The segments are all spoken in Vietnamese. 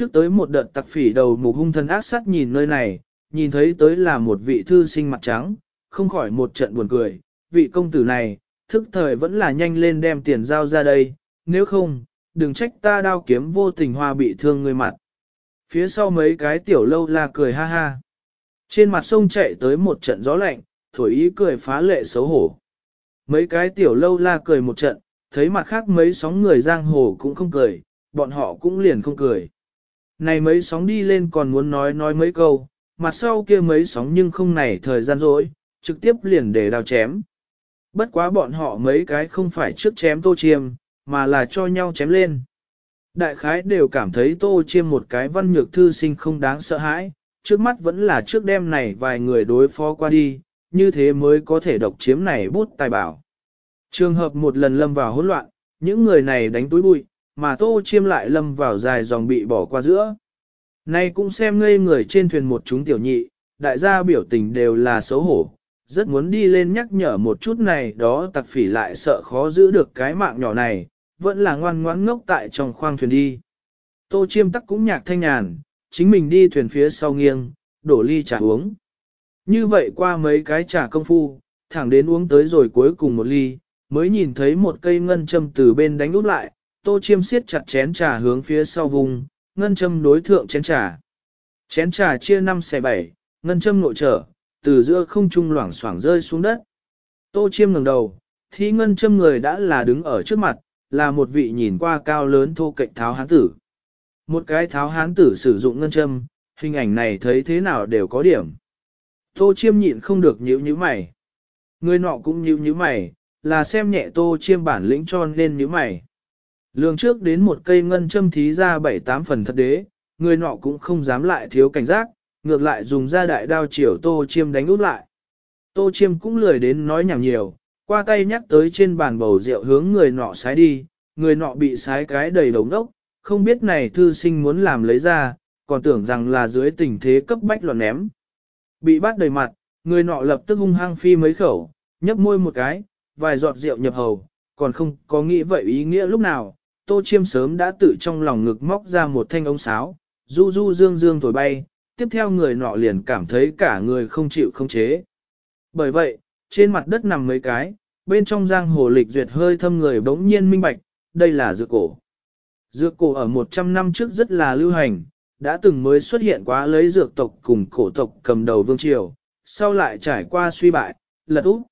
Trước tới một đợt tặc phỉ đầu mục hung thân ác sát nhìn nơi này, nhìn thấy tới là một vị thư sinh mặt trắng, không khỏi một trận buồn cười, vị công tử này, thức thời vẫn là nhanh lên đem tiền giao ra đây, nếu không, đừng trách ta đao kiếm vô tình hoa bị thương người mặt. Phía sau mấy cái tiểu lâu la cười ha ha. Trên mặt sông chạy tới một trận gió lạnh, thổi ý cười phá lệ xấu hổ. Mấy cái tiểu lâu la cười một trận, thấy mặt khác mấy sóng người giang hồ cũng không cười, bọn họ cũng liền không cười. Này mấy sóng đi lên còn muốn nói nói mấy câu, mặt sau kia mấy sóng nhưng không nảy thời gian rỗi, trực tiếp liền để đào chém. Bất quá bọn họ mấy cái không phải trước chém tô chiêm, mà là cho nhau chém lên. Đại khái đều cảm thấy tô chiêm một cái văn nhược thư sinh không đáng sợ hãi, trước mắt vẫn là trước đêm này vài người đối phó qua đi, như thế mới có thể độc chiếm này bút tài bảo. Trường hợp một lần lâm vào hỗn loạn, những người này đánh túi bụi, mà tô chiêm lại lâm vào dài dòng bị bỏ qua giữa. Nay cũng xem ngây người trên thuyền một chúng tiểu nhị, đại gia biểu tình đều là xấu hổ, rất muốn đi lên nhắc nhở một chút này đó tặc phỉ lại sợ khó giữ được cái mạng nhỏ này, vẫn là ngoan ngoãn ngốc tại trong khoang thuyền đi. Tô chiêm tắc cũng nhạc thanh nhàn, chính mình đi thuyền phía sau nghiêng, đổ ly trà uống. Như vậy qua mấy cái trà công phu, thẳng đến uống tới rồi cuối cùng một ly, mới nhìn thấy một cây ngân châm từ bên đánh út lại, tô chiêm siết chặt chén trà hướng phía sau vùng, ngân châm đối thượng chén trà. Chén trà chia 5 xe 7, ngân châm nội trở, từ giữa không trung loảng xoảng rơi xuống đất. Tô chiêm ngẩng đầu, thì ngân châm người đã là đứng ở trước mặt, là một vị nhìn qua cao lớn thô cạnh tháo hán tử. Một cái tháo hán tử sử dụng ngân châm, hình ảnh này thấy thế nào đều có điểm. Tô chiêm nhịn không được nhíu nhíu mày. Người nọ cũng nhíu nhíu mày, là xem nhẹ tô chiêm bản lĩnh cho nên nhíu mày. Lường trước đến một cây ngân châm thí ra bảy tám phần thật đế, người nọ cũng không dám lại thiếu cảnh giác, ngược lại dùng ra đại đao chiều tô chiêm đánh út lại. Tô chiêm cũng lười đến nói nhảm nhiều, qua tay nhắc tới trên bàn bầu rượu hướng người nọ sái đi, người nọ bị sái cái đầy đầu ngốc, không biết này thư sinh muốn làm lấy ra, còn tưởng rằng là dưới tình thế cấp bách loạn ném. Bị bắt đầy mặt, người nọ lập tức hung hăng phi mấy khẩu, nhấp môi một cái, vài giọt rượu nhập hầu, còn không có nghĩ vậy ý nghĩa lúc nào, tô chiêm sớm đã tự trong lòng ngực móc ra một thanh ống sáo, du du dương dương thổi bay, tiếp theo người nọ liền cảm thấy cả người không chịu không chế. Bởi vậy, trên mặt đất nằm mấy cái, bên trong giang hồ lịch duyệt hơi thâm người bỗng nhiên minh bạch, đây là dược cổ. Dược cổ ở 100 năm trước rất là lưu hành, đã từng mới xuất hiện quá lấy dược tộc cùng cổ tộc cầm đầu vương triều, sau lại trải qua suy bại, lật úp.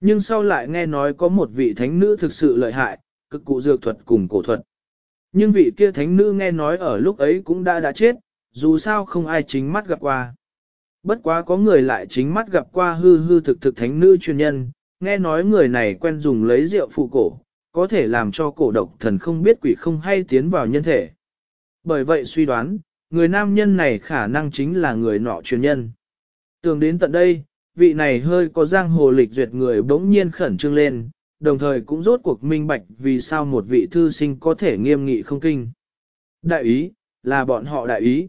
Nhưng sau lại nghe nói có một vị thánh nữ thực sự lợi hại, cực cụ dược thuật cùng cổ thuật. Nhưng vị kia thánh nữ nghe nói ở lúc ấy cũng đã đã chết, dù sao không ai chính mắt gặp qua. Bất quá có người lại chính mắt gặp qua hư hư thực thực thánh nữ chuyên nhân, nghe nói người này quen dùng lấy rượu phụ cổ, có thể làm cho cổ độc thần không biết quỷ không hay tiến vào nhân thể. Bởi vậy suy đoán, người nam nhân này khả năng chính là người nọ chuyên nhân. Tưởng đến tận đây, vị này hơi có giang hồ lịch duyệt người bỗng nhiên khẩn trương lên, đồng thời cũng rốt cuộc minh bạch vì sao một vị thư sinh có thể nghiêm nghị không kinh. Đại ý, là bọn họ đại ý.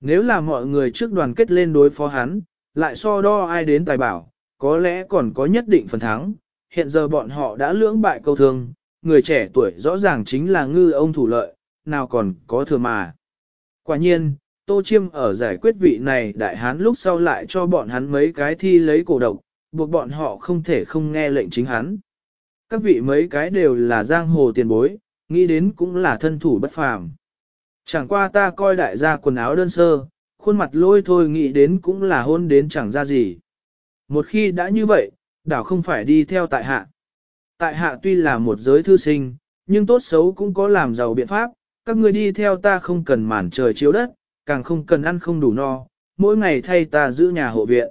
Nếu là mọi người trước đoàn kết lên đối phó hắn, lại so đo ai đến tài bảo, có lẽ còn có nhất định phần thắng. Hiện giờ bọn họ đã lưỡng bại câu thương, người trẻ tuổi rõ ràng chính là ngư ông thủ lợi, nào còn có thừa mà. Quả nhiên, Tô Chiêm ở giải quyết vị này đại hán lúc sau lại cho bọn hắn mấy cái thi lấy cổ độc, buộc bọn họ không thể không nghe lệnh chính hắn. Các vị mấy cái đều là giang hồ tiền bối, nghĩ đến cũng là thân thủ bất phàm. Chẳng qua ta coi đại gia quần áo đơn sơ, khuôn mặt lôi thôi nghĩ đến cũng là hôn đến chẳng ra gì. Một khi đã như vậy, đảo không phải đi theo tại hạ. Tại hạ tuy là một giới thư sinh, nhưng tốt xấu cũng có làm giàu biện pháp, các ngươi đi theo ta không cần màn trời chiếu đất, càng không cần ăn không đủ no, mỗi ngày thay ta giữ nhà hộ viện.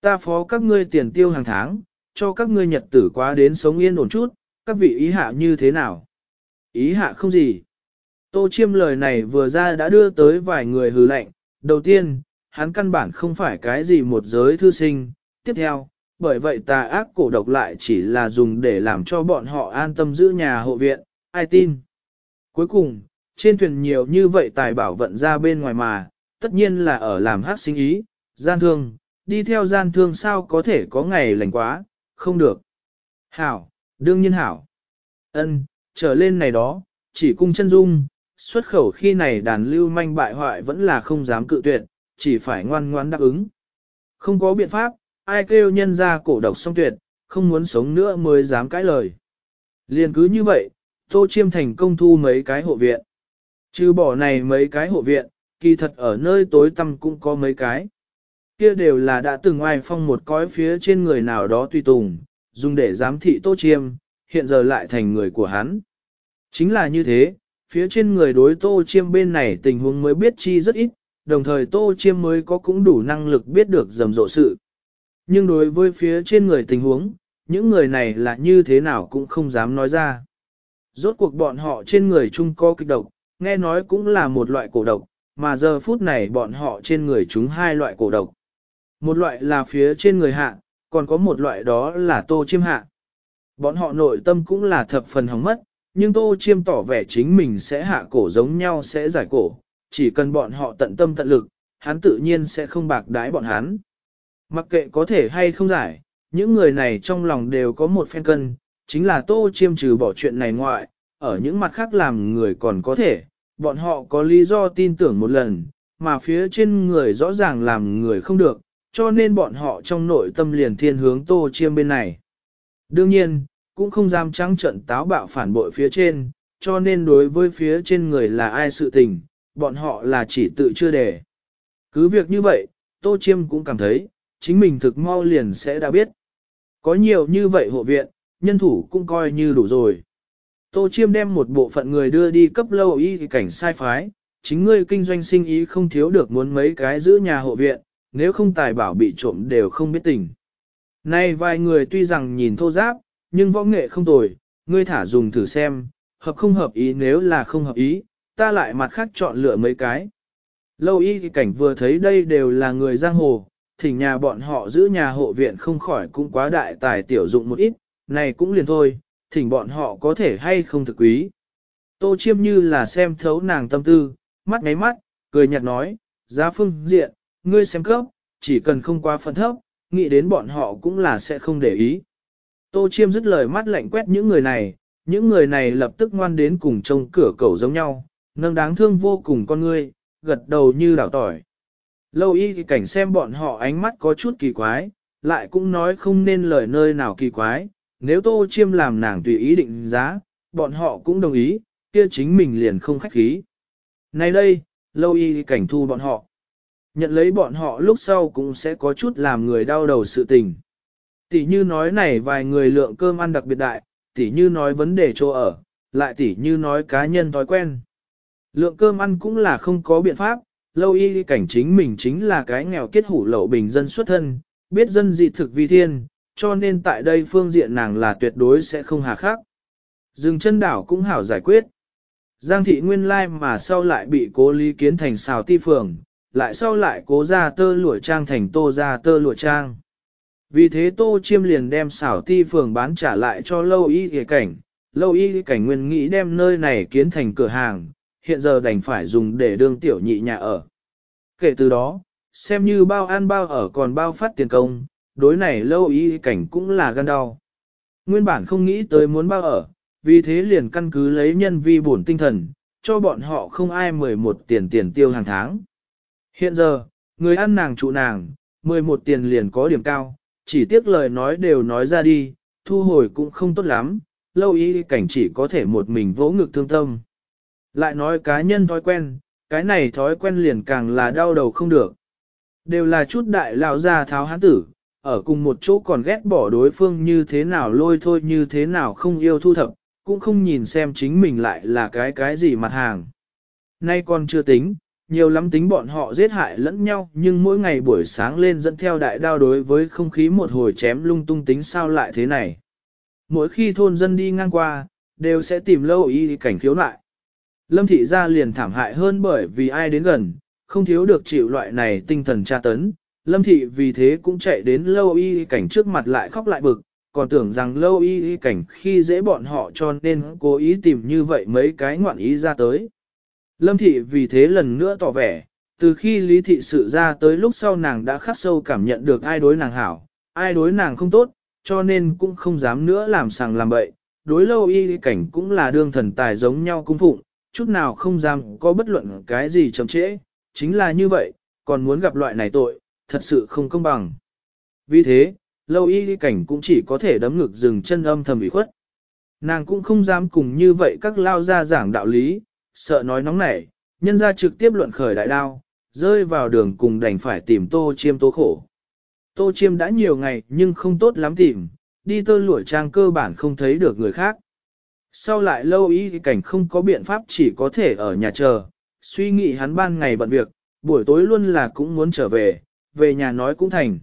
Ta phó các ngươi tiền tiêu hàng tháng, cho các ngươi nhật tử quá đến sống yên ổn chút, các vị ý hạ như thế nào? Ý hạ không gì. Tô chiêm lời này vừa ra đã đưa tới vài người hừ lạnh. Đầu tiên, hắn căn bản không phải cái gì một giới thư sinh. Tiếp theo, bởi vậy tà ác cổ độc lại chỉ là dùng để làm cho bọn họ an tâm giữ nhà hộ viện, ai tin. Cuối cùng, trên thuyền nhiều như vậy tài bảo vận ra bên ngoài mà, tất nhiên là ở làm hát sinh ý, gian thương, đi theo gian thương sao có thể có ngày lành quá, không được. Hảo, đương nhiên hảo. ân trở lên này đó, chỉ cung chân dung, xuất khẩu khi này đàn lưu manh bại hoại vẫn là không dám cự tuyệt, chỉ phải ngoan ngoãn đáp ứng. Không có biện pháp, ai kêu nhân ra cổ độc song tuyệt, không muốn sống nữa mới dám cãi lời. Liền cứ như vậy, Tô Chiêm thành công thu mấy cái hộ viện. Trừ bỏ này mấy cái hộ viện, kỳ thật ở nơi tối tăm cũng có mấy cái. Kia đều là đã từng ai phong một cõi phía trên người nào đó tùy tùng, dùng để giám thị Tô Chiêm, hiện giờ lại thành người của hắn. Chính là như thế, phía trên người đối Tô Chiêm bên này tình huống mới biết chi rất ít, đồng thời Tô Chiêm mới có cũng đủ năng lực biết được rầm rộ sự. Nhưng đối với phía trên người tình huống, những người này là như thế nào cũng không dám nói ra. Rốt cuộc bọn họ trên người chung có kịch độc, nghe nói cũng là một loại cổ độc, mà giờ phút này bọn họ trên người chúng hai loại cổ độc. Một loại là phía trên người hạ, còn có một loại đó là tô chiêm hạ. Bọn họ nội tâm cũng là thập phần hóng mất, nhưng tô chiêm tỏ vẻ chính mình sẽ hạ cổ giống nhau sẽ giải cổ, chỉ cần bọn họ tận tâm tận lực, hắn tự nhiên sẽ không bạc đái bọn hắn. Mặc kệ có thể hay không giải, những người này trong lòng đều có một phen cân, chính là tô chiêm trừ bỏ chuyện này ngoại, ở những mặt khác làm người còn có thể, bọn họ có lý do tin tưởng một lần, mà phía trên người rõ ràng làm người không được, cho nên bọn họ trong nội tâm liền thiên hướng tô chiêm bên này. Đương nhiên, cũng không dám trắng trận táo bạo phản bội phía trên, cho nên đối với phía trên người là ai sự tình, bọn họ là chỉ tự chưa để. Cứ việc như vậy, Tô Chiêm cũng cảm thấy, chính mình thực mau liền sẽ đã biết. Có nhiều như vậy hộ viện, nhân thủ cũng coi như đủ rồi. Tô Chiêm đem một bộ phận người đưa đi cấp lâu y cảnh sai phái, chính ngươi kinh doanh sinh ý không thiếu được muốn mấy cái giữ nhà hộ viện, nếu không tài bảo bị trộm đều không biết tình. Nay vài người tuy rằng nhìn thô giáp, nhưng võ nghệ không tồi, ngươi thả dùng thử xem, hợp không hợp ý nếu là không hợp ý, ta lại mặt khác chọn lựa mấy cái. Lâu y cảnh vừa thấy đây đều là người giang hồ, thỉnh nhà bọn họ giữ nhà hộ viện không khỏi cũng quá đại tài tiểu dụng một ít, này cũng liền thôi, thỉnh bọn họ có thể hay không thực quý. Tô chiêm như là xem thấu nàng tâm tư, mắt ngáy mắt, cười nhạt nói, giá phương diện, ngươi xem cấp, chỉ cần không quá phân thấp, nghĩ đến bọn họ cũng là sẽ không để ý. Tô chiêm dứt lời mắt lạnh quét những người này, những người này lập tức ngoan đến cùng trông cửa cầu giống nhau, nâng đáng thương vô cùng con ngươi, gật đầu như đảo tỏi. Lâu y thì cảnh xem bọn họ ánh mắt có chút kỳ quái, lại cũng nói không nên lời nơi nào kỳ quái, nếu tô chiêm làm nàng tùy ý định giá, bọn họ cũng đồng ý, kia chính mình liền không khách khí. Nay đây, lâu y thì cảnh thu bọn họ. Nhận lấy bọn họ lúc sau cũng sẽ có chút làm người đau đầu sự tình. Tỷ như nói này vài người lượng cơm ăn đặc biệt đại, tỷ như nói vấn đề chỗ ở, lại tỷ như nói cá nhân thói quen. Lượng cơm ăn cũng là không có biện pháp, lâu y cảnh chính mình chính là cái nghèo kết hủ lậu bình dân xuất thân, biết dân dị thực vi thiên, cho nên tại đây phương diện nàng là tuyệt đối sẽ không hà khắc. Dừng chân đảo cũng hảo giải quyết. Giang thị nguyên lai mà sau lại bị cố lý kiến thành xào ti phường, lại sau lại cố ra tơ lụa trang thành tô ra tơ lụa trang. Vì thế tô chiêm liền đem xảo ti phường bán trả lại cho lâu y ghề cảnh, lâu y cảnh nguyên nghĩ đem nơi này kiến thành cửa hàng, hiện giờ đành phải dùng để đương tiểu nhị nhà ở. Kể từ đó, xem như bao ăn bao ở còn bao phát tiền công, đối này lâu y cảnh cũng là gan đau. Nguyên bản không nghĩ tới muốn bao ở, vì thế liền căn cứ lấy nhân vi bổn tinh thần, cho bọn họ không ai 11 tiền tiền tiêu hàng tháng. Hiện giờ, người ăn nàng trụ nàng, 11 tiền liền có điểm cao, chỉ tiếc lời nói đều nói ra đi, thu hồi cũng không tốt lắm, lâu y cảnh chỉ có thể một mình vỗ ngực thương tâm. Lại nói cá nhân thói quen, cái này thói quen liền càng là đau đầu không được. Đều là chút đại lão gia tháo hán tử, ở cùng một chỗ còn ghét bỏ đối phương như thế nào lôi thôi như thế nào không yêu thu thập, cũng không nhìn xem chính mình lại là cái cái gì mặt hàng. Nay còn chưa tính, nhiều lắm tính bọn họ giết hại lẫn nhau nhưng mỗi ngày buổi sáng lên dẫn theo đại đao đối với không khí một hồi chém lung tung tính sao lại thế này. Mỗi khi thôn dân đi ngang qua, đều sẽ tìm lâu y cảnh khiếu lại. Lâm thị gia liền thảm hại hơn bởi vì ai đến gần, không thiếu được chịu loại này tinh thần tra tấn. Lâm thị vì thế cũng chạy đến lâu y cảnh trước mặt lại khóc lại bực, còn tưởng rằng lâu y cảnh khi dễ bọn họ cho nên cố ý tìm như vậy mấy cái ngoạn ý ra tới. Lâm thị vì thế lần nữa tỏ vẻ, từ khi lý thị sự ra tới lúc sau nàng đã khắc sâu cảm nhận được ai đối nàng hảo, ai đối nàng không tốt, cho nên cũng không dám nữa làm sàng làm bậy. Đối lâu y cảnh cũng là đương thần tài giống nhau cung phụng, chút nào không dám có bất luận cái gì chậm trễ, chính là như vậy, còn muốn gặp loại này tội, thật sự không công bằng. Vì thế, lâu y cảnh cũng chỉ có thể đấm ngực dừng chân âm thầm ủy khuất. Nàng cũng không dám cùng như vậy các lao ra giảng đạo lý, sợ nói nóng nảy, nhân ra trực tiếp luận khởi đại đao, rơi vào đường cùng đành phải tìm tô chiêm tố khổ. Tô chiêm đã nhiều ngày nhưng không tốt lắm tìm, đi tơ lụa trang cơ bản không thấy được người khác. Sau lại lâu ý cảnh không có biện pháp chỉ có thể ở nhà chờ, suy nghĩ hắn ban ngày bận việc, buổi tối luôn là cũng muốn trở về, về nhà nói cũng thành.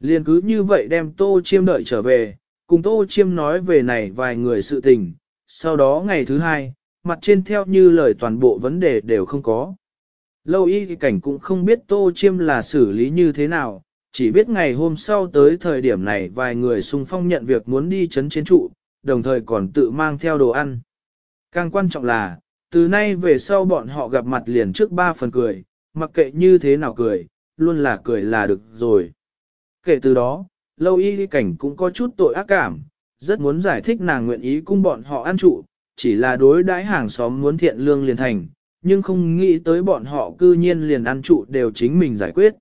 Liên cứ như vậy đem tô chiêm đợi trở về, cùng tô chiêm nói về này vài người sự tình, sau đó ngày thứ hai, mặt trên theo như lời toàn bộ vấn đề đều không có. Lâu y cảnh cũng không biết tô chiêm là xử lý như thế nào, chỉ biết ngày hôm sau tới thời điểm này vài người xung phong nhận việc muốn đi chấn chiến trụ, đồng thời còn tự mang theo đồ ăn. Càng quan trọng là, từ nay về sau bọn họ gặp mặt liền trước ba phần cười, mặc kệ như thế nào cười, luôn là cười là được rồi. Kể từ đó, lâu y cảnh cũng có chút tội ác cảm, rất muốn giải thích nàng nguyện ý cung bọn họ ăn trụ, chỉ là đối đãi hàng xóm muốn thiện lương liền thành, nhưng không nghĩ tới bọn họ cư nhiên liền ăn trụ đều chính mình giải quyết.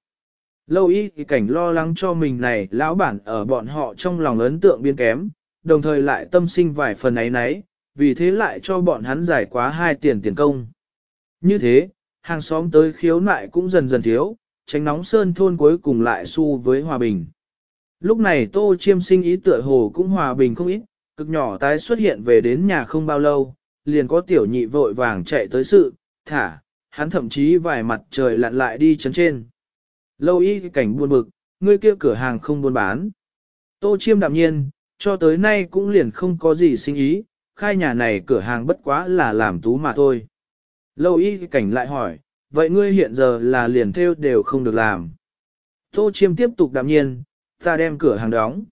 Lâu y thì cảnh lo lắng cho mình này lão bản ở bọn họ trong lòng ấn tượng biên kém, đồng thời lại tâm sinh vài phần ấy nấy, vì thế lại cho bọn hắn giải quá hai tiền tiền công. Như thế, hàng xóm tới khiếu nại cũng dần dần thiếu, tránh nóng sơn thôn cuối cùng lại su với hòa bình. Lúc này tô chiêm sinh ý tựa hồ cũng hòa bình không ít, cực nhỏ tái xuất hiện về đến nhà không bao lâu, liền có tiểu nhị vội vàng chạy tới sự, thả, hắn thậm chí vài mặt trời lặn lại đi chấn trên. Lâu y cảnh buồn bực, ngươi kia cửa hàng không buôn bán. Tô chiêm đạm nhiên, cho tới nay cũng liền không có gì sinh ý, khai nhà này cửa hàng bất quá là làm tú mà thôi. Lâu y cảnh lại hỏi, vậy ngươi hiện giờ là liền theo đều không được làm. Tô chiêm tiếp tục đạm nhiên, ta đem cửa hàng đóng.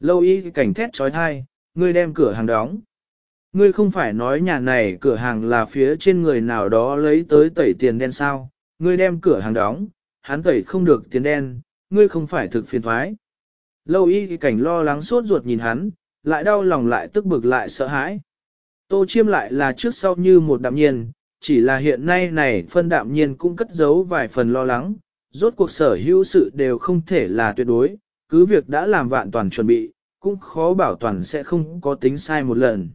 Lâu y cảnh thét trói thai, ngươi đem cửa hàng đóng. Ngươi không phải nói nhà này cửa hàng là phía trên người nào đó lấy tới tẩy tiền đen sao, ngươi đem cửa hàng đóng, hắn tẩy không được tiền đen, ngươi không phải thực phiền thoái. Lâu y cảnh lo lắng sốt ruột nhìn hắn, lại đau lòng lại tức bực lại sợ hãi. Tô chiêm lại là trước sau như một đạm nhiên, chỉ là hiện nay này phân đạm nhiên cũng cất giấu vài phần lo lắng, rốt cuộc sở hữu sự đều không thể là tuyệt đối, cứ việc đã làm vạn toàn chuẩn bị, cũng khó bảo toàn sẽ không có tính sai một lần.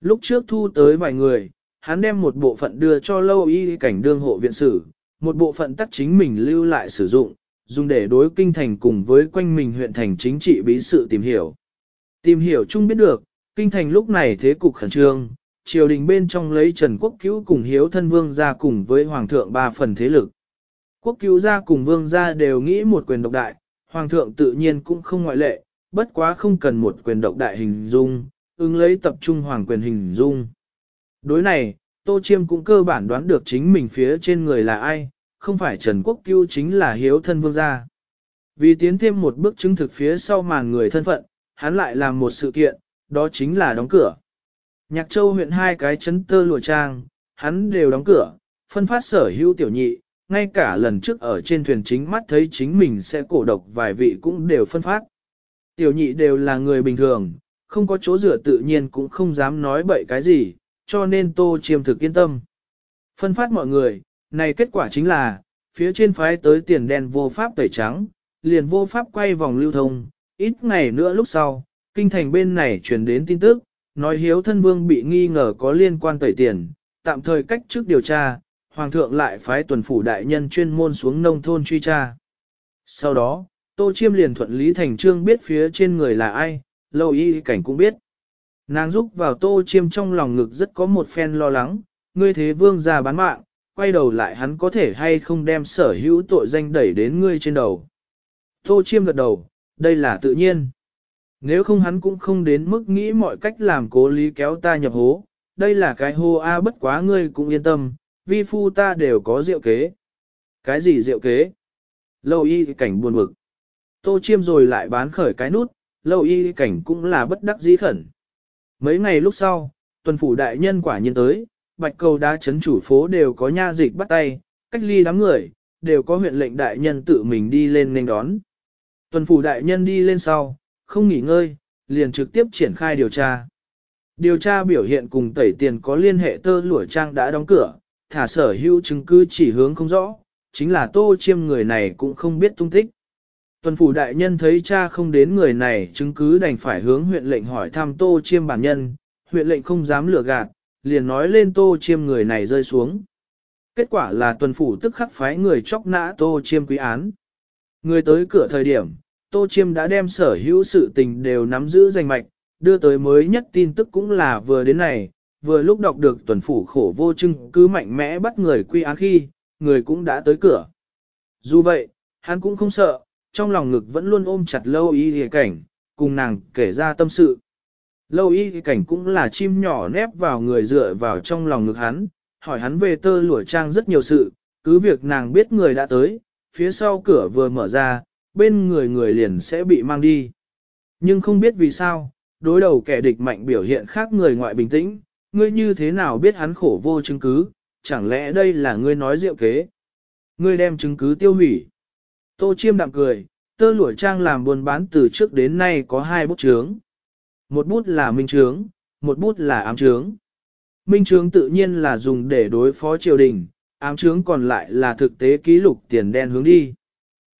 Lúc trước thu tới vài người, hắn đem một bộ phận đưa cho lâu y cảnh đương hộ viện sử, một bộ phận tắt chính mình lưu lại sử dụng, dùng để đối kinh thành cùng với quanh mình huyện thành chính trị bí sự tìm hiểu. Tìm hiểu chung biết được, kinh thành lúc này thế cục khẩn trương, triều đình bên trong lấy Trần Quốc Cứu cùng Hiếu Thân Vương ra cùng với Hoàng thượng ba phần thế lực. Quốc Cứu ra cùng Vương ra đều nghĩ một quyền độc đại, Hoàng thượng tự nhiên cũng không ngoại lệ, bất quá không cần một quyền độc đại hình dung, ứng lấy tập trung hoàng quyền hình dung. Đối này, Tô Chiêm cũng cơ bản đoán được chính mình phía trên người là ai, không phải Trần Quốc Cưu chính là hiếu thân vương gia. Vì tiến thêm một bước chứng thực phía sau màn người thân phận, hắn lại làm một sự kiện, đó chính là đóng cửa. Nhạc Châu huyện hai cái chấn tơ lụa trang, hắn đều đóng cửa, phân phát sở hữu tiểu nhị, ngay cả lần trước ở trên thuyền chính mắt thấy chính mình sẽ cổ độc vài vị cũng đều phân phát. Tiểu nhị đều là người bình thường, không có chỗ rửa tự nhiên cũng không dám nói bậy cái gì, cho nên tô chiêm thực yên tâm. Phân phát mọi người, này kết quả chính là, phía trên phái tới tiền đen vô pháp tẩy trắng, liền vô pháp quay vòng lưu thông, ít ngày nữa lúc sau, kinh thành bên này truyền đến tin tức, nói hiếu thân vương bị nghi ngờ có liên quan tẩy tiền, tạm thời cách trước điều tra, hoàng thượng lại phái tuần phủ đại nhân chuyên môn xuống nông thôn truy tra. Sau đó, Tô Chiêm liền thuận lý thành trương biết phía trên người là ai, lâu y cảnh cũng biết. Nàng giúp vào Tô Chiêm trong lòng ngực rất có một phen lo lắng, ngươi thế vương ra bán mạng, quay đầu lại hắn có thể hay không đem sở hữu tội danh đẩy đến ngươi trên đầu. Tô Chiêm gật đầu, đây là tự nhiên. Nếu không hắn cũng không đến mức nghĩ mọi cách làm cố lý kéo ta nhập hố, đây là cái hô a bất quá ngươi cũng yên tâm, vi phu ta đều có rượu kế. Cái gì rượu kế? Lâu y cảnh buồn bực. Tô chiêm rồi lại bán khởi cái nút, lâu y cảnh cũng là bất đắc dĩ khẩn. Mấy ngày lúc sau, tuần phủ đại nhân quả nhiên tới, bạch cầu đá chấn chủ phố đều có nha dịch bắt tay, cách ly đám người, đều có huyện lệnh đại nhân tự mình đi lên nên đón. Tuần phủ đại nhân đi lên sau, không nghỉ ngơi, liền trực tiếp triển khai điều tra. Điều tra biểu hiện cùng tẩy tiền có liên hệ tơ lụa trang đã đóng cửa, thả sở hữu chứng cứ chỉ hướng không rõ, chính là tô chiêm người này cũng không biết tung tích. Tuần phủ đại nhân thấy cha không đến người này chứng cứ đành phải hướng huyện lệnh hỏi thăm tô chiêm bản nhân, huyện lệnh không dám lừa gạt, liền nói lên tô chiêm người này rơi xuống. Kết quả là tuần phủ tức khắc phái người chóc nã tô chiêm quý án. Người tới cửa thời điểm, tô chiêm đã đem sở hữu sự tình đều nắm giữ danh mạch, đưa tới mới nhất tin tức cũng là vừa đến này, vừa lúc đọc được tuần phủ khổ vô chứng cứ mạnh mẽ bắt người quy án khi, người cũng đã tới cửa. Dù vậy, hắn cũng không sợ, trong lòng ngực vẫn luôn ôm chặt lâu y hề cảnh, cùng nàng kể ra tâm sự. Lâu y cảnh cũng là chim nhỏ nép vào người dựa vào trong lòng ngực hắn, hỏi hắn về tơ lụa trang rất nhiều sự, cứ việc nàng biết người đã tới, phía sau cửa vừa mở ra, bên người người liền sẽ bị mang đi. Nhưng không biết vì sao, đối đầu kẻ địch mạnh biểu hiện khác người ngoại bình tĩnh, ngươi như thế nào biết hắn khổ vô chứng cứ, chẳng lẽ đây là ngươi nói diệu kế. Ngươi đem chứng cứ tiêu hủy. Tô chiêm đạm cười, tơ lụa trang làm buôn bán từ trước đến nay có hai bút chướng. Một bút là minh chướng, một bút là ám chướng. Minh chướng tự nhiên là dùng để đối phó triều đình, ám chướng còn lại là thực tế ký lục tiền đen hướng đi.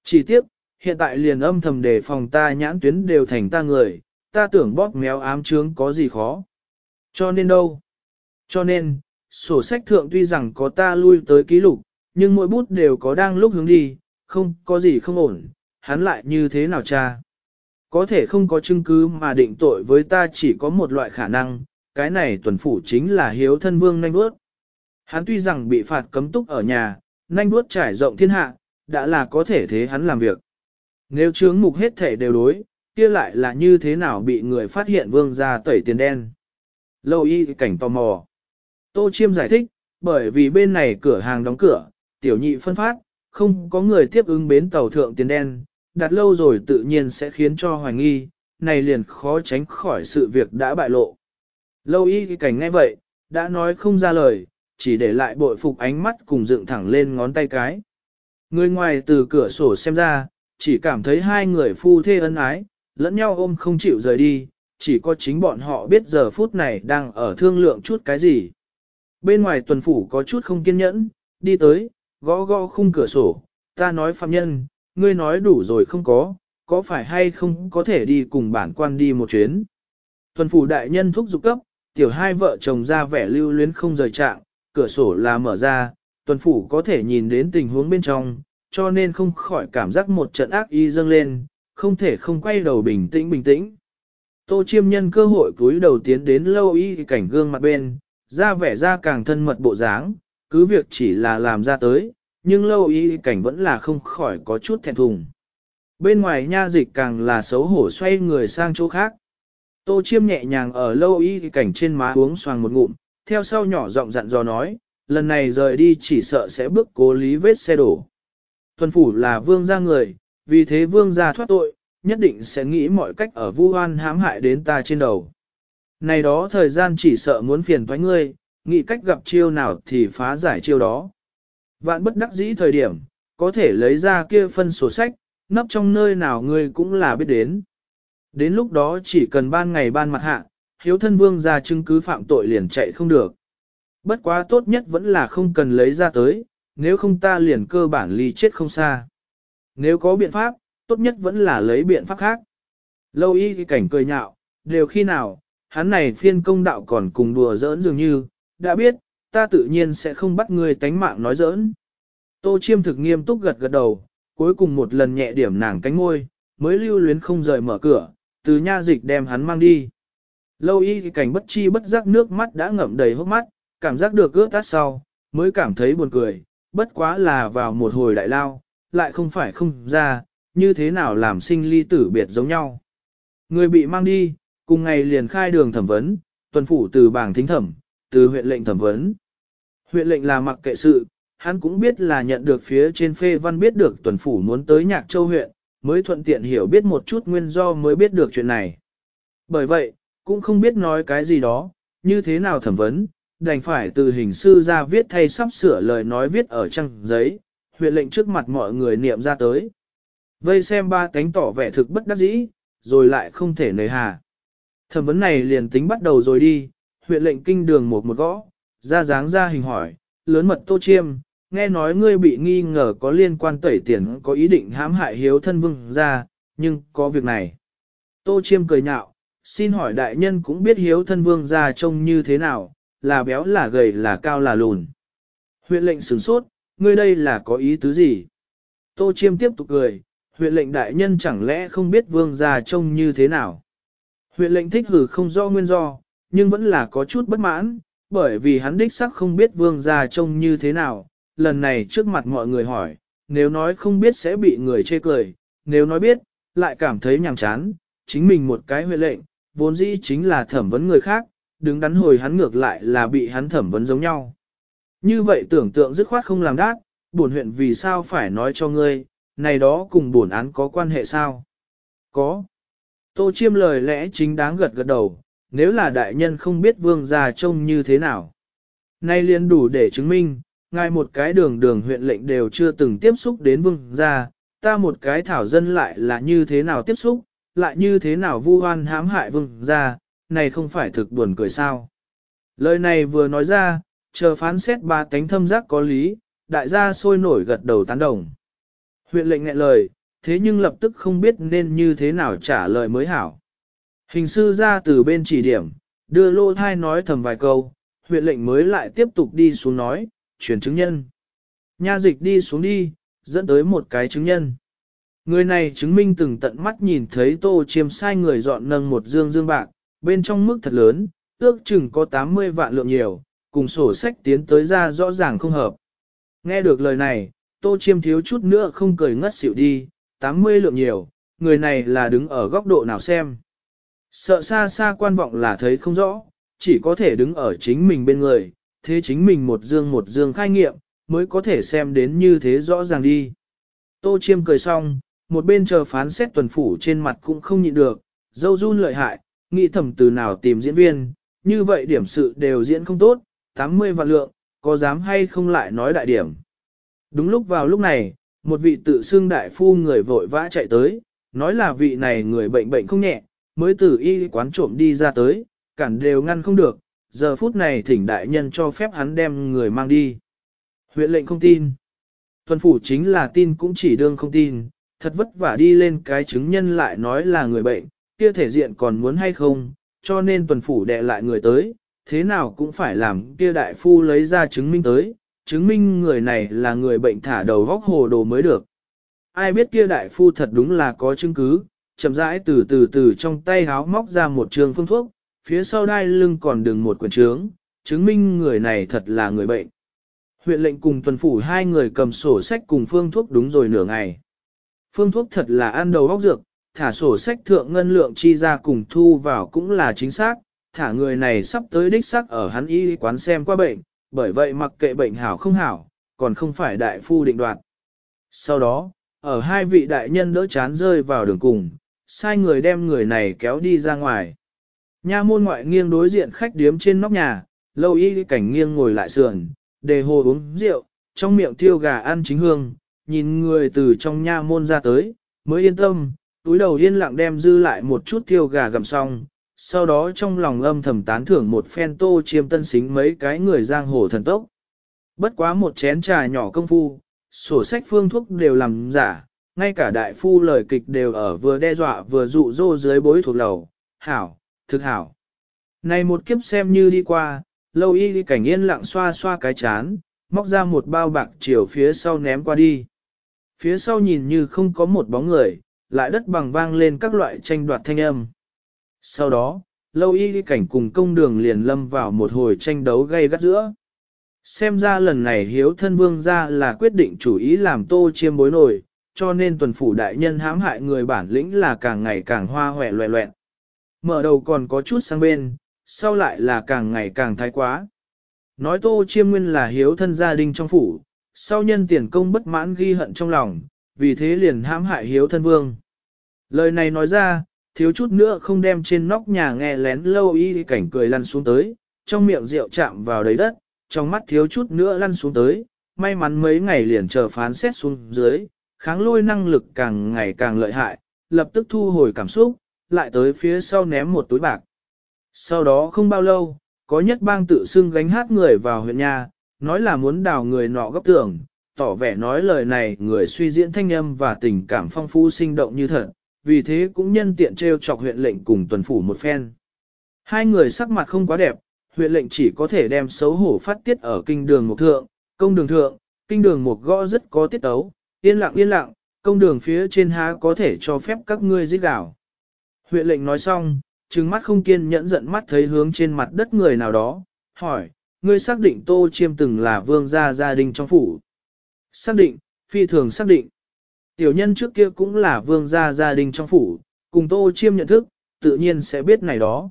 Chỉ tiếp, hiện tại liền âm thầm đề phòng ta nhãn tuyến đều thành ta người, ta tưởng bóp méo ám chướng có gì khó. Cho nên đâu? Cho nên, sổ sách thượng tuy rằng có ta lui tới ký lục, nhưng mỗi bút đều có đang lúc hướng đi, không có gì không ổn, hắn lại như thế nào cha? Có thể không có chứng cứ mà định tội với ta chỉ có một loại khả năng, cái này tuần phủ chính là hiếu thân vương nanh bước. Hắn tuy rằng bị phạt cấm túc ở nhà, nanh bước trải rộng thiên hạ, đã là có thể thế hắn làm việc. Nếu chướng mục hết thể đều đối, kia lại là như thế nào bị người phát hiện vương ra tẩy tiền đen. Lâu y cảnh tò mò. Tô Chiêm giải thích, bởi vì bên này cửa hàng đóng cửa, tiểu nhị phân phát, không có người tiếp ứng bến tàu thượng tiền đen, đặt lâu rồi tự nhiên sẽ khiến cho hoài nghi, này liền khó tránh khỏi sự việc đã bại lộ. Lâu y cảnh nghe vậy, đã nói không ra lời, chỉ để lại bội phục ánh mắt cùng dựng thẳng lên ngón tay cái. Người ngoài từ cửa sổ xem ra, chỉ cảm thấy hai người phu thê ân ái, lẫn nhau ôm không chịu rời đi, chỉ có chính bọn họ biết giờ phút này đang ở thương lượng chút cái gì. Bên ngoài tuần phủ có chút không kiên nhẫn, đi tới, gõ gõ khung cửa sổ, ta nói phạm nhân, ngươi nói đủ rồi không có, có phải hay không có thể đi cùng bản quan đi một chuyến. Tuần phủ đại nhân thúc giục cấp, tiểu hai vợ chồng ra vẻ lưu luyến không rời trạng, cửa sổ là mở ra, tuần phủ có thể nhìn đến tình huống bên trong, cho nên không khỏi cảm giác một trận ác y dâng lên, không thể không quay đầu bình tĩnh bình tĩnh. Tô chiêm nhân cơ hội cúi đầu tiến đến lâu y cảnh gương mặt bên, ra vẻ ra càng thân mật bộ dáng, cứ việc chỉ là làm ra tới, nhưng lâu y cảnh vẫn là không khỏi có chút thẹn thùng. Bên ngoài nha dịch càng là xấu hổ xoay người sang chỗ khác. Tô chiêm nhẹ nhàng ở lâu y cảnh trên má uống xoàng một ngụm, theo sau nhỏ giọng dặn dò nói, lần này rời đi chỉ sợ sẽ bước cố lý vết xe đổ. Tuần phủ là vương gia người, vì thế vương gia thoát tội, nhất định sẽ nghĩ mọi cách ở vu oan hãm hại đến ta trên đầu. Này đó thời gian chỉ sợ muốn phiền thoái ngươi, nghĩ cách gặp chiêu nào thì phá giải chiêu đó. Vạn bất đắc dĩ thời điểm, có thể lấy ra kia phân sổ sách, nấp trong nơi nào ngươi cũng là biết đến. Đến lúc đó chỉ cần ban ngày ban mặt hạ, hiếu thân vương ra chứng cứ phạm tội liền chạy không được. Bất quá tốt nhất vẫn là không cần lấy ra tới, nếu không ta liền cơ bản ly chết không xa. Nếu có biện pháp, tốt nhất vẫn là lấy biện pháp khác. Lâu y thì cảnh cười nhạo, đều khi nào, hắn này phiên công đạo còn cùng đùa giỡn dường như, đã biết, ta tự nhiên sẽ không bắt ngươi tánh mạng nói giỡn. Tô chiêm thực nghiêm túc gật gật đầu, cuối cùng một lần nhẹ điểm nàng cánh môi, mới lưu luyến không rời mở cửa, từ nha dịch đem hắn mang đi. Lâu y thì cảnh bất chi bất giác nước mắt đã ngậm đầy hốc mắt, cảm giác được ướt tát sau, mới cảm thấy buồn cười, bất quá là vào một hồi đại lao, lại không phải không ra, như thế nào làm sinh ly tử biệt giống nhau. Người bị mang đi, cùng ngày liền khai đường thẩm vấn, tuần phủ từ bảng thính thẩm, từ huyện lệnh thẩm vấn. Huyện lệnh là mặc kệ sự, hắn cũng biết là nhận được phía trên phê văn biết được tuần phủ muốn tới Nhạc Châu huyện, mới thuận tiện hiểu biết một chút nguyên do mới biết được chuyện này. Bởi vậy, cũng không biết nói cái gì đó, như thế nào thẩm vấn, đành phải từ hình sư ra viết thay sắp sửa lời nói viết ở trang giấy, huyện lệnh trước mặt mọi người niệm ra tới. Vây xem ba cánh tỏ vẻ thực bất đắc dĩ, rồi lại không thể nề hà. Thẩm vấn này liền tính bắt đầu rồi đi, huyện lệnh kinh đường một một gõ, ra dáng ra hình hỏi, lớn mật tô chiêm, nghe nói ngươi bị nghi ngờ có liên quan tẩy tiền có ý định hãm hại hiếu thân vương ra, nhưng có việc này. Tô chiêm cười nhạo, xin hỏi đại nhân cũng biết hiếu thân vương ra trông như thế nào, là béo là gầy là cao là lùn. Huyện lệnh sửng sốt, ngươi đây là có ý tứ gì? Tô chiêm tiếp tục cười, huyện lệnh đại nhân chẳng lẽ không biết vương gia trông như thế nào. Huyện lệnh thích hử không do nguyên do, nhưng vẫn là có chút bất mãn, bởi vì hắn đích sắc không biết vương gia trông như thế nào, lần này trước mặt mọi người hỏi, nếu nói không biết sẽ bị người chê cười, nếu nói biết, lại cảm thấy nhàm chán, chính mình một cái huệ lệnh, vốn dĩ chính là thẩm vấn người khác, đứng đắn hồi hắn ngược lại là bị hắn thẩm vấn giống nhau. Như vậy tưởng tượng dứt khoát không làm đát, bổn huyện vì sao phải nói cho ngươi, này đó cùng bổn án có quan hệ sao? Có. Tô chiêm lời lẽ chính đáng gật gật đầu, nếu là đại nhân không biết vương gia trông như thế nào. Nay liền đủ để chứng minh, ngài một cái đường đường huyện lệnh đều chưa từng tiếp xúc đến vương gia, ta một cái thảo dân lại là như thế nào tiếp xúc, lại như thế nào vu oan hãm hại vương gia, này không phải thực buồn cười sao. Lời này vừa nói ra, chờ phán xét ba tánh thâm giác có lý, đại gia sôi nổi gật đầu tán đồng. Huyện lệnh ngại lời, thế nhưng lập tức không biết nên như thế nào trả lời mới hảo. Hình sư ra từ bên chỉ điểm, đưa lô thai nói thầm vài câu, huyện lệnh mới lại tiếp tục đi xuống nói, chuyển chứng nhân. Nha dịch đi xuống đi, dẫn tới một cái chứng nhân. Người này chứng minh từng tận mắt nhìn thấy tô chiêm sai người dọn nâng một dương dương bạc, bên trong mức thật lớn, ước chừng có 80 vạn lượng nhiều, cùng sổ sách tiến tới ra rõ ràng không hợp. Nghe được lời này, tô chiêm thiếu chút nữa không cười ngất xỉu đi, 80 lượng nhiều, người này là đứng ở góc độ nào xem. Sợ xa xa quan vọng là thấy không rõ, chỉ có thể đứng ở chính mình bên người, thế chính mình một dương một dương khai nghiệm, mới có thể xem đến như thế rõ ràng đi. Tô chiêm cười xong, một bên chờ phán xét tuần phủ trên mặt cũng không nhịn được, dâu run lợi hại, nghĩ thầm từ nào tìm diễn viên, như vậy điểm sự đều diễn không tốt, 80 vạn lượng, có dám hay không lại nói đại điểm. Đúng lúc vào lúc này, một vị tự xưng đại phu người vội vã chạy tới, nói là vị này người bệnh bệnh không nhẹ, mới từ y quán trộm đi ra tới, cản đều ngăn không được, giờ phút này thỉnh đại nhân cho phép hắn đem người mang đi. Huyện lệnh không tin. Tuần phủ chính là tin cũng chỉ đương không tin, thật vất vả đi lên cái chứng nhân lại nói là người bệnh, kia thể diện còn muốn hay không, cho nên tuần phủ đệ lại người tới, thế nào cũng phải làm kia đại phu lấy ra chứng minh tới, chứng minh người này là người bệnh thả đầu vóc hồ đồ mới được. Ai biết kia đại phu thật đúng là có chứng cứ, chậm rãi từ từ từ trong tay háo móc ra một trường phương thuốc, phía sau đai lưng còn đừng một quyển trướng, chứng minh người này thật là người bệnh. Huyện lệnh cùng tuần phủ hai người cầm sổ sách cùng phương thuốc đúng rồi nửa ngày. Phương thuốc thật là ăn đầu óc dược, thả sổ sách thượng ngân lượng chi ra cùng thu vào cũng là chính xác, thả người này sắp tới đích xác ở hắn y quán xem qua bệnh, bởi vậy mặc kệ bệnh hảo không hảo, còn không phải đại phu định đoạt. Sau đó, ở hai vị đại nhân đỡ chán rơi vào đường cùng, sai người đem người này kéo đi ra ngoài. Nha môn ngoại nghiêng đối diện khách điếm trên nóc nhà, lâu y cảnh nghiêng ngồi lại sườn, đề hồ uống rượu, trong miệng thiêu gà ăn chính hương, nhìn người từ trong nha môn ra tới, mới yên tâm, túi đầu yên lặng đem dư lại một chút thiêu gà gặm xong, sau đó trong lòng âm thầm tán thưởng một phen tô chiêm tân xính mấy cái người giang hồ thần tốc. Bất quá một chén trà nhỏ công phu, sổ sách phương thuốc đều làm giả, ngay cả đại phu lời kịch đều ở vừa đe dọa vừa dụ dỗ dưới bối thuộc lầu, hảo, thực hảo. Này một kiếp xem như đi qua, lâu y cảnh yên lặng xoa xoa cái chán, móc ra một bao bạc chiều phía sau ném qua đi. Phía sau nhìn như không có một bóng người, lại đất bằng vang lên các loại tranh đoạt thanh âm. Sau đó, lâu y cảnh cùng công đường liền lâm vào một hồi tranh đấu gay gắt giữa. Xem ra lần này hiếu thân vương ra là quyết định chủ ý làm tô chiêm bối nổi, cho nên tuần phủ đại nhân hãm hại người bản lĩnh là càng ngày càng hoa hòe loẹ loẹn. Mở đầu còn có chút sang bên, sau lại là càng ngày càng thái quá. Nói tô chiêm nguyên là hiếu thân gia đình trong phủ, sau nhân tiền công bất mãn ghi hận trong lòng, vì thế liền hãm hại hiếu thân vương. Lời này nói ra, thiếu chút nữa không đem trên nóc nhà nghe lén lâu y cảnh cười lăn xuống tới, trong miệng rượu chạm vào đầy đất, trong mắt thiếu chút nữa lăn xuống tới, may mắn mấy ngày liền chờ phán xét xuống dưới, kháng lôi năng lực càng ngày càng lợi hại, lập tức thu hồi cảm xúc, lại tới phía sau ném một túi bạc. Sau đó không bao lâu, có nhất bang tự xưng gánh hát người vào huyện nhà, nói là muốn đào người nọ gấp tưởng, tỏ vẻ nói lời này người suy diễn thanh âm và tình cảm phong phú sinh động như thật, vì thế cũng nhân tiện treo chọc huyện lệnh cùng tuần phủ một phen. Hai người sắc mặt không quá đẹp, huyện lệnh chỉ có thể đem xấu hổ phát tiết ở kinh đường một thượng, công đường thượng, kinh đường một gõ rất có tiết ấu, yên lặng yên lặng, công đường phía trên há có thể cho phép các ngươi giết đảo. Huyện lệnh nói xong, trừng mắt không kiên nhẫn giận mắt thấy hướng trên mặt đất người nào đó, hỏi, ngươi xác định Tô Chiêm từng là vương gia gia đình trong phủ. Xác định, phi thường xác định. Tiểu nhân trước kia cũng là vương gia gia đình trong phủ, cùng Tô Chiêm nhận thức, tự nhiên sẽ biết này đó.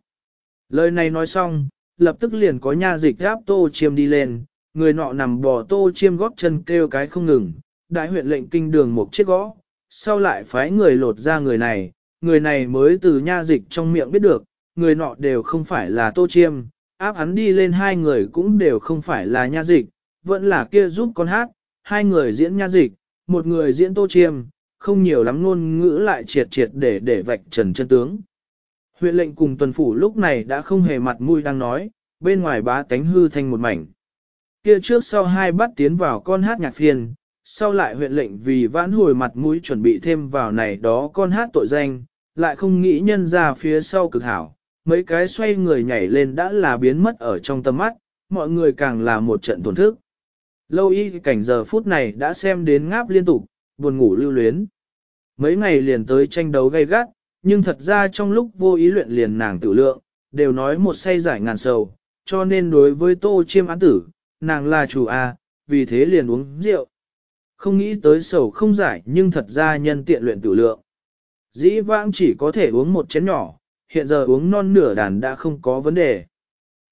Lời này nói xong, lập tức liền có nha dịch gáp Tô Chiêm đi lên, người nọ nằm bò Tô Chiêm góp chân kêu cái không ngừng, đại huyện lệnh kinh đường một chiếc gõ, sau lại phái người lột ra người này, người này mới từ nha dịch trong miệng biết được, người nọ đều không phải là Tô Chiêm, áp hắn đi lên hai người cũng đều không phải là nha dịch, vẫn là kia giúp con hát, hai người diễn nha dịch, một người diễn Tô Chiêm, không nhiều lắm ngôn ngữ lại triệt triệt để để vạch trần chân tướng. Huyện lệnh cùng tuần phủ lúc này đã không hề mặt mũi đang nói, bên ngoài bá tánh hư thành một mảnh. Kia trước sau hai bắt tiến vào con hát nhạc phiền, sau lại huyện lệnh vì vãn hồi mặt mũi chuẩn bị thêm vào này đó con hát tội danh, lại không nghĩ nhân ra phía sau cực hảo, mấy cái xoay người nhảy lên đã là biến mất ở trong tầm mắt, mọi người càng là một trận tổn thức. Lâu y cảnh giờ phút này đã xem đến ngáp liên tục, buồn ngủ lưu luyến. Mấy ngày liền tới tranh đấu gay gắt, nhưng thật ra trong lúc vô ý luyện liền nàng tự lượng, đều nói một say giải ngàn sầu, cho nên đối với tô chiêm án tử, nàng là chủ A, vì thế liền uống rượu. Không nghĩ tới sầu không giải nhưng thật ra nhân tiện luyện tử lượng. Dĩ vãng chỉ có thể uống một chén nhỏ, hiện giờ uống non nửa đàn đã không có vấn đề.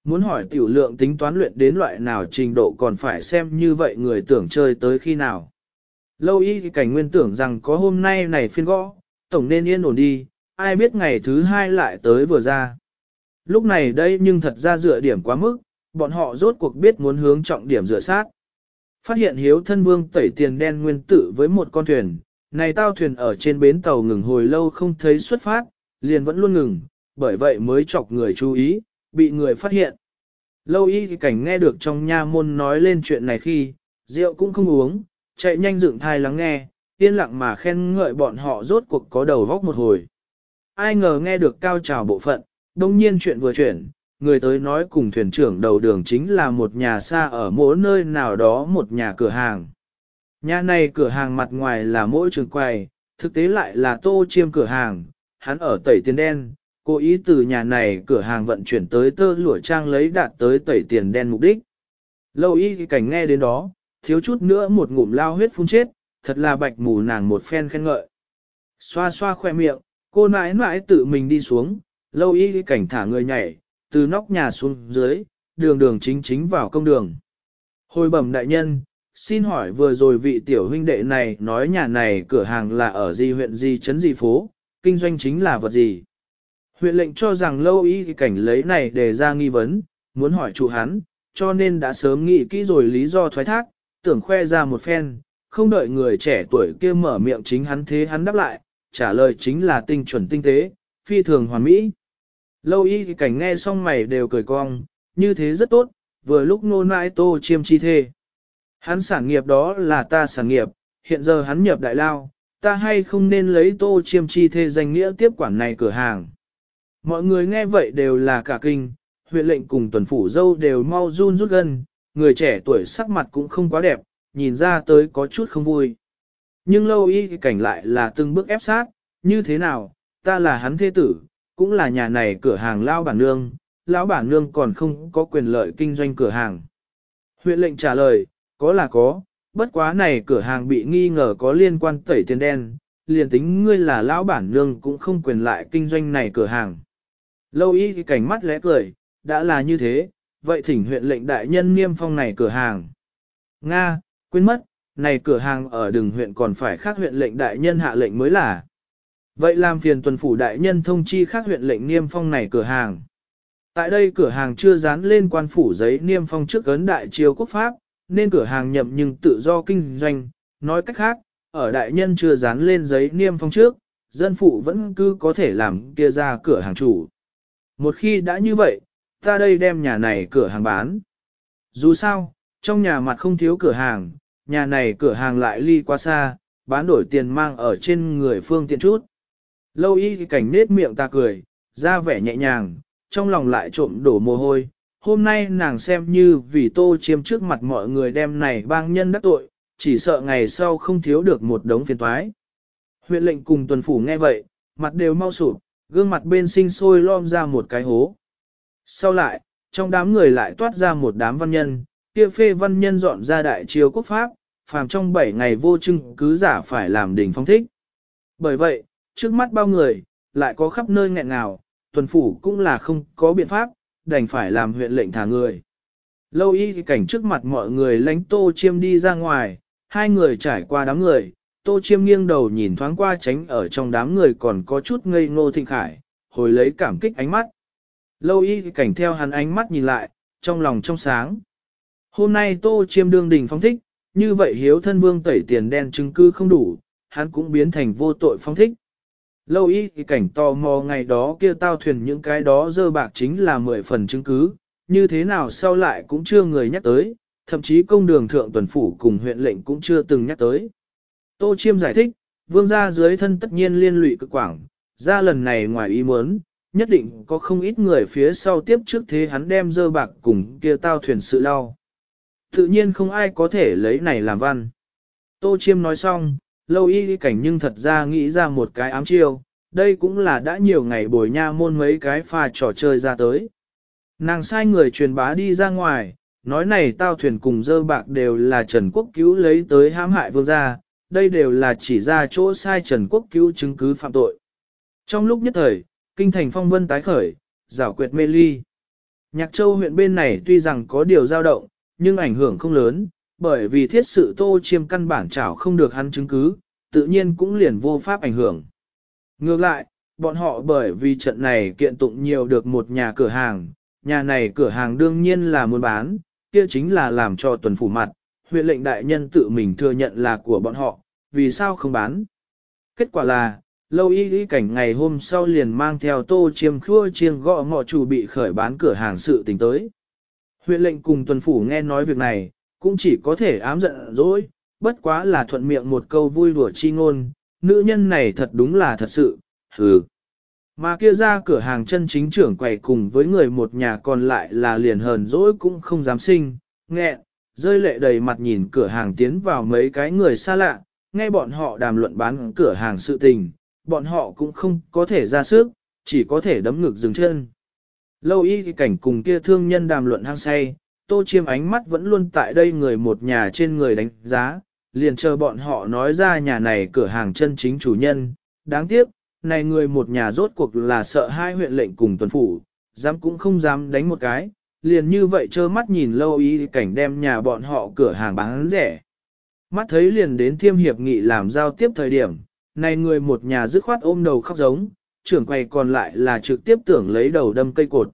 Muốn hỏi tiểu lượng tính toán luyện đến loại nào trình độ còn phải xem như vậy người tưởng chơi tới khi nào. Lâu y cảnh nguyên tưởng rằng có hôm nay này phiên gõ, tổng nên yên ổn đi, ai biết ngày thứ hai lại tới vừa ra. Lúc này đây nhưng thật ra dựa điểm quá mức, bọn họ rốt cuộc biết muốn hướng trọng điểm dựa sát. Phát hiện hiếu thân vương tẩy tiền đen nguyên tử với một con thuyền, này tao thuyền ở trên bến tàu ngừng hồi lâu không thấy xuất phát, liền vẫn luôn ngừng, bởi vậy mới chọc người chú ý, bị người phát hiện. Lâu y cảnh nghe được trong nha môn nói lên chuyện này khi, rượu cũng không uống, chạy nhanh dựng thai lắng nghe, yên lặng mà khen ngợi bọn họ rốt cuộc có đầu vóc một hồi. Ai ngờ nghe được cao trào bộ phận, đông nhiên chuyện vừa chuyển, người tới nói cùng thuyền trưởng đầu đường chính là một nhà xa ở mỗi nơi nào đó một nhà cửa hàng. Nhà này cửa hàng mặt ngoài là mỗi trường quầy, thực tế lại là tô chiêm cửa hàng, hắn ở tẩy tiền đen, cố ý từ nhà này cửa hàng vận chuyển tới tơ lụa trang lấy đạt tới tẩy tiền đen mục đích. Lâu y cảnh nghe đến đó, thiếu chút nữa một ngụm lao huyết phun chết, thật là bạch mù nàng một phen khen ngợi. Xoa xoa khoe miệng, cô nãi nãi tự mình đi xuống, lâu y cảnh thả người nhảy, từ nóc nhà xuống dưới, đường đường chính chính vào công đường. Hồi bẩm đại nhân, xin hỏi vừa rồi vị tiểu huynh đệ này nói nhà này cửa hàng là ở gì huyện gì trấn gì phố, kinh doanh chính là vật gì. Huyện lệnh cho rằng lâu y cảnh lấy này để ra nghi vấn, muốn hỏi chủ hắn, cho nên đã sớm nghĩ kỹ rồi lý do thoái thác, tưởng khoe ra một phen, không đợi người trẻ tuổi kia mở miệng chính hắn thế hắn đáp lại, trả lời chính là tinh chuẩn tinh tế, phi thường hoàn mỹ. Lâu y cảnh nghe xong mày đều cười cong, như thế rất tốt, vừa lúc nô nãi tô chiêm chi thê. Hắn sản nghiệp đó là ta sản nghiệp, hiện giờ hắn nhập đại lao, ta hay không nên lấy tô chiêm chi thê danh nghĩa tiếp quản này cửa hàng. Mọi người nghe vậy đều là cả kinh, huyện lệnh cùng tuần phủ dâu đều mau run rút gân, người trẻ tuổi sắc mặt cũng không quá đẹp, nhìn ra tới có chút không vui. Nhưng lâu y cảnh lại là từng bước ép sát, như thế nào, ta là hắn thế tử, cũng là nhà này cửa hàng lao bản nương, lão bản nương còn không có quyền lợi kinh doanh cửa hàng. Huyện lệnh trả lời, có là có, bất quá này cửa hàng bị nghi ngờ có liên quan tẩy tiền đen, liền tính ngươi là lão bản nương cũng không quyền lại kinh doanh này cửa hàng. Lâu y thì cảnh mắt lẽ cười, đã là như thế, vậy thỉnh huyện lệnh đại nhân niêm phong này cửa hàng. Nga, quên mất, này cửa hàng ở đường huyện còn phải khác huyện lệnh đại nhân hạ lệnh mới là. Vậy làm phiền tuần phủ đại nhân thông chi khác huyện lệnh niêm phong này cửa hàng. Tại đây cửa hàng chưa dán lên quan phủ giấy niêm phong trước ấn đại triều quốc pháp, nên cửa hàng nhậm nhưng tự do kinh doanh. Nói cách khác, ở đại nhân chưa dán lên giấy niêm phong trước, dân phụ vẫn cứ có thể làm kia ra cửa hàng chủ. Một khi đã như vậy, ta đây đem nhà này cửa hàng bán. Dù sao, trong nhà mặt không thiếu cửa hàng, nhà này cửa hàng lại ly quá xa, bán đổi tiền mang ở trên người phương tiện chút. Lâu y cảnh nết miệng ta cười, ra vẻ nhẹ nhàng, trong lòng lại trộm đổ mồ hôi. Hôm nay nàng xem như vì tô chiêm trước mặt mọi người đem này bang nhân đắc tội, chỉ sợ ngày sau không thiếu được một đống phiền toái. Huyện lệnh cùng tuần phủ nghe vậy, mặt đều mau sụp, gương mặt bên sinh sôi lom ra một cái hố. Sau lại, trong đám người lại toát ra một đám văn nhân, kia phê văn nhân dọn ra đại triều quốc pháp, phàm trong 7 ngày vô chứng cứ giả phải làm đỉnh phong thích. Bởi vậy, trước mắt bao người, lại có khắp nơi nghẹn ngào, tuần phủ cũng là không có biện pháp, đành phải làm huyện lệnh thả người. Lâu y cảnh trước mặt mọi người lánh tô chiêm đi ra ngoài, hai người trải qua đám người, tô chiêm nghiêng đầu nhìn thoáng qua tránh ở trong đám người còn có chút ngây ngô thịnh khải, hồi lấy cảm kích ánh mắt. Lâu y cảnh theo hắn ánh mắt nhìn lại, trong lòng trong sáng. Hôm nay tô chiêm đương đình phong thích, như vậy hiếu thân vương tẩy tiền đen chứng cứ không đủ, hắn cũng biến thành vô tội phong thích. Lâu y thì cảnh tò mò ngày đó kia tao thuyền những cái đó dơ bạc chính là mười phần chứng cứ, như thế nào sau lại cũng chưa người nhắc tới, thậm chí công đường thượng tuần phủ cùng huyện lệnh cũng chưa từng nhắc tới. Tô Chiêm giải thích, vương gia dưới thân tất nhiên liên lụy cực quảng, ra lần này ngoài ý muốn, nhất định có không ít người phía sau tiếp trước thế hắn đem dơ bạc cùng kia tao thuyền sự lao Tự nhiên không ai có thể lấy này làm văn. Tô Chiêm nói xong, lâu y cảnh nhưng thật ra nghĩ ra một cái ám chiêu, đây cũng là đã nhiều ngày bồi nha môn mấy cái pha trò chơi ra tới. Nàng sai người truyền bá đi ra ngoài, nói này tao thuyền cùng dơ bạc đều là Trần Quốc Cứu lấy tới hãm hại vương gia, đây đều là chỉ ra chỗ sai Trần Quốc Cứu chứng cứ phạm tội. Trong lúc nhất thời, kinh thành phong vân tái khởi, giảo quyệt mê ly. Nhạc châu huyện bên này tuy rằng có điều dao động, nhưng ảnh hưởng không lớn, bởi vì thiết sự tô chiêm căn bản chảo không được hắn chứng cứ, tự nhiên cũng liền vô pháp ảnh hưởng. Ngược lại, bọn họ bởi vì trận này kiện tụng nhiều được một nhà cửa hàng, nhà này cửa hàng đương nhiên là muốn bán, kia chính là làm cho tuần phủ mặt, huyện lệnh đại nhân tự mình thừa nhận là của bọn họ, vì sao không bán. Kết quả là, lâu y y cảnh ngày hôm sau liền mang theo tô chiêm khua chiêng gõ ngọ chủ bị khởi bán cửa hàng sự tình tới. Huyện lệnh cùng tuần phủ nghe nói việc này, cũng chỉ có thể ám giận dỗi, bất quá là thuận miệng một câu vui đùa chi ngôn, nữ nhân này thật đúng là thật sự, hừ. Mà kia ra cửa hàng chân chính trưởng quầy cùng với người một nhà còn lại là liền hờn dỗi cũng không dám sinh, nghẹn, rơi lệ đầy mặt nhìn cửa hàng tiến vào mấy cái người xa lạ, nghe bọn họ đàm luận bán cửa hàng sự tình, bọn họ cũng không có thể ra sức, chỉ có thể đấm ngực dừng chân. Lâu y cảnh cùng kia thương nhân đàm luận hăng say, tô chiêm ánh mắt vẫn luôn tại đây người một nhà trên người đánh giá, liền chờ bọn họ nói ra nhà này cửa hàng chân chính chủ nhân. Đáng tiếc, này người một nhà rốt cuộc là sợ hai huyện lệnh cùng tuần phủ, dám cũng không dám đánh một cái, liền như vậy trơ mắt nhìn lâu y cảnh đem nhà bọn họ cửa hàng bán rẻ. Mắt thấy liền đến thiêm hiệp nghị làm giao tiếp thời điểm, này người một nhà dứt khoát ôm đầu khóc giống, trưởng quầy còn lại là trực tiếp tưởng lấy đầu đâm cây cột.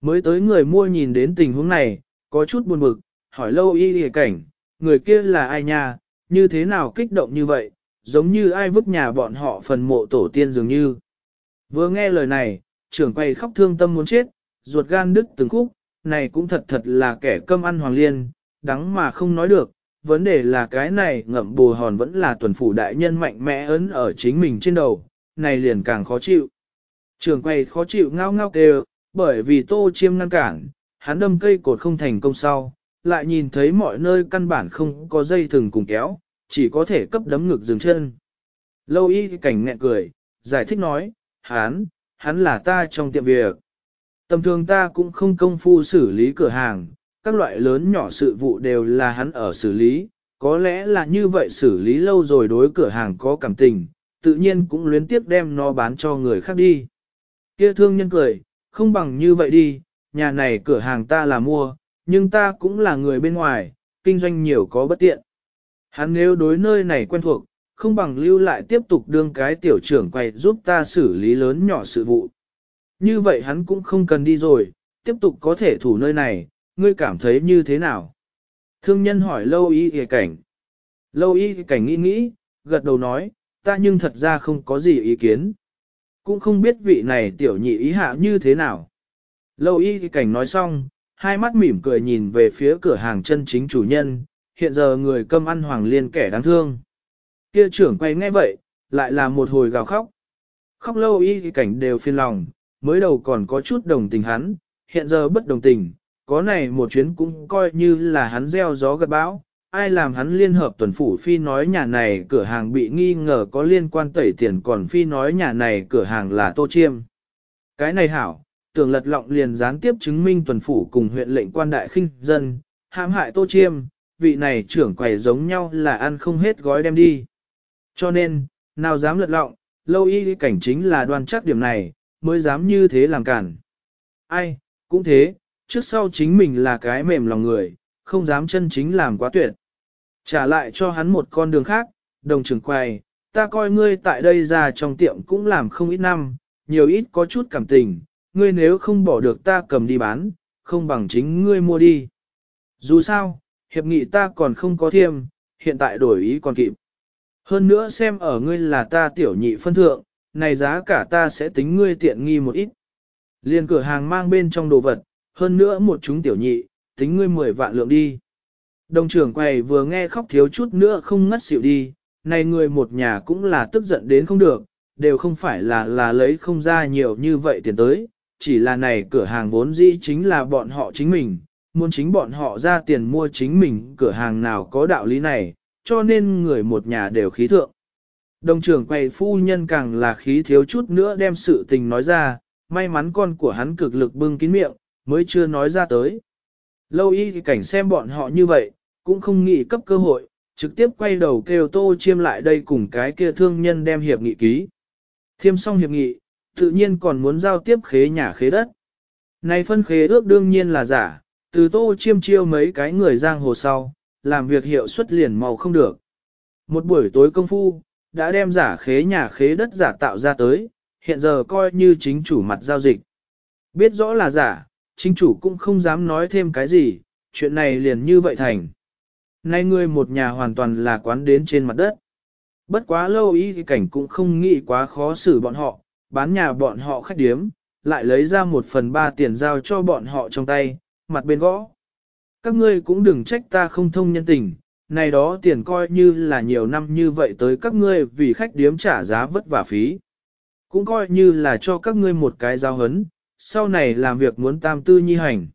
Mới tới người mua nhìn đến tình huống này, có chút buồn bực, hỏi lâu y hề cảnh, người kia là ai nha, như thế nào kích động như vậy, giống như ai vứt nhà bọn họ phần mộ tổ tiên dường như. Vừa nghe lời này, trưởng quầy khóc thương tâm muốn chết, ruột gan đứt từng khúc, này cũng thật thật là kẻ cơm ăn hoàng liên, đắng mà không nói được, vấn đề là cái này ngậm bù hòn vẫn là tuần phủ đại nhân mạnh mẽ ấn ở chính mình trên đầu, này liền càng khó chịu. Trường quay khó chịu ngao ngao kêu, bởi vì tô chiêm ngăn cản, hắn đâm cây cột không thành công sau, lại nhìn thấy mọi nơi căn bản không có dây thừng cùng kéo, chỉ có thể cấp đấm ngực dừng chân. Lâu y cảnh nghẹn cười, giải thích nói, hắn, hắn là ta trong tiệm việc. Tầm thường ta cũng không công phu xử lý cửa hàng, các loại lớn nhỏ sự vụ đều là hắn ở xử lý, có lẽ là như vậy xử lý lâu rồi đối cửa hàng có cảm tình, tự nhiên cũng luyến tiếp đem nó bán cho người khác đi. Kia thương nhân cười, không bằng như vậy đi, nhà này cửa hàng ta là mua, nhưng ta cũng là người bên ngoài, kinh doanh nhiều có bất tiện. Hắn nếu đối nơi này quen thuộc, không bằng lưu lại tiếp tục đương cái tiểu trưởng quay giúp ta xử lý lớn nhỏ sự vụ. Như vậy hắn cũng không cần đi rồi, tiếp tục có thể thủ nơi này, ngươi cảm thấy như thế nào? Thương nhân hỏi lâu y kìa cảnh. Lâu y cảnh nghĩ nghĩ, gật đầu nói, ta nhưng thật ra không có gì ý kiến. Cũng không biết vị này tiểu nhị ý hạ như thế nào. Lâu y cảnh nói xong, hai mắt mỉm cười nhìn về phía cửa hàng chân chính chủ nhân, hiện giờ người cơm ăn hoàng liên kẻ đáng thương. Kia trưởng quay nghe vậy, lại là một hồi gào khóc. Khóc lâu y cảnh đều phiền lòng, mới đầu còn có chút đồng tình hắn, hiện giờ bất đồng tình, có này một chuyến cũng coi như là hắn gieo gió gật bão, ai làm hắn liên hợp tuần phủ phi nói nhà này cửa hàng bị nghi ngờ có liên quan tẩy tiền còn phi nói nhà này cửa hàng là tô chiêm. Cái này hảo, tưởng lật lọng liền gián tiếp chứng minh tuần phủ cùng huyện lệnh quan đại khinh dân, hãm hại tô chiêm, vị này trưởng quầy giống nhau là ăn không hết gói đem đi. Cho nên, nào dám lật lọng, lâu y cảnh chính là đoan chắc điểm này, mới dám như thế làm cản. Ai, cũng thế, trước sau chính mình là cái mềm lòng người, không dám chân chính làm quá tuyệt. Trả lại cho hắn một con đường khác, đồng trưởng quầy, ta coi ngươi tại đây ra trong tiệm cũng làm không ít năm, nhiều ít có chút cảm tình, ngươi nếu không bỏ được ta cầm đi bán, không bằng chính ngươi mua đi. Dù sao, hiệp nghị ta còn không có thiêm, hiện tại đổi ý còn kịp. Hơn nữa xem ở ngươi là ta tiểu nhị phân thượng, này giá cả ta sẽ tính ngươi tiện nghi một ít. Liên cửa hàng mang bên trong đồ vật, hơn nữa một chúng tiểu nhị, tính ngươi 10 vạn lượng đi. Đồng trưởng quầy vừa nghe khóc thiếu chút nữa không ngất xỉu đi, này người một nhà cũng là tức giận đến không được, đều không phải là là lấy không ra nhiều như vậy tiền tới, chỉ là này cửa hàng vốn dĩ chính là bọn họ chính mình, muốn chính bọn họ ra tiền mua chính mình cửa hàng nào có đạo lý này, cho nên người một nhà đều khí thượng. Đồng trưởng quầy phu nhân càng là khí thiếu chút nữa đem sự tình nói ra, may mắn con của hắn cực lực bưng kín miệng, mới chưa nói ra tới. Lâu y thì cảnh xem bọn họ như vậy, cũng không nghĩ cấp cơ hội, trực tiếp quay đầu kêu tô chiêm lại đây cùng cái kia thương nhân đem hiệp nghị ký. Thiêm xong hiệp nghị, tự nhiên còn muốn giao tiếp khế nhà khế đất. Này phân khế ước đương nhiên là giả, từ tô chiêm chiêu mấy cái người giang hồ sau, làm việc hiệu suất liền màu không được. Một buổi tối công phu, đã đem giả khế nhà khế đất giả tạo ra tới, hiện giờ coi như chính chủ mặt giao dịch. Biết rõ là giả, chính chủ cũng không dám nói thêm cái gì, chuyện này liền như vậy thành. Nay ngươi một nhà hoàn toàn là quán đến trên mặt đất. Bất quá lâu ý thì cảnh cũng không nghĩ quá khó xử bọn họ, bán nhà bọn họ khách điếm, lại lấy ra một phần ba tiền giao cho bọn họ trong tay, mặt bên gõ. Các ngươi cũng đừng trách ta không thông nhân tình, này đó tiền coi như là nhiều năm như vậy tới các ngươi vì khách điếm trả giá vất vả phí. Cũng coi như là cho các ngươi một cái giao hấn, sau này làm việc muốn tam tư nhi hành.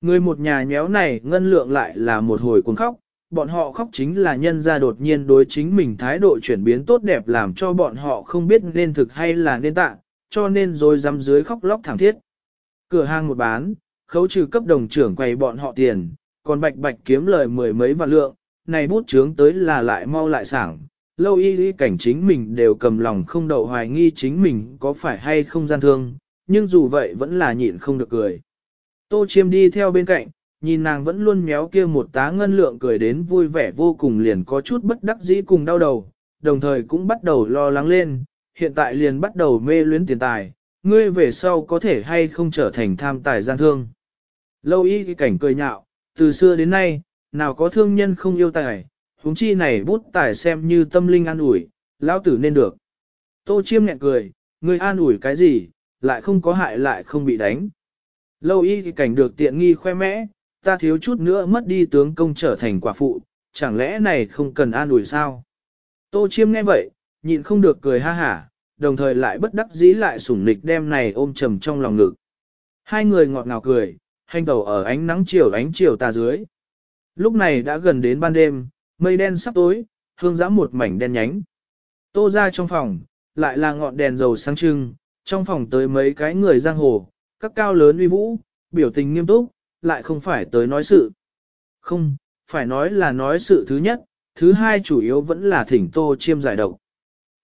Người một nhà nhéo này ngân lượng lại là một hồi cuồng khóc, bọn họ khóc chính là nhân ra đột nhiên đối chính mình thái độ chuyển biến tốt đẹp làm cho bọn họ không biết nên thực hay là nên tạ, cho nên rồi dám dưới khóc lóc thẳng thiết. Cửa hàng một bán, khấu trừ cấp đồng trưởng quầy bọn họ tiền, còn bạch bạch kiếm lời mười mấy vạn lượng, này bút chướng tới là lại mau lại sảng. Lâu y y cảnh chính mình đều cầm lòng không đậu hoài nghi chính mình có phải hay không gian thương, nhưng dù vậy vẫn là nhịn không được cười. Tô chiêm đi theo bên cạnh, nhìn nàng vẫn luôn méo kia một tá ngân lượng cười đến vui vẻ vô cùng liền có chút bất đắc dĩ cùng đau đầu, đồng thời cũng bắt đầu lo lắng lên, hiện tại liền bắt đầu mê luyến tiền tài, ngươi về sau có thể hay không trở thành tham tài gian thương. Lâu y cái cảnh cười nhạo, từ xưa đến nay, nào có thương nhân không yêu tài, huống chi này bút tài xem như tâm linh an ủi, lão tử nên được. Tô chiêm nhẹ cười, ngươi an ủi cái gì, lại không có hại lại không bị đánh. Lâu y cái cảnh được tiện nghi khoe mẽ, ta thiếu chút nữa mất đi tướng công trở thành quả phụ, chẳng lẽ này không cần an ủi sao? Tô chiêm nghe vậy, nhịn không được cười ha hả, đồng thời lại bất đắc dĩ lại sủng nịch đem này ôm trầm trong lòng ngực. Hai người ngọt ngào cười, hành tàu ở ánh nắng chiều ánh chiều tà dưới. Lúc này đã gần đến ban đêm, mây đen sắp tối, hương giã một mảnh đen nhánh. Tô ra trong phòng, lại là ngọn đèn dầu sáng trưng, trong phòng tới mấy cái người giang hồ, các cao lớn uy vũ, biểu tình nghiêm túc, lại không phải tới nói sự. Không, phải nói là nói sự thứ nhất, thứ hai chủ yếu vẫn là thỉnh tô chiêm giải độc.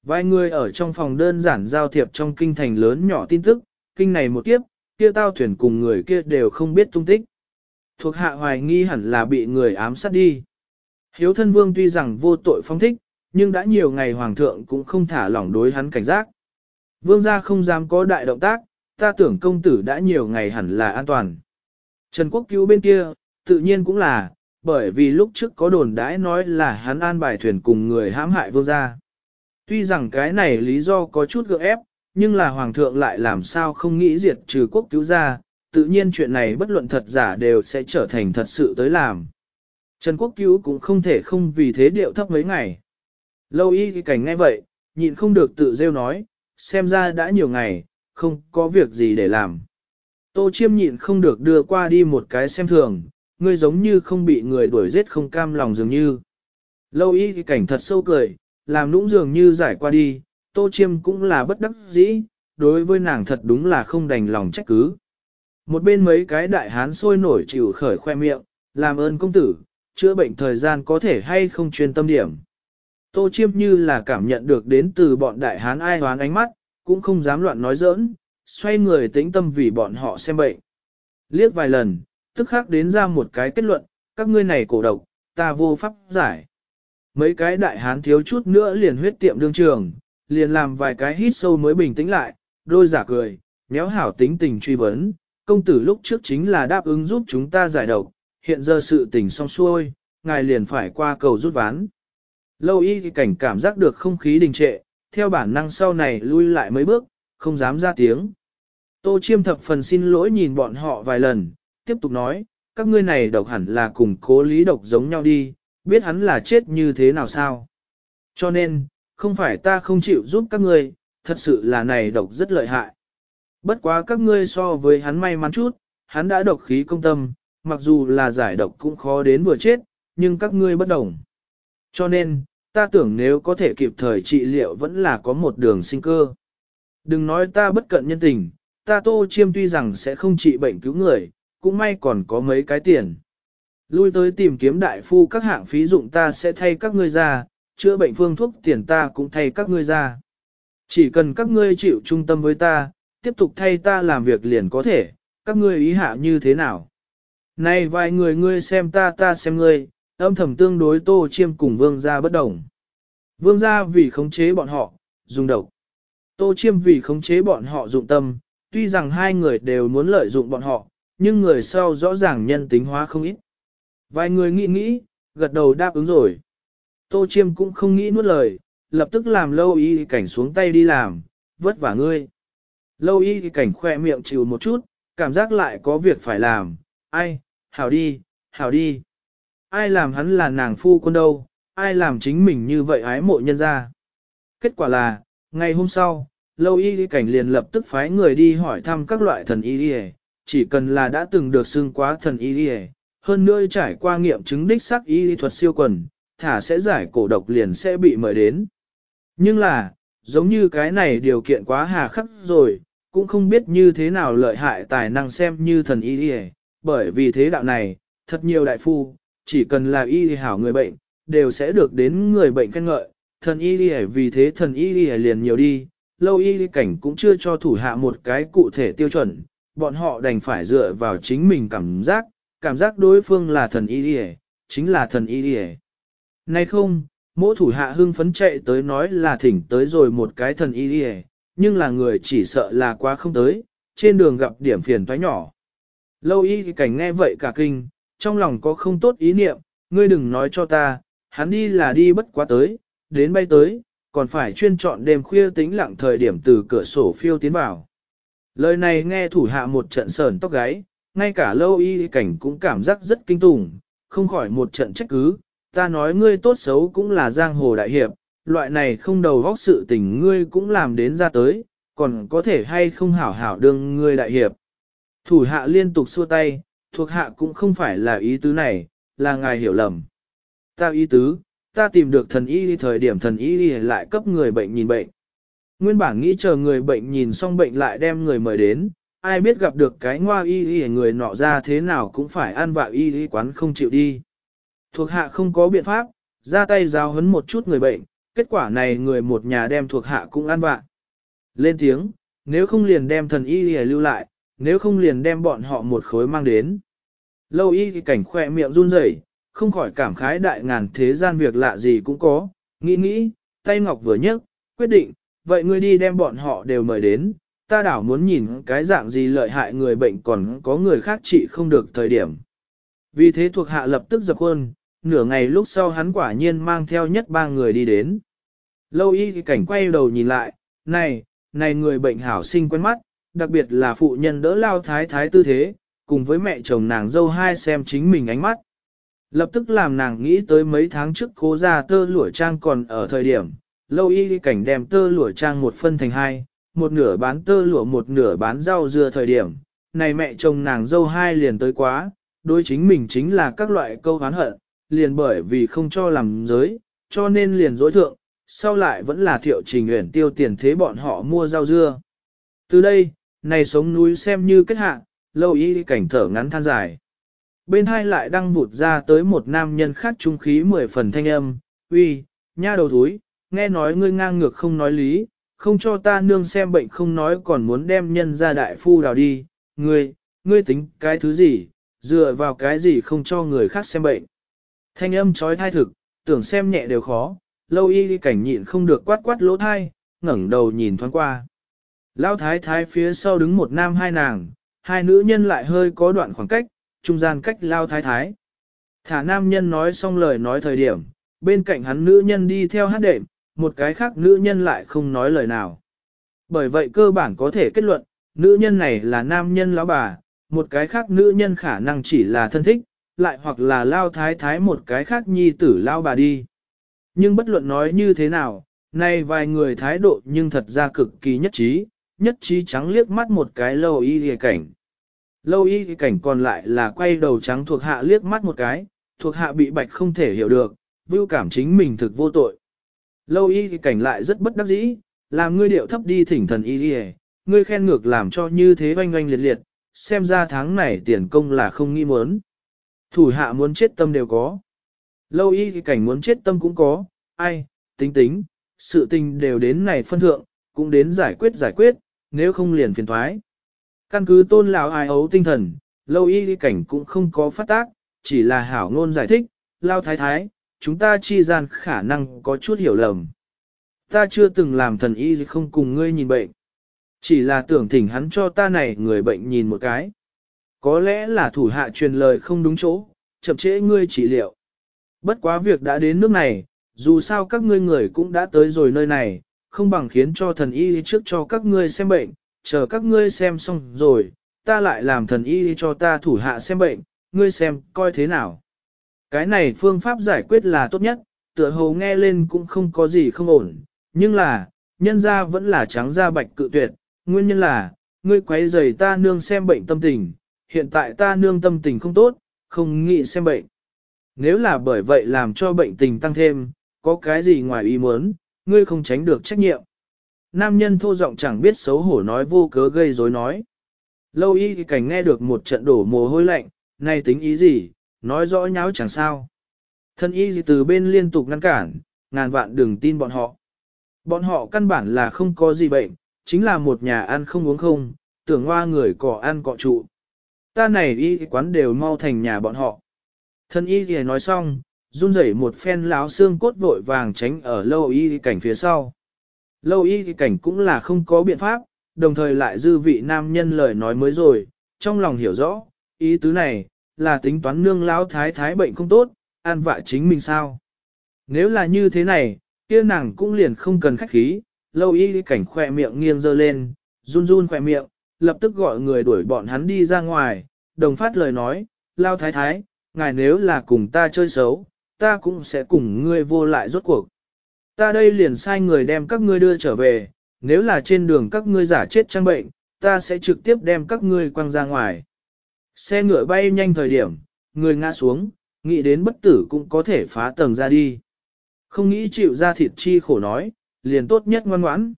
Vài người ở trong phòng đơn giản giao thiệp trong kinh thành lớn nhỏ tin tức, kinh này một kiếp, kia tao thuyền cùng người kia đều không biết tung tích. Thuộc hạ hoài nghi hẳn là bị người ám sát đi. Hiếu thân vương tuy rằng vô tội phong thích, nhưng đã nhiều ngày hoàng thượng cũng không thả lỏng đối hắn cảnh giác. Vương gia không dám có đại động tác, ta tưởng công tử đã nhiều ngày hẳn là an toàn. Trần Quốc cứu bên kia, tự nhiên cũng là, bởi vì lúc trước có đồn đãi nói là hắn an bài thuyền cùng người hãm hại vương gia. Tuy rằng cái này lý do có chút gượng ép, nhưng là hoàng thượng lại làm sao không nghĩ diệt trừ quốc cứu gia, tự nhiên chuyện này bất luận thật giả đều sẽ trở thành thật sự tới làm. Trần Quốc Cứu cũng không thể không vì thế điệu thấp mấy ngày. Lâu y cái cảnh ngay vậy, nhịn không được tự rêu nói, xem ra đã nhiều ngày, không có việc gì để làm. Tô chiêm nhịn không được đưa qua đi một cái xem thường, ngươi giống như không bị người đuổi giết không cam lòng dường như. Lâu y cái cảnh thật sâu cười, làm nũng dường như giải qua đi, tô chiêm cũng là bất đắc dĩ, đối với nàng thật đúng là không đành lòng trách cứ. Một bên mấy cái đại hán sôi nổi chịu khởi khoe miệng, làm ơn công tử, chữa bệnh thời gian có thể hay không chuyên tâm điểm. Tô chiêm như là cảm nhận được đến từ bọn đại hán ai hoán ánh mắt, cũng không dám loạn nói giỡn, xoay người tĩnh tâm vì bọn họ xem bệnh. Liếc vài lần, tức khắc đến ra một cái kết luận, các ngươi này cổ độc, ta vô pháp giải. Mấy cái đại hán thiếu chút nữa liền huyết tiệm đương trường, liền làm vài cái hít sâu mới bình tĩnh lại, đôi giả cười, méo hảo tính tình truy vấn, công tử lúc trước chính là đáp ứng giúp chúng ta giải độc, hiện giờ sự tình xong xuôi, ngài liền phải qua cầu rút ván. Lâu y cảnh cảm giác được không khí đình trệ, theo bản năng sau này lui lại mấy bước, không dám ra tiếng. Tô chiêm thập phần xin lỗi nhìn bọn họ vài lần, tiếp tục nói, các ngươi này độc hẳn là cùng cố lý độc giống nhau đi, biết hắn là chết như thế nào sao. Cho nên, không phải ta không chịu giúp các ngươi, thật sự là này độc rất lợi hại. Bất quá các ngươi so với hắn may mắn chút, hắn đã độc khí công tâm, mặc dù là giải độc cũng khó đến vừa chết, nhưng các ngươi bất đồng. Cho nên, ta tưởng nếu có thể kịp thời trị liệu vẫn là có một đường sinh cơ. Đừng nói ta bất cận nhân tình, ta tô chiêm tuy rằng sẽ không trị bệnh cứu người, cũng may còn có mấy cái tiền. Lui tới tìm kiếm đại phu các hạng phí dụng ta sẽ thay các ngươi ra, chữa bệnh phương thuốc tiền ta cũng thay các ngươi ra. Chỉ cần các ngươi chịu trung tâm với ta, tiếp tục thay ta làm việc liền có thể, các ngươi ý hạ như thế nào. Này vài người ngươi xem ta ta xem ngươi, âm thầm tương đối tô chiêm cùng vương gia bất đồng. Vương gia vì khống chế bọn họ, dùng độc. Tô chiêm vì khống chế bọn họ dụng tâm, tuy rằng hai người đều muốn lợi dụng bọn họ, nhưng người sau rõ ràng nhân tính hóa không ít. Vài người nghĩ nghĩ, gật đầu đáp ứng rồi. Tô chiêm cũng không nghĩ nuốt lời, lập tức làm lâu y cảnh xuống tay đi làm, vất vả ngươi. Lâu y cảnh khoe miệng chịu một chút, cảm giác lại có việc phải làm, ai, hảo đi, hảo đi. Ai làm hắn là nàng phu quân đâu, ai làm chính mình như vậy ái mộ nhân ra. Kết quả là, ngày hôm sau, lâu y cảnh liền lập tức phái người đi hỏi thăm các loại thần y y chỉ cần là đã từng được xưng quá thần y y hơn nữa trải qua nghiệm chứng đích sắc y thuật siêu quần, thả sẽ giải cổ độc liền sẽ bị mời đến. Nhưng là, giống như cái này điều kiện quá hà khắc rồi, cũng không biết như thế nào lợi hại tài năng xem như thần y y bởi vì thế đạo này, thật nhiều đại phu, chỉ cần là y hảo người bệnh, đều sẽ được đến người bệnh khen ngợi, thần y y vì thế thần y y liền nhiều đi, lâu y cảnh cũng chưa cho thủ hạ một cái cụ thể tiêu chuẩn, bọn họ đành phải dựa vào chính mình cảm giác, cảm giác đối phương là thần y y, chính là thần y y. Nay không, mỗi thủ hạ hưng phấn chạy tới nói là thỉnh tới rồi một cái thần y y, nhưng là người chỉ sợ là quá không tới, trên đường gặp điểm phiền toái nhỏ. Lâu y cảnh nghe vậy cả kinh, trong lòng có không tốt ý niệm, ngươi đừng nói cho ta, hắn đi là đi bất quá tới, đến bay tới, còn phải chuyên chọn đêm khuya tính lặng thời điểm từ cửa sổ phiêu tiến vào. Lời này nghe thủ hạ một trận sờn tóc gáy, ngay cả lâu y cảnh cũng cảm giác rất kinh tủng, không khỏi một trận trách cứ, ta nói ngươi tốt xấu cũng là giang hồ đại hiệp, loại này không đầu vóc sự tình ngươi cũng làm đến ra tới, còn có thể hay không hảo hảo đương ngươi đại hiệp. Thủ hạ liên tục xua tay, thuộc hạ cũng không phải là ý tứ này, là ngài hiểu lầm. Ta ý tứ, ta tìm được thần y thời điểm thần y lại cấp người bệnh nhìn bệnh. Nguyên bản nghĩ chờ người bệnh nhìn xong bệnh lại đem người mời đến, ai biết gặp được cái ngoa y y người nọ ra thế nào cũng phải ăn vạ y y quán không chịu đi. Thuộc hạ không có biện pháp, ra tay giáo hấn một chút người bệnh, kết quả này người một nhà đem thuộc hạ cũng ăn vạ. Lên tiếng, nếu không liền đem thần y y lưu lại, nếu không liền đem bọn họ một khối mang đến. Lâu y cảnh khoe miệng run rẩy, không khỏi cảm khái đại ngàn thế gian việc lạ gì cũng có, nghĩ nghĩ, tay ngọc vừa nhấc, quyết định, vậy ngươi đi đem bọn họ đều mời đến, ta đảo muốn nhìn cái dạng gì lợi hại người bệnh còn có người khác trị không được thời điểm. Vì thế thuộc hạ lập tức dập quân, nửa ngày lúc sau hắn quả nhiên mang theo nhất ba người đi đến. Lâu y cảnh quay đầu nhìn lại, này, này người bệnh hảo sinh quen mắt, đặc biệt là phụ nhân đỡ lao thái thái tư thế, cùng với mẹ chồng nàng dâu hai xem chính mình ánh mắt. Lập tức làm nàng nghĩ tới mấy tháng trước cố ra tơ lụa trang còn ở thời điểm, lâu y cảnh đem tơ lụa trang một phân thành hai, một nửa bán tơ lụa một nửa bán rau dưa thời điểm, này mẹ chồng nàng dâu hai liền tới quá, đối chính mình chính là các loại câu hán hận, liền bởi vì không cho làm giới, cho nên liền dối thượng, sau lại vẫn là thiệu trình nguyện tiêu tiền thế bọn họ mua rau dưa. Từ đây, này sống núi xem như kết hạ, lâu y cảnh thở ngắn than dài. Bên hai lại đang vụt ra tới một nam nhân khác trung khí mười phần thanh âm, uy, nha đầu thúi, nghe nói ngươi ngang ngược không nói lý, không cho ta nương xem bệnh không nói còn muốn đem nhân ra đại phu đào đi, ngươi, ngươi tính cái thứ gì, dựa vào cái gì không cho người khác xem bệnh. Thanh âm trói thai thực, tưởng xem nhẹ đều khó, lâu y cảnh nhịn không được quát quát lỗ thai, ngẩng đầu nhìn thoáng qua. Lão thái thái phía sau đứng một nam hai nàng, hai nữ nhân lại hơi có đoạn khoảng cách, trung gian cách lao thái thái. Thả nam nhân nói xong lời nói thời điểm, bên cạnh hắn nữ nhân đi theo hát đệm, một cái khác nữ nhân lại không nói lời nào. Bởi vậy cơ bản có thể kết luận, nữ nhân này là nam nhân lão bà, một cái khác nữ nhân khả năng chỉ là thân thích, lại hoặc là lao thái thái một cái khác nhi tử lao bà đi. Nhưng bất luận nói như thế nào, nay vài người thái độ nhưng thật ra cực kỳ nhất trí, nhất trí trắng liếc mắt một cái lâu y hề cảnh. Lâu y cảnh còn lại là quay đầu trắng thuộc hạ liếc mắt một cái, thuộc hạ bị bạch không thể hiểu được, vưu cảm chính mình thực vô tội. Lâu y cảnh lại rất bất đắc dĩ, làm ngươi điệu thấp đi thỉnh thần y đi ngươi khen ngược làm cho như thế oanh oanh liệt liệt, xem ra tháng này tiền công là không nghi muốn. Thủ hạ muốn chết tâm đều có. Lâu y cảnh muốn chết tâm cũng có, ai, tính tính, sự tình đều đến này phân thượng, cũng đến giải quyết giải quyết, nếu không liền phiền thoái. Căn cứ tôn lão ai ấu tinh thần, lâu y cảnh cũng không có phát tác, chỉ là hảo ngôn giải thích, lao thái thái, chúng ta chi gian khả năng có chút hiểu lầm. Ta chưa từng làm thần y không cùng ngươi nhìn bệnh. Chỉ là tưởng thỉnh hắn cho ta này người bệnh nhìn một cái. Có lẽ là thủ hạ truyền lời không đúng chỗ, chậm trễ ngươi trị liệu. Bất quá việc đã đến nước này, dù sao các ngươi người cũng đã tới rồi nơi này, không bằng khiến cho thần y trước cho các ngươi xem bệnh, chờ các ngươi xem xong rồi, ta lại làm thần y cho ta thủ hạ xem bệnh, ngươi xem coi thế nào. Cái này phương pháp giải quyết là tốt nhất, tựa hồ nghe lên cũng không có gì không ổn, nhưng là, nhân ra vẫn là trắng da bạch cự tuyệt, nguyên nhân là, ngươi quấy rầy ta nương xem bệnh tâm tình, hiện tại ta nương tâm tình không tốt, không nghĩ xem bệnh. Nếu là bởi vậy làm cho bệnh tình tăng thêm, có cái gì ngoài ý muốn, ngươi không tránh được trách nhiệm. Nam nhân thô giọng chẳng biết xấu hổ nói vô cớ gây rối nói. Lâu y thì cảnh nghe được một trận đổ mồ hôi lạnh, này tính ý gì, nói rõ nháo chẳng sao. Thân y gì từ bên liên tục ngăn cản, ngàn vạn đừng tin bọn họ. Bọn họ căn bản là không có gì bệnh, chính là một nhà ăn không uống không, tưởng hoa người cỏ ăn cọ trụ. Ta này y quán đều mau thành nhà bọn họ. Thân y thì nói xong, run rẩy một phen láo xương cốt vội vàng tránh ở lâu y cảnh phía sau. Lâu y cảnh cũng là không có biện pháp, đồng thời lại dư vị nam nhân lời nói mới rồi, trong lòng hiểu rõ, ý tứ này, là tính toán nương lão thái thái bệnh không tốt, an vạ chính mình sao. Nếu là như thế này, kia nàng cũng liền không cần khách khí, lâu y cảnh khỏe miệng nghiêng dơ lên, run run khỏe miệng, lập tức gọi người đuổi bọn hắn đi ra ngoài, đồng phát lời nói, lao thái thái, ngài nếu là cùng ta chơi xấu, ta cũng sẽ cùng ngươi vô lại rốt cuộc. Ta đây liền sai người đem các ngươi đưa trở về, nếu là trên đường các ngươi giả chết trang bệnh, ta sẽ trực tiếp đem các ngươi quăng ra ngoài. Xe ngựa bay nhanh thời điểm, người ngã xuống, nghĩ đến bất tử cũng có thể phá tầng ra đi. Không nghĩ chịu ra thịt chi khổ nói, liền tốt nhất ngoan ngoãn.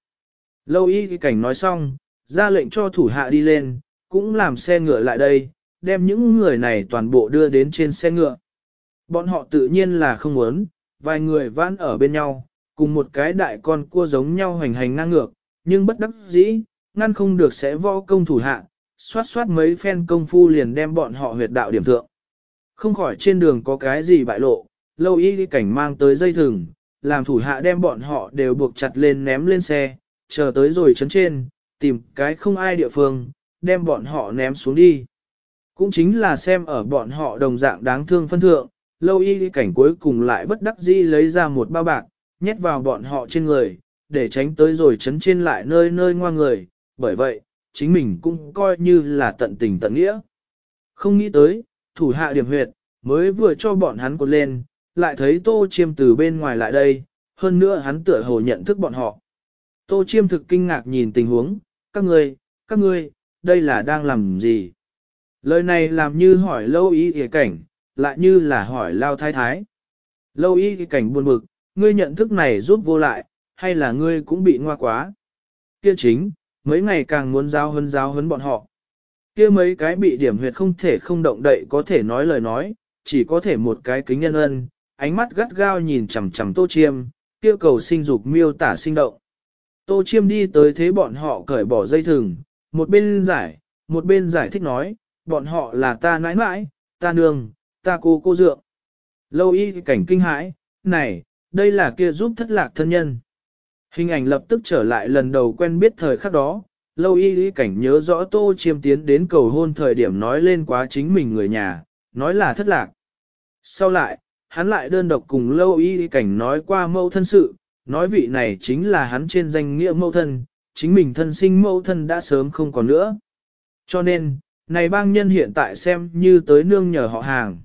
Lâu y cảnh nói xong, ra lệnh cho thủ hạ đi lên, cũng làm xe ngựa lại đây, đem những người này toàn bộ đưa đến trên xe ngựa. Bọn họ tự nhiên là không muốn, vài người vãn ở bên nhau, cùng một cái đại con cua giống nhau hành hành ngang ngược, nhưng bất đắc dĩ, ngăn không được sẽ võ công thủ hạ, xoát xoát mấy phen công phu liền đem bọn họ huyệt đạo điểm thượng. Không khỏi trên đường có cái gì bại lộ, lâu y cảnh mang tới dây thừng, làm thủ hạ đem bọn họ đều buộc chặt lên ném lên xe, chờ tới rồi chấn trên, tìm cái không ai địa phương, đem bọn họ ném xuống đi. Cũng chính là xem ở bọn họ đồng dạng đáng thương phân thượng, lâu y cảnh cuối cùng lại bất đắc dĩ lấy ra một bao bạc, nhét vào bọn họ trên người, để tránh tới rồi chấn trên lại nơi nơi ngoan người, bởi vậy, chính mình cũng coi như là tận tình tận nghĩa. Không nghĩ tới, thủ hạ điểm huyệt, mới vừa cho bọn hắn cột lên, lại thấy tô chiêm từ bên ngoài lại đây, hơn nữa hắn tựa hồ nhận thức bọn họ. Tô chiêm thực kinh ngạc nhìn tình huống, các ngươi, các ngươi, đây là đang làm gì? Lời này làm như hỏi lâu ý kìa cảnh, lại như là hỏi lao thái thái. Lâu ý kìa cảnh buồn bực, ngươi nhận thức này giúp vô lại, hay là ngươi cũng bị ngoa quá? Kia chính, mấy ngày càng muốn giáo hấn giáo hấn bọn họ. Kia mấy cái bị điểm huyệt không thể không động đậy có thể nói lời nói, chỉ có thể một cái kính nhân ân, ánh mắt gắt gao nhìn chằm chằm tô chiêm, kia cầu sinh dục miêu tả sinh động. Tô chiêm đi tới thế bọn họ cởi bỏ dây thừng, một bên giải, một bên giải thích nói, bọn họ là ta nãi nãi, ta nương, ta cô cô dượng. Lâu y cảnh kinh hãi, này, đây là kia giúp thất lạc thân nhân. Hình ảnh lập tức trở lại lần đầu quen biết thời khắc đó, lâu y cảnh nhớ rõ tô chiêm tiến đến cầu hôn thời điểm nói lên quá chính mình người nhà, nói là thất lạc. Sau lại, hắn lại đơn độc cùng lâu y cảnh nói qua mẫu thân sự, nói vị này chính là hắn trên danh nghĩa mẫu thân, chính mình thân sinh mẫu thân đã sớm không còn nữa. Cho nên, này bang nhân hiện tại xem như tới nương nhờ họ hàng.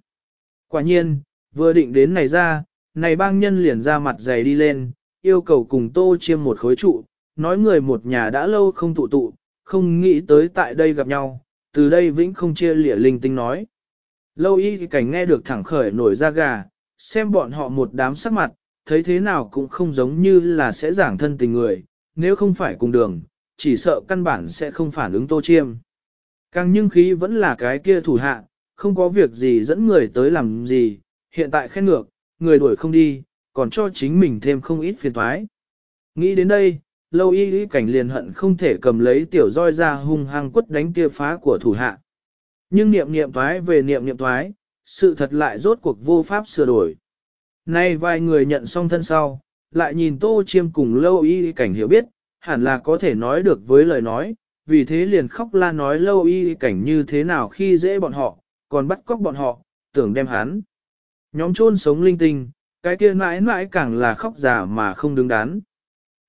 Quả nhiên, vừa định đến này ra, này bang nhân liền ra mặt dày đi lên, yêu cầu cùng tô chiêm một khối trụ, nói người một nhà đã lâu không tụ tụ, không nghĩ tới tại đây gặp nhau, từ đây vĩnh không chia lịa linh tinh nói. Lâu y cảnh nghe được thẳng khởi nổi ra gà, xem bọn họ một đám sắc mặt, thấy thế nào cũng không giống như là sẽ giảng thân tình người, nếu không phải cùng đường, chỉ sợ căn bản sẽ không phản ứng tô chiêm. Càng nhưng khí vẫn là cái kia thủ hạ, không có việc gì dẫn người tới làm gì, hiện tại khen ngược, người đuổi không đi, còn cho chính mình thêm không ít phiền thoái. Nghĩ đến đây, lâu y y cảnh liền hận không thể cầm lấy tiểu roi ra hung hăng quất đánh kia phá của thủ hạ. Nhưng niệm niệm thoái về niệm niệm thoái, sự thật lại rốt cuộc vô pháp sửa đổi. Nay vài người nhận xong thân sau, lại nhìn tô chiêm cùng lâu y cảnh hiểu biết, hẳn là có thể nói được với lời nói, vì thế liền khóc la nói lâu y cảnh như thế nào khi dễ bọn họ, còn bắt cóc bọn họ, tưởng đem hắn. Nhóm chôn sống linh tinh, cái kia mãi mãi càng là khóc giả mà không đứng đắn.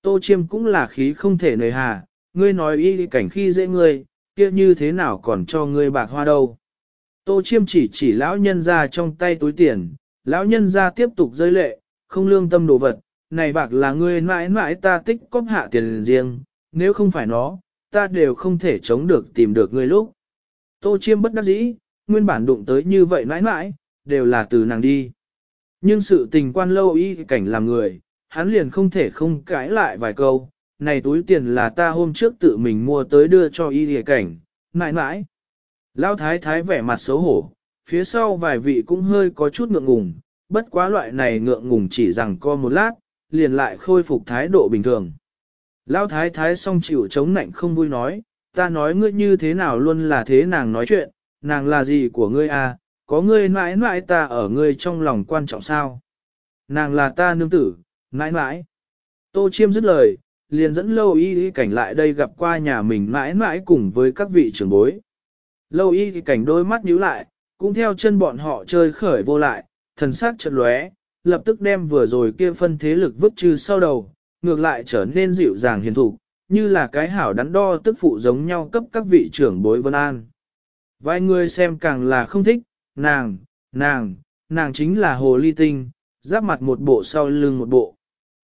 Tô chiêm cũng là khí không thể nời hà, ngươi nói y cảnh khi dễ ngươi, kia như thế nào còn cho ngươi bạc hoa đâu. Tô chiêm chỉ chỉ lão nhân ra trong tay túi tiền, lão nhân ra tiếp tục rơi lệ, không lương tâm đồ vật, này bạc là ngươi mãi mãi ta tích cóp hạ tiền riêng, nếu không phải nó, ta đều không thể chống được tìm được ngươi lúc. Tô chiêm bất đắc dĩ, nguyên bản đụng tới như vậy mãi mãi, đều là từ nàng đi. Nhưng sự tình quan lâu y cảnh làm người, hắn liền không thể không cãi lại vài câu, này túi tiền là ta hôm trước tự mình mua tới đưa cho y cảnh, mãi mãi. Lão thái thái vẻ mặt xấu hổ, phía sau vài vị cũng hơi có chút ngượng ngùng, bất quá loại này ngượng ngùng chỉ rằng co một lát, liền lại khôi phục thái độ bình thường. Lão thái thái song chịu chống nạnh không vui nói, ta nói ngươi như thế nào luôn là thế nàng nói chuyện, nàng là gì của ngươi à, có ngươi mãi mãi ta ở ngươi trong lòng quan trọng sao? Nàng là ta nương tử, mãi mãi. Tô chiêm dứt lời, liền dẫn lâu y y cảnh lại đây gặp qua nhà mình mãi mãi cùng với các vị trưởng bối. Lâu y y cảnh đôi mắt nhíu lại, cũng theo chân bọn họ chơi khởi vô lại, thần sắc chợt lóe, lập tức đem vừa rồi kia phân thế lực vứt trừ sau đầu, ngược lại trở nên dịu dàng hiền thục, như là cái hảo đắn đo tức phụ giống nhau cấp các vị trưởng bối vân an. Vài người xem càng là không thích, nàng, nàng, nàng chính là hồ ly tinh, giáp mặt một bộ sau lưng một bộ.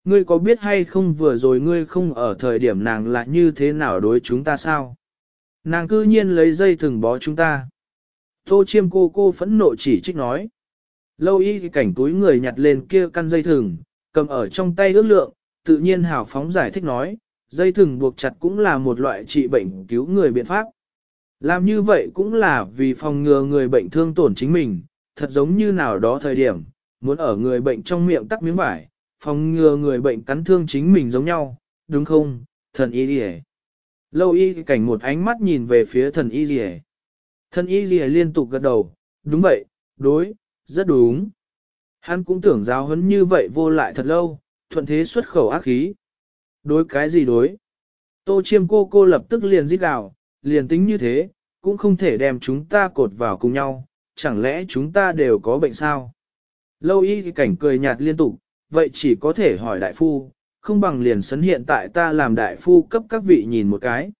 Ngươi có biết hay không vừa rồi ngươi không ở thời điểm nàng là như thế nào đối chúng ta sao? Nàng cư nhiên lấy dây thừng bó chúng ta. Tô chiêm cô cô phẫn nộ chỉ trích nói. Lâu y cảnh túi người nhặt lên kia căn dây thừng, cầm ở trong tay ước lượng, tự nhiên hào phóng giải thích nói, dây thừng buộc chặt cũng là một loại trị bệnh cứu người biện pháp. Làm như vậy cũng là vì phòng ngừa người bệnh thương tổn chính mình, thật giống như nào đó thời điểm, muốn ở người bệnh trong miệng tắc miếng vải, phòng ngừa người bệnh cắn thương chính mình giống nhau, đúng không, thần y đi Lâu y cảnh một ánh mắt nhìn về phía thần y đi Thần y đi liên tục gật đầu, đúng vậy, đối, rất đúng. Hắn cũng tưởng giáo huấn như vậy vô lại thật lâu, thuận thế xuất khẩu ác khí. Đối cái gì đối? Tô chiêm cô cô lập tức liền giết gào, liền tính như thế, cũng không thể đem chúng ta cột vào cùng nhau, chẳng lẽ chúng ta đều có bệnh sao? Lâu y cảnh cười nhạt liên tục, vậy chỉ có thể hỏi đại phu, không bằng liền sấn hiện tại ta làm đại phu cấp các vị nhìn một cái.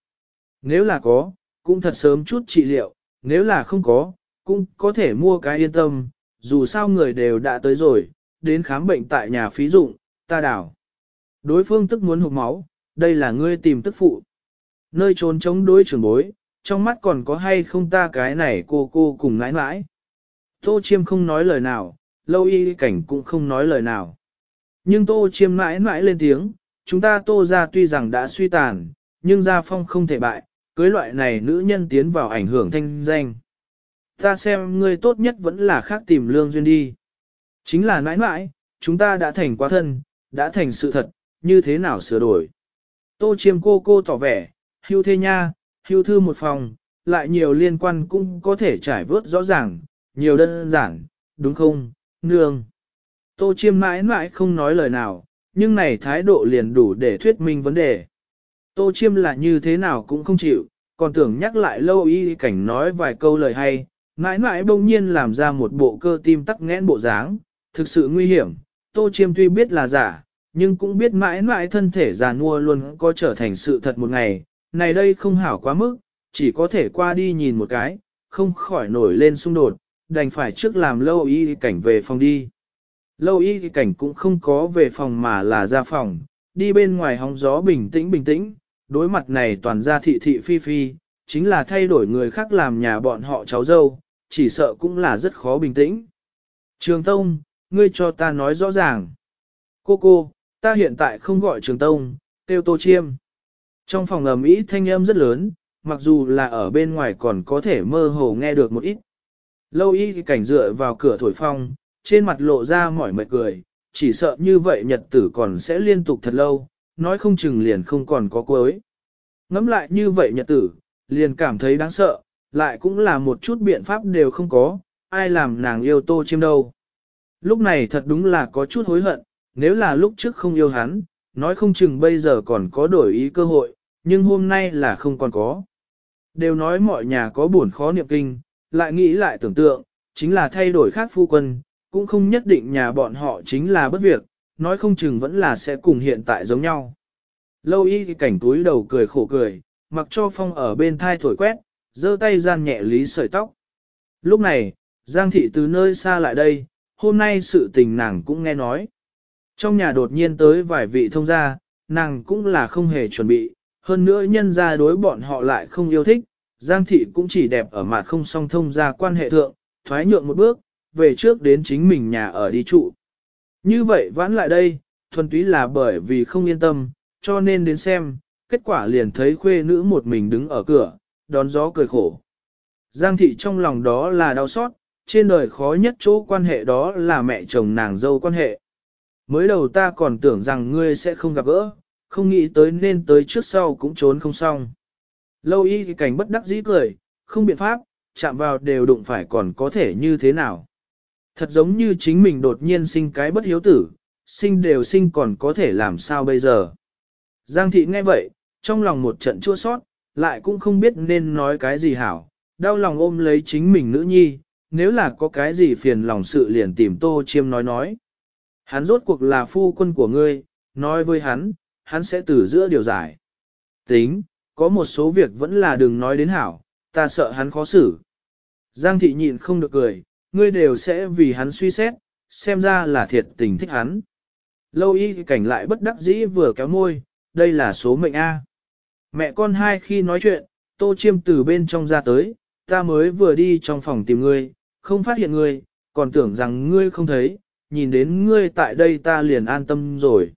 Nếu là có, cũng thật sớm chút trị liệu, nếu là không có, cũng có thể mua cái yên tâm, dù sao người đều đã tới rồi, đến khám bệnh tại nhà phí dụng, ta đảo. Đối phương tức muốn hụt máu, đây là ngươi tìm tức phụ. Nơi trốn chống đối trưởng bối, trong mắt còn có hay không ta cái này cô cô cùng ngãi mãi. Tô chiêm không nói lời nào, lâu y cảnh cũng không nói lời nào. Nhưng tô chiêm mãi mãi lên tiếng, chúng ta tô ra tuy rằng đã suy tàn, nhưng gia phong không thể bại, cưới loại này nữ nhân tiến vào ảnh hưởng thanh danh. Ta xem ngươi tốt nhất vẫn là khác tìm lương duyên đi. Chính là mãi mãi, chúng ta đã thành quá thân, đã thành sự thật, như thế nào sửa đổi. Tô chiêm cô cô tỏ vẻ, hưu thê nha, hưu thư một phòng, lại nhiều liên quan cũng có thể trải vớt rõ ràng, nhiều đơn giản, đúng không, nương. Tô chiêm mãi mãi không nói lời nào, nhưng này thái độ liền đủ để thuyết minh vấn đề. Tô chiêm là như thế nào cũng không chịu, còn tưởng nhắc lại lâu y cảnh nói vài câu lời hay, mãi mãi bỗng nhiên làm ra một bộ cơ tim tắc nghẽn bộ dáng, thực sự nguy hiểm, tô chiêm tuy biết là giả, nhưng cũng biết mãi mãi thân thể già nua luôn có trở thành sự thật một ngày, này đây không hảo quá mức, chỉ có thể qua đi nhìn một cái, không khỏi nổi lên xung đột, đành phải trước làm lâu y cảnh về phòng đi. Lâu y cảnh cũng không có về phòng mà là ra phòng, đi bên ngoài hóng gió bình tĩnh bình tĩnh, đối mặt này toàn ra thị thị phi phi, chính là thay đổi người khác làm nhà bọn họ cháu dâu, chỉ sợ cũng là rất khó bình tĩnh. Trường Tông, ngươi cho ta nói rõ ràng. Cô cô, ta hiện tại không gọi Trường Tông, tiêu Tô Chiêm. Trong phòng ầm ĩ thanh âm rất lớn, mặc dù là ở bên ngoài còn có thể mơ hồ nghe được một ít. Lâu y cảnh dựa vào cửa thổi phong, trên mặt lộ ra mỏi mệt cười, chỉ sợ như vậy nhật tử còn sẽ liên tục thật lâu, nói không chừng liền không còn có cuối. Ngắm lại như vậy nhật tử, liền cảm thấy đáng sợ, lại cũng là một chút biện pháp đều không có, ai làm nàng yêu tô chiêm đâu. Lúc này thật đúng là có chút hối hận, nếu là lúc trước không yêu hắn, nói không chừng bây giờ còn có đổi ý cơ hội, nhưng hôm nay là không còn có. Đều nói mọi nhà có buồn khó niệm kinh, lại nghĩ lại tưởng tượng, chính là thay đổi khác phu quân, cũng không nhất định nhà bọn họ chính là bất việc, nói không chừng vẫn là sẽ cùng hiện tại giống nhau. Lâu y thì cảnh túi đầu cười khổ cười, mặc cho phong ở bên thai thổi quét, giơ tay gian nhẹ lý sợi tóc. Lúc này, Giang thị từ nơi xa lại đây, hôm nay sự tình nàng cũng nghe nói. Trong nhà đột nhiên tới vài vị thông gia, nàng cũng là không hề chuẩn bị, hơn nữa nhân gia đối bọn họ lại không yêu thích, Giang thị cũng chỉ đẹp ở mặt không song thông gia quan hệ thượng, thoái nhượng một bước, về trước đến chính mình nhà ở đi trụ. Như vậy vãn lại đây, thuần túy là bởi vì không yên tâm, cho nên đến xem, kết quả liền thấy khuê nữ một mình đứng ở cửa, đón gió cười khổ. Giang thị trong lòng đó là đau xót, trên đời khó nhất chỗ quan hệ đó là mẹ chồng nàng dâu quan hệ. Mới đầu ta còn tưởng rằng ngươi sẽ không gặp gỡ, không nghĩ tới nên tới trước sau cũng trốn không xong. Lâu y thì cảnh bất đắc dĩ cười, không biện pháp, chạm vào đều đụng phải còn có thể như thế nào. Thật giống như chính mình đột nhiên sinh cái bất hiếu tử, sinh đều sinh còn có thể làm sao bây giờ. Giang thị nghe vậy, trong lòng một trận chua sót, lại cũng không biết nên nói cái gì hảo, đau lòng ôm lấy chính mình nữ nhi, nếu là có cái gì phiền lòng sự liền tìm tô chiêm nói nói. Hắn rốt cuộc là phu quân của ngươi, nói với hắn, hắn sẽ từ giữa điều giải. Tính, có một số việc vẫn là đừng nói đến hảo, ta sợ hắn khó xử. Giang thị nhịn không được cười, ngươi đều sẽ vì hắn suy xét, xem ra là thiệt tình thích hắn. Lâu y cảnh lại bất đắc dĩ vừa kéo môi, đây là số mệnh A. Mẹ con hai khi nói chuyện, tô chiêm từ bên trong ra tới, ta mới vừa đi trong phòng tìm ngươi, không phát hiện ngươi, còn tưởng rằng ngươi không thấy, nhìn đến ngươi tại đây ta liền an tâm rồi.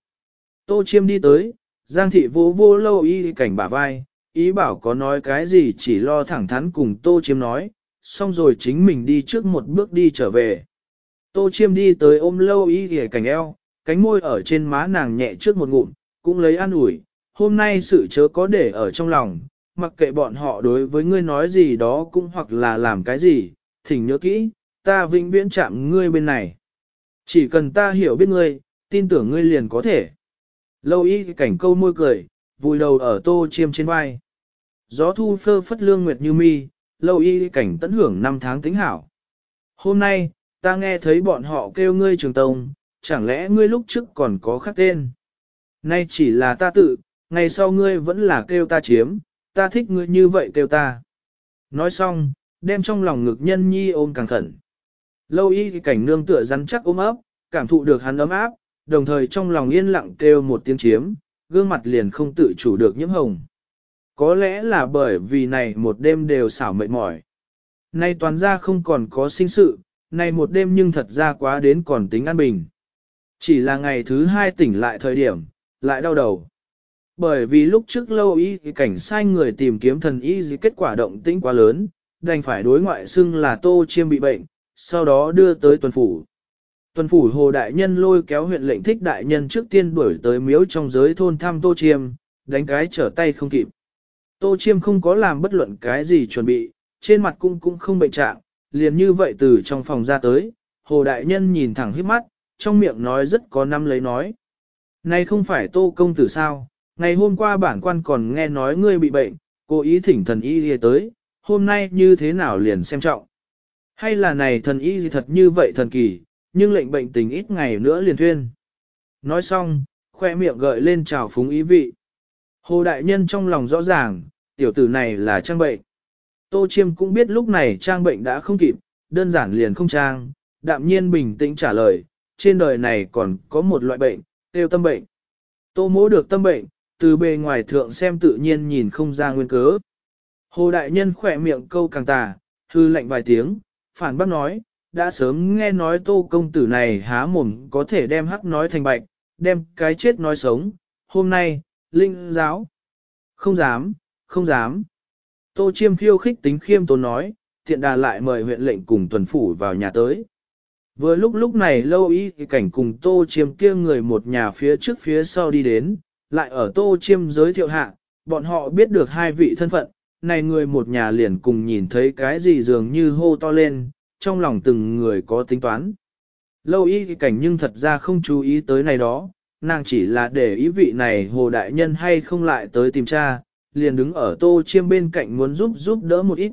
Tô chiêm đi tới, giang thị vô vô lâu y cảnh bả vai, ý bảo có nói cái gì chỉ lo thẳng thắn cùng tô chiêm nói, xong rồi chính mình đi trước một bước đi trở về. Tô chiêm đi tới ôm lâu y ghề cảnh eo, cánh môi ở trên má nàng nhẹ trước một ngụm, cũng lấy an ủi, hôm nay sự chớ có để ở trong lòng, mặc kệ bọn họ đối với ngươi nói gì đó cũng hoặc là làm cái gì, thỉnh nhớ kỹ, ta vĩnh viễn chạm ngươi bên này. Chỉ cần ta hiểu biết ngươi, tin tưởng ngươi liền có thể. Lâu y cảnh câu môi cười, vùi đầu ở tô chiêm trên vai. Gió thu phơ phất lương nguyệt như mi, lâu y cảnh tận hưởng năm tháng tính hảo. Hôm nay, ta nghe thấy bọn họ kêu ngươi trường tông, chẳng lẽ ngươi lúc trước còn có khác tên. Nay chỉ là ta tự, ngày sau ngươi vẫn là kêu ta chiếm, ta thích ngươi như vậy kêu ta. Nói xong, đem trong lòng ngực nhân nhi ôm càng khẩn. Lâu y cảnh nương tựa rắn chắc ôm ấp, cảm thụ được hắn ấm áp, đồng thời trong lòng yên lặng kêu một tiếng chiếm, gương mặt liền không tự chủ được nhiễm hồng. Có lẽ là bởi vì này một đêm đều xảo mệt mỏi. Nay toàn ra không còn có sinh sự, nay một đêm nhưng thật ra quá đến còn tính an bình. Chỉ là ngày thứ hai tỉnh lại thời điểm, lại đau đầu. Bởi vì lúc trước lâu y cảnh sai người tìm kiếm thần y gì kết quả động tĩnh quá lớn, đành phải đối ngoại xưng là tô chiêm bị bệnh, sau đó đưa tới tuần phủ. Tuần phủ hồ đại nhân lôi kéo huyện lệnh thích đại nhân trước tiên đuổi tới miếu trong giới thôn thăm tô chiêm, đánh cái trở tay không kịp. Tô chiêm không có làm bất luận cái gì chuẩn bị, trên mặt cũng cũng không bệnh trạng, liền như vậy từ trong phòng ra tới, hồ đại nhân nhìn thẳng hít mắt, trong miệng nói rất có năm lấy nói. Này không phải tô công tử sao, ngày hôm qua bản quan còn nghe nói ngươi bị bệnh, cố ý thỉnh thần y đi tới, hôm nay như thế nào liền xem trọng. Hay là này thần y gì thật như vậy thần kỳ, nhưng lệnh bệnh tình ít ngày nữa liền thuyên. Nói xong, khoe miệng gợi lên trào phúng ý vị. Hồ đại nhân trong lòng rõ ràng, tiểu tử này là trang bệnh. Tô Chiêm cũng biết lúc này trang bệnh đã không kịp, đơn giản liền không trang, đạm nhiên bình tĩnh trả lời, trên đời này còn có một loại bệnh, tiêu tâm bệnh. Tô mỗ được tâm bệnh, từ bề ngoài thượng xem tự nhiên nhìn không ra nguyên cớ. Hồ đại nhân khỏe miệng câu càng tà, hư lạnh vài tiếng, phản bác nói, đã sớm nghe nói tô công tử này há mồm có thể đem hắc nói thành bạch, đem cái chết nói sống, hôm nay, linh giáo. Không dám, không dám. Tô chiêm khiêu khích tính khiêm tốn nói, thiện đà lại mời huyện lệnh cùng tuần phủ vào nhà tới. Vừa lúc lúc này lâu y cảnh cùng tô chiêm kia người một nhà phía trước phía sau đi đến, lại ở tô chiêm giới thiệu hạ, bọn họ biết được hai vị thân phận, này người một nhà liền cùng nhìn thấy cái gì dường như hô to lên, trong lòng từng người có tính toán. Lâu y cảnh nhưng thật ra không chú ý tới này đó, nàng chỉ là để ý vị này hồ đại nhân hay không lại tới tìm cha, liền đứng ở tô chiêm bên cạnh muốn giúp giúp đỡ một ít.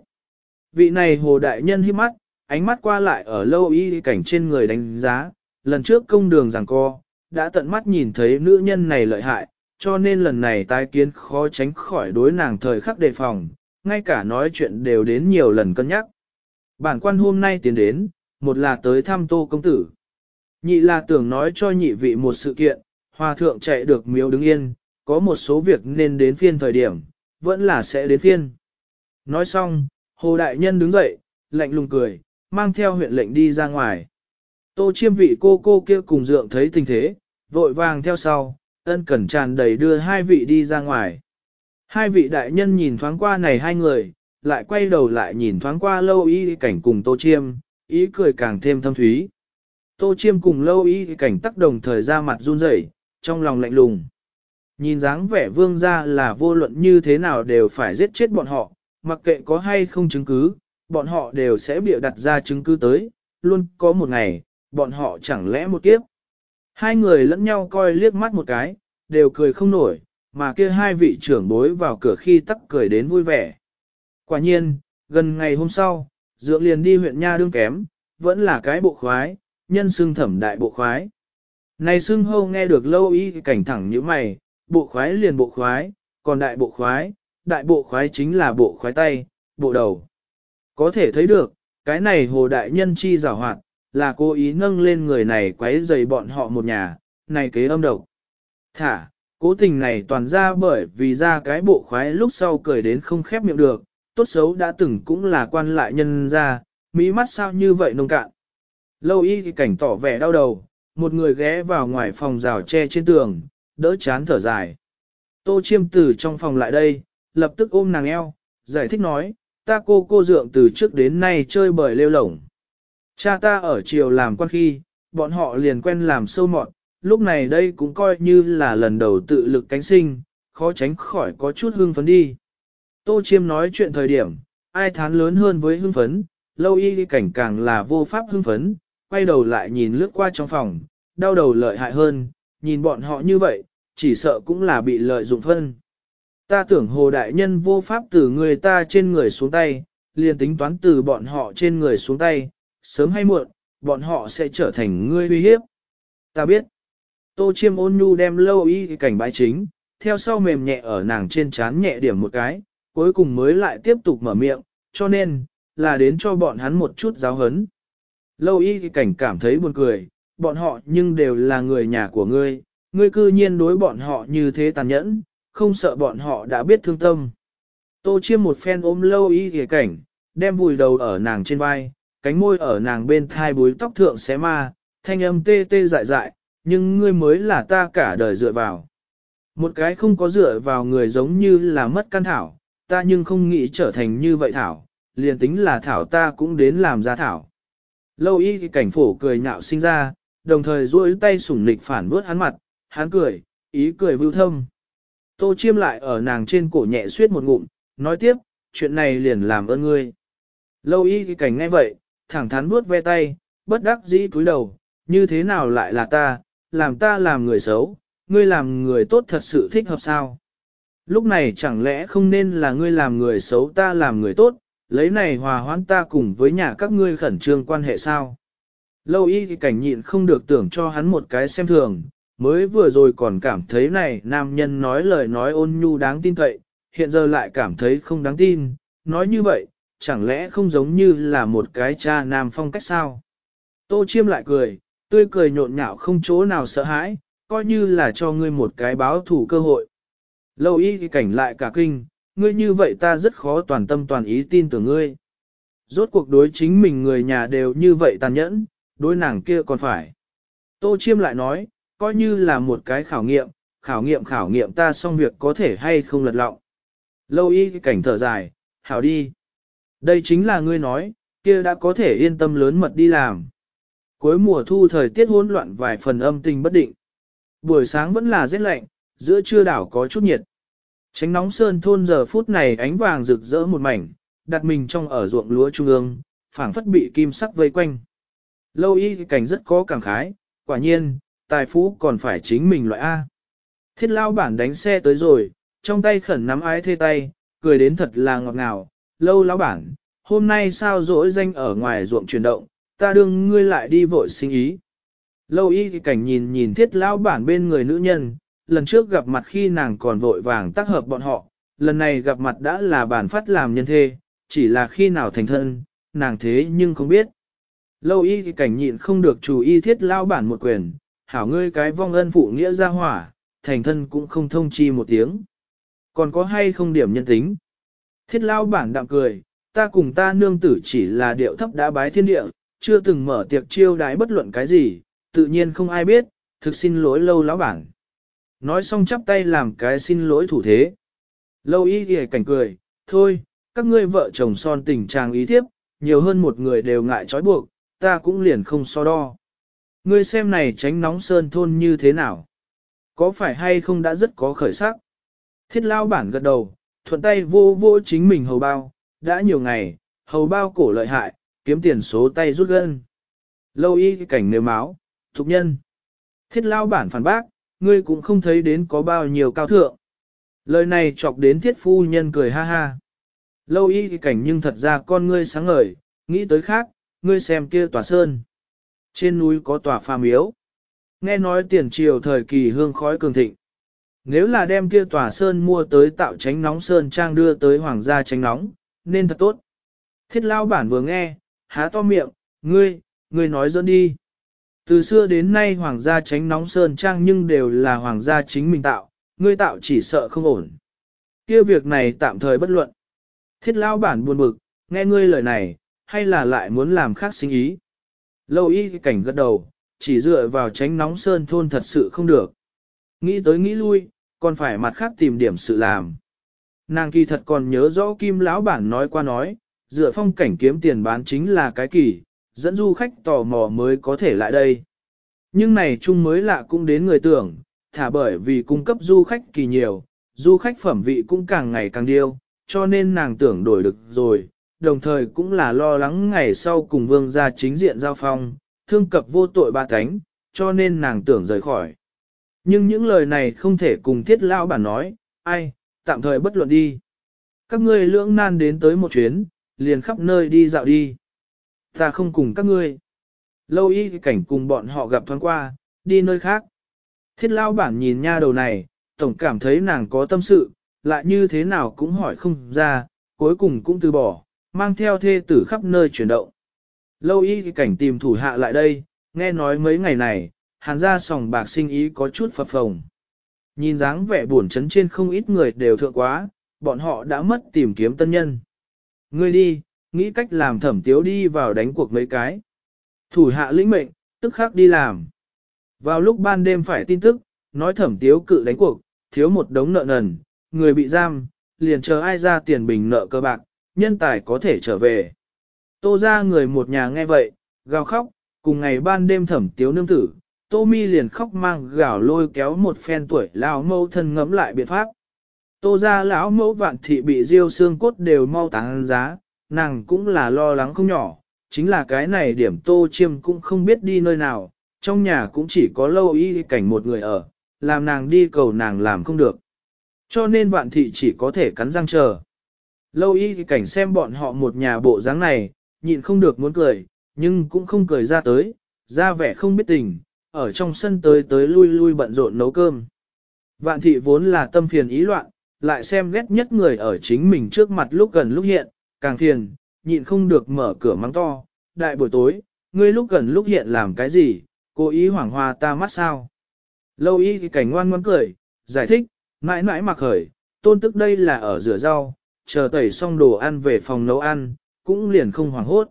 Vị này hồ đại nhân hiếp mắt, ánh mắt qua lại ở lâu y cảnh trên người đánh giá, lần trước công đường giảng co, đã tận mắt nhìn thấy nữ nhân này lợi hại, cho nên lần này tái kiến khó tránh khỏi đối nàng thời khắc đề phòng, ngay cả nói chuyện đều đến nhiều lần cân nhắc. Bản quan hôm nay tiến đến, một là tới thăm tô công tử. Nhị là tưởng nói cho nhị vị một sự kiện, hòa thượng chạy được miếu đứng yên, có một số việc nên đến phiên thời điểm, vẫn là sẽ đến phiên. Nói xong, hồ đại nhân đứng dậy, lạnh lùng cười, mang theo huyện lệnh đi ra ngoài. Tô chiêm vị cô cô kia cùng dượng thấy tình thế, vội vàng theo sau, ân cẩn tràn đầy đưa hai vị đi ra ngoài. Hai vị đại nhân nhìn thoáng qua này hai người, lại quay đầu lại nhìn thoáng qua lâu y cảnh cùng tô chiêm, ý cười càng thêm thâm thúy. Tô chiêm cùng lâu y cảnh tác đồng thời ra mặt run rẩy, trong lòng lạnh lùng. Nhìn dáng vẻ vương ra là vô luận như thế nào đều phải giết chết bọn họ, mặc kệ có hay không chứng cứ, bọn họ đều sẽ bịa đặt ra chứng cứ tới, luôn có một ngày, bọn họ chẳng lẽ một kiếp. Hai người lẫn nhau coi liếc mắt một cái, đều cười không nổi, mà kia hai vị trưởng bối vào cửa khi tắc cười đến vui vẻ. Quả nhiên, gần ngày hôm sau, dượng liền đi huyện Nha đương kém, vẫn là cái bộ khoái, nhân xưng thẩm đại bộ khoái. Này xưng hâu nghe được lâu y cảnh thẳng như mày, bộ khoái liền bộ khoái, còn đại bộ khoái, đại bộ khoái chính là bộ khoái tay, bộ đầu. Có thể thấy được, cái này hồ đại nhân chi giảo hoạt, là cố ý nâng lên người này quấy rầy bọn họ một nhà, này kế âm độc. Thả, cố tình này toàn ra bởi vì ra cái bộ khoái lúc sau cười đến không khép miệng được, tốt xấu đã từng cũng là quan lại nhân ra, mỹ mắt sao như vậy nông cạn. Lâu y thì cảnh tỏ vẻ đau đầu, một người ghé vào ngoài phòng rào tre trên tường, đỡ chán thở dài. Tô chiêm tử trong phòng lại đây, lập tức ôm nàng eo, giải thích nói, ta cô cô dượng từ trước đến nay chơi bời lêu lổng. Cha ta ở triều làm quan khi, bọn họ liền quen làm sâu mọt, lúc này đây cũng coi như là lần đầu tự lực cánh sinh, khó tránh khỏi có chút hưng phấn đi. Tô Chiêm nói chuyện thời điểm, ai thán lớn hơn với hưng phấn, lâu y cảnh càng là vô pháp hưng phấn, quay đầu lại nhìn lướt qua trong phòng, đau đầu lợi hại hơn, nhìn bọn họ như vậy, chỉ sợ cũng là bị lợi dụng phân. Ta tưởng hồ đại nhân vô pháp từ người ta trên người xuống tay, liền tính toán từ bọn họ trên người xuống tay, sớm hay muộn, bọn họ sẽ trở thành ngươi uy hiếp. Ta biết. Tô chiêm ôn nhu đem lâu y cảnh bái chính, theo sau mềm nhẹ ở nàng trên trán nhẹ điểm một cái, cuối cùng mới lại tiếp tục mở miệng, cho nên, là đến cho bọn hắn một chút giáo hấn. Lâu y cảnh cảm thấy buồn cười, bọn họ nhưng đều là người nhà của ngươi, ngươi cư nhiên đối bọn họ như thế tàn nhẫn, không sợ bọn họ đã biết thương tâm. Tô chiêm một phen ôm lâu y cảnh, đem vùi đầu ở nàng trên vai, cánh môi ở nàng bên thai búi tóc thượng xé ma, thanh âm tê tê dại dại, nhưng ngươi mới là ta cả đời dựa vào. Một cái không có dựa vào người giống như là mất căn thảo, ta nhưng không nghĩ trở thành như vậy thảo, liền tính là thảo ta cũng đến làm ra thảo. Lâu y cảnh phổ cười nhạo sinh ra, đồng thời duỗi tay sủng nịch phản bước hắn mặt, hắn cười, ý cười vưu thâm. Tô chiêm lại ở nàng trên cổ nhẹ suyết một ngụm, nói tiếp, chuyện này liền làm ơn ngươi. Lâu y cảnh nghe vậy, thẳng thắn bước ve tay, bất đắc dĩ cúi đầu, như thế nào lại là ta, làm ta làm người xấu, ngươi làm người tốt thật sự thích hợp sao? Lúc này chẳng lẽ không nên là ngươi làm người xấu ta làm người tốt, lấy này hòa hoãn ta cùng với nhà các ngươi khẩn trương quan hệ sao? Lâu y thì cảnh nhịn không được tưởng cho hắn một cái xem thường, mới vừa rồi còn cảm thấy này nam nhân nói lời nói ôn nhu đáng tin cậy, hiện giờ lại cảm thấy không đáng tin, nói như vậy, chẳng lẽ không giống như là một cái cha nam phong cách sao? Tô chiêm lại cười, tươi cười nhộn nhạo không chỗ nào sợ hãi, coi như là cho ngươi một cái báo thủ cơ hội. Lâu y cảnh lại cả kinh, ngươi như vậy ta rất khó toàn tâm toàn ý tin tưởng ngươi. Rốt cuộc đối chính mình người nhà đều như vậy tàn nhẫn, đối nàng kia còn phải. Tô Chiêm lại nói, coi như là một cái khảo nghiệm, khảo nghiệm khảo nghiệm ta xong việc có thể hay không lật lọng. Lâu y cảnh thở dài, hảo đi. Đây chính là ngươi nói, kia đã có thể yên tâm lớn mật đi làm. Cuối mùa thu thời tiết hỗn loạn vài phần âm tình bất định. Buổi sáng vẫn là rét lạnh, giữa trưa đảo có chút nhiệt. Tránh nóng sơn thôn giờ phút này ánh vàng rực rỡ một mảnh, đặt mình trong ở ruộng lúa trung ương, phảng phất bị kim sắc vây quanh. Lâu y cảnh rất có cảm khái, quả nhiên, tài phú còn phải chính mình loại A. Thiết lao bản đánh xe tới rồi, trong tay khẩn nắm ái thê tay, cười đến thật là ngọt ngào. Lâu lão bản, hôm nay sao dỗi danh ở ngoài ruộng chuyển động, ta đương ngươi lại đi vội sinh ý. Lâu y cảnh nhìn nhìn thiết lão bản bên người nữ nhân, lần trước gặp mặt khi nàng còn vội vàng tác hợp bọn họ, lần này gặp mặt đã là bản phát làm nhân thê, chỉ là khi nào thành thân, nàng thế nhưng không biết. Lâu y cảnh nhịn không được chủ y thiết lão bản một quyền, hảo ngươi cái vong ân phụ nghĩa ra hỏa, thành thân cũng không thông chi một tiếng. Còn có hay không điểm nhân tính? Thiết lão bản đạm cười, ta cùng ta nương tử chỉ là điệu thấp đã bái thiên địa, chưa từng mở tiệc chiêu đái bất luận cái gì, tự nhiên không ai biết, thực xin lỗi lâu lão bản. Nói xong chắp tay làm cái xin lỗi thủ thế. Lâu y ghề cảnh cười, thôi, các ngươi vợ chồng son tình trang ý thiếp, nhiều hơn một người đều ngại trói buộc, ta cũng liền không so đo. Ngươi xem này tránh nóng sơn thôn như thế nào? Có phải hay không đã rất có khởi sắc? Thiết lao bản gật đầu, thuận tay vô vô chính mình hầu bao, đã nhiều ngày, hầu bao cổ lợi hại, kiếm tiền số tay rút gân. Lâu y cảnh nếu máu, thục nhân. Thiết lao bản phản bác, ngươi cũng không thấy đến có bao nhiêu cao thượng. Lời này chọc đến thiết phu nhân cười ha ha. Lâu y cảnh nhưng thật ra con ngươi sáng ngời, nghĩ tới khác, ngươi xem kia tòa sơn. Trên núi có tòa phà miếu. Nghe nói tiền triều thời kỳ hương khói cường thịnh. Nếu là đem kia tòa sơn mua tới tạo tránh nóng sơn trang đưa tới hoàng gia tránh nóng, nên thật tốt. Thiết lao bản vừa nghe, há to miệng, ngươi, ngươi nói dẫn đi. Từ xưa đến nay hoàng gia tránh nóng sơn trang nhưng đều là hoàng gia chính mình tạo, ngươi tạo chỉ sợ không ổn. kia việc này tạm thời bất luận. Thiết lao bản buồn bực, nghe ngươi lời này, hay là lại muốn làm khác sinh ý. Lâu y cảnh gật đầu, chỉ dựa vào tránh nóng sơn thôn thật sự không được. Nghĩ tới nghĩ lui, còn phải mặt khác tìm điểm sự làm. Nàng kỳ thật còn nhớ rõ kim lão bản nói qua nói, dựa phong cảnh kiếm tiền bán chính là cái kỳ, dẫn du khách tò mò mới có thể lại đây. Nhưng này chung mới lạ cũng đến người tưởng, thả bởi vì cung cấp du khách kỳ nhiều, du khách phẩm vị cũng càng ngày càng điêu, cho nên nàng tưởng đổi được rồi, đồng thời cũng là lo lắng ngày sau cùng vương gia chính diện giao phong, thương cập vô tội ba cánh, cho nên nàng tưởng rời khỏi. Nhưng những lời này không thể cùng thiết Lão bản nói, ai, tạm thời bất luận đi. Các ngươi lưỡng nan đến tới một chuyến, liền khắp nơi đi dạo đi. Ta không cùng các ngươi. Lâu y cảnh cùng bọn họ gặp thoáng qua, đi nơi khác. Thiết Lão bản nhìn nha đầu này, tổng cảm thấy nàng có tâm sự, lại như thế nào cũng hỏi không ra, cuối cùng cũng từ bỏ, mang theo thê tử khắp nơi chuyển động. Lâu y cảnh tìm thủ hạ lại đây, nghe nói mấy ngày này, hàn ra sòng bạc sinh ý có chút phập phồng. Nhìn dáng vẻ buồn chấn trên không ít người đều thượng quá, bọn họ đã mất tìm kiếm tân nhân. Ngươi đi, nghĩ cách làm thẩm tiếu đi vào đánh cuộc mấy cái. Thủ hạ lĩnh mệnh, tức khắc đi làm. Vào lúc ban đêm phải tin tức, nói thẩm tiếu cự đánh cuộc, thiếu một đống nợ nần, người bị giam, liền chờ ai ra tiền bình nợ cơ bạc, nhân tài có thể trở về. Tô ra người một nhà nghe vậy, gào khóc, cùng ngày ban đêm thẩm tiếu nương tử, Tô Mi liền khóc mang gào lôi kéo một phen tuổi lão mẫu thân ngấm lại biện pháp. Tô ra lão mẫu vạn thị bị riêu xương cốt đều mau tán giá, nàng cũng là lo lắng không nhỏ, chính là cái này điểm tô chiêm cũng không biết đi nơi nào, trong nhà cũng chỉ có lâu y cảnh một người ở, làm nàng đi cầu nàng làm không được. Cho nên vạn thị chỉ có thể cắn răng chờ. Lâu y cảnh xem bọn họ một nhà bộ dáng này, nhịn không được muốn cười, nhưng cũng không cười ra tới, ra vẻ không biết tình, ở trong sân tới tới lui lui bận rộn nấu cơm. Vạn thị vốn là tâm phiền ý loạn, lại xem ghét nhất người ở chính mình trước mặt lúc gần lúc hiện, càng phiền, nhịn không được mở cửa mắng to, đại buổi tối, ngươi lúc gần lúc hiện làm cái gì, cố ý hoảng hoa ta mắt sao. Lâu y thì cảnh ngoan ngoãn cười, giải thích, mãi mãi mặc khởi, tôn tức đây là ở rửa rau, chờ tẩy xong đồ ăn về phòng nấu ăn, cũng liền không hoảng hốt.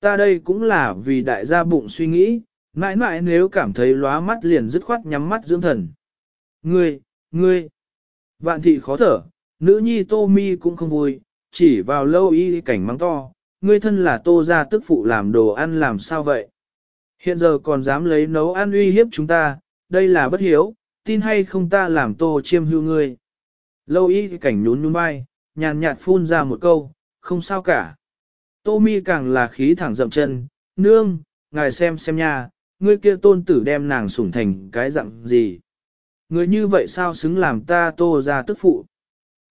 Ta đây cũng là vì đại gia bụng suy nghĩ, mãi mãi nếu cảm thấy lóa mắt liền dứt khoát nhắm mắt dưỡng thần. Ngươi, ngươi, vạn thị khó thở, nữ nhi tô mi cũng không vui, chỉ vào lâu y cảnh mắng to, ngươi thân là tô gia tức phụ làm đồ ăn làm sao vậy? Hiện giờ còn dám lấy nấu ăn uy hiếp chúng ta, đây là bất hiếu, tin hay không ta làm tô chiêm hưu ngươi. Lâu y cảnh nhún nhún vai, nhàn nhạt phun ra một câu, không sao cả. Tô mi càng là khí thẳng dậm chân, nương, ngài xem xem nha, ngươi kia tôn tử đem nàng sủng thành cái dạng gì. Người như vậy sao xứng làm ta tô ra tức phụ.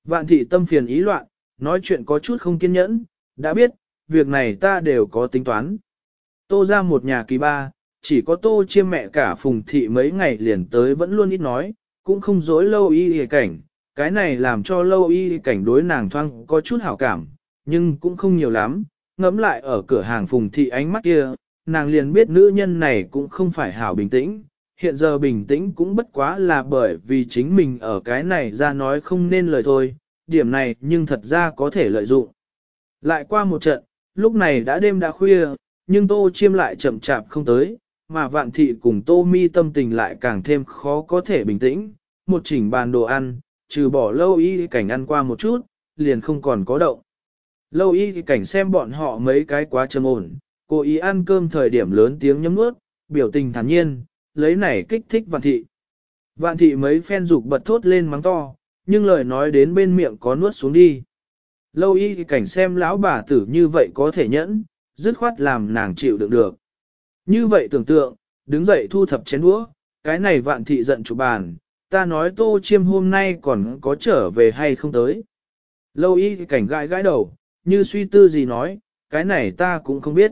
Vạn thị tâm phiền ý loạn, nói chuyện có chút không kiên nhẫn, đã biết, việc này ta đều có tính toán. Tô ra một nhà kỳ ba, chỉ có tô chiêm mẹ cả phùng thị mấy ngày liền tới vẫn luôn ít nói, cũng không dối lâu y hề cảnh, cái này làm cho lâu y cảnh đối nàng thoang có chút hảo cảm, nhưng cũng không nhiều lắm, ngẫm lại ở cửa hàng phùng thị ánh mắt kia, nàng liền biết nữ nhân này cũng không phải hảo bình tĩnh, hiện giờ bình tĩnh cũng bất quá là bởi vì chính mình ở cái này ra nói không nên lời thôi, điểm này nhưng thật ra có thể lợi dụng. Lại qua một trận, lúc này đã đêm đã khuya, nhưng tô chiêm lại chậm chạp không tới, mà vạn thị cùng tô mi tâm tình lại càng thêm khó có thể bình tĩnh, một chỉnh bàn đồ ăn, trừ bỏ lâu y cảnh ăn qua một chút, liền không còn có động. Lâu y cảnh xem bọn họ mấy cái quá trầm ổn, cố ý ăn cơm thời điểm lớn tiếng nhấm nuốt, biểu tình thản nhiên, lấy này kích thích vạn thị. Vạn thị mấy phen dục bật thốt lên mắng to, nhưng lời nói đến bên miệng có nuốt xuống đi. Lâu y cảnh xem lão bà tử như vậy có thể nhẫn, dứt khoát làm nàng chịu đựng được. Như vậy tưởng tượng, đứng dậy thu thập chén đũa, cái này vạn thị giận chủ bàn, ta nói tô chiêm hôm nay còn có trở về hay không tới. Lâu y cảnh gãi gãi đầu, như suy tư gì nói, cái này ta cũng không biết.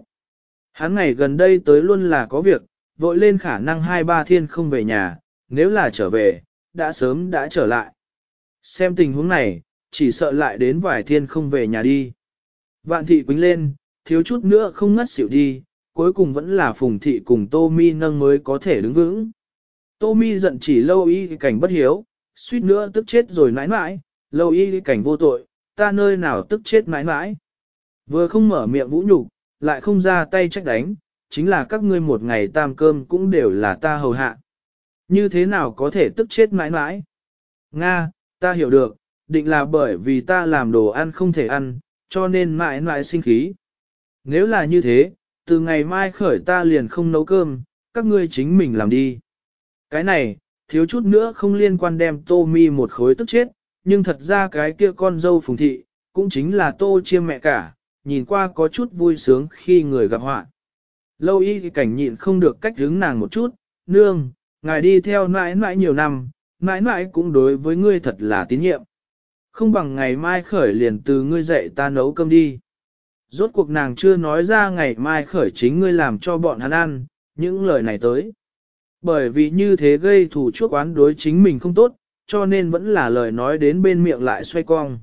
Hắn ngày gần đây tới luôn là có việc, vội lên khả năng hai ba thiên không về nhà, nếu là trở về, đã sớm đã trở lại. Xem tình huống này, chỉ sợ lại đến vài thiên không về nhà đi. Vạn thị quính lên, thiếu chút nữa không ngất xỉu đi, cuối cùng vẫn là phùng thị cùng Tô Mi nâng mới có thể đứng vững. Tô Mi giận chỉ lâu y cảnh bất hiếu, suýt nữa tức chết rồi mãi mãi, lâu y cảnh vô tội, ta nơi nào tức chết mãi mãi. Vừa không mở miệng vũ nhục, lại không ra tay trách đánh, chính là các ngươi một ngày tam cơm cũng đều là ta hầu hạ. Như thế nào có thể tức chết mãi mãi? Nga, ta hiểu được, định là bởi vì ta làm đồ ăn không thể ăn, cho nên mãi mãi sinh khí. Nếu là như thế, từ ngày mai khởi ta liền không nấu cơm, các ngươi chính mình làm đi. Cái này, thiếu chút nữa không liên quan đem tô mi một khối tức chết, nhưng thật ra cái kia con dâu phùng thị, cũng chính là tô chiêm mẹ cả, nhìn qua có chút vui sướng khi người gặp họa. Lâu y thì cảnh nhịn không được cách hướng nàng một chút, nương, ngài đi theo mãi mãi nhiều năm, mãi mãi cũng đối với ngươi thật là tín nhiệm. Không bằng ngày mai khởi liền từ ngươi dậy ta nấu cơm đi. Rốt cuộc nàng chưa nói ra ngày mai khởi chính ngươi làm cho bọn hắn ăn, những lời này tới. Bởi vì như thế gây thủ chuốc oán đối chính mình không tốt, cho nên vẫn là lời nói đến bên miệng lại xoay cong.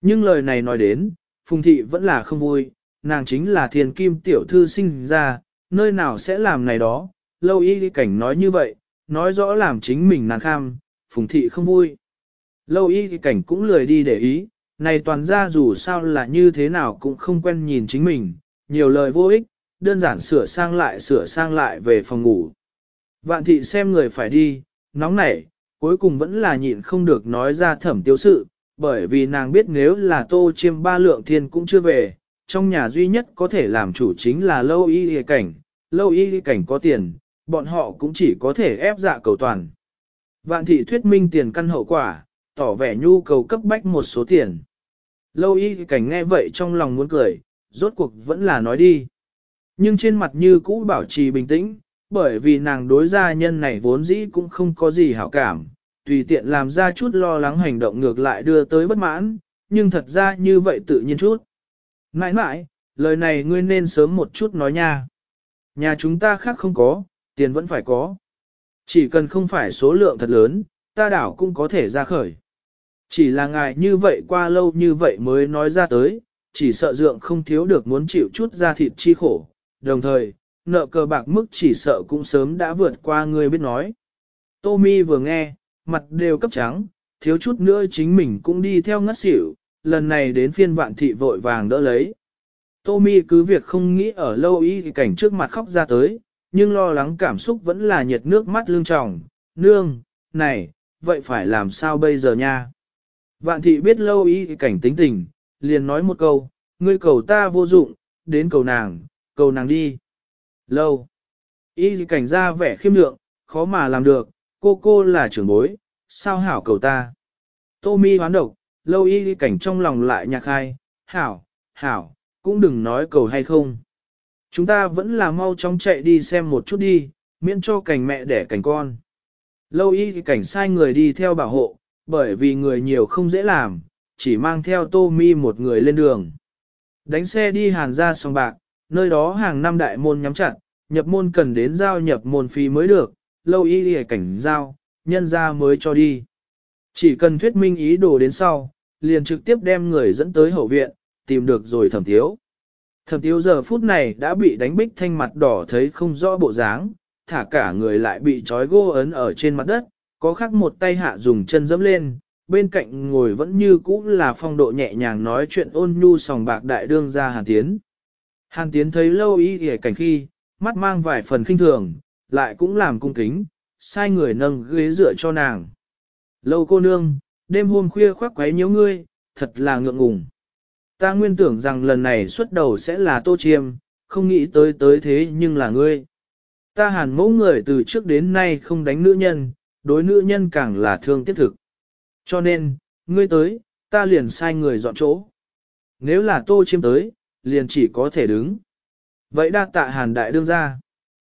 Nhưng lời này nói đến, Phùng Thị vẫn là không vui, nàng chính là thiền kim tiểu thư sinh ra, nơi nào sẽ làm này đó, lâu y cảnh nói như vậy, nói rõ làm chính mình nàng kham, Phùng Thị không vui. Lâu y cảnh cũng lười đi để ý, này toàn ra dù sao là như thế nào cũng không quen nhìn chính mình, nhiều lời vô ích, đơn giản sửa sang lại sửa sang lại về phòng ngủ. Vạn thị xem người phải đi, nóng nảy, cuối cùng vẫn là nhịn không được nói ra thẩm tiêu sự, bởi vì nàng biết nếu là tô chiêm ba lượng thiên cũng chưa về, trong nhà duy nhất có thể làm chủ chính là lâu y y cảnh, lâu y y cảnh có tiền, bọn họ cũng chỉ có thể ép dạ cầu toàn. Vạn thị thuyết minh tiền căn hậu quả, tỏ vẻ nhu cầu cấp bách một số tiền. Lâu y cảnh nghe vậy trong lòng muốn cười, rốt cuộc vẫn là nói đi. Nhưng trên mặt như cũ bảo trì bình tĩnh, bởi vì nàng đối gia nhân này vốn dĩ cũng không có gì hảo cảm, tùy tiện làm ra chút lo lắng hành động ngược lại đưa tới bất mãn, nhưng thật ra như vậy tự nhiên chút. Nãi nãi, lời này ngươi nên sớm một chút nói nha. Nhà chúng ta khác không có, tiền vẫn phải có. Chỉ cần không phải số lượng thật lớn, ta đảo cũng có thể ra khởi. Chỉ là ngài như vậy qua lâu như vậy mới nói ra tới, chỉ sợ dượng không thiếu được muốn chịu chút ra thịt chi khổ, đồng thời, nợ cờ bạc mức chỉ sợ cũng sớm đã vượt qua người biết nói. Tommy vừa nghe, mặt đều cấp trắng, thiếu chút nữa chính mình cũng đi theo ngất xỉu, lần này đến phiên vạn thị vội vàng đỡ lấy. Tommy cứ việc không nghĩ ở lâu y cảnh trước mặt khóc ra tới, nhưng lo lắng cảm xúc vẫn là nhiệt nước mắt lương tròng. Nương, này, vậy phải làm sao bây giờ nha? Vạn thị biết lâu y cảnh tính tình, liền nói một câu, ngươi cầu ta vô dụng, đến cầu nàng, cầu nàng đi. Lâu. Y cảnh ra vẻ khiêm lượng, khó mà làm được, cô cô là trưởng bối, sao hảo cầu ta. Tô mi hoán độc, lâu y cảnh trong lòng lại nhạc hai, hảo, hảo, cũng đừng nói cầu hay không. Chúng ta vẫn là mau chóng chạy đi xem một chút đi, miễn cho cảnh mẹ đẻ cảnh con. Lâu y cảnh sai người đi theo bảo hộ, bởi vì người nhiều không dễ làm, chỉ mang theo tô mi một người lên đường. Đánh xe đi hàn ra sòng bạc, nơi đó hàng năm đại môn nhắm chặt, nhập môn cần đến giao nhập môn phí mới được, lâu y y cảnh giao, nhân ra mới cho đi. Chỉ cần thuyết minh ý đồ đến sau, liền trực tiếp đem người dẫn tới hậu viện, tìm được rồi thẩm thiếu. Thẩm thiếu giờ phút này đã bị đánh bích thanh mặt đỏ thấy không rõ bộ dáng, thả cả người lại bị trói gô ấn ở trên mặt đất, có khắc một tay hạ dùng chân dẫm lên, bên cạnh ngồi vẫn như cũ là phong độ nhẹ nhàng nói chuyện ôn nhu sòng bạc đại đương ra Hàn Tiến. Hàn Tiến thấy lâu y lìa cảnh khi, mắt mang vài phần khinh thường, lại cũng làm cung kính, sai người nâng ghế dựa cho nàng. Lâu cô nương, đêm hôm khuya khoác quấy nhiễu ngươi, thật là ngượng ngùng. Ta nguyên tưởng rằng lần này xuất đầu sẽ là tô chiêm, không nghĩ tới tới thế nhưng là ngươi. Ta hàn mẫu người từ trước đến nay không đánh nữ nhân, đối nữ nhân càng là thương tiếc thực. Cho nên, ngươi tới, ta liền sai người dọn chỗ. Nếu là tô chiêm tới, liền chỉ có thể đứng. Vậy đa tạ hàn đại đương ra.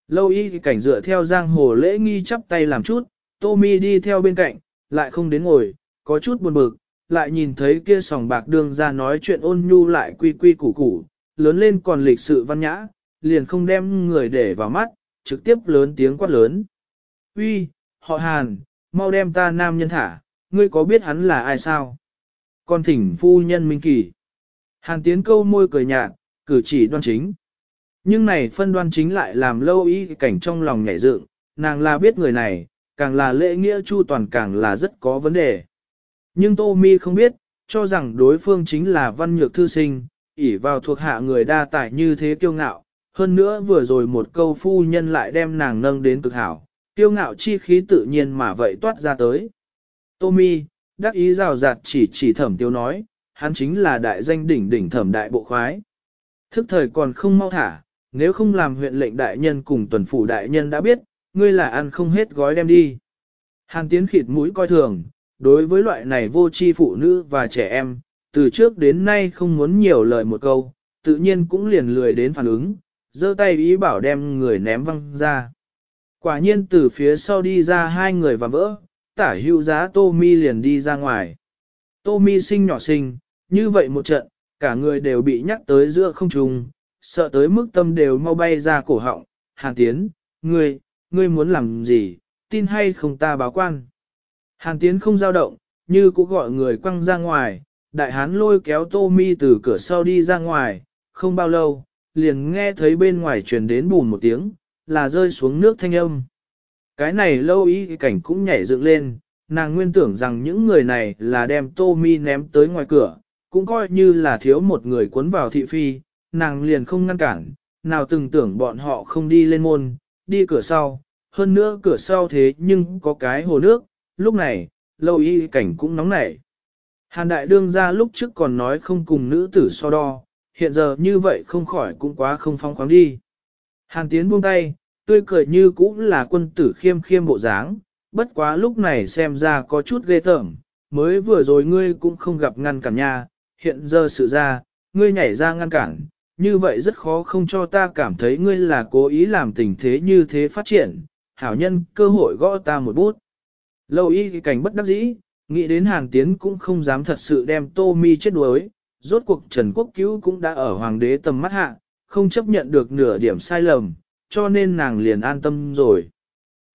Lâu y cảnh dựa theo giang hồ lễ nghi chắp tay làm chút, tô mi đi theo bên cạnh, lại không đến ngồi, có chút buồn bực, lại nhìn thấy kia sòng bạc đường ra nói chuyện ôn nhu lại quy quy củ củ, lớn lên còn lịch sự văn nhã, liền không đem người để vào mắt, trực tiếp lớn tiếng quát lớn. Uy, họ hàn, mau đem ta nam nhân thả, ngươi có biết hắn là ai sao? Con thỉnh phu nhân minh kỳ. Hàn tiến câu môi cười nhạt, cử chỉ đoan chính. Nhưng này phân đoan chính lại làm lâu ý cảnh trong lòng nhảy dựng, nàng là biết người này, càng là lễ nghĩa chu toàn càng là rất có vấn đề. Nhưng Tô Mi không biết, cho rằng đối phương chính là văn nhược thư sinh, ỷ vào thuộc hạ người đa tài như thế kiêu ngạo, hơn nữa vừa rồi một câu phu nhân lại đem nàng nâng đến cực hảo, kiêu ngạo chi khí tự nhiên mà vậy toát ra tới. Tô Mi, đắc ý rào rạt chỉ chỉ thẩm tiêu nói, hắn chính là đại danh đỉnh đỉnh thẩm đại bộ khoái. Thức thời còn không mau thả, nếu không làm huyện lệnh đại nhân cùng tuần phủ đại nhân đã biết, ngươi là ăn không hết gói đem đi. Hàn tiến khịt mũi coi thường, đối với loại này vô tri phụ nữ và trẻ em, từ trước đến nay không muốn nhiều lời một câu, tự nhiên cũng liền lười đến phản ứng, giơ tay ý bảo đem người ném văng ra. Quả nhiên từ phía sau đi ra hai người và vỡ, tả hữu giá Tô Mi liền đi ra ngoài. Tô Mi sinh nhỏ sinh, như vậy một trận, cả người đều bị nhắc tới giữa không trung, sợ tới mức tâm đều mau bay ra cổ họng, hàn tiến, ngươi, ngươi muốn làm gì, tin hay không ta báo quan. Hàn Tiến không dao động, như cũng gọi người quăng ra ngoài, đại hán lôi kéo Tô Mi từ cửa sau đi ra ngoài, không bao lâu, liền nghe thấy bên ngoài truyền đến bùn một tiếng, là rơi xuống nước thanh âm. Cái này lâu ý cảnh cũng nhảy dựng lên, nàng nguyên tưởng rằng những người này là đem Tô Mi ném tới ngoài cửa, cũng coi như là thiếu một người cuốn vào thị phi, nàng liền không ngăn cản, nào từng tưởng bọn họ không đi lên môn, đi cửa sau, hơn nữa cửa sau thế nhưng có cái hồ nước, lúc này, lâu y cảnh cũng nóng nảy. Hàn đại đương ra lúc trước còn nói không cùng nữ tử so đo, hiện giờ như vậy không khỏi cũng quá không phong khoáng đi. Hàn tiến buông tay, tươi cười như cũng là quân tử khiêm khiêm bộ dáng, bất quá lúc này xem ra có chút ghê tởm, mới vừa rồi ngươi cũng không gặp ngăn cản nha, hiện giờ sự ra, ngươi nhảy ra ngăn cản, như vậy rất khó không cho ta cảm thấy ngươi là cố ý làm tình thế như thế phát triển, hảo nhân cơ hội gõ ta một bút. Lâu y cảnh bất đắc dĩ, nghĩ đến Hàn Tiến cũng không dám thật sự đem Tô Mi chết đuối, rốt cuộc Trần Quốc Cứu cũng đã ở hoàng đế tầm mắt hạ, không chấp nhận được nửa điểm sai lầm, cho nên nàng liền an tâm rồi.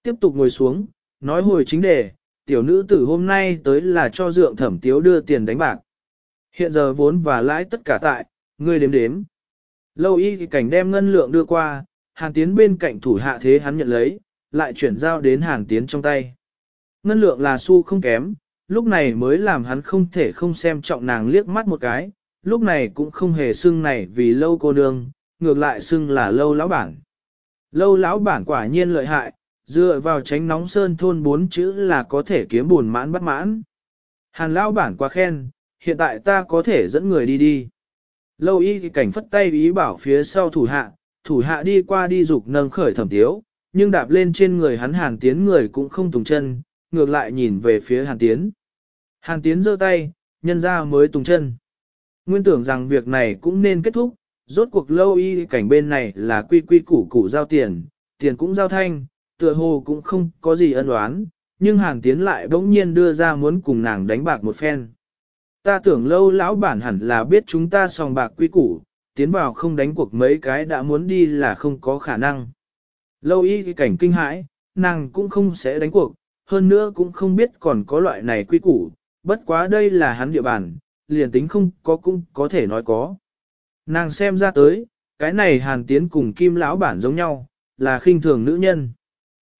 Tiếp tục ngồi xuống, nói hồi chính đề, tiểu nữ tử hôm nay tới là cho dượng thẩm tiếu đưa tiền đánh bạc. Hiện giờ vốn và lãi tất cả tại, ngươi đếm đếm. Lâu y thì cảnh đem ngân lượng đưa qua, Hàn Tiến bên cạnh thủ hạ thế hắn nhận lấy, lại chuyển giao đến Hàn Tiến trong tay. Ngân lượng là xu không kém, lúc này mới làm hắn không thể không xem trọng nàng liếc mắt một cái, lúc này cũng không hề xưng này vì lâu cô nương, ngược lại xưng là lâu lão bản. Lâu lão bản quả nhiên lợi hại, dựa vào tránh nóng sơn thôn bốn chữ là có thể kiếm buồn mãn bắt mãn. Hàn lão bản quá khen, hiện tại ta có thể dẫn người đi đi. Lâu y thì cảnh phất tay ý bảo phía sau thủ hạ, thủ hạ đi qua đi dục nâng khởi thẩm tiếu, nhưng đạp lên trên người hắn hàn tiến người cũng không tùng chân, ngược lại nhìn về phía hàn tiến. Hàn tiến giơ tay, nhân ra mới tùng chân. Nguyên tưởng rằng việc này cũng nên kết thúc, rốt cuộc lâu y cảnh bên này là quy quy củ củ giao tiền, tiền cũng giao thanh, tựa hồ cũng không có gì ân oán, nhưng hàn tiến lại bỗng nhiên đưa ra muốn cùng nàng đánh bạc một phen. Ta tưởng lâu lão bản hẳn là biết chúng ta sòng bạc quy củ, tiến vào không đánh cuộc mấy cái đã muốn đi là không có khả năng. Lâu y cảnh kinh hãi, nàng cũng không sẽ đánh cuộc, hơn nữa cũng không biết còn có loại này quy củ, bất quá đây là hắn địa bàn, liền tính không có cũng có thể nói có. Nàng xem ra tới, cái này hàn tiến cùng kim lão bản giống nhau, là khinh thường nữ nhân.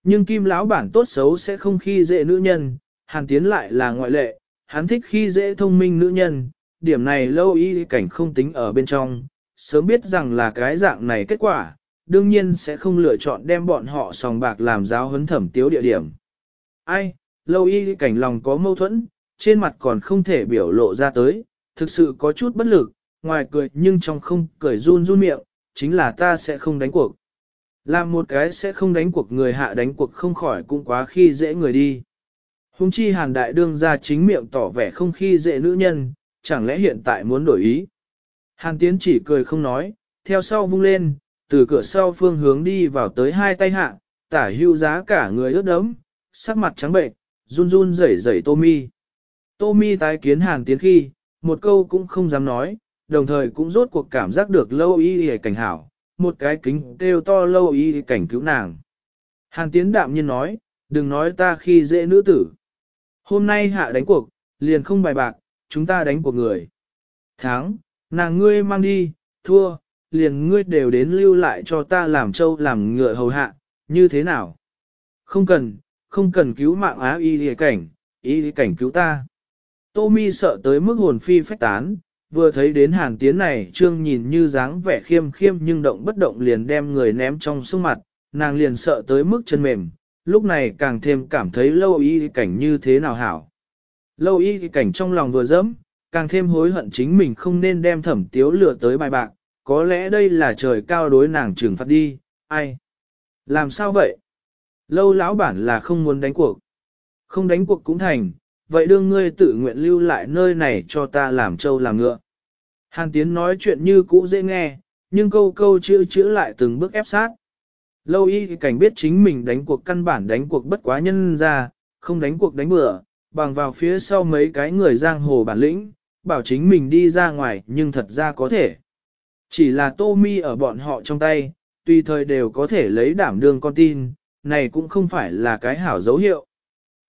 Nhưng kim lão bản tốt xấu sẽ không khi dễ nữ nhân, hàn tiến lại là ngoại lệ, hắn thích khi dễ thông minh nữ nhân, điểm này lâu y cảnh không tính ở bên trong, sớm biết rằng là cái dạng này kết quả, đương nhiên sẽ không lựa chọn đem bọn họ sòng bạc làm giáo huấn thẩm tiếu địa điểm. Ai, lâu y cảnh lòng có mâu thuẫn, trên mặt còn không thể biểu lộ ra tới, thực sự có chút bất lực, ngoài cười nhưng trong không cười run run miệng, chính là ta sẽ không đánh cuộc. Làm một cái sẽ không đánh cuộc người hạ đánh cuộc không khỏi cũng quá khi dễ người đi. Hùng chi hàn đại đương ra chính miệng tỏ vẻ không khi dễ nữ nhân, chẳng lẽ hiện tại muốn đổi ý. Hàn tiến chỉ cười không nói, theo sau vung lên, từ cửa sau phương hướng đi vào tới hai tay hạ, tả hưu giá cả người ướt đấm, sắc mặt trắng bệnh, run run rẩy rẩy tô mi. Tô mi tái kiến hàn tiến khi, một câu cũng không dám nói, đồng thời cũng rốt cuộc cảm giác được lâu y y cảnh hảo, một cái kính kêu to lâu y cảnh cứu nàng. Hàn tiến đạm nhiên nói, đừng nói ta khi dễ nữ tử. Hôm nay hạ đánh cuộc, liền không bài bạc, chúng ta đánh cuộc người. Thắng, nàng ngươi mang đi, thua, liền ngươi đều đến lưu lại cho ta làm trâu làm ngựa hầu hạ, như thế nào? Không cần, không cần cứu mạng á y lìa cảnh, y lìa cảnh cứu ta. Tô mi sợ tới mức hồn phi phách tán, vừa thấy đến hàn tiến này trương nhìn như dáng vẻ khiêm khiêm nhưng động bất động liền đem người ném trong sông mặt, nàng liền sợ tới mức chân mềm, lúc này càng thêm cảm thấy lâu y cảnh như thế nào hảo. Lâu y cảnh trong lòng vừa dẫm, càng thêm hối hận chính mình không nên đem thẩm tiếu lừa tới bài bạc, có lẽ đây là trời cao đối nàng trừng phạt đi, ai? Làm sao vậy? Lâu lão bản là không muốn đánh cuộc. Không đánh cuộc cũng thành, vậy đương ngươi tự nguyện lưu lại nơi này cho ta làm trâu làm ngựa. Hàn Tiến nói chuyện như cũ dễ nghe, nhưng câu câu chữ chữ lại từng bước ép sát. Lâu y cảnh biết chính mình đánh cuộc căn bản đánh cuộc bất quá nhân ra, không đánh cuộc đánh bừa, bằng vào phía sau mấy cái người giang hồ bản lĩnh, bảo chính mình đi ra ngoài nhưng thật ra có thể. Chỉ là tô mi ở bọn họ trong tay, tùy thời đều có thể lấy đảm đương con tin, này cũng không phải là cái hảo dấu hiệu.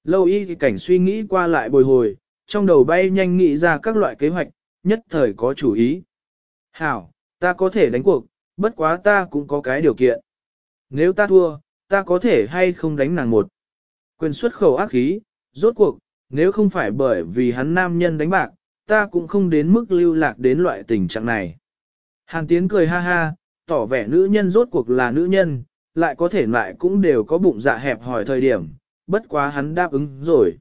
Lâu y thì cảnh suy nghĩ qua lại bồi hồi, trong đầu bay nhanh nghĩ ra các loại kế hoạch, nhất thời có chủ ý. Hảo, ta có thể đánh cuộc, bất quá ta cũng có cái điều kiện. Nếu ta thua, ta có thể hay không đánh nàng một. Quyền xuất khẩu ác khí, rốt cuộc, nếu không phải bởi vì hắn nam nhân đánh bạc, ta cũng không đến mức lưu lạc đến loại tình trạng này. Hàn Tiến cười ha ha, tỏ vẻ nữ nhân rốt cuộc là nữ nhân, lại có thể lại cũng đều có bụng dạ hẹp hỏi thời điểm, bất quá hắn đáp ứng rồi.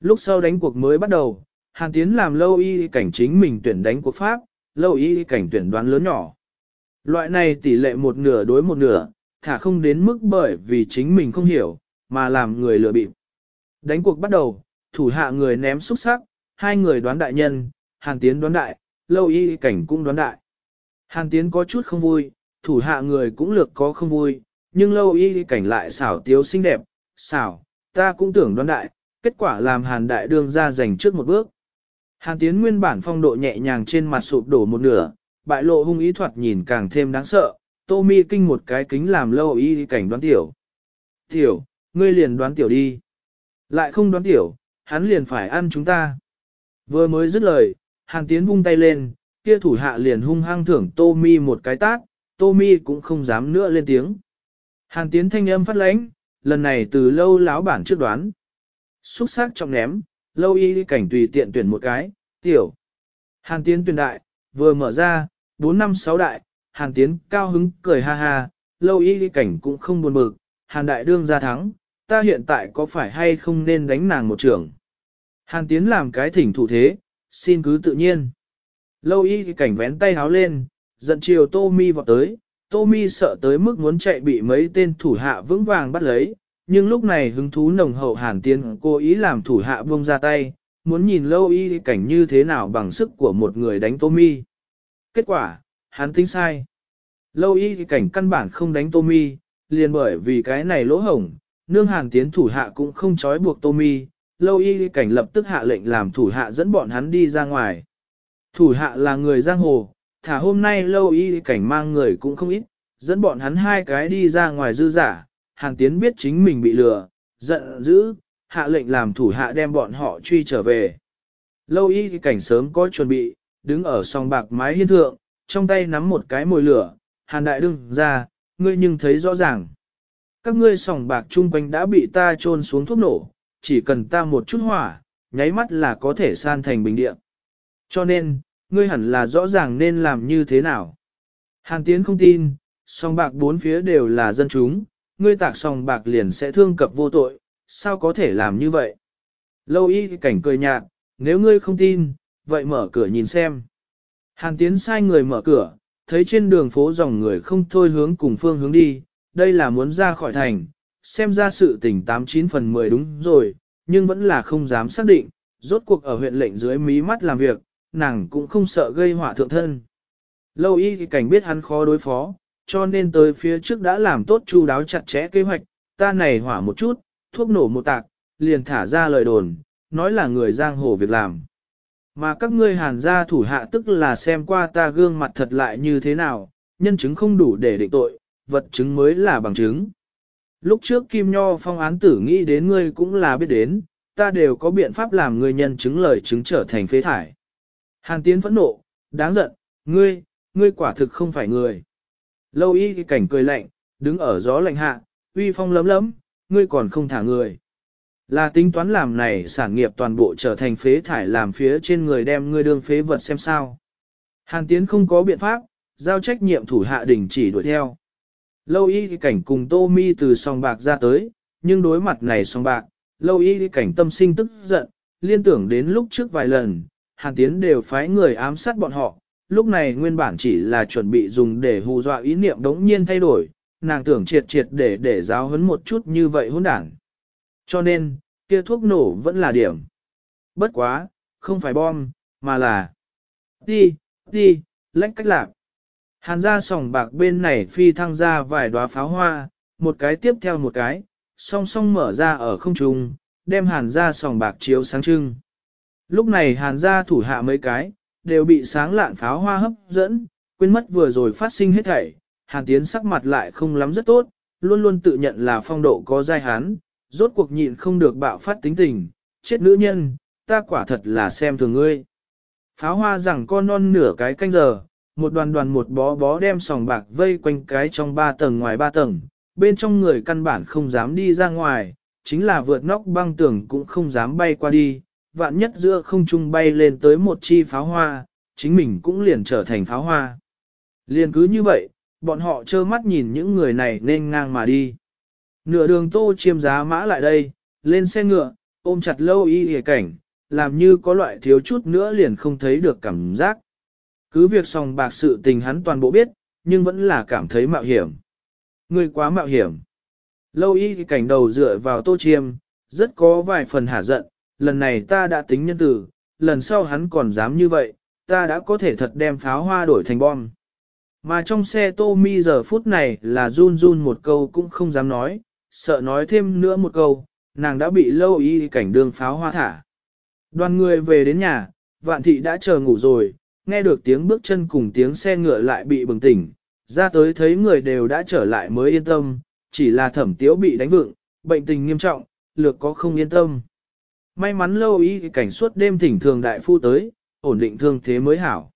Lúc sau đánh cuộc mới bắt đầu, Hàn Tiến làm lâu y cảnh chính mình tuyển đánh cuộc pháp, lâu y cảnh tuyển đoán lớn nhỏ. Loại này tỷ lệ một nửa đối một nửa, thả không đến mức bởi vì chính mình không hiểu, mà làm người lừa bịp. Đánh cuộc bắt đầu, thủ hạ người ném xúc sắc, hai người đoán đại nhân, Hàn Tiến đoán đại, lâu y cảnh cũng đoán đại. Hàn Tiến có chút không vui, thủ hạ người cũng lược có không vui, nhưng lâu y cảnh lại xảo tiếu xinh đẹp, xảo, ta cũng tưởng đoán đại, kết quả làm Hàn Đại Đương ra giành trước một bước. Hàn Tiến nguyên bản phong độ nhẹ nhàng trên mặt sụp đổ một nửa, bại lộ hung ý thoạt nhìn càng thêm đáng sợ, Tô Mi kinh một cái kính làm lâu y cảnh đoán tiểu. Tiểu, ngươi liền đoán tiểu đi. Lại không đoán tiểu, hắn liền phải ăn chúng ta. Vừa mới dứt lời, Hàn Tiến vung tay lên, kia thủ hạ liền hung hăng thưởng Tô Mi một cái tát, Tô Mi cũng không dám nữa lên tiếng. Hàn Tiến thanh âm phát lãnh, lần này từ lâu láo bản trước đoán. xuất sắc trọng ném, lâu y cảnh tùy tiện tuyển một cái, tiểu. Hàn Tiến tuyển đại, vừa mở ra, 4 năm 6 đại, Hàn Tiến cao hứng cười ha ha, lâu y cảnh cũng không buồn bực, Hàn Đại đương ra thắng, ta hiện tại có phải hay không nên đánh nàng một trưởng? Hàn Tiến làm cái thỉnh thủ thế, xin cứ tự nhiên. Lâu y cảnh vén tay háo lên, giận chiều Tô Mi vọt tới, Tô Mi sợ tới mức muốn chạy bị mấy tên thủ hạ vững vàng bắt lấy, nhưng lúc này hứng thú nồng hậu Hàn Tiến cố ý làm thủ hạ buông ra tay, muốn nhìn lâu y cảnh như thế nào bằng sức của một người đánh Tô Mi. Kết quả, hắn tính sai. Lâu y cảnh căn bản không đánh Tommy, liền bởi vì cái này lỗ hổng, nương Hàn Tiến thủ hạ cũng không trói buộc Tommy, lâu y cảnh lập tức hạ lệnh làm thủ hạ dẫn bọn hắn đi ra ngoài. Thủ hạ là người giang hồ, thả hôm nay lâu y cảnh mang người cũng không ít, dẫn bọn hắn hai cái đi ra ngoài dư giả, hàng tiến biết chính mình bị lừa, giận dữ, hạ lệnh làm thủ hạ đem bọn họ truy trở về. Lâu y cảnh sớm có chuẩn bị, đứng ở song bạc mái hiên thượng, trong tay nắm một cái mồi lửa, hàn đại đương ra, ngươi nhưng thấy rõ ràng. Các ngươi sòng bạc chung quanh đã bị ta trôn xuống thuốc nổ, chỉ cần ta một chút hỏa, nháy mắt là có thể san thành bình địa. Cho nên, ngươi hẳn là rõ ràng nên làm như thế nào. Hàn Tiến không tin, song bạc bốn phía đều là dân chúng, ngươi tạc sòng bạc liền sẽ thương cập vô tội, sao có thể làm như vậy? Lâu y cảnh cười nhạt, nếu ngươi không tin, vậy mở cửa nhìn xem. Hàn Tiến sai người mở cửa, thấy trên đường phố dòng người không thôi hướng cùng phương hướng đi, đây là muốn ra khỏi thành, xem ra sự tình 89 phần 10 đúng rồi, nhưng vẫn là không dám xác định, rốt cuộc ở huyện lệnh dưới mí mắt làm việc, nàng cũng không sợ gây họa thượng thân. Lâu y thì cảnh biết hắn khó đối phó, cho nên tới phía trước đã làm tốt chu đáo chặt chẽ kế hoạch, ta này hỏa một chút, thuốc nổ một tạc, liền thả ra lời đồn, nói là người giang hồ việc làm. Mà các ngươi hàn gia thủ hạ tức là xem qua ta gương mặt thật lại như thế nào, nhân chứng không đủ để định tội, vật chứng mới là bằng chứng. Lúc trước Kim Nho phong án tử nghĩ đến ngươi cũng là biết đến, ta đều có biện pháp làm ngươi nhân chứng lời chứng trở thành phế thải. Hàn Tiến phẫn nộ, đáng giận, ngươi, ngươi quả thực không phải người. Lâu y cảnh cười lạnh, đứng ở gió lạnh hạ, uy phong lấm lấm, ngươi còn không thả người. Là tính toán làm này sản nghiệp toàn bộ trở thành phế thải làm phía trên người đem ngươi đương phế vật xem sao. Hàn Tiến không có biện pháp, giao trách nhiệm thủ hạ đình chỉ đuổi theo. Lâu y cảnh cùng tô mi từ song bạc ra tới, nhưng đối mặt này song bạc, lâu y cảnh tâm sinh tức giận, liên tưởng đến lúc trước vài lần, Hàn Tiến đều phái người ám sát bọn họ, lúc này nguyên bản chỉ là chuẩn bị dùng để hù dọa ý niệm đống nhiên thay đổi, nàng tưởng triệt triệt để để giáo huấn một chút như vậy hỗn đảng. Cho nên, kia thuốc nổ vẫn là điểm. Bất quá, không phải bom, mà là đi, đi, lãnh cách lạc. Hàn ra sòng bạc bên này phi thăng ra vài đóa pháo hoa, một cái tiếp theo một cái, song song mở ra ở không trung, đem hàn ra sòng bạc chiếu sáng trưng. Lúc này hàn ra thủ hạ mấy cái, đều bị sáng lạn pháo hoa hấp dẫn, quên mất vừa rồi phát sinh hết thảy, hàn tiến sắc mặt lại không lắm rất tốt, luôn luôn tự nhận là phong độ có dai hán, rốt cuộc nhịn không được bạo phát tính tình, chết nữ nhân, ta quả thật là xem thường ngươi. Pháo hoa rằng con non nửa cái canh giờ, một đoàn đoàn một bó bó đem sòng bạc vây quanh cái trong ba tầng ngoài ba tầng, bên trong người căn bản không dám đi ra ngoài, chính là vượt nóc băng tường cũng không dám bay qua đi, vạn nhất giữa không trung bay lên tới một chi pháo hoa, chính mình cũng liền trở thành pháo hoa. Liền cứ như vậy, bọn họ trơ mắt nhìn những người này nên ngang mà đi. Nửa đường tô chiêm giá mã lại đây, lên xe ngựa, ôm chặt lâu y hề cảnh, làm như có loại thiếu chút nữa liền không thấy được cảm giác. Cứ việc sòng bạc sự tình hắn toàn bộ biết, nhưng vẫn là cảm thấy mạo hiểm. Người quá mạo hiểm. Lâu y cảnh đầu dựa vào tô chiêm, rất có vài phần hả giận, lần này ta đã tính nhân tử, lần sau hắn còn dám như vậy, ta đã có thể thật đem pháo hoa đổi thành bom. Mà trong xe tô mi giờ phút này là run run một câu cũng không dám nói, sợ nói thêm nữa một câu, nàng đã bị lâu y cảnh đường pháo hoa thả. Đoàn người về đến nhà, vạn thị đã chờ ngủ rồi, nghe được tiếng bước chân cùng tiếng xe ngựa lại bị bừng tỉnh, ra tới thấy người đều đã trở lại mới yên tâm, chỉ là thẩm tiếu bị đánh vựng, bệnh tình nghiêm trọng, lược có không yên tâm. May mắn lâu y cảnh suốt đêm thỉnh thường đại phu tới, ổn định thương thế mới hảo.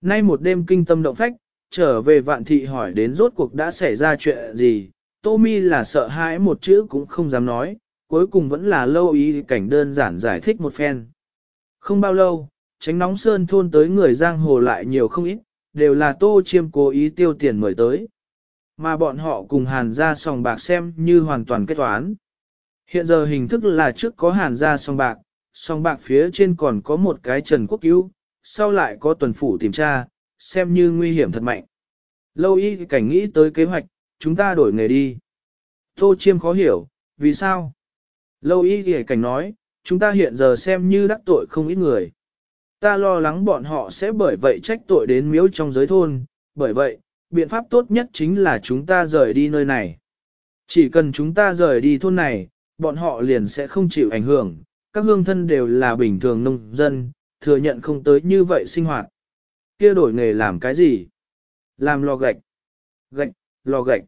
Nay một đêm kinh tâm động phách, trở về vạn thị hỏi đến rốt cuộc đã xảy ra chuyện gì, Tommy là sợ hãi một chữ cũng không dám nói, cuối cùng vẫn là lâu ý cảnh đơn giản giải thích một phen. Không bao lâu, tránh nóng sơn thôn tới người giang hồ lại nhiều không ít, đều là tô chiêm cố ý tiêu tiền mời tới. Mà bọn họ cùng hàn ra sòng bạc xem như hoàn toàn kết toán. Hiện giờ hình thức là trước có hàn ra sòng bạc, sòng bạc phía trên còn có một cái trần quốc cứu, sau lại có tuần phủ tìm tra, xem như nguy hiểm thật mạnh. Lâu y cảnh nghĩ tới kế hoạch, chúng ta đổi nghề đi. Tô chiêm khó hiểu, vì sao? Lâu y ghề cảnh nói, chúng ta hiện giờ xem như đắc tội không ít người. Ta lo lắng bọn họ sẽ bởi vậy trách tội đến miếu trong giới thôn, bởi vậy, biện pháp tốt nhất chính là chúng ta rời đi nơi này. Chỉ cần chúng ta rời đi thôn này, bọn họ liền sẽ không chịu ảnh hưởng, các hương thân đều là bình thường nông dân, thừa nhận không tới như vậy sinh hoạt. kia đổi nghề làm cái gì? Làm lò gạch. Gạch, lò gạch.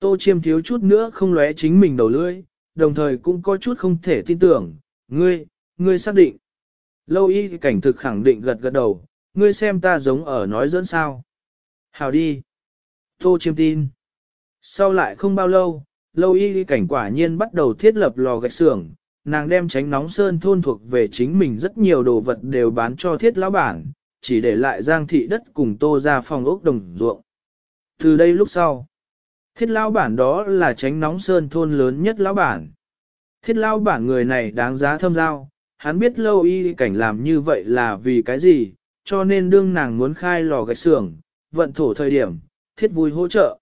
Tô chiêm thiếu chút nữa không lóe chính mình đầu lưỡi, đồng thời cũng có chút không thể tin tưởng, ngươi, ngươi xác định. Lâu y cảnh thực khẳng định gật gật đầu, ngươi xem ta giống ở nói dẫn sao. Hào đi. Tô chiêm tin. Sau lại không bao lâu, lâu y cảnh quả nhiên bắt đầu thiết lập lò gạch xưởng, nàng đem tránh nóng sơn thôn thuộc về chính mình rất nhiều đồ vật đều bán cho thiết lão bản, chỉ để lại giang thị đất cùng tô ra phòng ốc đồng ruộng. Từ đây lúc sau, Thiết lao bản đó là tránh nóng sơn thôn lớn nhất lão bản. Thiết lao bản người này đáng giá thâm giao, hắn biết lâu y cảnh làm như vậy là vì cái gì, cho nên đương nàng muốn khai lò gạch xưởng, vận thổ thời điểm, thiết vui hỗ trợ.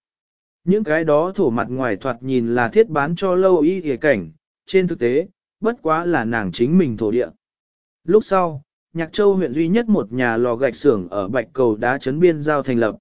Những cái đó thổ mặt ngoài thoạt nhìn là thiết bán cho lâu y cảnh, trên thực tế, bất quá là nàng chính mình thổ địa. Lúc sau, Nhạc Châu huyện duy nhất một nhà lò gạch xưởng ở Bạch Cầu đá chấn biên giao thành lập.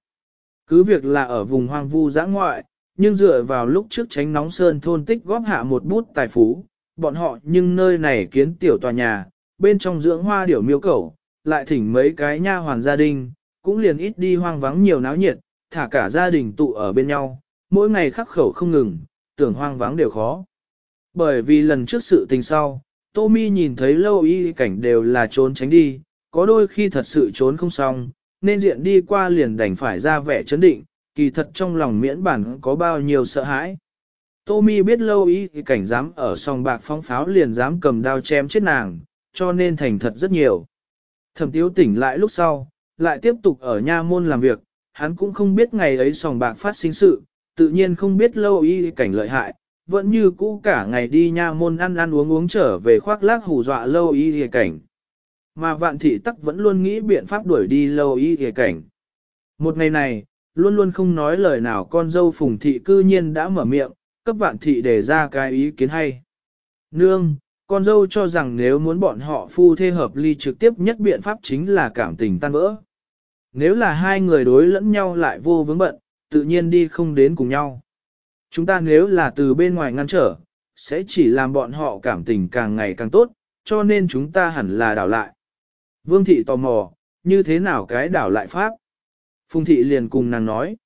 Cứ việc là ở vùng hoang vu giã ngoại, nhưng dựa vào lúc trước tránh nóng sơn thôn tích góp hạ một bút tài phú, bọn họ nhưng nơi này kiến tiểu tòa nhà, bên trong dưỡng hoa điểu miêu cẩu, lại thỉnh mấy cái nha hoàn gia đình, cũng liền ít đi hoang vắng nhiều náo nhiệt, thả cả gia đình tụ ở bên nhau, mỗi ngày khắc khẩu không ngừng, tưởng hoang vắng đều khó. Bởi vì lần trước sự tình sau, Tô Mi nhìn thấy lâu y cảnh đều là trốn tránh đi, có đôi khi thật sự trốn không xong, nên diện đi qua liền đành phải ra vẻ chấn định, kỳ thật trong lòng miễn bản có bao nhiêu sợ hãi. Tô Mi biết lâu ý thì cảnh dám ở song bạc phong pháo liền dám cầm đao chém chết nàng, cho nên thành thật rất nhiều. Thẩm tiếu tỉnh lại lúc sau, lại tiếp tục ở nha môn làm việc, hắn cũng không biết ngày ấy sòng bạc phát sinh sự, tự nhiên không biết lâu y cảnh lợi hại, vẫn như cũ cả ngày đi nha môn ăn ăn uống uống trở về khoác lác hù dọa lâu y cảnh. Mà vạn thị tắc vẫn luôn nghĩ biện pháp đuổi đi lâu y cảnh. Một ngày này, luôn luôn không nói lời nào con dâu phùng thị cư nhiên đã mở miệng, cấp vạn thị đề ra cái ý kiến hay. Nương, con dâu cho rằng nếu muốn bọn họ phu thê hợp ly trực tiếp nhất biện pháp chính là cảm tình tan vỡ. Nếu là hai người đối lẫn nhau lại vô vướng bận, tự nhiên đi không đến cùng nhau. Chúng ta nếu là từ bên ngoài ngăn trở, sẽ chỉ làm bọn họ cảm tình càng ngày càng tốt, cho nên chúng ta hẳn là đảo lại. Vương thị tò mò, như thế nào cái đảo lại pháp? Phùng thị liền cùng nàng nói.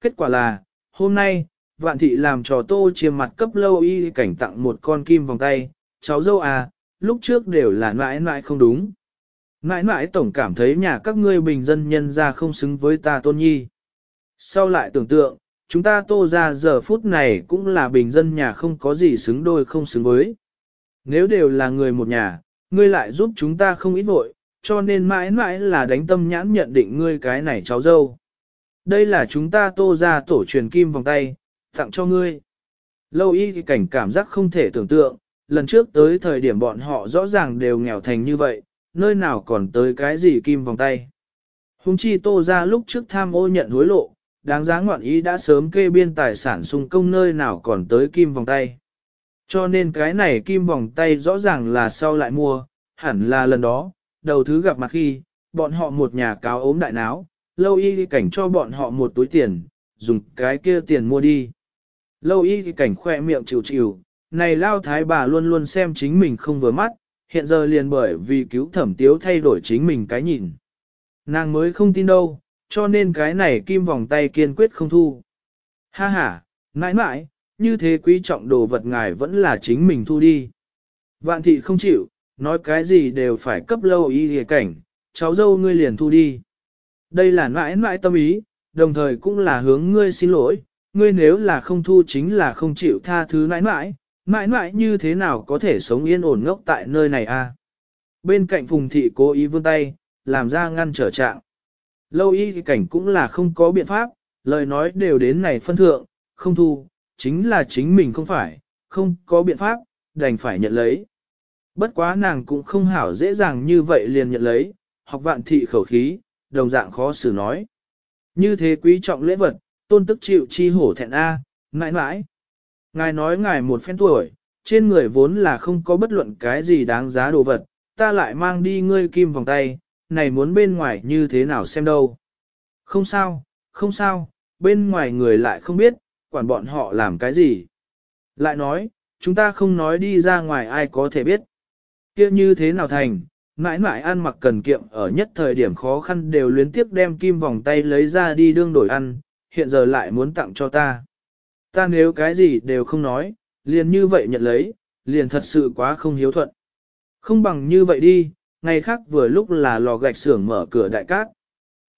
Kết quả là, hôm nay, vạn thị làm trò tô chiêm mặt cấp lâu y cảnh tặng một con kim vòng tay, cháu dâu à, lúc trước đều là mãi mãi không đúng. Mãi mãi tổng cảm thấy nhà các ngươi bình dân nhân ra không xứng với ta tôn nhi. Sau lại tưởng tượng, chúng ta tô ra giờ phút này cũng là bình dân nhà không có gì xứng đôi không xứng với. Nếu đều là người một nhà, ngươi lại giúp chúng ta không ít vội, cho nên mãi mãi là đánh tâm nhãn nhận định ngươi cái này cháu dâu. Đây là chúng ta tô ra tổ truyền kim vòng tay, tặng cho ngươi. Lâu y cảnh cảm giác không thể tưởng tượng, lần trước tới thời điểm bọn họ rõ ràng đều nghèo thành như vậy, nơi nào còn tới cái gì kim vòng tay. Hùng chi tô ra lúc trước tham ô nhận hối lộ, đáng giá ngoạn ý đã sớm kê biên tài sản sung công nơi nào còn tới kim vòng tay. Cho nên cái này kim vòng tay rõ ràng là sau lại mua, hẳn là lần đó, đầu thứ gặp mặt khi, bọn họ một nhà cáo ốm đại náo, lâu y cảnh cho bọn họ một túi tiền, dùng cái kia tiền mua đi. Lâu y cảnh khoe miệng chịu chịu, này lao thái bà luôn luôn xem chính mình không vừa mắt, hiện giờ liền bởi vì cứu thẩm tiếu thay đổi chính mình cái nhìn. Nàng mới không tin đâu, cho nên cái này kim vòng tay kiên quyết không thu. Ha ha, mãi mãi, như thế quý trọng đồ vật ngài vẫn là chính mình thu đi. Vạn thị không chịu, nói cái gì đều phải cấp lâu y hề cảnh, cháu dâu ngươi liền thu đi. Đây là mãi mãi tâm ý, đồng thời cũng là hướng ngươi xin lỗi, ngươi nếu là không thu chính là không chịu tha thứ mãi mãi, mãi mãi như thế nào có thể sống yên ổn ngốc tại nơi này a? Bên cạnh phùng thị cố ý vươn tay, làm ra ngăn trở trạng. Lâu y cảnh cũng là không có biện pháp, lời nói đều đến này phân thượng, không thu, chính là chính mình không phải, không có biện pháp, đành phải nhận lấy. Bất quá nàng cũng không hảo dễ dàng như vậy liền nhận lấy, học vạn thị khẩu khí, đồng dạng khó xử nói. Như thế quý trọng lễ vật, tôn tức chịu chi hổ thẹn A, mãi mãi. Ngài nói ngài một phen tuổi, trên người vốn là không có bất luận cái gì đáng giá đồ vật, ta lại mang đi ngươi kim vòng tay, này muốn bên ngoài như thế nào xem đâu. Không sao, không sao, bên ngoài người lại không biết, quản bọn họ làm cái gì. Lại nói, chúng ta không nói đi ra ngoài ai có thể biết kia như thế nào thành, mãi mãi ăn mặc cần kiệm ở nhất thời điểm khó khăn đều luyến tiếp đem kim vòng tay lấy ra đi đương đổi ăn, hiện giờ lại muốn tặng cho ta. Ta nếu cái gì đều không nói, liền như vậy nhận lấy, liền thật sự quá không hiếu thuận. Không bằng như vậy đi, ngày khác vừa lúc là lò gạch xưởng mở cửa đại cát.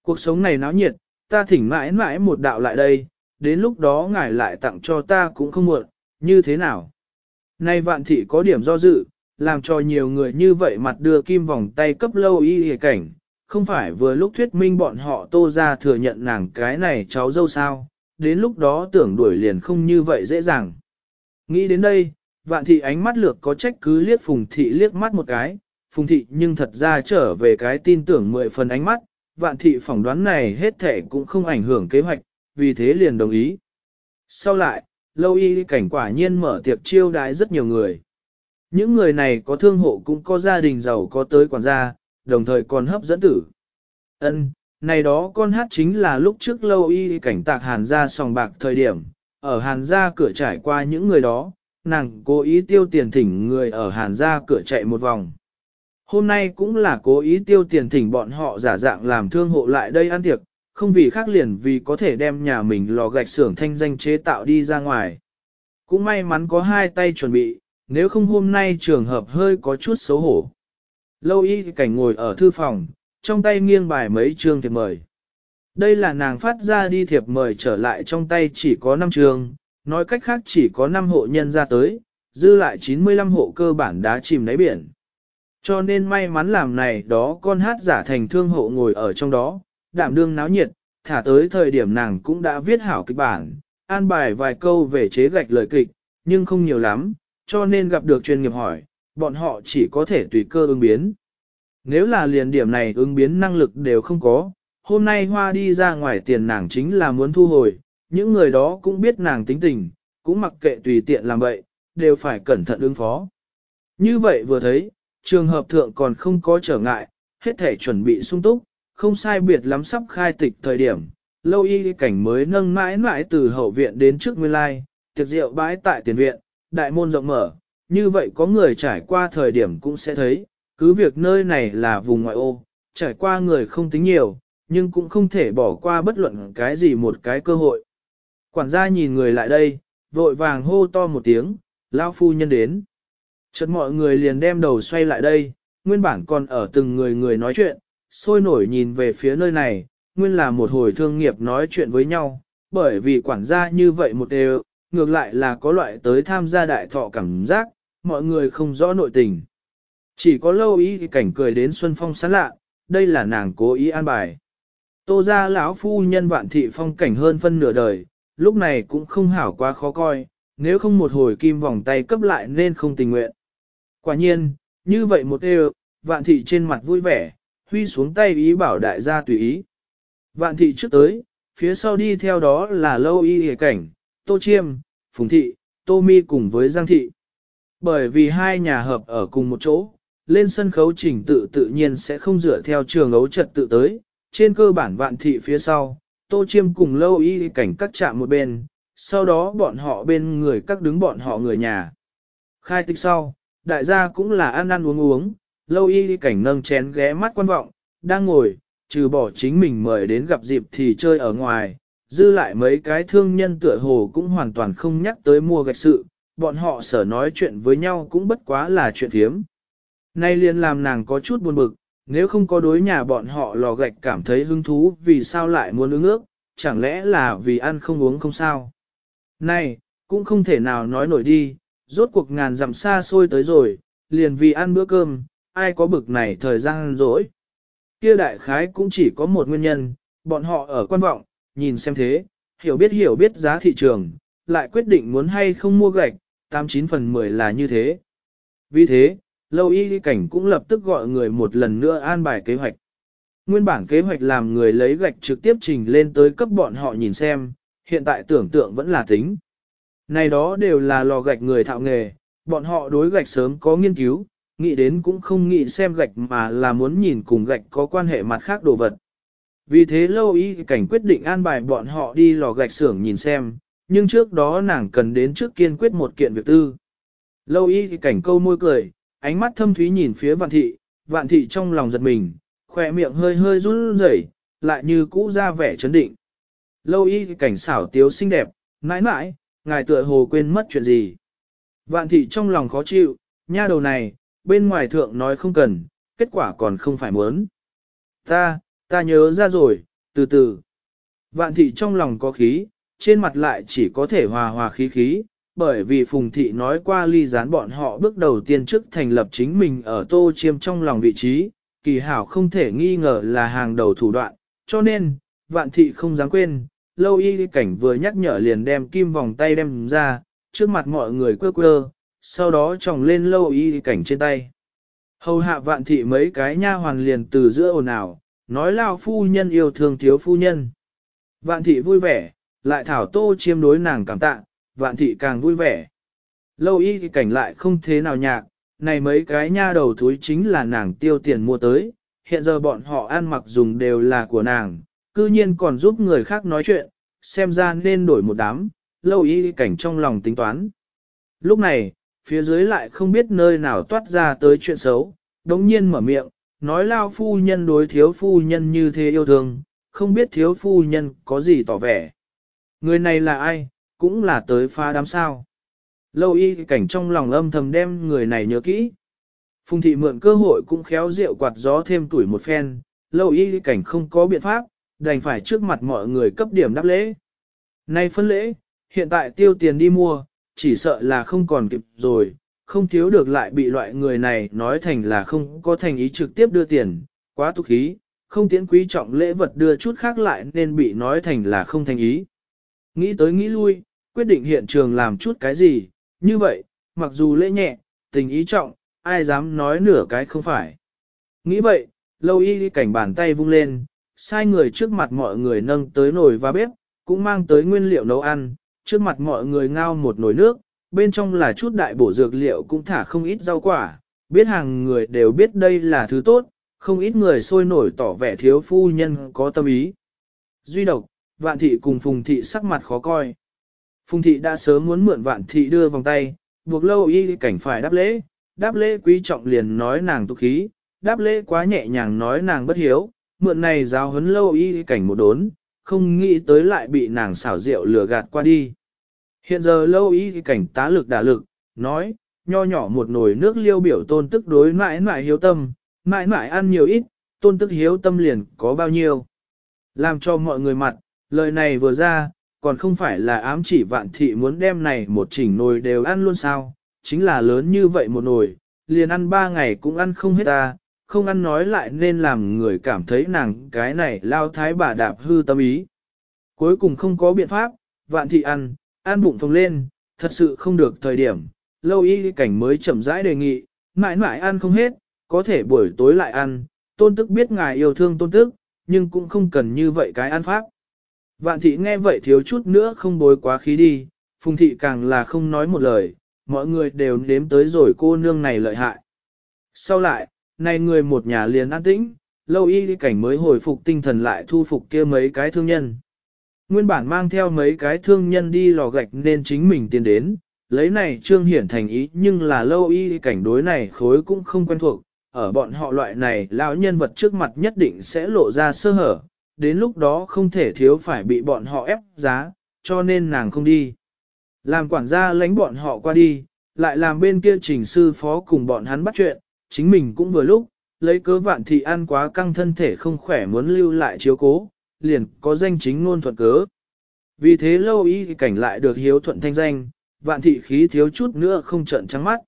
Cuộc sống này náo nhiệt, ta thỉnh mãi mãi một đạo lại đây, đến lúc đó ngài lại tặng cho ta cũng không muộn, như thế nào? Nay vạn thị có điểm do dự, làm cho nhiều người như vậy mặt đưa kim vòng tay cấp lâu y hề cảnh, không phải vừa lúc thuyết minh bọn họ tô ra thừa nhận nàng cái này cháu dâu sao, đến lúc đó tưởng đuổi liền không như vậy dễ dàng. Nghĩ đến đây, vạn thị ánh mắt lược có trách cứ liếc phùng thị liếc mắt một cái, phùng thị nhưng thật ra trở về cái tin tưởng mười phần ánh mắt, vạn thị phỏng đoán này hết thể cũng không ảnh hưởng kế hoạch, vì thế liền đồng ý. Sau lại, lâu y cảnh quả nhiên mở tiệc chiêu đãi rất nhiều người. Những người này có thương hộ cũng có gia đình giàu có tới quản gia, đồng thời còn hấp dẫn tử. Ân, này đó con hát chính là lúc trước lâu y cảnh tạc hàn gia sòng bạc thời điểm, ở hàn gia cửa trải qua những người đó, nàng cố ý tiêu tiền thỉnh người ở hàn gia cửa chạy một vòng. Hôm nay cũng là cố ý tiêu tiền thỉnh bọn họ giả dạng làm thương hộ lại đây ăn tiệc, không vì khác liền vì có thể đem nhà mình lò gạch xưởng thanh danh chế tạo đi ra ngoài. Cũng may mắn có hai tay chuẩn bị, nếu không hôm nay trường hợp hơi có chút xấu hổ. Lâu y cảnh ngồi ở thư phòng, trong tay nghiêng bài mấy chương thiệp mời. Đây là nàng phát ra đi thiệp mời trở lại trong tay chỉ có 5 trường, nói cách khác chỉ có 5 hộ nhân ra tới, dư lại 95 hộ cơ bản đá chìm đáy biển. Cho nên may mắn làm này đó con hát giả thành thương hộ ngồi ở trong đó, đảm đương náo nhiệt, thả tới thời điểm nàng cũng đã viết hảo kịch bản, an bài vài câu về chế gạch lời kịch, nhưng không nhiều lắm, cho nên gặp được chuyên nghiệp hỏi, bọn họ chỉ có thể tùy cơ ứng biến. Nếu là liền điểm này ứng biến năng lực đều không có, hôm nay hoa đi ra ngoài tiền nàng chính là muốn thu hồi, những người đó cũng biết nàng tính tình, cũng mặc kệ tùy tiện làm vậy, đều phải cẩn thận ứng phó. Như vậy vừa thấy, trường hợp thượng còn không có trở ngại, hết thể chuẩn bị sung túc, không sai biệt lắm sắp khai tịch thời điểm, lâu y cảnh mới nâng mãi mãi từ hậu viện đến trước nguyên lai, tiệc rượu bãi tại tiền viện, đại môn rộng mở, như vậy có người trải qua thời điểm cũng sẽ thấy, cứ việc nơi này là vùng ngoại ô, trải qua người không tính nhiều, nhưng cũng không thể bỏ qua bất luận cái gì một cái cơ hội. Quản gia nhìn người lại đây, vội vàng hô to một tiếng, lao phu nhân đến. Chợt mọi người liền đem đầu xoay lại đây, nguyên bản còn ở từng người người nói chuyện, sôi nổi nhìn về phía nơi này, nguyên là một hồi thương nghiệp nói chuyện với nhau, bởi vì quản gia như vậy một đều, ngược lại là có loại tới tham gia đại thọ cảm giác, mọi người không rõ nội tình. Chỉ có lâu ý cảnh cười đến Xuân Phong sán lạ, đây là nàng cố ý an bài. Tô ra lão phu nhân vạn thị phong cảnh hơn phân nửa đời, lúc này cũng không hảo quá khó coi, nếu không một hồi kim vòng tay cấp lại nên không tình nguyện. Quả nhiên, như vậy một đều, vạn thị trên mặt vui vẻ, huy xuống tay ý bảo đại gia tùy ý. Vạn thị trước tới, phía sau đi theo đó là lâu y hề cảnh, tô chiêm, phùng thị, tô mi cùng với giang thị. Bởi vì hai nhà hợp ở cùng một chỗ, lên sân khấu trình tự tự nhiên sẽ không dựa theo trường ấu trật tự tới, trên cơ bản vạn thị phía sau, tô chiêm cùng lâu y cảnh các chạm một bên, sau đó bọn họ bên người các đứng bọn họ người nhà. Khai tịch sau, đại gia cũng là ăn ăn uống uống, lâu y cảnh nâng chén ghé mắt quan vọng, đang ngồi, trừ bỏ chính mình mời đến gặp dịp thì chơi ở ngoài, dư lại mấy cái thương nhân tựa hồ cũng hoàn toàn không nhắc tới mua gạch sự, bọn họ sở nói chuyện với nhau cũng bất quá là chuyện thiếm. Nay liền làm nàng có chút buồn bực, nếu không có đối nhà bọn họ lò gạch cảm thấy hứng thú vì sao lại muốn ứng ước, chẳng lẽ là vì ăn không uống không sao. Này, cũng không thể nào nói nổi đi, rốt cuộc ngàn dặm xa xôi tới rồi, liền vì ăn bữa cơm, ai có bực này thời gian rỗi. Kia đại khái cũng chỉ có một nguyên nhân, bọn họ ở quan vọng, nhìn xem thế, hiểu biết hiểu biết giá thị trường, lại quyết định muốn hay không mua gạch, 89 phần 10 là như thế. Vì thế, lâu y cảnh cũng lập tức gọi người một lần nữa an bài kế hoạch. Nguyên bản kế hoạch làm người lấy gạch trực tiếp trình lên tới cấp bọn họ nhìn xem, hiện tại tưởng tượng vẫn là tính. Này đó đều là lò gạch người thạo nghề, bọn họ đối gạch sớm có nghiên cứu, nghĩ đến cũng không nghĩ xem gạch mà là muốn nhìn cùng gạch có quan hệ mặt khác đồ vật. Vì thế lâu y cảnh quyết định an bài bọn họ đi lò gạch xưởng nhìn xem, nhưng trước đó nàng cần đến trước kiên quyết một kiện việc tư. Lâu y cảnh câu môi cười, ánh mắt thâm thúy nhìn phía vạn thị, vạn thị trong lòng giật mình, khỏe miệng hơi hơi run rẩy, lại như cũ ra vẻ chấn định. Lâu y cảnh xảo tiếu xinh đẹp, mãi mãi, ngài tựa hồ quên mất chuyện gì. Vạn thị trong lòng khó chịu, nha đầu này, bên ngoài thượng nói không cần, kết quả còn không phải muốn. Ta, ta nhớ ra rồi, từ từ. Vạn thị trong lòng có khí, trên mặt lại chỉ có thể hòa hòa khí khí, bởi vì Phùng Thị nói qua ly gián bọn họ bước đầu tiên trước thành lập chính mình ở Tô Chiêm trong lòng vị trí, kỳ hảo không thể nghi ngờ là hàng đầu thủ đoạn, cho nên, Vạn Thị không dám quên, lâu y cảnh vừa nhắc nhở liền đem kim vòng tay đem ra, trước mặt mọi người quơ quơ, sau đó tròng lên lâu y cảnh trên tay. Hầu hạ vạn thị mấy cái nha hoàn liền từ giữa ồn ào, nói lao phu nhân yêu thương thiếu phu nhân. Vạn thị vui vẻ, lại thảo tô chiêm đối nàng cảm tạ, vạn thị càng vui vẻ. Lâu y thì cảnh lại không thế nào nhạc, này mấy cái nha đầu thúi chính là nàng tiêu tiền mua tới, hiện giờ bọn họ ăn mặc dùng đều là của nàng, cư nhiên còn giúp người khác nói chuyện, xem ra nên đổi một đám, lâu y cảnh trong lòng tính toán. Lúc này, phía dưới lại không biết nơi nào toát ra tới chuyện xấu, đống nhiên mở miệng, nói lao phu nhân đối thiếu phu nhân như thế yêu thương, không biết thiếu phu nhân có gì tỏ vẻ. Người này là ai, cũng là tới phá đám sao. Lâu y cảnh trong lòng âm thầm đem người này nhớ kỹ. Phùng thị mượn cơ hội cũng khéo rượu quạt gió thêm tuổi một phen, lâu y cảnh không có biện pháp, đành phải trước mặt mọi người cấp điểm đáp lễ. Nay phân lễ, hiện tại tiêu tiền đi mua, chỉ sợ là không còn kịp rồi, không thiếu được lại bị loại người này nói thành là không có thành ý trực tiếp đưa tiền, quá tục khí, không tiễn quý trọng lễ vật đưa chút khác lại nên bị nói thành là không thành ý. Nghĩ tới nghĩ lui, quyết định hiện trường làm chút cái gì, như vậy, mặc dù lễ nhẹ, tình ý trọng, ai dám nói nửa cái không phải. Nghĩ vậy, lâu y cảnh bàn tay vung lên, sai người trước mặt mọi người nâng tới nồi và bếp, cũng mang tới nguyên liệu nấu ăn, trước mặt mọi người ngao một nồi nước, bên trong là chút đại bổ dược liệu cũng thả không ít rau quả, biết hàng người đều biết đây là thứ tốt, không ít người sôi nổi tỏ vẻ thiếu phu nhân có tâm ý. Duy độc, vạn thị cùng phùng thị sắc mặt khó coi. Phùng thị đã sớm muốn mượn vạn thị đưa vòng tay, buộc lâu y cảnh phải đáp lễ, đáp lễ quý trọng liền nói nàng tục khí, đáp lễ quá nhẹ nhàng nói nàng bất hiếu, mượn này giáo huấn lâu y cảnh một đốn, không nghĩ tới lại bị nàng xảo rượu lừa gạt qua đi. Hiện giờ lâu ý cảnh tá lực đả lực, nói, nho nhỏ một nồi nước liêu biểu tôn tức đối mãi mãi hiếu tâm, mãi mãi ăn nhiều ít, tôn tức hiếu tâm liền có bao nhiêu. Làm cho mọi người mặt, lời này vừa ra, còn không phải là ám chỉ vạn thị muốn đem này một chỉnh nồi đều ăn luôn sao, chính là lớn như vậy một nồi, liền ăn ba ngày cũng ăn không hết ta, không ăn nói lại nên làm người cảm thấy nàng cái này lao thái bà đạp hư tâm ý. Cuối cùng không có biện pháp, vạn thị ăn, An bụng phồng lên, thật sự không được thời điểm, lâu y cảnh mới chậm rãi đề nghị, mãi mãi ăn không hết, có thể buổi tối lại ăn, tôn tức biết ngài yêu thương tôn tức, nhưng cũng không cần như vậy cái ăn pháp. Vạn thị nghe vậy thiếu chút nữa không bối quá khí đi, phùng thị càng là không nói một lời, mọi người đều nếm tới rồi cô nương này lợi hại. Sau lại, này người một nhà liền an tĩnh, lâu y cảnh mới hồi phục tinh thần lại thu phục kia mấy cái thương nhân. Nguyên bản mang theo mấy cái thương nhân đi lò gạch nên chính mình tiến đến, lấy này trương hiển thành ý nhưng là lâu y cảnh đối này khối cũng không quen thuộc, ở bọn họ loại này lão nhân vật trước mặt nhất định sẽ lộ ra sơ hở, đến lúc đó không thể thiếu phải bị bọn họ ép giá, cho nên nàng không đi. Làm quản gia lánh bọn họ qua đi, lại làm bên kia trình sư phó cùng bọn hắn bắt chuyện, chính mình cũng vừa lúc, lấy cớ vạn thị ăn quá căng thân thể không khỏe muốn lưu lại chiếu cố, liền có danh chính ngôn thuận cớ. Vì thế lâu y cảnh lại được hiếu thuận thanh danh, vạn thị khí thiếu chút nữa không trận trắng mắt.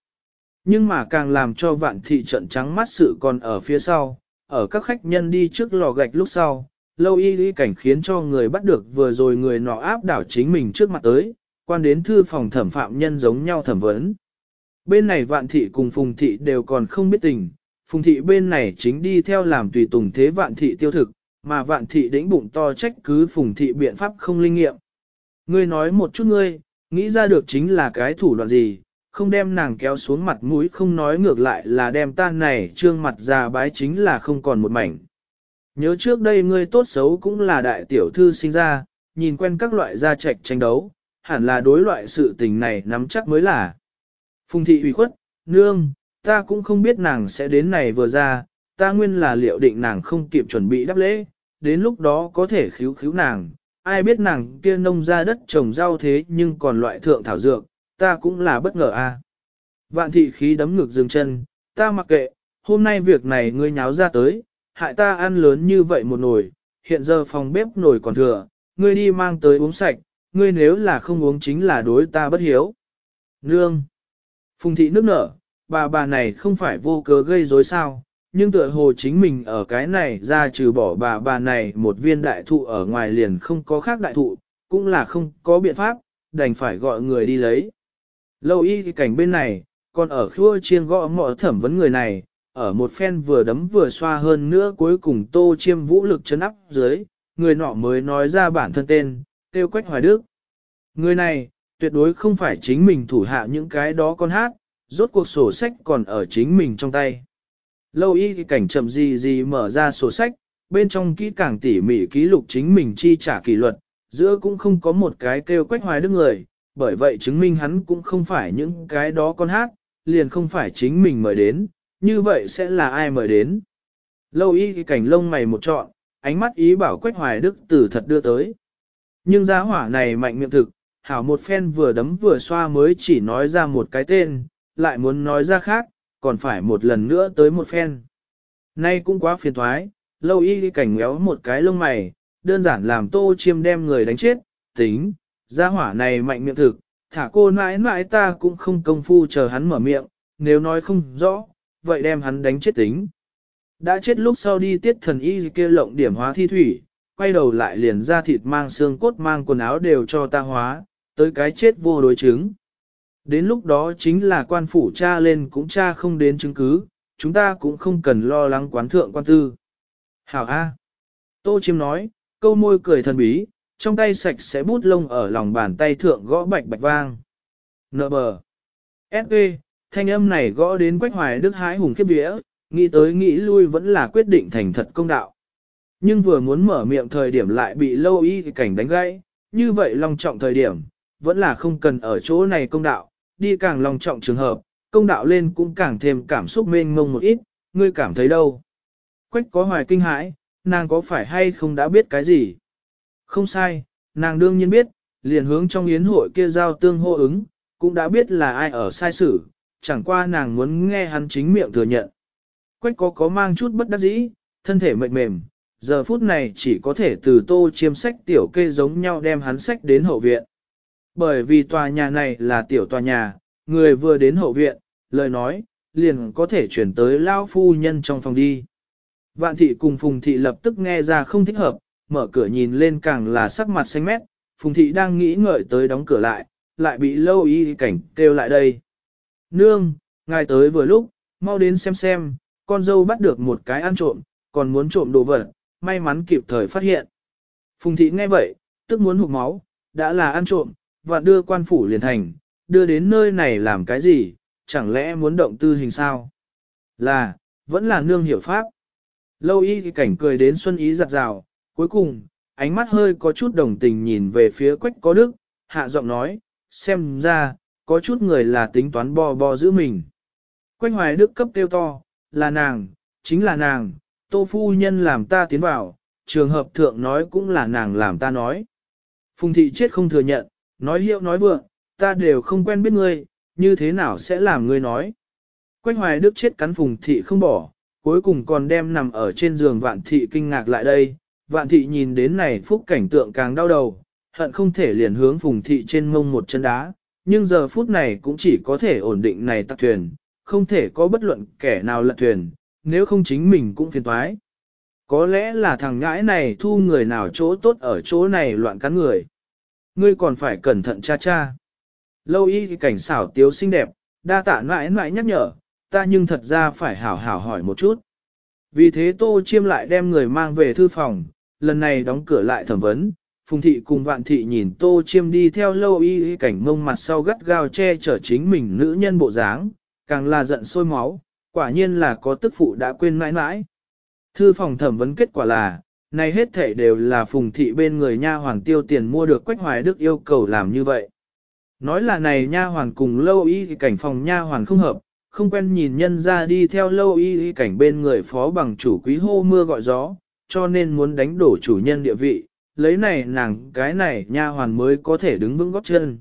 Nhưng mà càng làm cho vạn thị trận trắng mắt sự còn ở phía sau, ở các khách nhân đi trước lò gạch lúc sau, lâu y y cảnh khiến cho người bắt được vừa rồi người nọ áp đảo chính mình trước mặt tới, quan đến thư phòng thẩm phạm nhân giống nhau thẩm vấn. Bên này vạn thị cùng phùng thị đều còn không biết tình, phùng thị bên này chính đi theo làm tùy tùng thế vạn thị tiêu thực, mà vạn thị đĩnh bụng to trách cứ phùng thị biện pháp không linh nghiệm. Ngươi nói một chút ngươi, nghĩ ra được chính là cái thủ đoạn gì, không đem nàng kéo xuống mặt mũi không nói ngược lại là đem tan này trương mặt già bái chính là không còn một mảnh. Nhớ trước đây ngươi tốt xấu cũng là đại tiểu thư sinh ra, nhìn quen các loại gia trạch tranh đấu, hẳn là đối loại sự tình này nắm chắc mới là. Phùng thị ủy khuất, nương, ta cũng không biết nàng sẽ đến này vừa ra, ta nguyên là liệu định nàng không kịp chuẩn bị đáp lễ, đến lúc đó có thể khíu khíu nàng, ai biết nàng kia nông ra đất trồng rau thế nhưng còn loại thượng thảo dược, ta cũng là bất ngờ a. Vạn thị khí đấm ngực dừng chân, ta mặc kệ, hôm nay việc này ngươi nháo ra tới, hại ta ăn lớn như vậy một nồi, hiện giờ phòng bếp nồi còn thừa, ngươi đi mang tới uống sạch, ngươi nếu là không uống chính là đối ta bất hiếu. Nương! Phùng thị nước nở, bà bà này không phải vô cớ gây rối sao, nhưng tựa hồ chính mình ở cái này ra trừ bỏ bà bà này một viên đại thụ ở ngoài liền không có khác đại thụ, cũng là không có biện pháp, đành phải gọi người đi lấy. Lâu y thì cảnh bên này, còn ở khua chiên gõ mọ thẩm vấn người này, ở một phen vừa đấm vừa xoa hơn nữa cuối cùng tô chiêm vũ lực chấn áp dưới, người nọ mới nói ra bản thân tên, tiêu quách hoài đức. Người này, tuyệt đối không phải chính mình thủ hạ những cái đó con hát, rốt cuộc sổ sách còn ở chính mình trong tay. Lâu y thì cảnh chậm gì gì mở ra sổ sách, bên trong kỹ càng tỉ mỉ ký lục chính mình chi trả kỷ luật, giữa cũng không có một cái kêu quách hoài đức người, bởi vậy chứng minh hắn cũng không phải những cái đó con hát, liền không phải chính mình mời đến, như vậy sẽ là ai mời đến. Lâu y thì cảnh lông mày một trọn, ánh mắt ý bảo quách hoài đức tử thật đưa tới. Nhưng giá hỏa này mạnh miệng thực, hảo một phen vừa đấm vừa xoa mới chỉ nói ra một cái tên, lại muốn nói ra khác, còn phải một lần nữa tới một phen. Nay cũng quá phiền thoái, lâu y đi cảnh méo một cái lông mày, đơn giản làm tô chiêm đem người đánh chết, tính, gia hỏa này mạnh miệng thực, thả cô mãi mãi ta cũng không công phu chờ hắn mở miệng, nếu nói không rõ, vậy đem hắn đánh chết tính. Đã chết lúc sau đi tiết thần y kia lộng điểm hóa thi thủy, quay đầu lại liền ra thịt mang xương cốt mang quần áo đều cho ta hóa, tới cái chết vô đối chứng. Đến lúc đó chính là quan phủ cha lên cũng cha không đến chứng cứ, chúng ta cũng không cần lo lắng quán thượng quan tư. Hảo A. Tô Chiêm nói, câu môi cười thần bí, trong tay sạch sẽ bút lông ở lòng bàn tay thượng gõ bạch bạch vang. Nợ bờ. S.E. Thanh âm này gõ đến quách hoài đức hái hùng khiếp vía, nghĩ tới nghĩ lui vẫn là quyết định thành thật công đạo. Nhưng vừa muốn mở miệng thời điểm lại bị lâu y cảnh đánh gãy, như vậy long trọng thời điểm, vẫn là không cần ở chỗ này công đạo, đi càng lòng trọng trường hợp, công đạo lên cũng càng thêm cảm xúc mênh mông một ít, ngươi cảm thấy đâu. Quách có hoài kinh hãi, nàng có phải hay không đã biết cái gì? Không sai, nàng đương nhiên biết, liền hướng trong yến hội kia giao tương hô ứng, cũng đã biết là ai ở sai sử, chẳng qua nàng muốn nghe hắn chính miệng thừa nhận. Quách có có mang chút bất đắc dĩ, thân thể mệt mềm, giờ phút này chỉ có thể từ tô chiêm sách tiểu kê giống nhau đem hắn sách đến hậu viện. Bởi vì tòa nhà này là tiểu tòa nhà, người vừa đến hậu viện, lời nói, liền có thể chuyển tới lao phu nhân trong phòng đi. Vạn thị cùng phùng thị lập tức nghe ra không thích hợp, mở cửa nhìn lên càng là sắc mặt xanh mét, phùng thị đang nghĩ ngợi tới đóng cửa lại, lại bị lâu y cảnh kêu lại đây. Nương, ngài tới vừa lúc, mau đến xem xem, con dâu bắt được một cái ăn trộm, còn muốn trộm đồ vật, may mắn kịp thời phát hiện. Phùng thị nghe vậy, tức muốn hụt máu, đã là ăn trộm, và đưa quan phủ liền thành, đưa đến nơi này làm cái gì, chẳng lẽ muốn động tư hình sao? Là, vẫn là nương hiểu pháp. Lâu y thì cảnh cười đến xuân ý giặt rào, cuối cùng, ánh mắt hơi có chút đồng tình nhìn về phía quách có đức, hạ giọng nói, xem ra, có chút người là tính toán bo bo giữ mình. Quách hoài đức cấp kêu to, là nàng, chính là nàng, tô phu nhân làm ta tiến vào, trường hợp thượng nói cũng là nàng làm ta nói. Phùng thị chết không thừa nhận, nói hiệu nói vượng, ta đều không quen biết ngươi, như thế nào sẽ làm ngươi nói. Quách hoài đức chết cắn phùng thị không bỏ, cuối cùng còn đem nằm ở trên giường vạn thị kinh ngạc lại đây. Vạn thị nhìn đến này phúc cảnh tượng càng đau đầu, hận không thể liền hướng phùng thị trên mông một chân đá, nhưng giờ phút này cũng chỉ có thể ổn định này tắc thuyền, không thể có bất luận kẻ nào lật thuyền, nếu không chính mình cũng phiền toái. Có lẽ là thằng ngãi này thu người nào chỗ tốt ở chỗ này loạn cắn người. Ngươi còn phải cẩn thận cha cha. Lâu y cảnh xảo tiếu xinh đẹp, đa tạ mãi mãi nhắc nhở, ta nhưng thật ra phải hảo hảo hỏi một chút. Vì thế tô chiêm lại đem người mang về thư phòng, lần này đóng cửa lại thẩm vấn, phùng thị cùng vạn thị nhìn tô chiêm đi theo lâu y cảnh mông mặt sau gắt gao che chở chính mình nữ nhân bộ dáng, càng là giận sôi máu, quả nhiên là có tức phụ đã quên mãi mãi. Thư phòng thẩm vấn kết quả là, này hết thể đều là phùng thị bên người nha hoàng tiêu tiền mua được quách hoài đức yêu cầu làm như vậy. Nói là này nha hoàn cùng lâu y thì cảnh phòng nha hoàn không hợp, không quen nhìn nhân ra đi theo lâu y thì cảnh bên người phó bằng chủ quý hô mưa gọi gió, cho nên muốn đánh đổ chủ nhân địa vị, lấy này nàng cái này nha hoàn mới có thể đứng vững gót chân.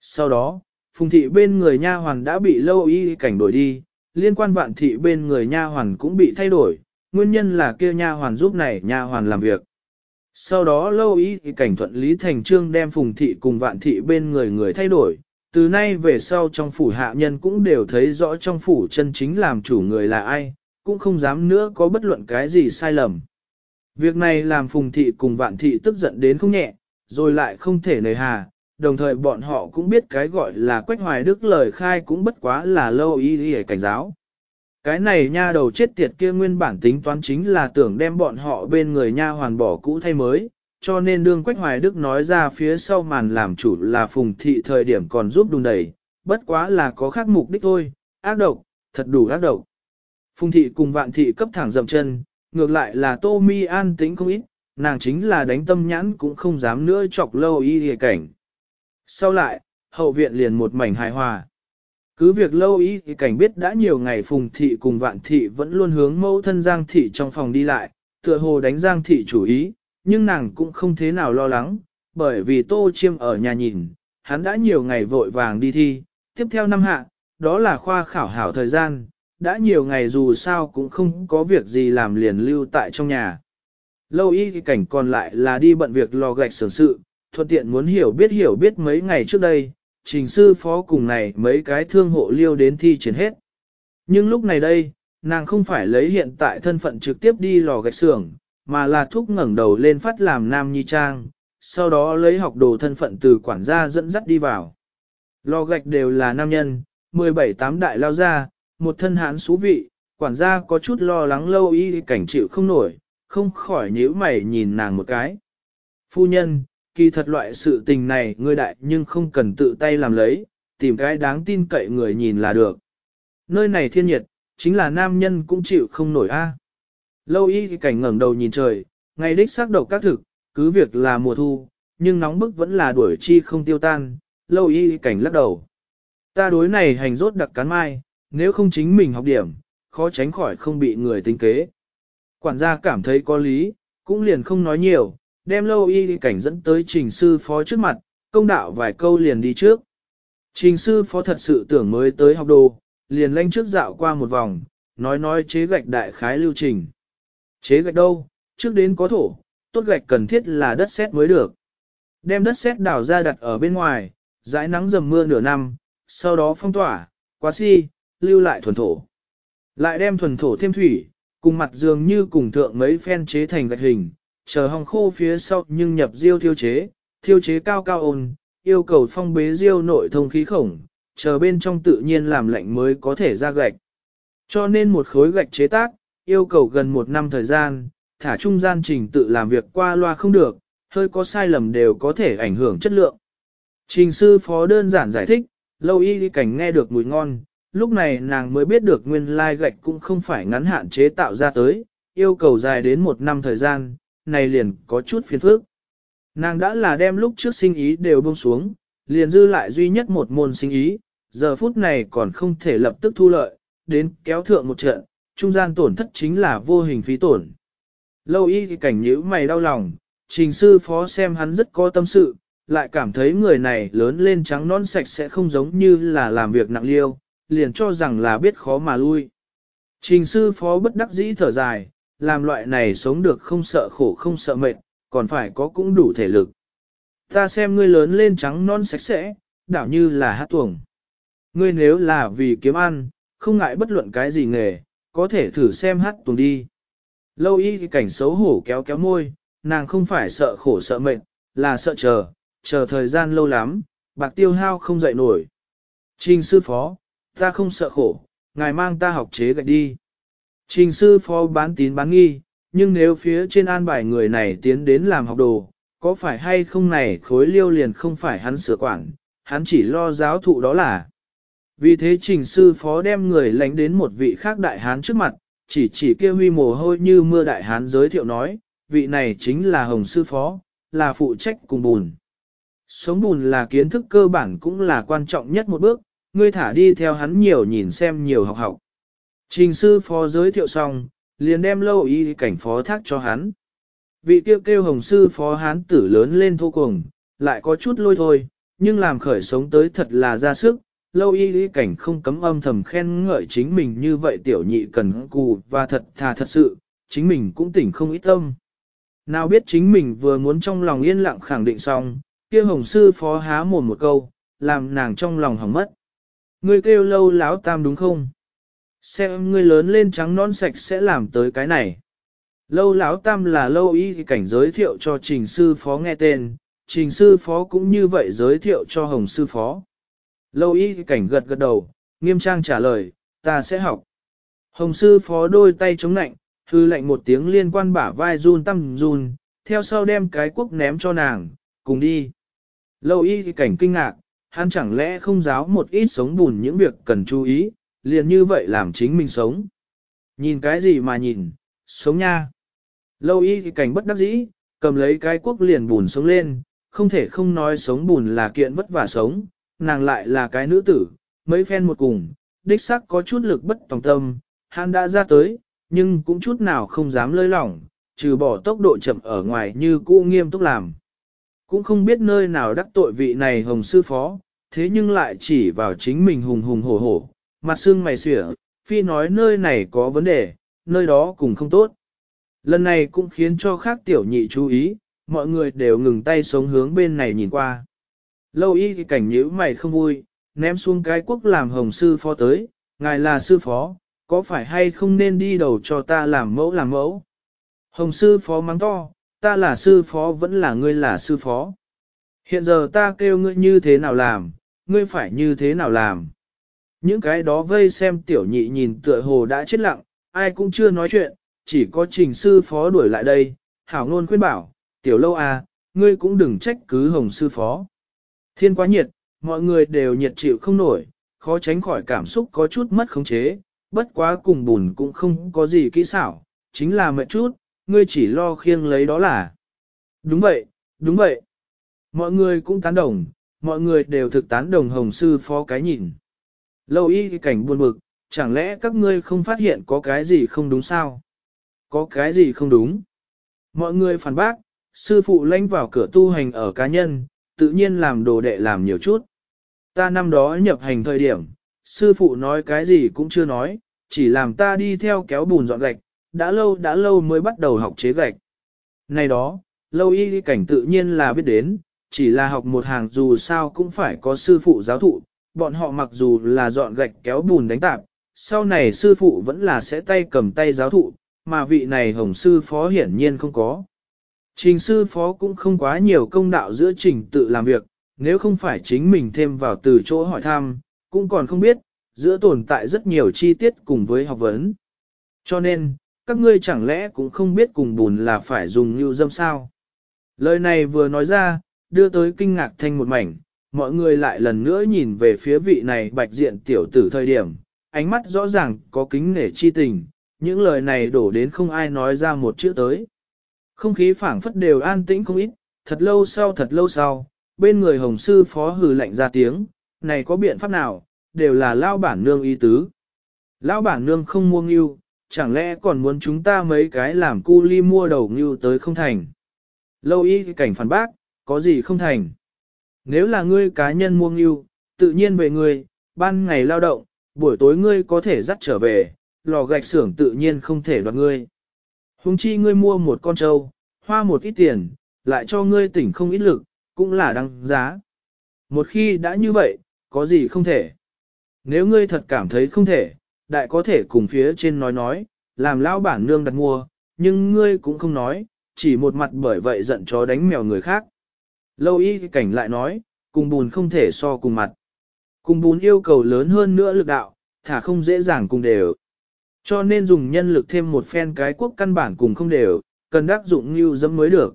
Sau đó, phùng thị bên người nha hoàn đã bị lâu y cảnh đổi đi, liên quan vạn thị bên người nha hoàn cũng bị thay đổi, nguyên nhân là kia nha hoàn giúp này nha hoàn làm việc. Sau đó lâu ý thì cảnh thuận Lý Thành Trương đem phùng thị cùng vạn thị bên người người thay đổi, từ nay về sau trong phủ hạ nhân cũng đều thấy rõ trong phủ chân chính làm chủ người là ai, cũng không dám nữa có bất luận cái gì sai lầm. Việc này làm phùng thị cùng vạn thị tức giận đến không nhẹ, rồi lại không thể nề hà, đồng thời bọn họ cũng biết cái gọi là quách hoài đức lời khai cũng bất quá là lâu ý ý cảnh giáo. Cái này nha đầu chết tiệt kia nguyên bản tính toán chính là tưởng đem bọn họ bên người nha hoàn bỏ cũ thay mới, cho nên đương Quách Hoài Đức nói ra phía sau màn làm chủ là phùng thị thời điểm còn giúp đùn đẩy, bất quá là có khác mục đích thôi, ác độc, thật đủ ác độc. Phùng thị cùng vạn thị cấp thẳng dậm chân, ngược lại là Tô Mi an tính không ít, nàng chính là đánh tâm nhãn cũng không dám nữa chọc lâu y hề cảnh. Sau lại, hậu viện liền một mảnh hài hòa. Cứ việc lâu ý thì cảnh biết đã nhiều ngày phùng thị cùng vạn thị vẫn luôn hướng mẫu thân Giang thị trong phòng đi lại, tựa hồ đánh Giang thị chủ ý, nhưng nàng cũng không thế nào lo lắng, bởi vì tô chiêm ở nhà nhìn, hắn đã nhiều ngày vội vàng đi thi, tiếp theo năm hạ, đó là khoa khảo hảo thời gian, đã nhiều ngày dù sao cũng không có việc gì làm liền lưu tại trong nhà. Lâu y thì cảnh còn lại là đi bận việc lò gạch sưởng sự, thuận tiện muốn hiểu biết hiểu biết mấy ngày trước đây, trình sư phó cùng này mấy cái thương hộ liêu đến thi triển hết. Nhưng lúc này đây, nàng không phải lấy hiện tại thân phận trực tiếp đi lò gạch xưởng, mà là thúc ngẩng đầu lên phát làm nam nhi trang, sau đó lấy học đồ thân phận từ quản gia dẫn dắt đi vào. Lò gạch đều là nam nhân, 17 tám đại lao ra, một thân hán xú vị, quản gia có chút lo lắng lâu y cảnh chịu không nổi, không khỏi nhíu mày nhìn nàng một cái. Phu nhân, kỳ thật loại sự tình này ngươi đại nhưng không cần tự tay làm lấy, tìm cái đáng tin cậy người nhìn là được. Nơi này thiên nhiệt, chính là nam nhân cũng chịu không nổi a. Lâu y cảnh ngẩng đầu nhìn trời, ngày đích xác độc các thực, cứ việc là mùa thu, nhưng nóng bức vẫn là đuổi chi không tiêu tan, lâu y cảnh lắc đầu. Ta đối này hành rốt đặc cán mai, nếu không chính mình học điểm, khó tránh khỏi không bị người tính kế. Quản gia cảm thấy có lý, cũng liền không nói nhiều, đem lâu y cảnh dẫn tới trình sư phó trước mặt, công đạo vài câu liền đi trước. Trình sư phó thật sự tưởng mới tới học đồ, liền lanh trước dạo qua một vòng, nói nói chế gạch đại khái lưu trình. Chế gạch đâu, trước đến có thổ, tốt gạch cần thiết là đất sét mới được. Đem đất sét đào ra đặt ở bên ngoài, dãi nắng dầm mưa nửa năm, sau đó phong tỏa, quá si, lưu lại thuần thổ. Lại đem thuần thổ thêm thủy, cùng mặt dường như cùng thượng mấy phen chế thành gạch hình, chờ hong khô phía sau nhưng nhập diêu thiêu chế, thiêu chế cao cao ôn, yêu cầu phong bế diêu nội thông khí khổng, chờ bên trong tự nhiên làm lạnh mới có thể ra gạch. Cho nên một khối gạch chế tác, yêu cầu gần một năm thời gian, thả trung gian trình tự làm việc qua loa không được, hơi có sai lầm đều có thể ảnh hưởng chất lượng. Trình sư phó đơn giản giải thích, lâu y cảnh nghe được mùi ngon, lúc này nàng mới biết được nguyên lai gạch cũng không phải ngắn hạn chế tạo ra tới, yêu cầu dài đến một năm thời gian, này liền có chút phiền phức. Nàng đã là đem lúc trước sinh ý đều buông xuống, liền dư lại duy nhất một môn sinh ý, giờ phút này còn không thể lập tức thu lợi, đến kéo thượng một trận, trung gian tổn thất chính là vô hình phí tổn. Lâu y thì cảnh nhữ mày đau lòng, trình sư phó xem hắn rất có tâm sự, lại cảm thấy người này lớn lên trắng non sạch sẽ không giống như là làm việc nặng liêu, liền cho rằng là biết khó mà lui. Trình sư phó bất đắc dĩ thở dài, làm loại này sống được không sợ khổ không sợ mệt, còn phải có cũng đủ thể lực. Ta xem ngươi lớn lên trắng non sạch sẽ, đảo như là hát tuồng. Ngươi nếu là vì kiếm ăn, không ngại bất luận cái gì nghề, có thể thử xem hát tuồng đi. Lâu y cảnh xấu hổ kéo kéo môi, nàng không phải sợ khổ sợ mệt, là sợ chờ, chờ thời gian lâu lắm, bạc tiêu hao không dậy nổi. Trình sư phó, ta không sợ khổ, ngài mang ta học chế gạch đi. Trình sư phó bán tín bán nghi, nhưng nếu phía trên an bài người này tiến đến làm học đồ, có phải hay không này khối liêu liền không phải hắn sửa quản, hắn chỉ lo giáo thụ đó là. Vì thế trình sư phó đem người lánh đến một vị khác đại hán trước mặt, chỉ chỉ kêu huy mồ hôi như mưa đại hán giới thiệu nói, vị này chính là hồng sư phó, là phụ trách cùng bùn. Sống bùn là kiến thức cơ bản cũng là quan trọng nhất một bước, ngươi thả đi theo hắn nhiều nhìn xem nhiều học học. Trình sư phó giới thiệu xong, liền đem lâu y cảnh phó thác cho hắn. Vị kêu kêu hồng sư phó hán tử lớn lên thô cùng, lại có chút lôi thôi, nhưng làm khởi sống tới thật là ra sức, lâu y cảnh không cấm âm thầm khen ngợi chính mình như vậy tiểu nhị cần cù và thật thà thật sự, chính mình cũng tỉnh không ít tâm. Nào biết chính mình vừa muốn trong lòng yên lặng khẳng định xong, kia hồng sư phó há mồm một câu, làm nàng trong lòng hỏng mất. Ngươi kêu lâu láo tam đúng không? Xem ngươi lớn lên trắng non sạch sẽ làm tới cái này. Lâu lão tam là lâu y cảnh giới thiệu cho trình sư phó nghe tên, trình sư phó cũng như vậy giới thiệu cho hồng sư phó. Lâu y cảnh gật gật đầu, nghiêm trang trả lời, ta sẽ học. Hồng sư phó đôi tay chống nạnh, hư lệnh một tiếng liên quan bả vai run tâm run, theo sau đem cái quốc ném cho nàng, cùng đi. Lâu y cảnh kinh ngạc, hắn chẳng lẽ không giáo một ít sống bùn những việc cần chú ý, liền như vậy làm chính mình sống. Nhìn cái gì mà nhìn, sống nha. Lâu y thì cảnh bất đắc dĩ, cầm lấy cái quốc liền bùn sống lên, không thể không nói sống bùn là kiện vất vả sống, nàng lại là cái nữ tử, mấy phen một cùng, đích sắc có chút lực bất tòng tâm, hắn đã ra tới, nhưng cũng chút nào không dám lơi lỏng, trừ bỏ tốc độ chậm ở ngoài như cũ nghiêm túc làm. Cũng không biết nơi nào đắc tội vị này hồng sư phó, thế nhưng lại chỉ vào chính mình hùng hùng hổ hổ, mặt xương mày xỉa, phi nói nơi này có vấn đề, nơi đó cũng không tốt. Lần này cũng khiến cho khác tiểu nhị chú ý, mọi người đều ngừng tay sống hướng bên này nhìn qua. Lâu y thì cảnh nhữ mày không vui, ném xuống cái quốc làm hồng sư phó tới, ngài là sư phó, có phải hay không nên đi đầu cho ta làm mẫu làm mẫu? Hồng sư phó mắng to, ta là sư phó vẫn là ngươi là sư phó. Hiện giờ ta kêu ngươi như thế nào làm, ngươi phải như thế nào làm. Những cái đó vây xem tiểu nhị nhìn tựa hồ đã chết lặng, ai cũng chưa nói chuyện, chỉ có trình sư phó đuổi lại đây, hảo ngôn khuyên bảo, tiểu lâu à, ngươi cũng đừng trách cứ hồng sư phó. Thiên quá nhiệt, mọi người đều nhiệt chịu không nổi, khó tránh khỏi cảm xúc có chút mất khống chế, bất quá cùng bùn cũng không có gì kỹ xảo, chính là mệt chút, ngươi chỉ lo khiêng lấy đó là. Đúng vậy, đúng vậy. Mọi người cũng tán đồng, mọi người đều thực tán đồng hồng sư phó cái nhìn. Lâu y cảnh buồn bực, chẳng lẽ các ngươi không phát hiện có cái gì không đúng sao? Có cái gì không đúng? Mọi người phản bác, sư phụ lãnh vào cửa tu hành ở cá nhân, tự nhiên làm đồ đệ làm nhiều chút. Ta năm đó nhập hành thời điểm, sư phụ nói cái gì cũng chưa nói, chỉ làm ta đi theo kéo bùn dọn gạch, đã lâu đã lâu mới bắt đầu học chế gạch. Này đó, lâu y cảnh tự nhiên là biết đến, chỉ là học một hàng dù sao cũng phải có sư phụ giáo thụ, bọn họ mặc dù là dọn gạch kéo bùn đánh tạp, sau này sư phụ vẫn là sẽ tay cầm tay giáo thụ, mà vị này hồng sư phó hiển nhiên không có. Trình sư phó cũng không quá nhiều công đạo giữa trình tự làm việc, nếu không phải chính mình thêm vào từ chỗ hỏi thăm, cũng còn không biết, giữa tồn tại rất nhiều chi tiết cùng với học vấn. Cho nên, các ngươi chẳng lẽ cũng không biết cùng bùn là phải dùng như dâm sao? Lời này vừa nói ra, đưa tới kinh ngạc thanh một mảnh, mọi người lại lần nữa nhìn về phía vị này bạch diện tiểu tử thời điểm, ánh mắt rõ ràng có kính nể chi tình, những lời này đổ đến không ai nói ra một chữ tới. Không khí phảng phất đều an tĩnh không ít, thật lâu sau thật lâu sau, bên người hồng sư phó hừ lạnh ra tiếng, này có biện pháp nào, đều là lao bản nương ý tứ. Lão bản nương không mua ngưu, chẳng lẽ còn muốn chúng ta mấy cái làm cu ly mua đầu ngưu tới không thành. Lâu y cảnh phản bác, có gì không thành. Nếu là ngươi cá nhân mua ngưu, tự nhiên về ngươi, ban ngày lao động, buổi tối ngươi có thể dắt trở về, lò gạch xưởng tự nhiên không thể đoạt ngươi. Hùng chi ngươi mua một con trâu, hoa một ít tiền, lại cho ngươi tỉnh không ít lực, cũng là đăng giá. Một khi đã như vậy, có gì không thể. Nếu ngươi thật cảm thấy không thể, đại có thể cùng phía trên nói nói, làm lão bản nương đặt mua, nhưng ngươi cũng không nói, chỉ một mặt bởi vậy giận chó đánh mèo người khác. Lâu y cảnh lại nói, cùng bùn không thể so cùng mặt. Cùng bùn yêu cầu lớn hơn nữa lực đạo, thả không dễ dàng cùng đều. Cho nên dùng nhân lực thêm một phen cái quốc căn bản cùng không đều, cần đắc dụng như dẫm mới được.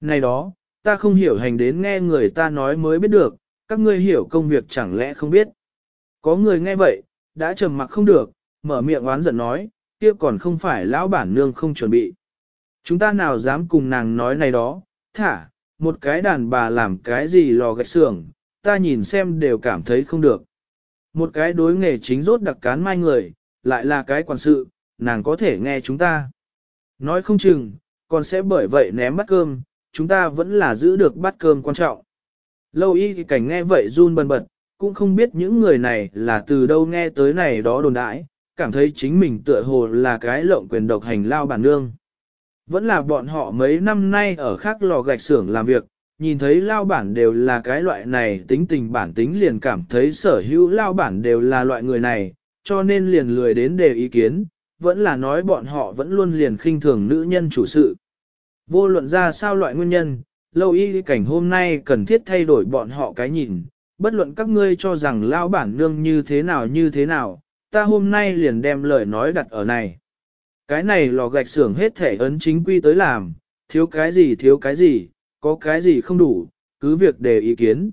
Này đó, ta không hiểu hành đến nghe người ta nói mới biết được, các ngươi hiểu công việc chẳng lẽ không biết. Có người nghe vậy, đã trầm mặc không được, mở miệng oán giận nói, kia còn không phải lão bản nương không chuẩn bị. Chúng ta nào dám cùng nàng nói này đó, thả, một cái đàn bà làm cái gì lò gạch xưởng, ta nhìn xem đều cảm thấy không được. Một cái đối nghề chính rốt đặc cán mai người, lại là cái quản sự, nàng có thể nghe chúng ta. Nói không chừng, còn sẽ bởi vậy ném bát cơm, chúng ta vẫn là giữ được bát cơm quan trọng. Lâu y thì cảnh nghe vậy run bần bật, cũng không biết những người này là từ đâu nghe tới này đó đồn đãi, cảm thấy chính mình tựa hồ là cái lộng quyền độc hành lao bản nương. Vẫn là bọn họ mấy năm nay ở khác lò gạch xưởng làm việc, nhìn thấy lao bản đều là cái loại này tính tình bản tính liền cảm thấy sở hữu lao bản đều là loại người này, cho nên liền lười đến đề ý kiến, vẫn là nói bọn họ vẫn luôn liền khinh thường nữ nhân chủ sự. Vô luận ra sao loại nguyên nhân, lâu y cảnh hôm nay cần thiết thay đổi bọn họ cái nhìn, bất luận các ngươi cho rằng lao bản nương như thế nào như thế nào, ta hôm nay liền đem lời nói đặt ở này. Cái này lò gạch xưởng hết thể ấn chính quy tới làm, thiếu cái gì thiếu cái gì, có cái gì không đủ, cứ việc đề ý kiến.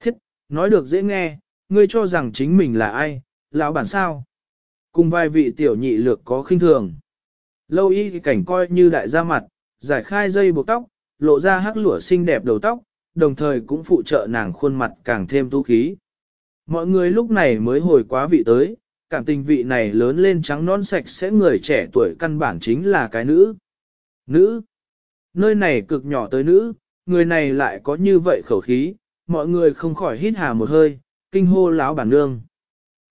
Thiết, nói được dễ nghe, ngươi cho rằng chính mình là ai, lão bản sao? Cùng vài vị tiểu nhị lược có khinh thường. Lâu y cảnh coi như đại gia mặt, giải khai dây buộc tóc, lộ ra hắc lụa xinh đẹp đầu tóc, đồng thời cũng phụ trợ nàng khuôn mặt càng thêm tu khí. Mọi người lúc này mới hồi quá vị tới, cảm tình vị này lớn lên trắng non sạch sẽ người trẻ tuổi căn bản chính là cái nữ. Nữ. Nơi này cực nhỏ tới nữ, người này lại có như vậy khẩu khí, mọi người không khỏi hít hà một hơi, kinh hô lão bản nương.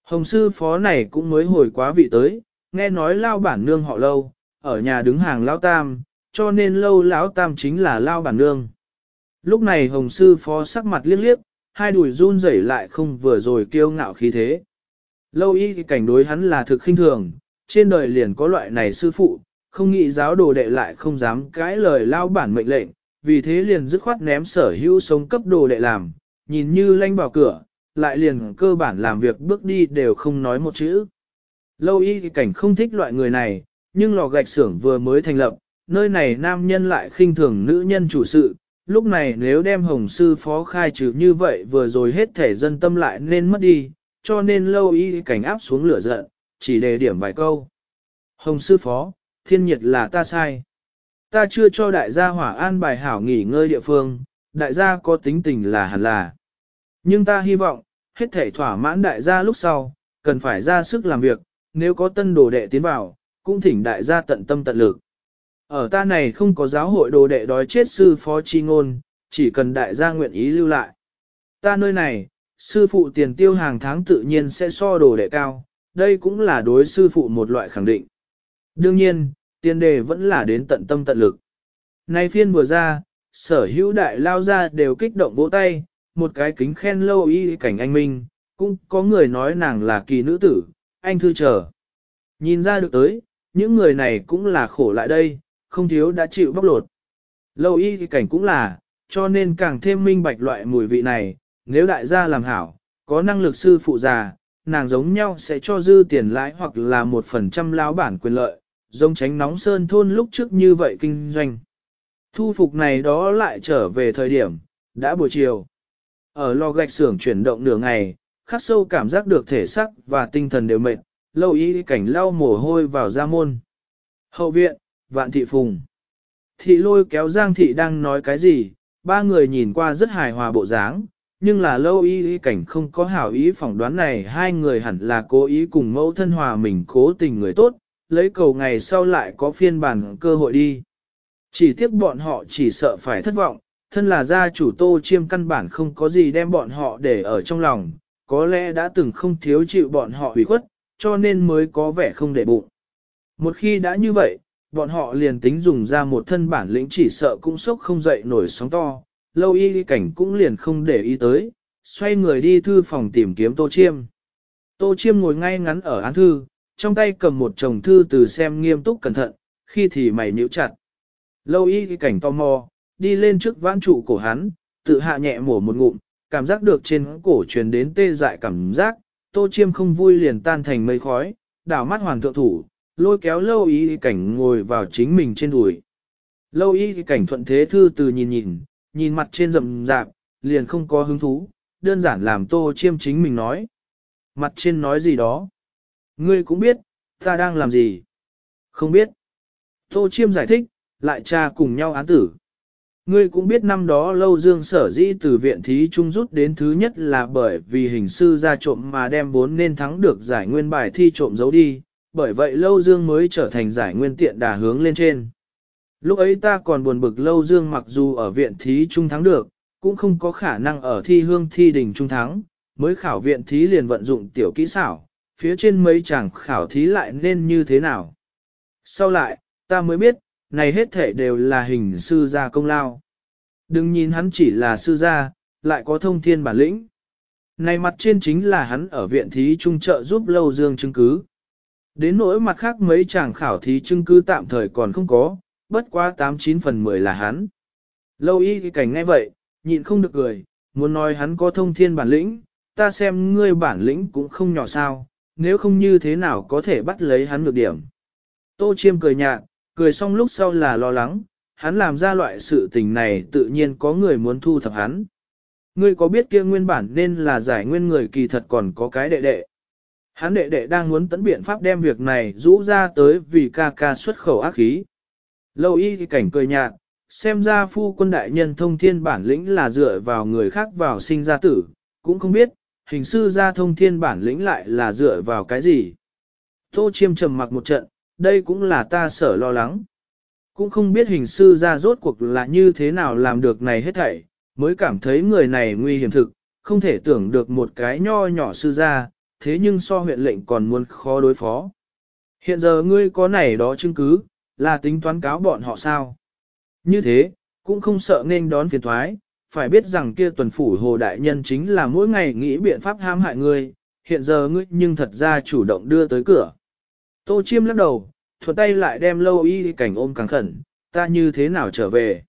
Hồng sư phó này cũng mới hồi quá vị tới, nghe nói lao bản nương họ lâu, ở nhà đứng hàng lao tam, cho nên lâu lão tam chính là lao bản nương. Lúc này hồng sư phó sắc mặt liếc liếc, hai đùi run rẩy lại không vừa rồi kiêu ngạo khí thế. Lâu y cảnh đối hắn là thực khinh thường, trên đời liền có loại này sư phụ, không nghĩ giáo đồ đệ lại không dám cãi lời lao bản mệnh lệnh, vì thế liền dứt khoát ném sở hữu sống cấp đồ đệ làm, nhìn như lanh vào cửa, lại liền cơ bản làm việc bước đi đều không nói một chữ. Lâu y cảnh không thích loại người này, nhưng lò gạch xưởng vừa mới thành lập, nơi này nam nhân lại khinh thường nữ nhân chủ sự, lúc này nếu đem hồng sư phó khai trừ như vậy vừa rồi hết thể dân tâm lại nên mất đi, cho nên lâu y cảnh áp xuống lửa giận, chỉ đề điểm vài câu. Hồng sư phó, thiên nhiệt là ta sai. Ta chưa cho đại gia hỏa an bài hảo nghỉ ngơi địa phương, đại gia có tính tình là hẳn là. Nhưng ta hy vọng, hết thể thỏa mãn đại gia lúc sau, cần phải ra sức làm việc, nếu có tân đồ đệ tiến vào, cũng thỉnh đại gia tận tâm tận lực. Ở ta này không có giáo hội đồ đệ đói chết sư phó chi ngôn, chỉ cần đại gia nguyện ý lưu lại. Ta nơi này, sư phụ tiền tiêu hàng tháng tự nhiên sẽ so đồ đệ cao, đây cũng là đối sư phụ một loại khẳng định. Đương nhiên, tiền đề vẫn là đến tận tâm tận lực. Nay phiên vừa ra, sở hữu đại lao ra đều kích động vỗ tay, một cái kính khen lâu y cảnh anh minh, cũng có người nói nàng là kỳ nữ tử, anh thư chờ. Nhìn ra được tới, những người này cũng là khổ lại đây, không thiếu đã chịu bóc lột. Lâu y cảnh cũng là, cho nên càng thêm minh bạch loại mùi vị này, nếu đại gia làm hảo, có năng lực sư phụ già, nàng giống nhau sẽ cho dư tiền lãi hoặc là một phần trăm lão bản quyền lợi, giống tránh nóng sơn thôn lúc trước như vậy kinh doanh. Thu phục này đó lại trở về thời điểm, đã buổi chiều. Ở lò gạch xưởng chuyển động nửa ngày, khắc sâu cảm giác được thể sắc và tinh thần đều mệt, lâu ý cảnh lau mồ hôi vào ra môn. Hậu viện, vạn thị phùng. Thị lôi kéo Giang thị đang nói cái gì, ba người nhìn qua rất hài hòa bộ dáng, nhưng là lâu y cảnh không có hảo ý phỏng đoán này hai người hẳn là cố ý cùng mẫu thân hòa mình cố tình người tốt, lấy cầu ngày sau lại có phiên bản cơ hội đi. Chỉ tiếc bọn họ chỉ sợ phải thất vọng, thân là gia chủ tô chiêm căn bản không có gì đem bọn họ để ở trong lòng, có lẽ đã từng không thiếu chịu bọn họ hủy khuất, cho nên mới có vẻ không để bụng. Một khi đã như vậy, bọn họ liền tính dùng ra một thân bản lĩnh chỉ sợ cũng sốc không dậy nổi sóng to, lâu y cảnh cũng liền không để ý tới, xoay người đi thư phòng tìm kiếm tô chiêm. Tô chiêm ngồi ngay ngắn ở án thư, trong tay cầm một chồng thư từ xem nghiêm túc cẩn thận, khi thì mày nhíu chặt. Lâu y cảnh tò mò, đi lên trước vãn trụ cổ hắn, tự hạ nhẹ mổ một ngụm, cảm giác được trên cổ truyền đến tê dại cảm giác, tô chiêm không vui liền tan thành mây khói, đảo mắt hoàng thượng thủ, lôi kéo lâu y cảnh ngồi vào chính mình trên đùi. Lâu y cảnh thuận thế thư từ nhìn nhìn, nhìn mặt trên rậm rạp, liền không có hứng thú, đơn giản làm tô chiêm chính mình nói. Mặt trên nói gì đó. Ngươi cũng biết, ta đang làm gì. Không biết. Tô chiêm giải thích, lại cha cùng nhau án tử. Ngươi cũng biết năm đó lâu dương sở dĩ từ viện thí trung rút đến thứ nhất là bởi vì hình sư ra trộm mà đem vốn nên thắng được giải nguyên bài thi trộm giấu đi, bởi vậy lâu dương mới trở thành giải nguyên tiện đà hướng lên trên. Lúc ấy ta còn buồn bực lâu dương mặc dù ở viện thí trung thắng được, cũng không có khả năng ở thi hương thi đình trung thắng, mới khảo viện thí liền vận dụng tiểu kỹ xảo, phía trên mấy chàng khảo thí lại nên như thế nào. Sau lại, ta mới biết, này hết thể đều là hình sư gia công lao. Đừng nhìn hắn chỉ là sư gia, lại có thông thiên bản lĩnh. Này mặt trên chính là hắn ở viện thí trung trợ giúp lâu dương chứng cứ. Đến nỗi mặt khác mấy chàng khảo thí chứng cứ tạm thời còn không có, bất quá 89 phần 10 là hắn. Lâu y cái cảnh ngay vậy, nhịn không được cười, muốn nói hắn có thông thiên bản lĩnh, ta xem ngươi bản lĩnh cũng không nhỏ sao, nếu không như thế nào có thể bắt lấy hắn được điểm. Tô chiêm cười nhạt, cười xong lúc sau là lo lắng, hắn làm ra loại sự tình này tự nhiên có người muốn thu thập hắn. Ngươi có biết kia nguyên bản nên là giải nguyên người kỳ thật còn có cái đệ đệ. Hắn đệ đệ đang muốn tấn biện pháp đem việc này rũ ra tới vì ca ca xuất khẩu ác khí. Lâu y cảnh cười nhạt, xem ra phu quân đại nhân thông thiên bản lĩnh là dựa vào người khác vào sinh ra tử, cũng không biết, hình sư ra thông thiên bản lĩnh lại là dựa vào cái gì. Tô chiêm trầm mặc một trận, đây cũng là ta sở lo lắng. Cũng không biết hình sư ra rốt cuộc là như thế nào làm được này hết thảy, mới cảm thấy người này nguy hiểm thực, không thể tưởng được một cái nho nhỏ sư ra, thế nhưng so huyện lệnh còn muốn khó đối phó. Hiện giờ ngươi có này đó chứng cứ, là tính toán cáo bọn họ sao. Như thế, cũng không sợ nên đón phiền thoái, phải biết rằng kia tuần phủ hồ đại nhân chính là mỗi ngày nghĩ biện pháp ham hại ngươi, hiện giờ ngươi nhưng thật ra chủ động đưa tới cửa. Tô chiêm lắc đầu, thuận tay lại đem lâu y cảnh ôm càng khẩn, ta như thế nào trở về.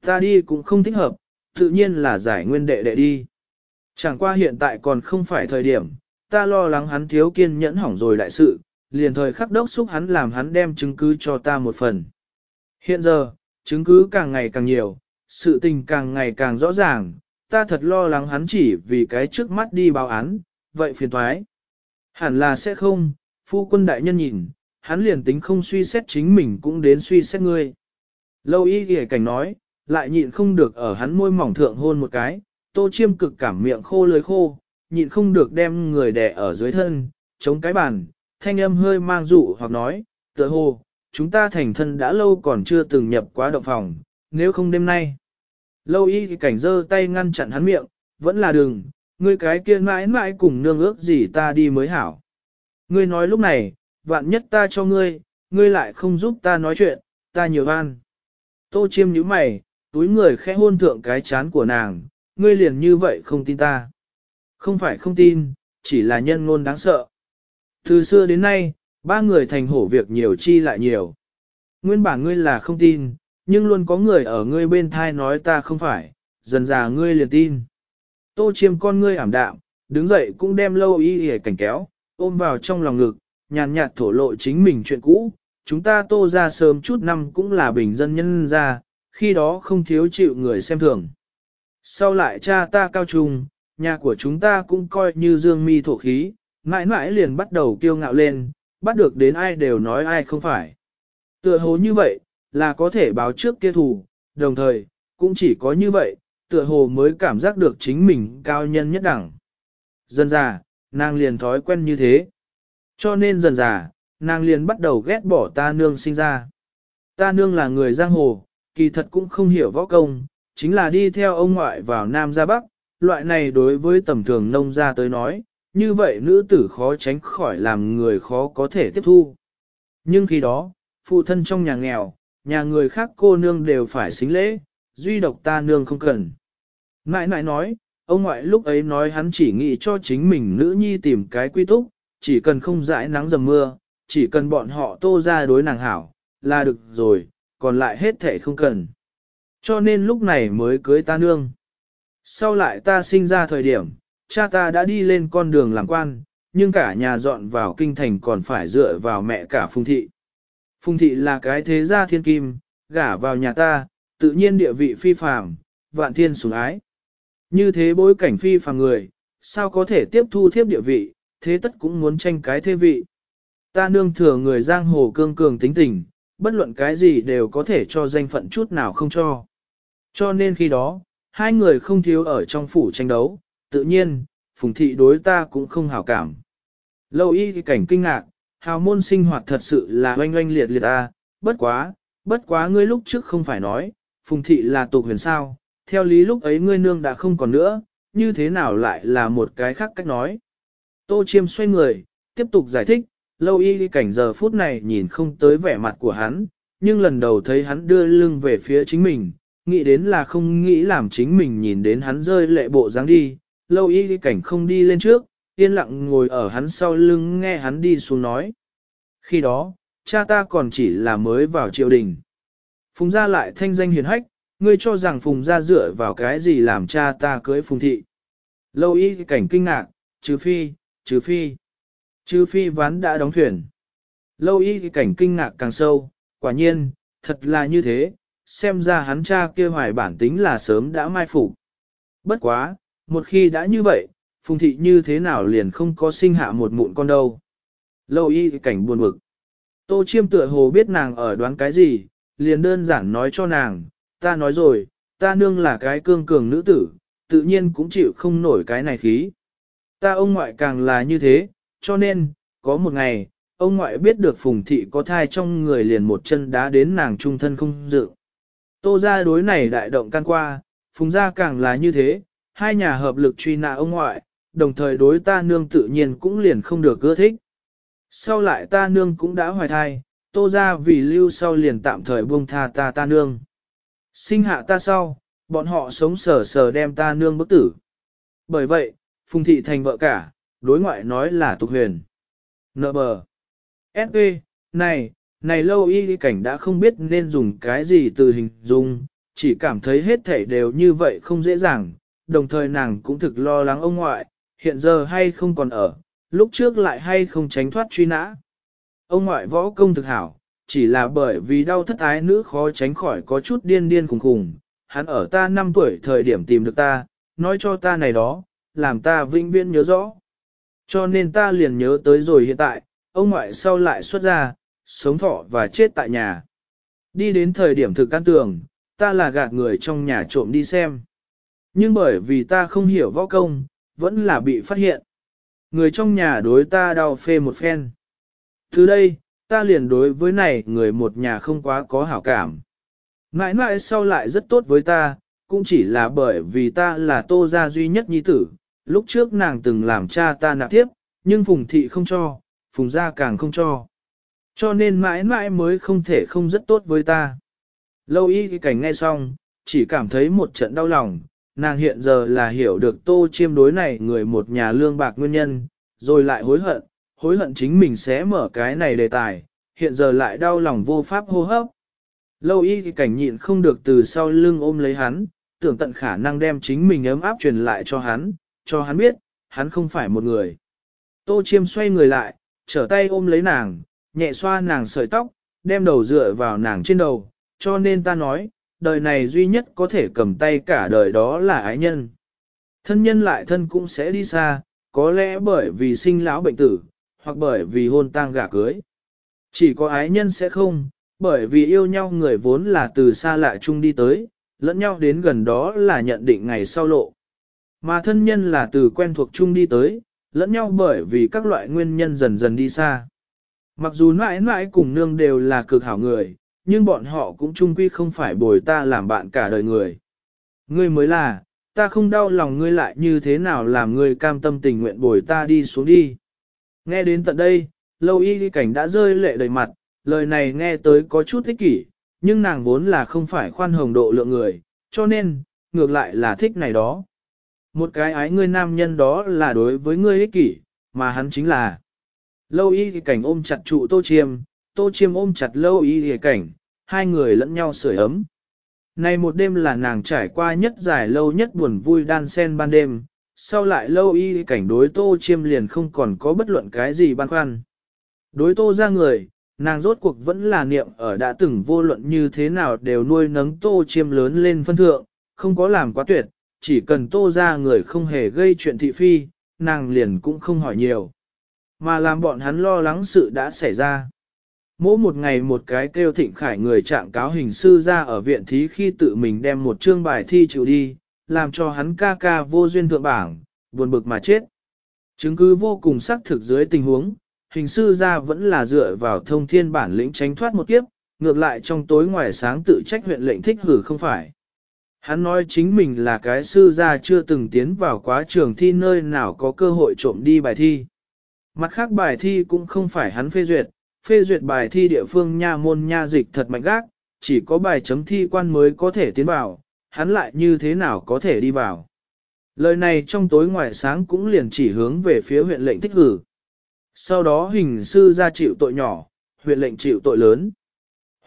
Ta đi cũng không thích hợp, tự nhiên là giải nguyên đệ đệ đi. Chẳng qua hiện tại còn không phải thời điểm, ta lo lắng hắn thiếu kiên nhẫn hỏng rồi đại sự, liền thời khắc đốc xúc hắn làm hắn đem chứng cứ cho ta một phần. Hiện giờ, chứng cứ càng ngày càng nhiều, sự tình càng ngày càng rõ ràng, ta thật lo lắng hắn chỉ vì cái trước mắt đi báo án, vậy phiền thoái. Hẳn là sẽ không, phu quân đại nhân nhìn, hắn liền tính không suy xét chính mình cũng đến suy xét ngươi. Lâu y ghề cảnh nói, lại nhịn không được ở hắn môi mỏng thượng hôn một cái, tô chiêm cực cảm miệng khô lưới khô, nhịn không được đem người đẻ ở dưới thân, chống cái bàn, thanh âm hơi mang dụ hoặc nói, tựa hồ, chúng ta thành thân đã lâu còn chưa từng nhập quá động phòng, nếu không đêm nay. Lâu y thì cảnh giơ tay ngăn chặn hắn miệng, vẫn là đừng, ngươi cái kia mãi mãi cùng nương ước gì ta đi mới hảo. Ngươi nói lúc này, vạn nhất ta cho ngươi, ngươi lại không giúp ta nói chuyện, ta nhiều an. Tô chiêm nhíu mày, túi người khẽ hôn thượng cái chán của nàng, ngươi liền như vậy không tin ta. Không phải không tin, chỉ là nhân ngôn đáng sợ. Từ xưa đến nay, ba người thành hổ việc nhiều chi lại nhiều. Nguyên bản ngươi là không tin, nhưng luôn có người ở ngươi bên thai nói ta không phải, dần già ngươi liền tin. Tô chiêm con ngươi ảm đạm, đứng dậy cũng đem lâu y hề cảnh kéo, ôm vào trong lòng ngực, nhàn nhạt thổ lộ chính mình chuyện cũ. Chúng ta tô ra sớm chút năm cũng là bình dân nhân ra, khi đó không thiếu chịu người xem thường. Sau lại cha ta cao trung, nhà của chúng ta cũng coi như dương mi thổ khí, mãi mãi liền bắt đầu kiêu ngạo lên, bắt được đến ai đều nói ai không phải. Tựa hồ như vậy, là có thể báo trước kia thù, đồng thời, cũng chỉ có như vậy, tựa hồ mới cảm giác được chính mình cao nhân nhất đẳng. Dần già, nàng liền thói quen như thế. Cho nên dần già, nàng liền bắt đầu ghét bỏ ta nương sinh ra. Ta nương là người giang hồ, kỳ thật cũng không hiểu võ công, chính là đi theo ông ngoại vào Nam ra Bắc, loại này đối với tầm thường nông gia tới nói, như vậy nữ tử khó tránh khỏi làm người khó có thể tiếp thu. Nhưng khi đó, phụ thân trong nhà nghèo, nhà người khác cô nương đều phải xính lễ, duy độc ta nương không cần. Nãi nãi nói, ông ngoại lúc ấy nói hắn chỉ nghĩ cho chính mình nữ nhi tìm cái quy túc, chỉ cần không dãi nắng dầm mưa, chỉ cần bọn họ tô ra đối nàng hảo, là được rồi, còn lại hết thể không cần. Cho nên lúc này mới cưới ta nương. Sau lại ta sinh ra thời điểm, cha ta đã đi lên con đường làm quan, nhưng cả nhà dọn vào kinh thành còn phải dựa vào mẹ cả Phùng Thị. Phùng Thị là cái thế gia thiên kim, gả vào nhà ta, tự nhiên địa vị phi phàm, vạn thiên sủng ái. Như thế bối cảnh phi phàm người, sao có thể tiếp thu thiếp địa vị, thế tất cũng muốn tranh cái thế vị. Ta nương thừa người giang hồ cương cường tính tình, bất luận cái gì đều có thể cho danh phận chút nào không cho. Cho nên khi đó, hai người không thiếu ở trong phủ tranh đấu, tự nhiên, phùng thị đối ta cũng không hảo cảm. Lâu y cảnh kinh ngạc, hào môn sinh hoạt thật sự là oanh oanh liệt liệt ta, bất quá, bất quá ngươi lúc trước không phải nói, phùng thị là tục huyền sao, theo lý lúc ấy ngươi nương đã không còn nữa, như thế nào lại là một cái khác cách nói. Tô chiêm xoay người, tiếp tục giải thích, lâu y cảnh giờ phút này nhìn không tới vẻ mặt của hắn, nhưng lần đầu thấy hắn đưa lưng về phía chính mình, nghĩ đến là không nghĩ làm chính mình nhìn đến hắn rơi lệ bộ dáng đi, lâu y cảnh không đi lên trước, yên lặng ngồi ở hắn sau lưng nghe hắn đi xuống nói. Khi đó, cha ta còn chỉ là mới vào triều đình. Phùng gia lại thanh danh hiền hách, ngươi cho rằng Phùng gia dựa vào cái gì làm cha ta cưới Phùng thị. Lâu y cảnh kinh ngạc, trừ phi, trừ phi, trừ phi ván đã đóng thuyền. Lâu y cảnh kinh ngạc càng sâu, quả nhiên, thật là như thế, xem ra hắn cha kia hoài bản tính là sớm đã mai phục. Bất quá, một khi đã như vậy, phùng thị như thế nào liền không có sinh hạ một mụn con đâu. Lâu y cảnh buồn bực. Tô chiêm tựa hồ biết nàng ở đoán cái gì, liền đơn giản nói cho nàng, ta nói rồi, ta nương là cái cương cường nữ tử, tự nhiên cũng chịu không nổi cái này khí. Ta ông ngoại càng là như thế, cho nên, có một ngày, ông ngoại biết được phùng thị có thai trong người liền một chân đá đến nàng trung thân không dự. Tô ra đối này đại động can qua, phùng ra càng là như thế, hai nhà hợp lực truy nã ông ngoại, đồng thời đối ta nương tự nhiên cũng liền không được ưa thích. Sau lại ta nương cũng đã hoài thai, tô ra vì lưu sau liền tạm thời buông tha ta ta nương. Sinh hạ ta sau, bọn họ sống sờ sờ đem ta nương bức tử. Bởi vậy, Phùng Thị thành vợ cả, đối ngoại nói là tục huyền. Nợ bờ. S.P. Này, này lâu y cảnh đã không biết nên dùng cái gì từ hình dung, chỉ cảm thấy hết thảy đều như vậy không dễ dàng, đồng thời nàng cũng thực lo lắng ông ngoại, hiện giờ hay không còn ở, lúc trước lại hay không tránh thoát truy nã. Ông ngoại võ công thực hảo, chỉ là bởi vì đau thất ái nữ khó tránh khỏi có chút điên điên khùng khùng, hắn ở ta 5 tuổi thời điểm tìm được ta, nói cho ta này đó, làm ta vĩnh viễn nhớ rõ. Cho nên ta liền nhớ tới rồi hiện tại, ông ngoại sau lại xuất ra, sống thọ và chết tại nhà. Đi đến thời điểm thực căn tường, ta là gạt người trong nhà trộm đi xem. Nhưng bởi vì ta không hiểu võ công, vẫn là bị phát hiện. Người trong nhà đối ta đau phê một phen. Từ đây, ta liền đối với này người một nhà không quá có hảo cảm. Mãi mãi sau lại rất tốt với ta, cũng chỉ là bởi vì ta là tô gia duy nhất nhi tử, lúc trước nàng từng làm cha ta nạp tiếp, nhưng phùng thị không cho, phùng gia càng không cho. Cho nên mãi mãi mới không thể không rất tốt với ta. Lâu y cái cảnh nghe xong, chỉ cảm thấy một trận đau lòng, nàng hiện giờ là hiểu được tô chiêm đối này người một nhà lương bạc nguyên nhân, rồi lại hối hận, hối hận chính mình sẽ mở cái này đề tài, hiện giờ lại đau lòng vô pháp hô hấp. Lâu y thì cảnh nhịn không được từ sau lưng ôm lấy hắn, tưởng tận khả năng đem chính mình ấm áp truyền lại cho hắn, cho hắn biết, hắn không phải một người. Tô chiêm xoay người lại, trở tay ôm lấy nàng, nhẹ xoa nàng sợi tóc, đem đầu dựa vào nàng trên đầu, cho nên ta nói, đời này duy nhất có thể cầm tay cả đời đó là ái nhân. Thân nhân lại thân cũng sẽ đi xa, có lẽ bởi vì sinh lão bệnh tử, hoặc bởi vì hôn tang gả cưới. Chỉ có ái nhân sẽ không, bởi vì yêu nhau người vốn là từ xa lạ chung đi tới, lẫn nhau đến gần đó là nhận định ngày sau lộ. Mà thân nhân là từ quen thuộc chung đi tới, lẫn nhau bởi vì các loại nguyên nhân dần dần đi xa. Mặc dù mãi mãi cùng nương đều là cực hảo người, nhưng bọn họ cũng chung quy không phải bồi ta làm bạn cả đời người. Ngươi mới là, ta không đau lòng ngươi lại như thế nào làm ngươi cam tâm tình nguyện bồi ta đi xuống đi. Nghe đến tận đây, lâu y cảnh đã rơi lệ đầy mặt, lời này nghe tới có chút thích kỷ, nhưng nàng vốn là không phải khoan hồng độ lượng người, cho nên, ngược lại là thích này đó. Một cái ái ngươi nam nhân đó là đối với ngươi ích kỷ, mà hắn chính là. Lâu y cảnh ôm chặt trụ tô chiêm, tô chiêm ôm chặt lâu y cảnh, hai người lẫn nhau sưởi ấm. Này một đêm là nàng trải qua nhất dài lâu nhất buồn vui đan sen ban đêm, sau lại lâu y cảnh đối tô chiêm liền không còn có bất luận cái gì băn khoăn. Đối tô ra người, nàng rốt cuộc vẫn là niệm ở đã từng vô luận như thế nào đều nuôi nấng tô chiêm lớn lên phân thượng, không có làm quá tuyệt, chỉ cần tô ra người không hề gây chuyện thị phi, nàng liền cũng không hỏi nhiều. Mà làm bọn hắn lo lắng sự đã xảy ra. Mỗi một ngày một cái kêu thịnh khải người trạng cáo hình sư ra ở viện thí khi tự mình đem một chương bài thi chịu đi, làm cho hắn ca ca vô duyên thượng bảng, buồn bực mà chết. Chứng cứ vô cùng xác thực dưới tình huống, hình sư ra vẫn là dựa vào thông thiên bản lĩnh tránh thoát một kiếp, ngược lại trong tối ngoài sáng tự trách huyện lệnh thích hử không phải. Hắn nói chính mình là cái sư gia chưa từng tiến vào quá trường thi nơi nào có cơ hội trộm đi bài thi. Mặt khác bài thi cũng không phải hắn phê duyệt, phê duyệt bài thi địa phương nha môn nha dịch thật mạnh gác, chỉ có bài chấm thi quan mới có thể tiến vào, hắn lại như thế nào có thể đi vào. Lời này trong tối ngoài sáng cũng liền chỉ hướng về phía huyện lệnh thích hử. Sau đó hình sư ra chịu tội nhỏ, huyện lệnh chịu tội lớn.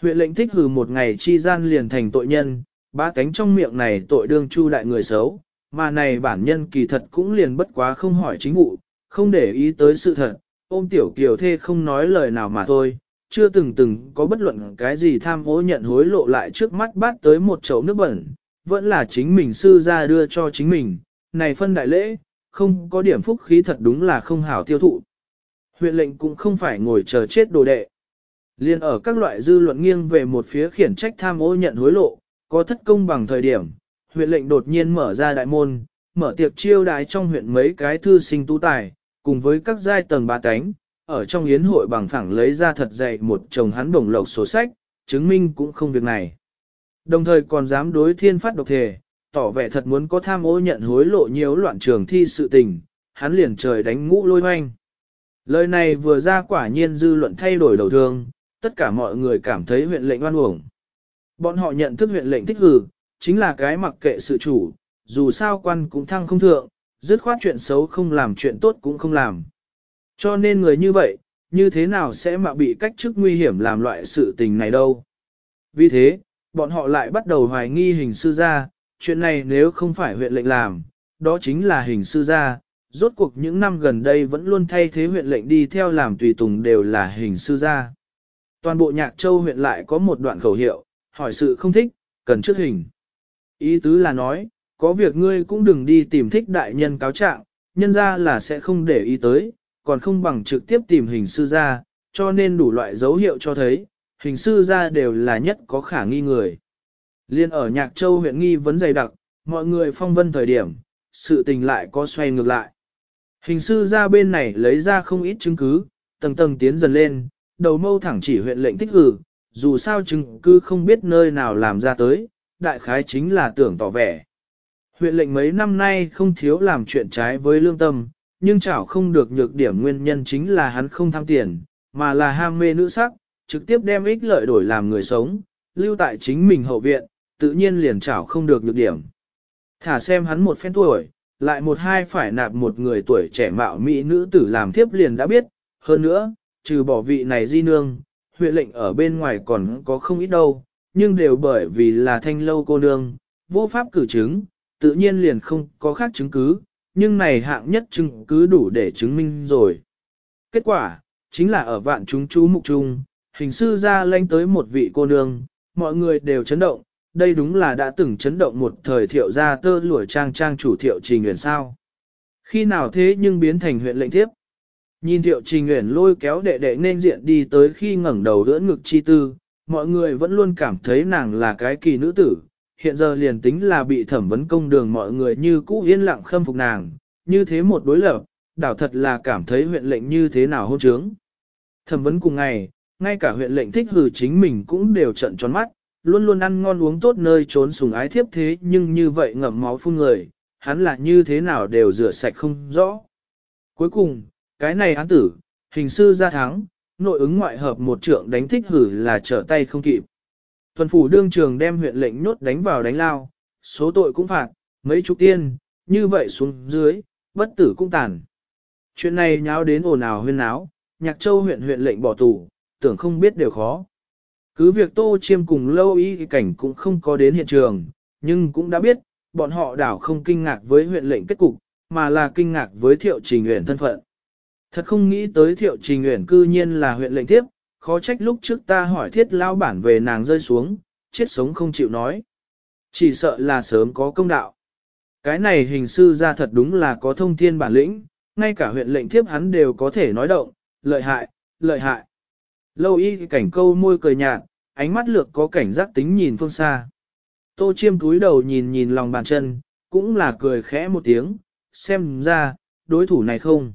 Huyện lệnh thích hử một ngày chi gian liền thành tội nhân, ba cánh trong miệng này tội đương chu đại người xấu, mà này bản nhân kỳ thật cũng liền bất quá không hỏi chính vụ, không để ý tới sự thật, ôm tiểu kiều thê không nói lời nào mà thôi, chưa từng từng có bất luận cái gì tham ô nhận hối lộ lại trước mắt bắt tới một chậu nước bẩn, vẫn là chính mình sư ra đưa cho chính mình, này phân đại lễ, không có điểm phúc khí thật đúng là không hảo tiêu thụ. Huyện lệnh cũng không phải ngồi chờ chết đồ đệ. Liên ở các loại dư luận nghiêng về một phía khiển trách tham ô nhận hối lộ, có thất công bằng thời điểm, huyện lệnh đột nhiên mở ra đại môn, mở tiệc chiêu đái trong huyện mấy cái thư sinh tu tài, cùng với các giai tầng ba cánh, ở trong yến hội bằng phẳng lấy ra thật dày một chồng hắn đồng lộc sổ sách, chứng minh cũng không việc này. Đồng thời còn dám đối thiên phát độc thể, tỏ vẻ thật muốn có tham ô nhận hối lộ nhiều loạn trường thi sự tình, hắn liền trời đánh ngũ lôi hoanh. Lời này vừa ra quả nhiên dư luận thay đổi đầu thương, tất cả mọi người cảm thấy huyện lệnh oan uổng. Bọn họ nhận thức huyện lệnh thích hử, chính là cái mặc kệ sự chủ, dù sao quan cũng thăng không thượng, dứt khoát chuyện xấu không làm chuyện tốt cũng không làm. Cho nên người như vậy, như thế nào sẽ mà bị cách chức nguy hiểm làm loại sự tình này đâu. Vì thế, bọn họ lại bắt đầu hoài nghi hình sư gia, chuyện này nếu không phải huyện lệnh làm, đó chính là hình sư gia. Rốt cuộc những năm gần đây vẫn luôn thay thế huyện lệnh đi theo làm tùy tùng đều là hình sư gia. Toàn bộ nhạc châu huyện lại có một đoạn khẩu hiệu, hỏi sự không thích, cần trước hình. Ý tứ là nói, có việc ngươi cũng đừng đi tìm thích đại nhân cáo trạng, nhân ra là sẽ không để ý tới, còn không bằng trực tiếp tìm hình sư ra, cho nên đủ loại dấu hiệu cho thấy, hình sư ra đều là nhất có khả nghi người. Liên ở Nhạc Châu huyện nghi vấn dày đặc, mọi người phong vân thời điểm, sự tình lại có xoay ngược lại. Hình sư ra bên này lấy ra không ít chứng cứ, tầng tầng tiến dần lên, đầu mâu thẳng chỉ huyện lệnh thích hử, dù sao chứng cứ không biết nơi nào làm ra tới, đại khái chính là tưởng tỏ vẻ. Huyện lệnh mấy năm nay không thiếu làm chuyện trái với lương tâm, nhưng chảo không được nhược điểm nguyên nhân chính là hắn không tham tiền, mà là ham mê nữ sắc, trực tiếp đem ích lợi đổi làm người sống, lưu tại chính mình hậu viện, tự nhiên liền chảo không được nhược điểm. Thả xem hắn một phen tuổi, lại một hai phải nạp một người tuổi trẻ mạo mỹ nữ tử làm thiếp liền đã biết, hơn nữa, trừ bỏ vị này di nương, huyện lệnh ở bên ngoài còn có không ít đâu, nhưng đều bởi vì là thanh lâu cô nương, vô pháp cử chứng, tự nhiên liền không có khác chứng cứ, nhưng này hạng nhất chứng cứ đủ để chứng minh rồi. Kết quả, chính là ở vạn chúng chú mục trung, hình sư ra lanh tới một vị cô nương, mọi người đều chấn động, đây đúng là đã từng chấn động một thời thiệu gia tơ lụa trang trang chủ thiệu trình nguyện sao. Khi nào thế nhưng biến thành huyện lệnh thiếp. Nhìn thiệu trình nguyện lôi kéo đệ đệ nên diện đi tới khi ngẩng đầu đỡ ngực chi tư, mọi người vẫn luôn cảm thấy nàng là cái kỳ nữ tử, hiện giờ liền tính là bị thẩm vấn công đường mọi người như cũ yên lặng khâm phục nàng, như thế một đối lập, đảo thật là cảm thấy huyện lệnh như thế nào hôn trướng. Thẩm vấn cùng ngày, ngay cả huyện lệnh thích hử chính mình cũng đều trận tròn mắt, luôn luôn ăn ngon uống tốt nơi trốn sùng ái thiếp thế nhưng như vậy ngậm máu phun người, hắn là như thế nào đều rửa sạch không rõ. Cuối cùng, cái này án tử, hình sư ra thắng, nội ứng ngoại hợp một trượng đánh thích hử là trở tay không kịp. Tuần phủ đương trường đem huyện lệnh nhốt đánh vào đánh lao, số tội cũng phạt, mấy chục tiên, như vậy xuống dưới, bất tử cũng tàn. Chuyện này nháo đến ồn ào huyên náo, nhạc châu huyện huyện lệnh bỏ tù, tưởng không biết đều khó. Cứ việc tô chiêm cùng lâu ý cảnh cũng không có đến hiện trường, nhưng cũng đã biết, bọn họ đảo không kinh ngạc với huyện lệnh kết cục, mà là kinh ngạc với thiệu trình nguyện thân phận. Thật không nghĩ tới thiệu trình nguyện cư nhiên là huyện lệnh tiếp, khó trách lúc trước ta hỏi thiết lao bản về nàng rơi xuống, chết sống không chịu nói. Chỉ sợ là sớm có công đạo. Cái này hình sư ra thật đúng là có thông thiên bản lĩnh, ngay cả huyện lệnh thiếp hắn đều có thể nói động, lợi hại, lợi hại. Lâu y cảnh câu môi cười nhạt, ánh mắt lược có cảnh giác tính nhìn phương xa. Tô chiêm túi đầu nhìn nhìn lòng bàn chân, cũng là cười khẽ một tiếng, xem ra, đối thủ này không.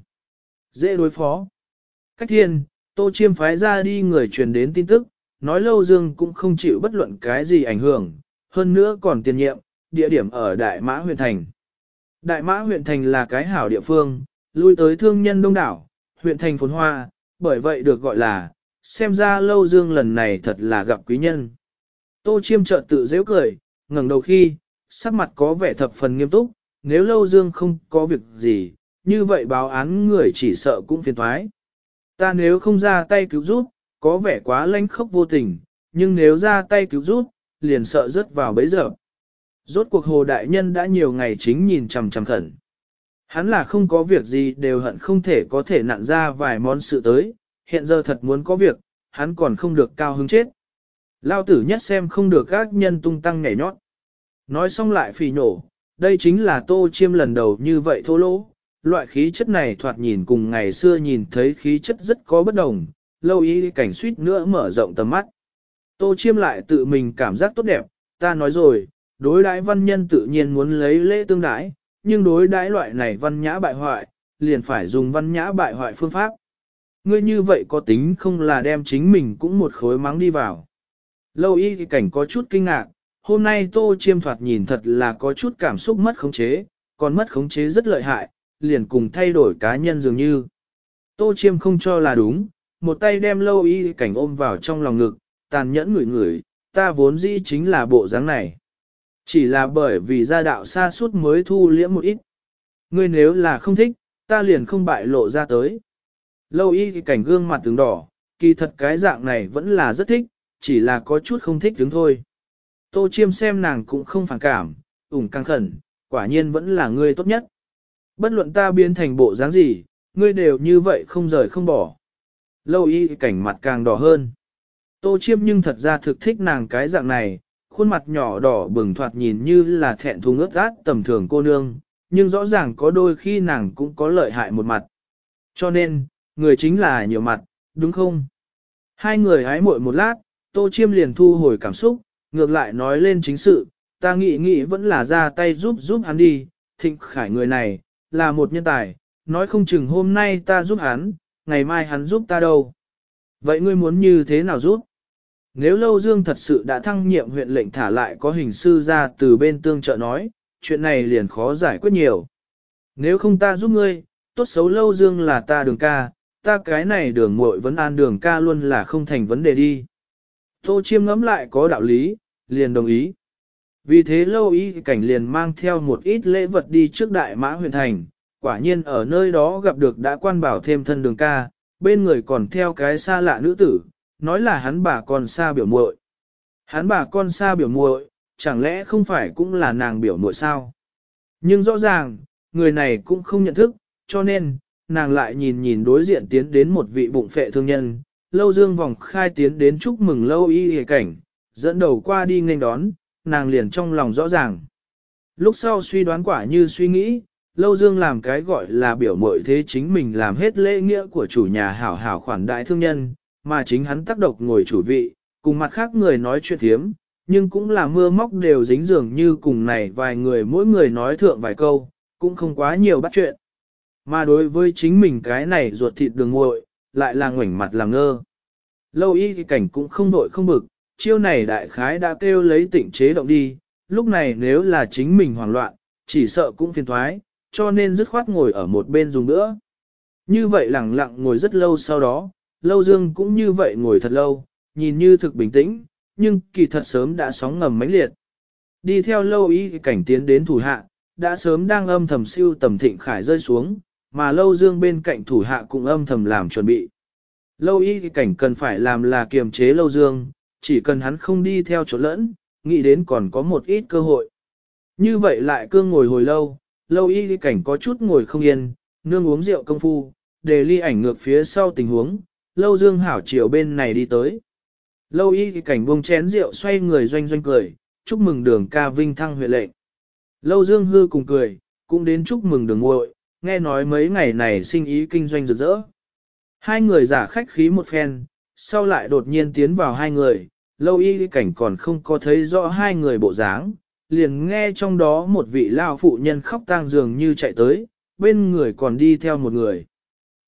Dễ đối phó. Cách thiên, tô chiêm phái ra đi người truyền đến tin tức, nói lâu dương cũng không chịu bất luận cái gì ảnh hưởng, hơn nữa còn tiền nhiệm, địa điểm ở Đại Mã huyện thành. Đại Mã huyện thành là cái hảo địa phương, lui tới thương nhân đông đảo, huyện thành phồn hoa, bởi vậy được gọi là, xem ra lâu dương lần này thật là gặp quý nhân. Tô chiêm trợ tự dễ cười, ngẩng đầu khi, sắc mặt có vẻ thập phần nghiêm túc, nếu lâu dương không có việc gì, như vậy báo án người chỉ sợ cũng phiền thoái. Ta nếu không ra tay cứu giúp, có vẻ quá lanh khốc vô tình, nhưng nếu ra tay cứu giúp, liền sợ rớt vào bấy giờ. Rốt cuộc hồ đại nhân đã nhiều ngày chính nhìn chằm chằm khẩn. Hắn là không có việc gì đều hận không thể có thể nặn ra vài món sự tới, hiện giờ thật muốn có việc, hắn còn không được cao hứng chết. Lao tử nhất xem không được các nhân tung tăng nhảy nhót. Nói xong lại phì nổ, đây chính là tô chiêm lần đầu như vậy thô lỗ. Loại khí chất này thoạt nhìn cùng ngày xưa nhìn thấy khí chất rất có bất đồng, lâu ý cảnh suýt nữa mở rộng tầm mắt. Tô chiêm lại tự mình cảm giác tốt đẹp, ta nói rồi, đối đãi văn nhân tự nhiên muốn lấy lễ tương đãi, nhưng đối đãi loại này văn nhã bại hoại, liền phải dùng văn nhã bại hoại phương pháp. Ngươi như vậy có tính không là đem chính mình cũng một khối mắng đi vào. Lâu y thì cảnh có chút kinh ngạc, hôm nay tô chiêm thoạt nhìn thật là có chút cảm xúc mất khống chế, còn mất khống chế rất lợi hại, liền cùng thay đổi cá nhân dường như. Tô chiêm không cho là đúng, một tay đem lâu y cảnh ôm vào trong lòng ngực, tàn nhẫn ngửi ngửi, ta vốn dĩ chính là bộ dáng này. Chỉ là bởi vì gia đạo xa suốt mới thu liễm một ít. Ngươi nếu là không thích, ta liền không bại lộ ra tới. Lâu y cảnh gương mặt tướng đỏ, kỳ thật cái dạng này vẫn là rất thích, chỉ là có chút không thích đứng thôi. Tô chiêm xem nàng cũng không phản cảm, ủng căng khẩn, quả nhiên vẫn là ngươi tốt nhất. Bất luận ta biến thành bộ dáng gì, ngươi đều như vậy không rời không bỏ. Lâu y cảnh mặt càng đỏ hơn. Tô chiêm nhưng thật ra thực thích nàng cái dạng này, khuôn mặt nhỏ đỏ bừng thoạt nhìn như là thẹn thùng ướt át tầm thường cô nương, nhưng rõ ràng có đôi khi nàng cũng có lợi hại một mặt. Cho nên, người chính là nhiều mặt, đúng không? Hai người hái muội một lát, Tô Chiêm liền thu hồi cảm xúc, ngược lại nói lên chính sự, ta nghĩ nghĩ vẫn là ra tay giúp giúp hắn đi, thịnh khải người này, là một nhân tài, nói không chừng hôm nay ta giúp hắn, ngày mai hắn giúp ta đâu. Vậy ngươi muốn như thế nào giúp? Nếu Lâu Dương thật sự đã thăng nhiệm huyện lệnh thả lại có hình sư ra từ bên tương trợ nói, chuyện này liền khó giải quyết nhiều. Nếu không ta giúp ngươi, tốt xấu Lâu Dương là ta đường ca, ta cái này đường muội vẫn an đường ca luôn là không thành vấn đề đi. Tô chiêm ngẫm lại có đạo lý, liền đồng ý. Vì thế lâu y cảnh liền mang theo một ít lễ vật đi trước đại mã huyện thành, quả nhiên ở nơi đó gặp được đã quan bảo thêm thân đường ca, bên người còn theo cái xa lạ nữ tử, nói là hắn bà con xa biểu muội. Hắn bà con xa biểu muội, chẳng lẽ không phải cũng là nàng biểu muội sao? Nhưng rõ ràng, người này cũng không nhận thức, cho nên, nàng lại nhìn nhìn đối diện tiến đến một vị bụng phệ thương nhân, lâu dương vòng khai tiến đến chúc mừng lâu y hề cảnh, dẫn đầu qua đi nghênh đón, nàng liền trong lòng rõ ràng. Lúc sau suy đoán quả như suy nghĩ, lâu dương làm cái gọi là biểu mội thế chính mình làm hết lễ nghĩa của chủ nhà hảo hảo khoản đại thương nhân, mà chính hắn tác độc ngồi chủ vị, cùng mặt khác người nói chuyện thiếm, nhưng cũng là mưa móc đều dính dường như cùng này vài người mỗi người nói thượng vài câu, cũng không quá nhiều bắt chuyện. Mà đối với chính mình cái này ruột thịt đường muội, lại là ngoảnh mặt làm ngơ. Lâu y thì cảnh cũng không vội không bực, chiêu này đại khái đã kêu lấy tịnh chế động đi, lúc này nếu là chính mình hoảng loạn, chỉ sợ cũng phiền thoái, cho nên dứt khoát ngồi ở một bên dùng nữa. Như vậy lặng lặng ngồi rất lâu sau đó, lâu dương cũng như vậy ngồi thật lâu, nhìn như thực bình tĩnh, nhưng kỳ thật sớm đã sóng ngầm mãnh liệt. Đi theo lâu y cảnh tiến đến thủ hạ, đã sớm đang âm thầm siêu tầm thịnh khải rơi xuống, mà lâu dương bên cạnh thủ hạ cũng âm thầm làm chuẩn bị. Lâu y cảnh cần phải làm là kiềm chế lâu dương, chỉ cần hắn không đi theo chỗ lẫn, nghĩ đến còn có một ít cơ hội. Như vậy lại cương ngồi hồi lâu, lâu y cảnh có chút ngồi không yên, nương uống rượu công phu, để ly ảnh ngược phía sau tình huống, lâu dương hảo chiều bên này đi tới. Lâu y cảnh buông chén rượu xoay người doanh doanh cười, chúc mừng đường ca vinh thăng huệ lệnh. Lâu dương hư cùng cười, cũng đến chúc mừng đường muội nghe nói mấy ngày này sinh ý kinh doanh rực rỡ. Hai người giả khách khí một phen, sau lại đột nhiên tiến vào hai người, lâu y cảnh còn không có thấy rõ hai người bộ dáng, liền nghe trong đó một vị lao phụ nhân khóc tang dường như chạy tới, bên người còn đi theo một người.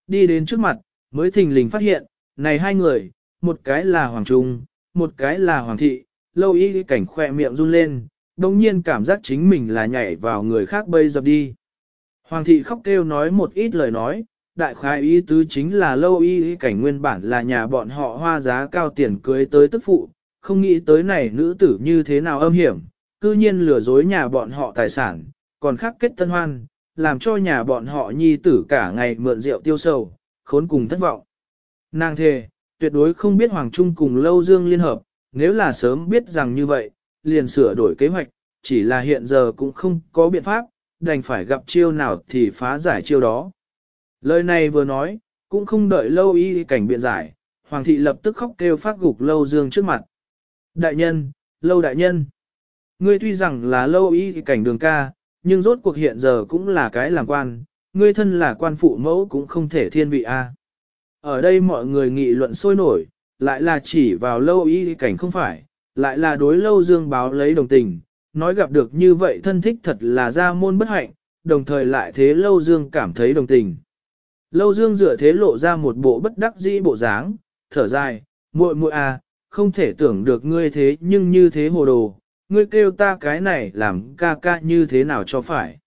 Đi đến trước mặt, mới thình lình phát hiện, này hai người, một cái là Hoàng Trung, một cái là Hoàng Thị, lâu y cảnh khỏe miệng run lên, đồng nhiên cảm giác chính mình là nhảy vào người khác bây dập đi. Hoàng thị khóc kêu nói một ít lời nói, đại khái ý tứ chính là lâu y cảnh nguyên bản là nhà bọn họ hoa giá cao tiền cưới tới tức phụ, không nghĩ tới này nữ tử như thế nào âm hiểm, cư nhiên lừa dối nhà bọn họ tài sản, còn khắc kết tân hoan, làm cho nhà bọn họ nhi tử cả ngày mượn rượu tiêu sầu, khốn cùng thất vọng. Nàng thề, tuyệt đối không biết Hoàng Trung cùng Lâu Dương liên hợp, nếu là sớm biết rằng như vậy, liền sửa đổi kế hoạch, chỉ là hiện giờ cũng không có biện pháp, đành phải gặp chiêu nào thì phá giải chiêu đó. Lời này vừa nói, cũng không đợi lâu y cảnh biện giải, Hoàng thị lập tức khóc kêu phát gục lâu dương trước mặt. Đại nhân, lâu đại nhân. Ngươi tuy rằng là lâu y cảnh đường ca, nhưng rốt cuộc hiện giờ cũng là cái làm quan, ngươi thân là quan phụ mẫu cũng không thể thiên vị a. À. Ở đây mọi người nghị luận sôi nổi, lại là chỉ vào lâu y cảnh không phải, lại là đối lâu dương báo lấy đồng tình, nói gặp được như vậy thân thích thật là ra môn bất hạnh, đồng thời lại thế Lâu Dương cảm thấy đồng tình. Lâu Dương dựa thế lộ ra một bộ bất đắc dĩ bộ dáng, thở dài, muội muội à, không thể tưởng được ngươi thế nhưng như thế hồ đồ, ngươi kêu ta cái này làm ca ca như thế nào cho phải.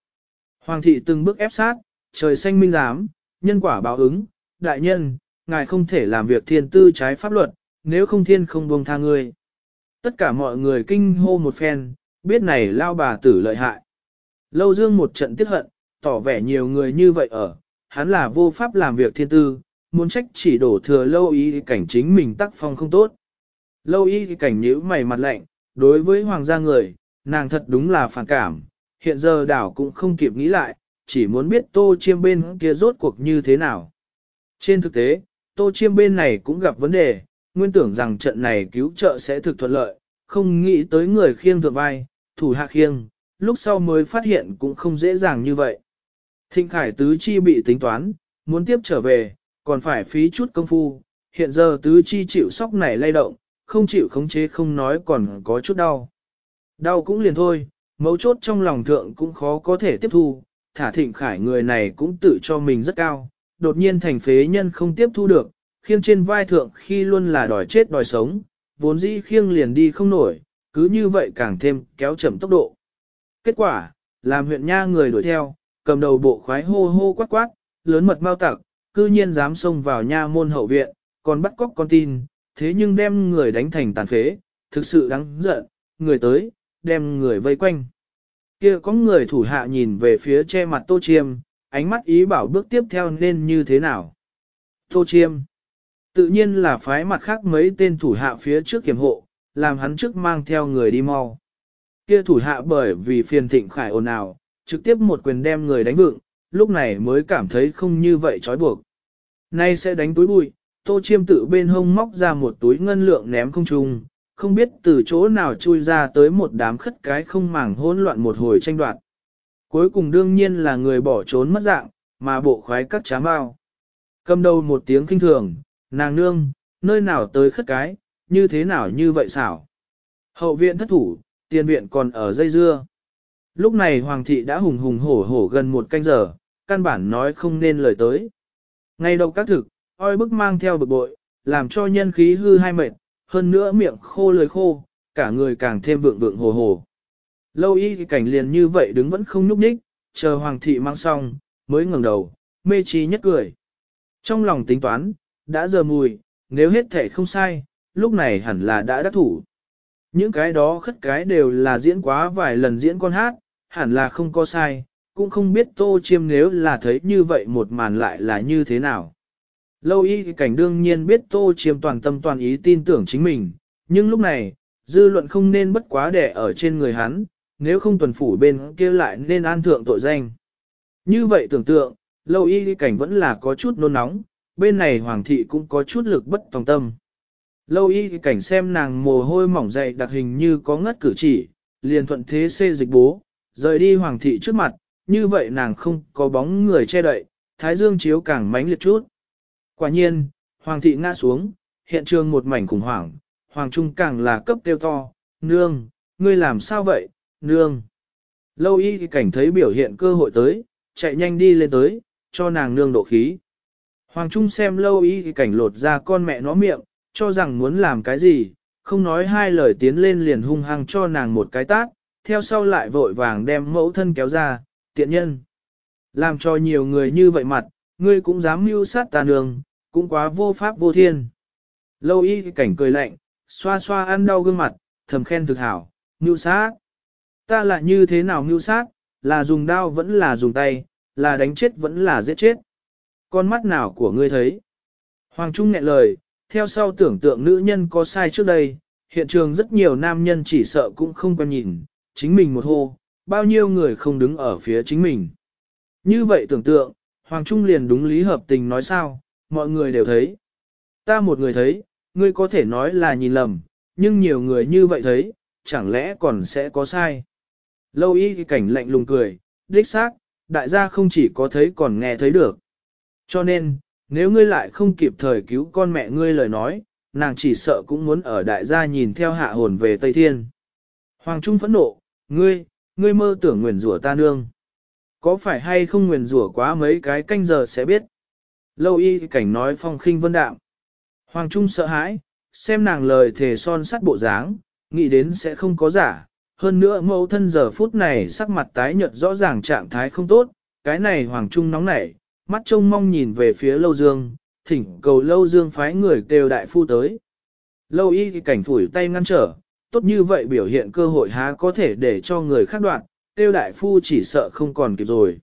Hoàng thị từng bước ép sát, trời xanh minh giám, nhân quả báo ứng, đại nhân, ngài không thể làm việc thiên tư trái pháp luật, nếu không thiên không buông tha ngươi. Tất cả mọi người kinh hô một phen, biết này lao bà tử lợi hại. Lâu dương một trận tiếc hận, tỏ vẻ nhiều người như vậy ở, hắn là vô pháp làm việc thiên tư, muốn trách chỉ đổ thừa lâu ý cảnh chính mình tác phong không tốt. Lâu y cảnh nhíu mày mặt lạnh, đối với hoàng gia người, nàng thật đúng là phản cảm, hiện giờ đảo cũng không kịp nghĩ lại, chỉ muốn biết tô chiêm bên kia rốt cuộc như thế nào. Trên thực tế, tô chiêm bên này cũng gặp vấn đề, nguyên tưởng rằng trận này cứu trợ sẽ thực thuận lợi, không nghĩ tới người khiêng thượng vai, thủ hạ khiêng, lúc sau mới phát hiện cũng không dễ dàng như vậy. Thịnh Khải tứ chi bị tính toán, muốn tiếp trở về, còn phải phí chút công phu, hiện giờ tứ chi chịu sóc này lay động, không chịu khống chế không nói còn có chút đau. Đau cũng liền thôi, mấu chốt trong lòng thượng cũng khó có thể tiếp thu, thả Thịnh Khải người này cũng tự cho mình rất cao, đột nhiên thành phế nhân không tiếp thu được, khiêng trên vai thượng khi luôn là đòi chết đòi sống, vốn dĩ khiêng liền đi không nổi, cứ như vậy càng thêm kéo chậm tốc độ. Kết quả, làm huyện nha người đuổi theo, cầm đầu bộ khoái hô hô quát quát, lớn mật mau tặc, cư nhiên dám xông vào nha môn hậu viện, còn bắt cóc con tin, thế nhưng đem người đánh thành tàn phế, thực sự đáng giận, người tới, đem người vây quanh. Kia có người thủ hạ nhìn về phía che mặt Tô Chiêm, ánh mắt ý bảo bước tiếp theo nên như thế nào. Tô Chiêm Tự nhiên là phái mặt khác mấy tên thủ hạ phía trước kiểm hộ, làm hắn trước mang theo người đi mau. Kia thủ hạ bởi vì phiền thịnh khải ồn ào, trực tiếp một quyền đem người đánh vựng, lúc này mới cảm thấy không như vậy trói buộc. Nay sẽ đánh túi bụi, tô chiêm tự bên hông móc ra một túi ngân lượng ném không trung, không biết từ chỗ nào chui ra tới một đám khất cái không màng hỗn loạn một hồi tranh đoạt. Cuối cùng đương nhiên là người bỏ trốn mất dạng, mà bộ khoái cắt chám bao. Cầm đầu một tiếng kinh thường, nàng nương, nơi nào tới khất cái, như thế nào như vậy xảo. Hậu viện thất thủ, tiền viện còn ở dây dưa. Lúc này hoàng thị đã hùng hùng hổ hổ gần một canh giờ, căn bản nói không nên lời tới. Ngay đầu các thực, oi bức mang theo bực bội, làm cho nhân khí hư hai mệt, hơn nữa miệng khô lưỡi khô, cả người càng thêm vượng vượng hồ hồ. Lâu y thì cảnh liền như vậy đứng vẫn không nhúc nhích, chờ hoàng thị mang xong, mới ngẩng đầu, mê trí nhất cười. Trong lòng tính toán, đã giờ mùi, nếu hết thể không sai, lúc này hẳn là đã đắc thủ. Những cái đó khất cái đều là diễn quá vài lần diễn con hát, hẳn là không có sai, cũng không biết tô chiêm nếu là thấy như vậy một màn lại là như thế nào. Lâu y cảnh đương nhiên biết tô chiêm toàn tâm toàn ý tin tưởng chính mình, nhưng lúc này, dư luận không nên bất quá đẻ ở trên người hắn, nếu không tuần phủ bên kia lại nên an thượng tội danh. Như vậy tưởng tượng, lâu y cảnh vẫn là có chút nôn nóng, bên này hoàng thị cũng có chút lực bất tòng tâm. Lâu y cảnh xem nàng mồ hôi mỏng dậy đặc hình như có ngất cử chỉ, liền thuận thế xê dịch bố, rời đi hoàng thị trước mặt, như vậy nàng không có bóng người che đậy, thái dương chiếu càng mánh liệt chút. Quả nhiên, hoàng thị ngã xuống, hiện trường một mảnh khủng hoảng, hoàng trung càng là cấp tiêu to, nương, ngươi làm sao vậy, nương. Lâu y cảnh thấy biểu hiện cơ hội tới, chạy nhanh đi lên tới, cho nàng nương độ khí. Hoàng Trung xem lâu y cảnh lột ra con mẹ nó miệng, cho rằng muốn làm cái gì, không nói hai lời tiến lên liền hung hăng cho nàng một cái tát, theo sau lại vội vàng đem mẫu thân kéo ra, tiện nhân. Làm cho nhiều người như vậy mặt, ngươi cũng dám mưu sát ta nương, cũng quá vô pháp vô thiên. Lâu y cảnh cười lạnh, xoa xoa ăn đau gương mặt, thầm khen thực hảo, mưu sát. Ta là như thế nào mưu sát, là dùng đao vẫn là dùng tay, là đánh chết vẫn là giết chết. Con mắt nào của ngươi thấy? Hoàng Trung nghẹn lời, theo sau tưởng tượng nữ nhân có sai trước đây, hiện trường rất nhiều nam nhân chỉ sợ cũng không quen nhìn, chính mình một hô, bao nhiêu người không đứng ở phía chính mình. Như vậy tưởng tượng, Hoàng Trung liền đúng lý hợp tình nói sao, mọi người đều thấy. Ta một người thấy, ngươi có thể nói là nhìn lầm, nhưng nhiều người như vậy thấy, chẳng lẽ còn sẽ có sai. Lâu y cảnh lạnh lùng cười, đích xác, đại gia không chỉ có thấy còn nghe thấy được. Cho nên, nếu ngươi lại không kịp thời cứu con mẹ ngươi lời nói, nàng chỉ sợ cũng muốn ở đại gia nhìn theo hạ hồn về Tây Thiên. Hoàng Trung phẫn nộ, ngươi, ngươi mơ tưởng nguyền rủa ta nương. Có phải hay không nguyền rủa quá mấy cái canh giờ sẽ biết. Lâu y cảnh nói phong khinh vân đạm. Hoàng Trung sợ hãi, xem nàng lời thề son sắt bộ dáng, nghĩ đến sẽ không có giả. Hơn nữa mẫu thân giờ phút này sắc mặt tái nhợt rõ ràng trạng thái không tốt, cái này Hoàng Trung nóng nảy, mắt trông mong nhìn về phía Lâu Dương, thỉnh cầu Lâu Dương phái người kêu đại phu tới. Lâu y thì cảnh phủi tay ngăn trở, tốt như vậy biểu hiện cơ hội há có thể để cho người khác đoạn, kêu đại phu chỉ sợ không còn kịp rồi.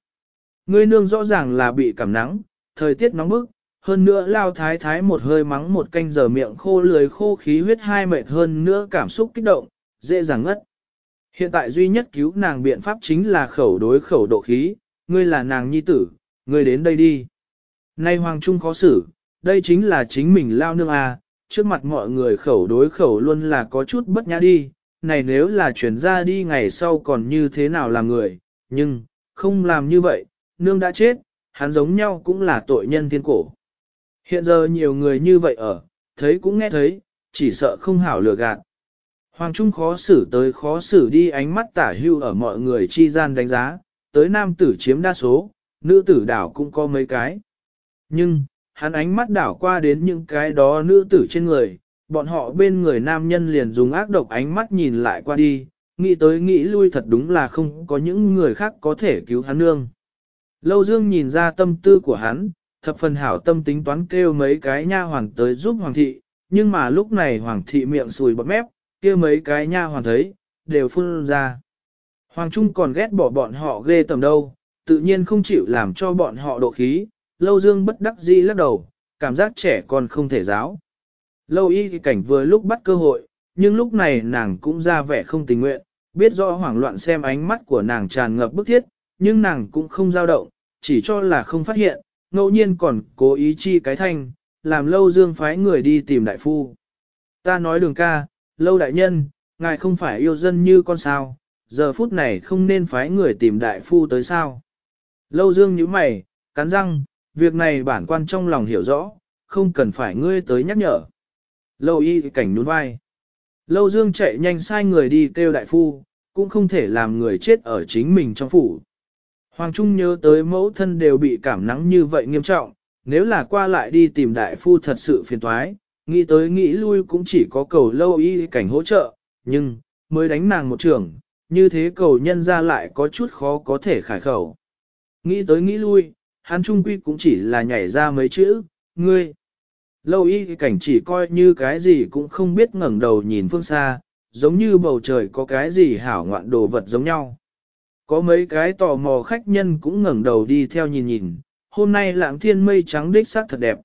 Ngươi nương rõ ràng là bị cảm nắng, thời tiết nóng bức, hơn nữa lao thái thái một hơi mắng một canh giờ miệng khô lười khô khí huyết hai mệt hơn nữa cảm xúc kích động, dễ dàng ngất. Hiện tại duy nhất cứu nàng biện pháp chính là khẩu đối khẩu độ khí, ngươi là nàng nhi tử, ngươi đến đây đi. Nay Hoàng Trung khó xử, đây chính là chính mình lao nương à, trước mặt mọi người khẩu đối khẩu luôn là có chút bất nhã đi, này nếu là chuyển ra đi ngày sau còn như thế nào làm người, nhưng, không làm như vậy, nương đã chết, hắn giống nhau cũng là tội nhân thiên cổ. Hiện giờ nhiều người như vậy ở, thấy cũng nghe thấy, chỉ sợ không hảo lừa gạt. Hoàng Trung khó xử tới khó xử đi ánh mắt tả hưu ở mọi người chi gian đánh giá, tới nam tử chiếm đa số, nữ tử đảo cũng có mấy cái. Nhưng, hắn ánh mắt đảo qua đến những cái đó nữ tử trên người, bọn họ bên người nam nhân liền dùng ác độc ánh mắt nhìn lại qua đi, nghĩ tới nghĩ lui thật đúng là không có những người khác có thể cứu hắn nương. Lâu Dương nhìn ra tâm tư của hắn, thập phần hảo tâm tính toán kêu mấy cái nha hoàng tới giúp hoàng thị, nhưng mà lúc này hoàng thị miệng sùi bọt mép, kêu mấy cái nha hoàng thấy, đều phun ra. Hoàng Trung còn ghét bỏ bọn họ ghê tầm đâu, tự nhiên không chịu làm cho bọn họ độ khí, lâu dương bất đắc dĩ lắc đầu, cảm giác trẻ còn không thể giáo. Lâu y thì cảnh vừa lúc bắt cơ hội, nhưng lúc này nàng cũng ra vẻ không tình nguyện, biết rõ hoảng loạn xem ánh mắt của nàng tràn ngập bức thiết, nhưng nàng cũng không dao động, chỉ cho là không phát hiện, ngẫu nhiên còn cố ý chi cái thanh, làm lâu dương phái người đi tìm đại phu. Ta nói đường ca, lâu đại nhân, ngài không phải yêu dân như con sao, giờ phút này không nên phái người tìm đại phu tới sao. Lâu dương như mày, cắn răng, việc này bản quan trong lòng hiểu rõ, không cần phải ngươi tới nhắc nhở. Lâu y cảnh nhún vai. Lâu dương chạy nhanh sai người đi kêu đại phu, cũng không thể làm người chết ở chính mình trong phủ. Hoàng Trung nhớ tới mẫu thân đều bị cảm nắng như vậy nghiêm trọng, nếu là qua lại đi tìm đại phu thật sự phiền toái, nghĩ tới nghĩ lui cũng chỉ có cầu lâu y cảnh hỗ trợ, nhưng, mới đánh nàng một trường, như thế cầu nhân ra lại có chút khó có thể khải khẩu. Nghĩ tới nghĩ lui, hắn trung quy cũng chỉ là nhảy ra mấy chữ, ngươi. Lâu y cảnh chỉ coi như cái gì cũng không biết ngẩng đầu nhìn phương xa, giống như bầu trời có cái gì hảo ngoạn đồ vật giống nhau. Có mấy cái tò mò khách nhân cũng ngẩng đầu đi theo nhìn nhìn, hôm nay lãng thiên mây trắng đích xác thật đẹp.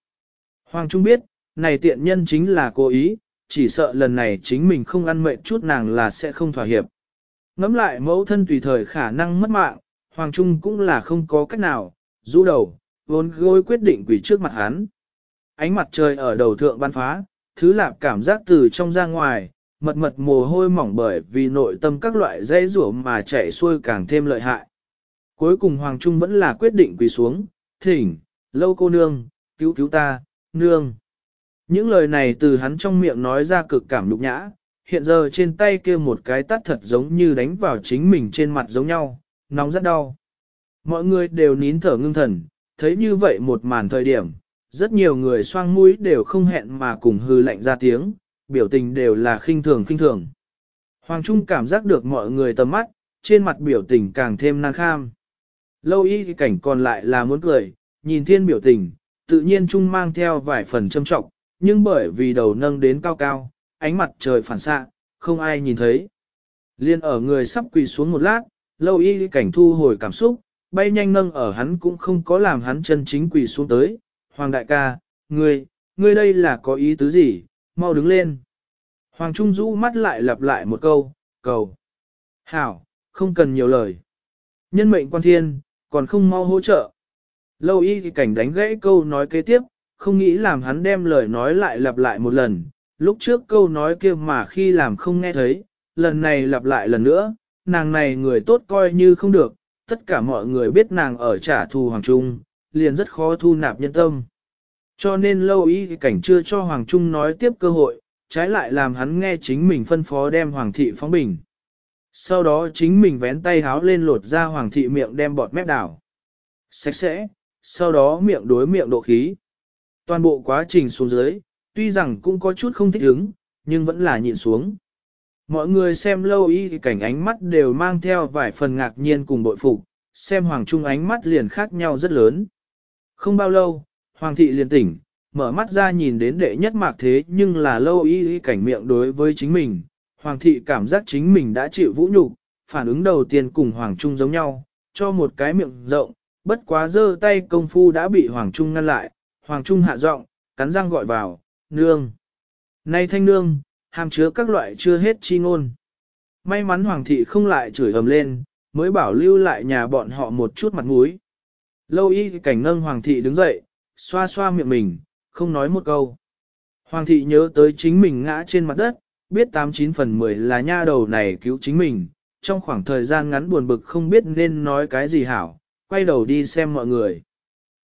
Hoàng Trung biết, này tiện nhân chính là cố ý, chỉ sợ lần này chính mình không ăn mệnh chút nàng là sẽ không thỏa hiệp. Ngắm lại mẫu thân tùy thời khả năng mất mạng, Hoàng Trung cũng là không có cách nào, rũ đầu, vốn gối quyết định quỷ trước mặt hắn. Ánh mặt trời ở đầu thượng ban phá, thứ lạp cảm giác từ trong ra ngoài, mật mật mồ hôi mỏng bởi vì nội tâm các loại dây rủa mà chảy xuôi càng thêm lợi hại. Cuối cùng Hoàng Trung vẫn là quyết định quỳ xuống, thỉnh, lâu cô nương, cứu cứu ta, nương. Những lời này từ hắn trong miệng nói ra cực cảm nhục nhã, hiện giờ trên tay kia một cái tắt thật giống như đánh vào chính mình trên mặt giống nhau, nóng rất đau. Mọi người đều nín thở ngưng thần, thấy như vậy một màn thời điểm, rất nhiều người xoang mũi đều không hẹn mà cùng hư lạnh ra tiếng, biểu tình đều là khinh thường khinh thường. Hoàng Trung cảm giác được mọi người tầm mắt, trên mặt biểu tình càng thêm năng kham. Lâu y thì cảnh còn lại là muốn cười, nhìn thiên biểu tình, tự nhiên Trung mang theo vài phần châm trọng, nhưng bởi vì đầu nâng đến cao cao, ánh mặt trời phản xạ, không ai nhìn thấy. Liên ở người sắp quỳ xuống một lát, lâu y cảnh thu hồi cảm xúc, bay nhanh nâng ở hắn cũng không có làm hắn chân chính quỳ xuống tới. Hoàng đại ca, ngươi, ngươi đây là có ý tứ gì, mau đứng lên. Hoàng Trung rũ mắt lại lặp lại một câu, cầu. Hảo, không cần nhiều lời. Nhân mệnh quan thiên, còn không mau hỗ trợ. Lâu y thì cảnh đánh gãy câu nói kế tiếp, không nghĩ làm hắn đem lời nói lại lặp lại một lần. Lúc trước câu nói kia mà khi làm không nghe thấy, lần này lặp lại lần nữa, nàng này người tốt coi như không được, tất cả mọi người biết nàng ở trả thù Hoàng Trung, liền rất khó thu nạp nhân tâm. Cho nên lâu y cảnh chưa cho Hoàng Trung nói tiếp cơ hội, trái lại làm hắn nghe chính mình phân phó đem Hoàng thị phóng bình. Sau đó chính mình vén tay háo lên lột ra Hoàng thị miệng đem bọt mép đảo. Sạch sẽ, sau đó miệng đối miệng độ khí. Toàn bộ quá trình xuống dưới, tuy rằng cũng có chút không thích ứng, nhưng vẫn là nhịn xuống. Mọi người xem lâu y thì cảnh ánh mắt đều mang theo vài phần ngạc nhiên cùng bội phục, xem Hoàng Trung ánh mắt liền khác nhau rất lớn. Không bao lâu, Hoàng thị liền tỉnh, mở mắt ra nhìn đến đệ nhất mạc thế nhưng là lâu y y cảnh miệng đối với chính mình. Hoàng thị cảm giác chính mình đã chịu vũ nhục, phản ứng đầu tiên cùng Hoàng Trung giống nhau, cho một cái miệng rộng, bất quá giơ tay công phu đã bị Hoàng Trung ngăn lại, Hoàng Trung hạ giọng, cắn răng gọi vào, nương. nay thanh nương, hàm chứa các loại chưa hết chi ngôn. May mắn Hoàng thị không lại chửi ầm lên, mới bảo lưu lại nhà bọn họ một chút mặt mũi. Lâu y cảnh nâng Hoàng thị đứng dậy, xoa xoa miệng mình, không nói một câu. Hoàng thị nhớ tới chính mình ngã trên mặt đất, biết 89 phần 10 là nha đầu này cứu chính mình, trong khoảng thời gian ngắn buồn bực không biết nên nói cái gì hảo, quay đầu đi xem mọi người.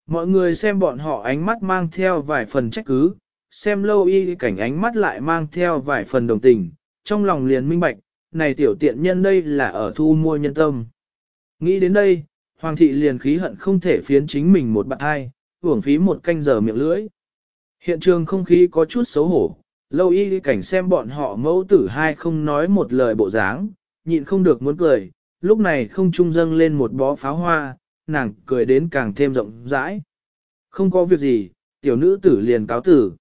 Mọi người xem bọn họ ánh mắt mang theo vài phần trách cứ, xem lâu y cảnh ánh mắt lại mang theo vài phần đồng tình, trong lòng liền minh bạch, này tiểu tiện nhân đây là ở thu mua nhân tâm. Nghĩ đến đây, Hoàng thị liền khí hận không thể phiến chính mình một bạn hai, uổng phí một canh giờ miệng lưỡi. Hiện trường không khí có chút xấu hổ, lâu y cảnh xem bọn họ mẫu tử hai không nói một lời bộ dáng, nhịn không được muốn cười, lúc này không trung dâng lên một bó pháo hoa, nàng cười đến càng thêm rộng rãi. Không có việc gì, tiểu nữ tử liền cáo tử.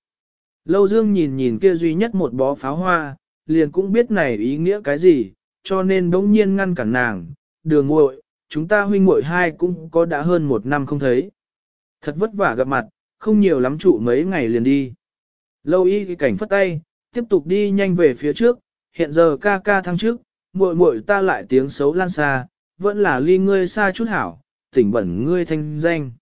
Lâu Dương nhìn nhìn kia duy nhất một bó pháo hoa, liền cũng biết này ý nghĩa cái gì, cho nên bỗng nhiên ngăn cản nàng, đường muội, chúng ta huynh muội hai cũng có đã hơn một năm không thấy. Thật vất vả gặp mặt, không nhiều lắm trụ mấy ngày liền đi. Lâu y cái cảnh phất tay, tiếp tục đi nhanh về phía trước, hiện giờ ca ca thăng trước, muội muội ta lại tiếng xấu lan xa, vẫn là ly ngươi xa chút hảo, tỉnh bẩn ngươi thanh danh.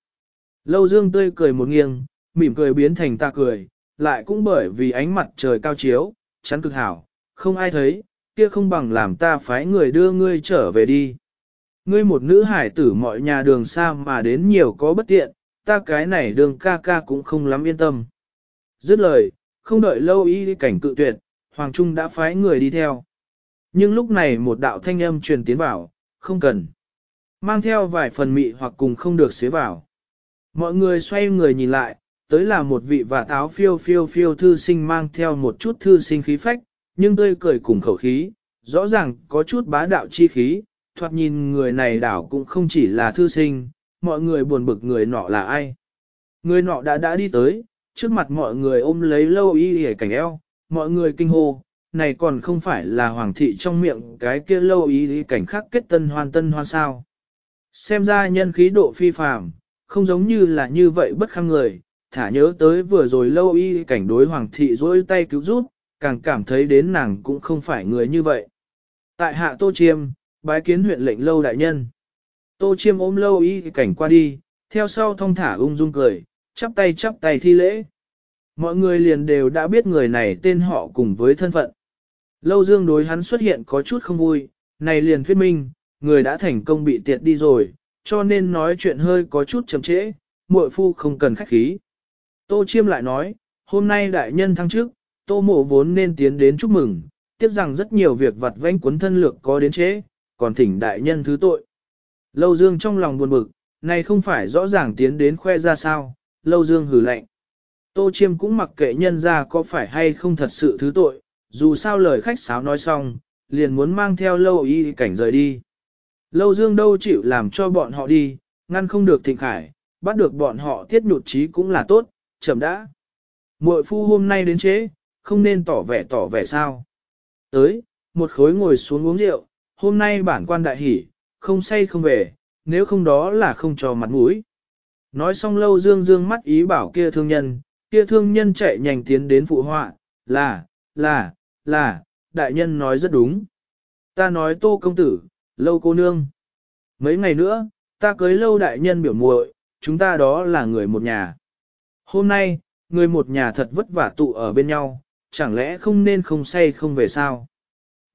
Lâu dương tươi cười một nghiêng, mỉm cười biến thành ta cười, lại cũng bởi vì ánh mặt trời cao chiếu, chắn cực hảo, không ai thấy, kia không bằng làm ta phái người đưa ngươi trở về đi. Ngươi một nữ hải tử mọi nhà đường xa mà đến nhiều có bất tiện, ta cái này đường ca ca cũng không lắm yên tâm. Dứt lời, không đợi lâu y cảnh cự tuyệt, Hoàng Trung đã phái người đi theo. Nhưng lúc này một đạo thanh âm truyền tiến vào, không cần. Mang theo vài phần mị hoặc cùng không được xế vào. Mọi người xoay người nhìn lại, tới là một vị và táo phiêu phiêu phiêu thư sinh mang theo một chút thư sinh khí phách, nhưng tươi cười cùng khẩu khí, rõ ràng có chút bá đạo chi khí, thoạt nhìn người này đảo cũng không chỉ là thư sinh, mọi người buồn bực người nọ là ai. Người nọ đã đã đi tới, trước mặt mọi người ôm lấy lâu y hề cảnh eo, mọi người kinh hô, này còn không phải là hoàng thị trong miệng cái kia lâu y cảnh khác kết tân hoan tân hoan sao. Xem ra nhân khí độ phi phàm, không giống như là như vậy bất khăng người, thả nhớ tới vừa rồi lâu y cảnh đối hoàng thị dối tay cứu rút, càng cảm thấy đến nàng cũng không phải người như vậy. Tại hạ Tô Chiêm, bái kiến huyện lệnh lâu đại nhân. Tô Chiêm ôm lâu y cảnh qua đi, theo sau thông thả ung dung cười, chắp tay chắp tay thi lễ. Mọi người liền đều đã biết người này tên họ cùng với thân phận. Lâu Dương đối hắn xuất hiện có chút không vui, này liền thuyết minh, người đã thành công bị tiệt đi rồi, cho nên nói chuyện hơi có chút chậm trễ, muội phu không cần khách khí. Tô Chiêm lại nói, hôm nay đại nhân thăng trước, tô mộ vốn nên tiến đến chúc mừng, tiếc rằng rất nhiều việc vặt vãnh cuốn thân lược có đến chế, còn thỉnh đại nhân thứ tội. Lâu Dương trong lòng buồn bực, này không phải rõ ràng tiến đến khoe ra sao, Lâu Dương hử lạnh. Tô Chiêm cũng mặc kệ nhân ra có phải hay không thật sự thứ tội, dù sao lời khách sáo nói xong, liền muốn mang theo Lâu y cảnh rời đi. Lâu Dương đâu chịu làm cho bọn họ đi, ngăn không được thịnh khải, bắt được bọn họ tiết nhụt trí cũng là tốt, chậm đã. Muội phu hôm nay đến chế, không nên tỏ vẻ tỏ vẻ sao. Tới, một khối ngồi xuống uống rượu, hôm nay bản quan đại hỉ, không say không về, nếu không đó là không cho mặt mũi. Nói xong lâu dương dương mắt ý bảo kia thương nhân, kia thương nhân chạy nhanh tiến đến phụ họa, là, là, là, đại nhân nói rất đúng. Ta nói tô công tử, lâu cô nương. Mấy ngày nữa, ta cưới lâu đại nhân biểu muội, chúng ta đó là người một nhà. Hôm nay, người một nhà thật vất vả tụ ở bên nhau, chẳng lẽ không nên không say không về sao?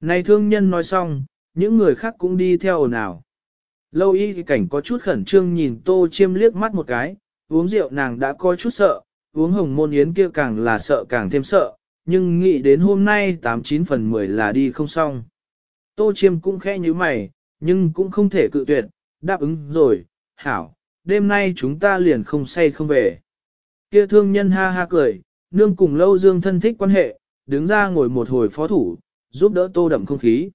Này thương nhân nói xong, những người khác cũng đi theo ồn ào. Lâu y thì cảnh có chút khẩn trương nhìn tô chiêm liếc mắt một cái, uống rượu nàng đã có chút sợ, uống hồng môn yến kia càng là sợ càng thêm sợ, nhưng nghĩ đến hôm nay 89 phần 10 là đi không xong. Tô chiêm cũng khẽ như mày, nhưng cũng không thể cự tuyệt, đáp ứng rồi, hảo, đêm nay chúng ta liền không say không về. Kia thương nhân ha ha cười, nương cùng lâu dương thân thích quan hệ, đứng ra ngồi một hồi phó thủ, giúp đỡ tô đậm không khí.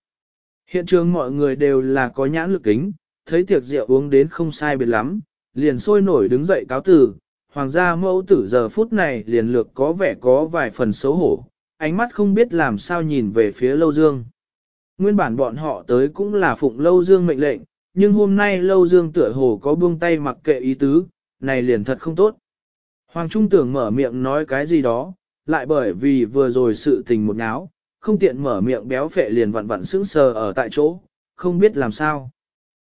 Hiện trường mọi người đều là có nhãn lực kính, thấy tiệc rượu uống đến không sai biệt lắm, liền sôi nổi đứng dậy cáo tử. Hoàng gia mẫu tử giờ phút này liền lược có vẻ có vài phần xấu hổ, ánh mắt không biết làm sao nhìn về phía Lâu Dương. Nguyên bản bọn họ tới cũng là phụng Lâu Dương mệnh lệnh, nhưng hôm nay Lâu Dương tựa hồ có buông tay mặc kệ ý tứ, này liền thật không tốt. Hoàng Trung tưởng mở miệng nói cái gì đó, lại bởi vì vừa rồi sự tình một náo, không tiện mở miệng béo phệ liền vặn vặn sững sờ ở tại chỗ, không biết làm sao.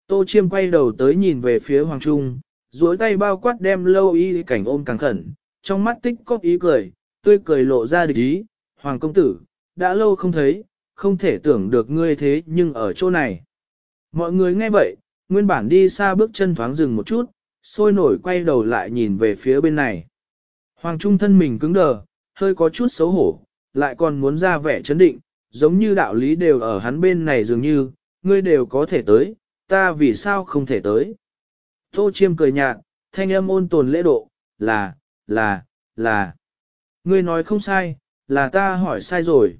Tô Chiêm quay đầu tới nhìn về phía Hoàng Trung, duỗi tay bao quát đem lâu y cảnh ôm càng khẩn, trong mắt tích có ý cười, tươi cười lộ ra địch ý, Hoàng công tử, đã lâu không thấy, không thể tưởng được ngươi thế nhưng ở chỗ này. Mọi người nghe vậy, nguyên bản đi xa bước chân thoáng dừng một chút, sôi nổi quay đầu lại nhìn về phía bên này. Hoàng Trung thân mình cứng đờ, hơi có chút xấu hổ, lại còn muốn ra vẻ chấn định, giống như đạo lý đều ở hắn bên này dường như, ngươi đều có thể tới, ta vì sao không thể tới. Tô Chiêm cười nhạt, thanh âm ôn tồn lễ độ, là, là, là. Ngươi nói không sai, là ta hỏi sai rồi.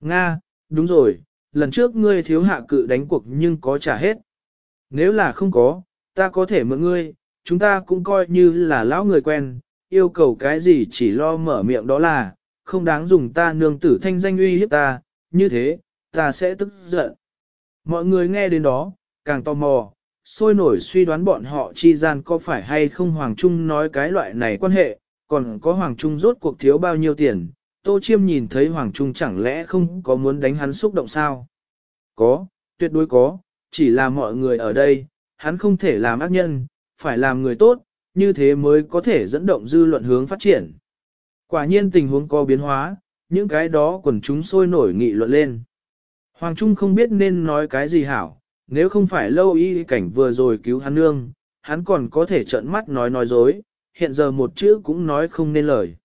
Nga, đúng rồi, lần trước ngươi thiếu hạ cự đánh cuộc nhưng có trả hết. Nếu là không có, ta có thể mượn ngươi, chúng ta cũng coi như là lão người quen, yêu cầu cái gì chỉ lo mở miệng đó là, không đáng dùng ta nương tử thanh danh uy hiếp ta, như thế, ta sẽ tức giận. Mọi người nghe đến đó, càng tò mò, sôi nổi suy đoán bọn họ chi gian có phải hay không Hoàng Trung nói cái loại này quan hệ, còn có Hoàng Trung rốt cuộc thiếu bao nhiêu tiền, Tô Chiêm nhìn thấy Hoàng Trung chẳng lẽ không có muốn đánh hắn xúc động sao? Có, tuyệt đối có, chỉ là mọi người ở đây, hắn không thể làm ác nhân, phải làm người tốt, như thế mới có thể dẫn động dư luận hướng phát triển. Quả nhiên tình huống có biến hóa, những cái đó quần chúng sôi nổi nghị luận lên. Hoàng Trung không biết nên nói cái gì hảo, nếu không phải lâu y cảnh vừa rồi cứu hắn nương, hắn còn có thể trợn mắt nói nói dối, hiện giờ một chữ cũng nói không nên lời.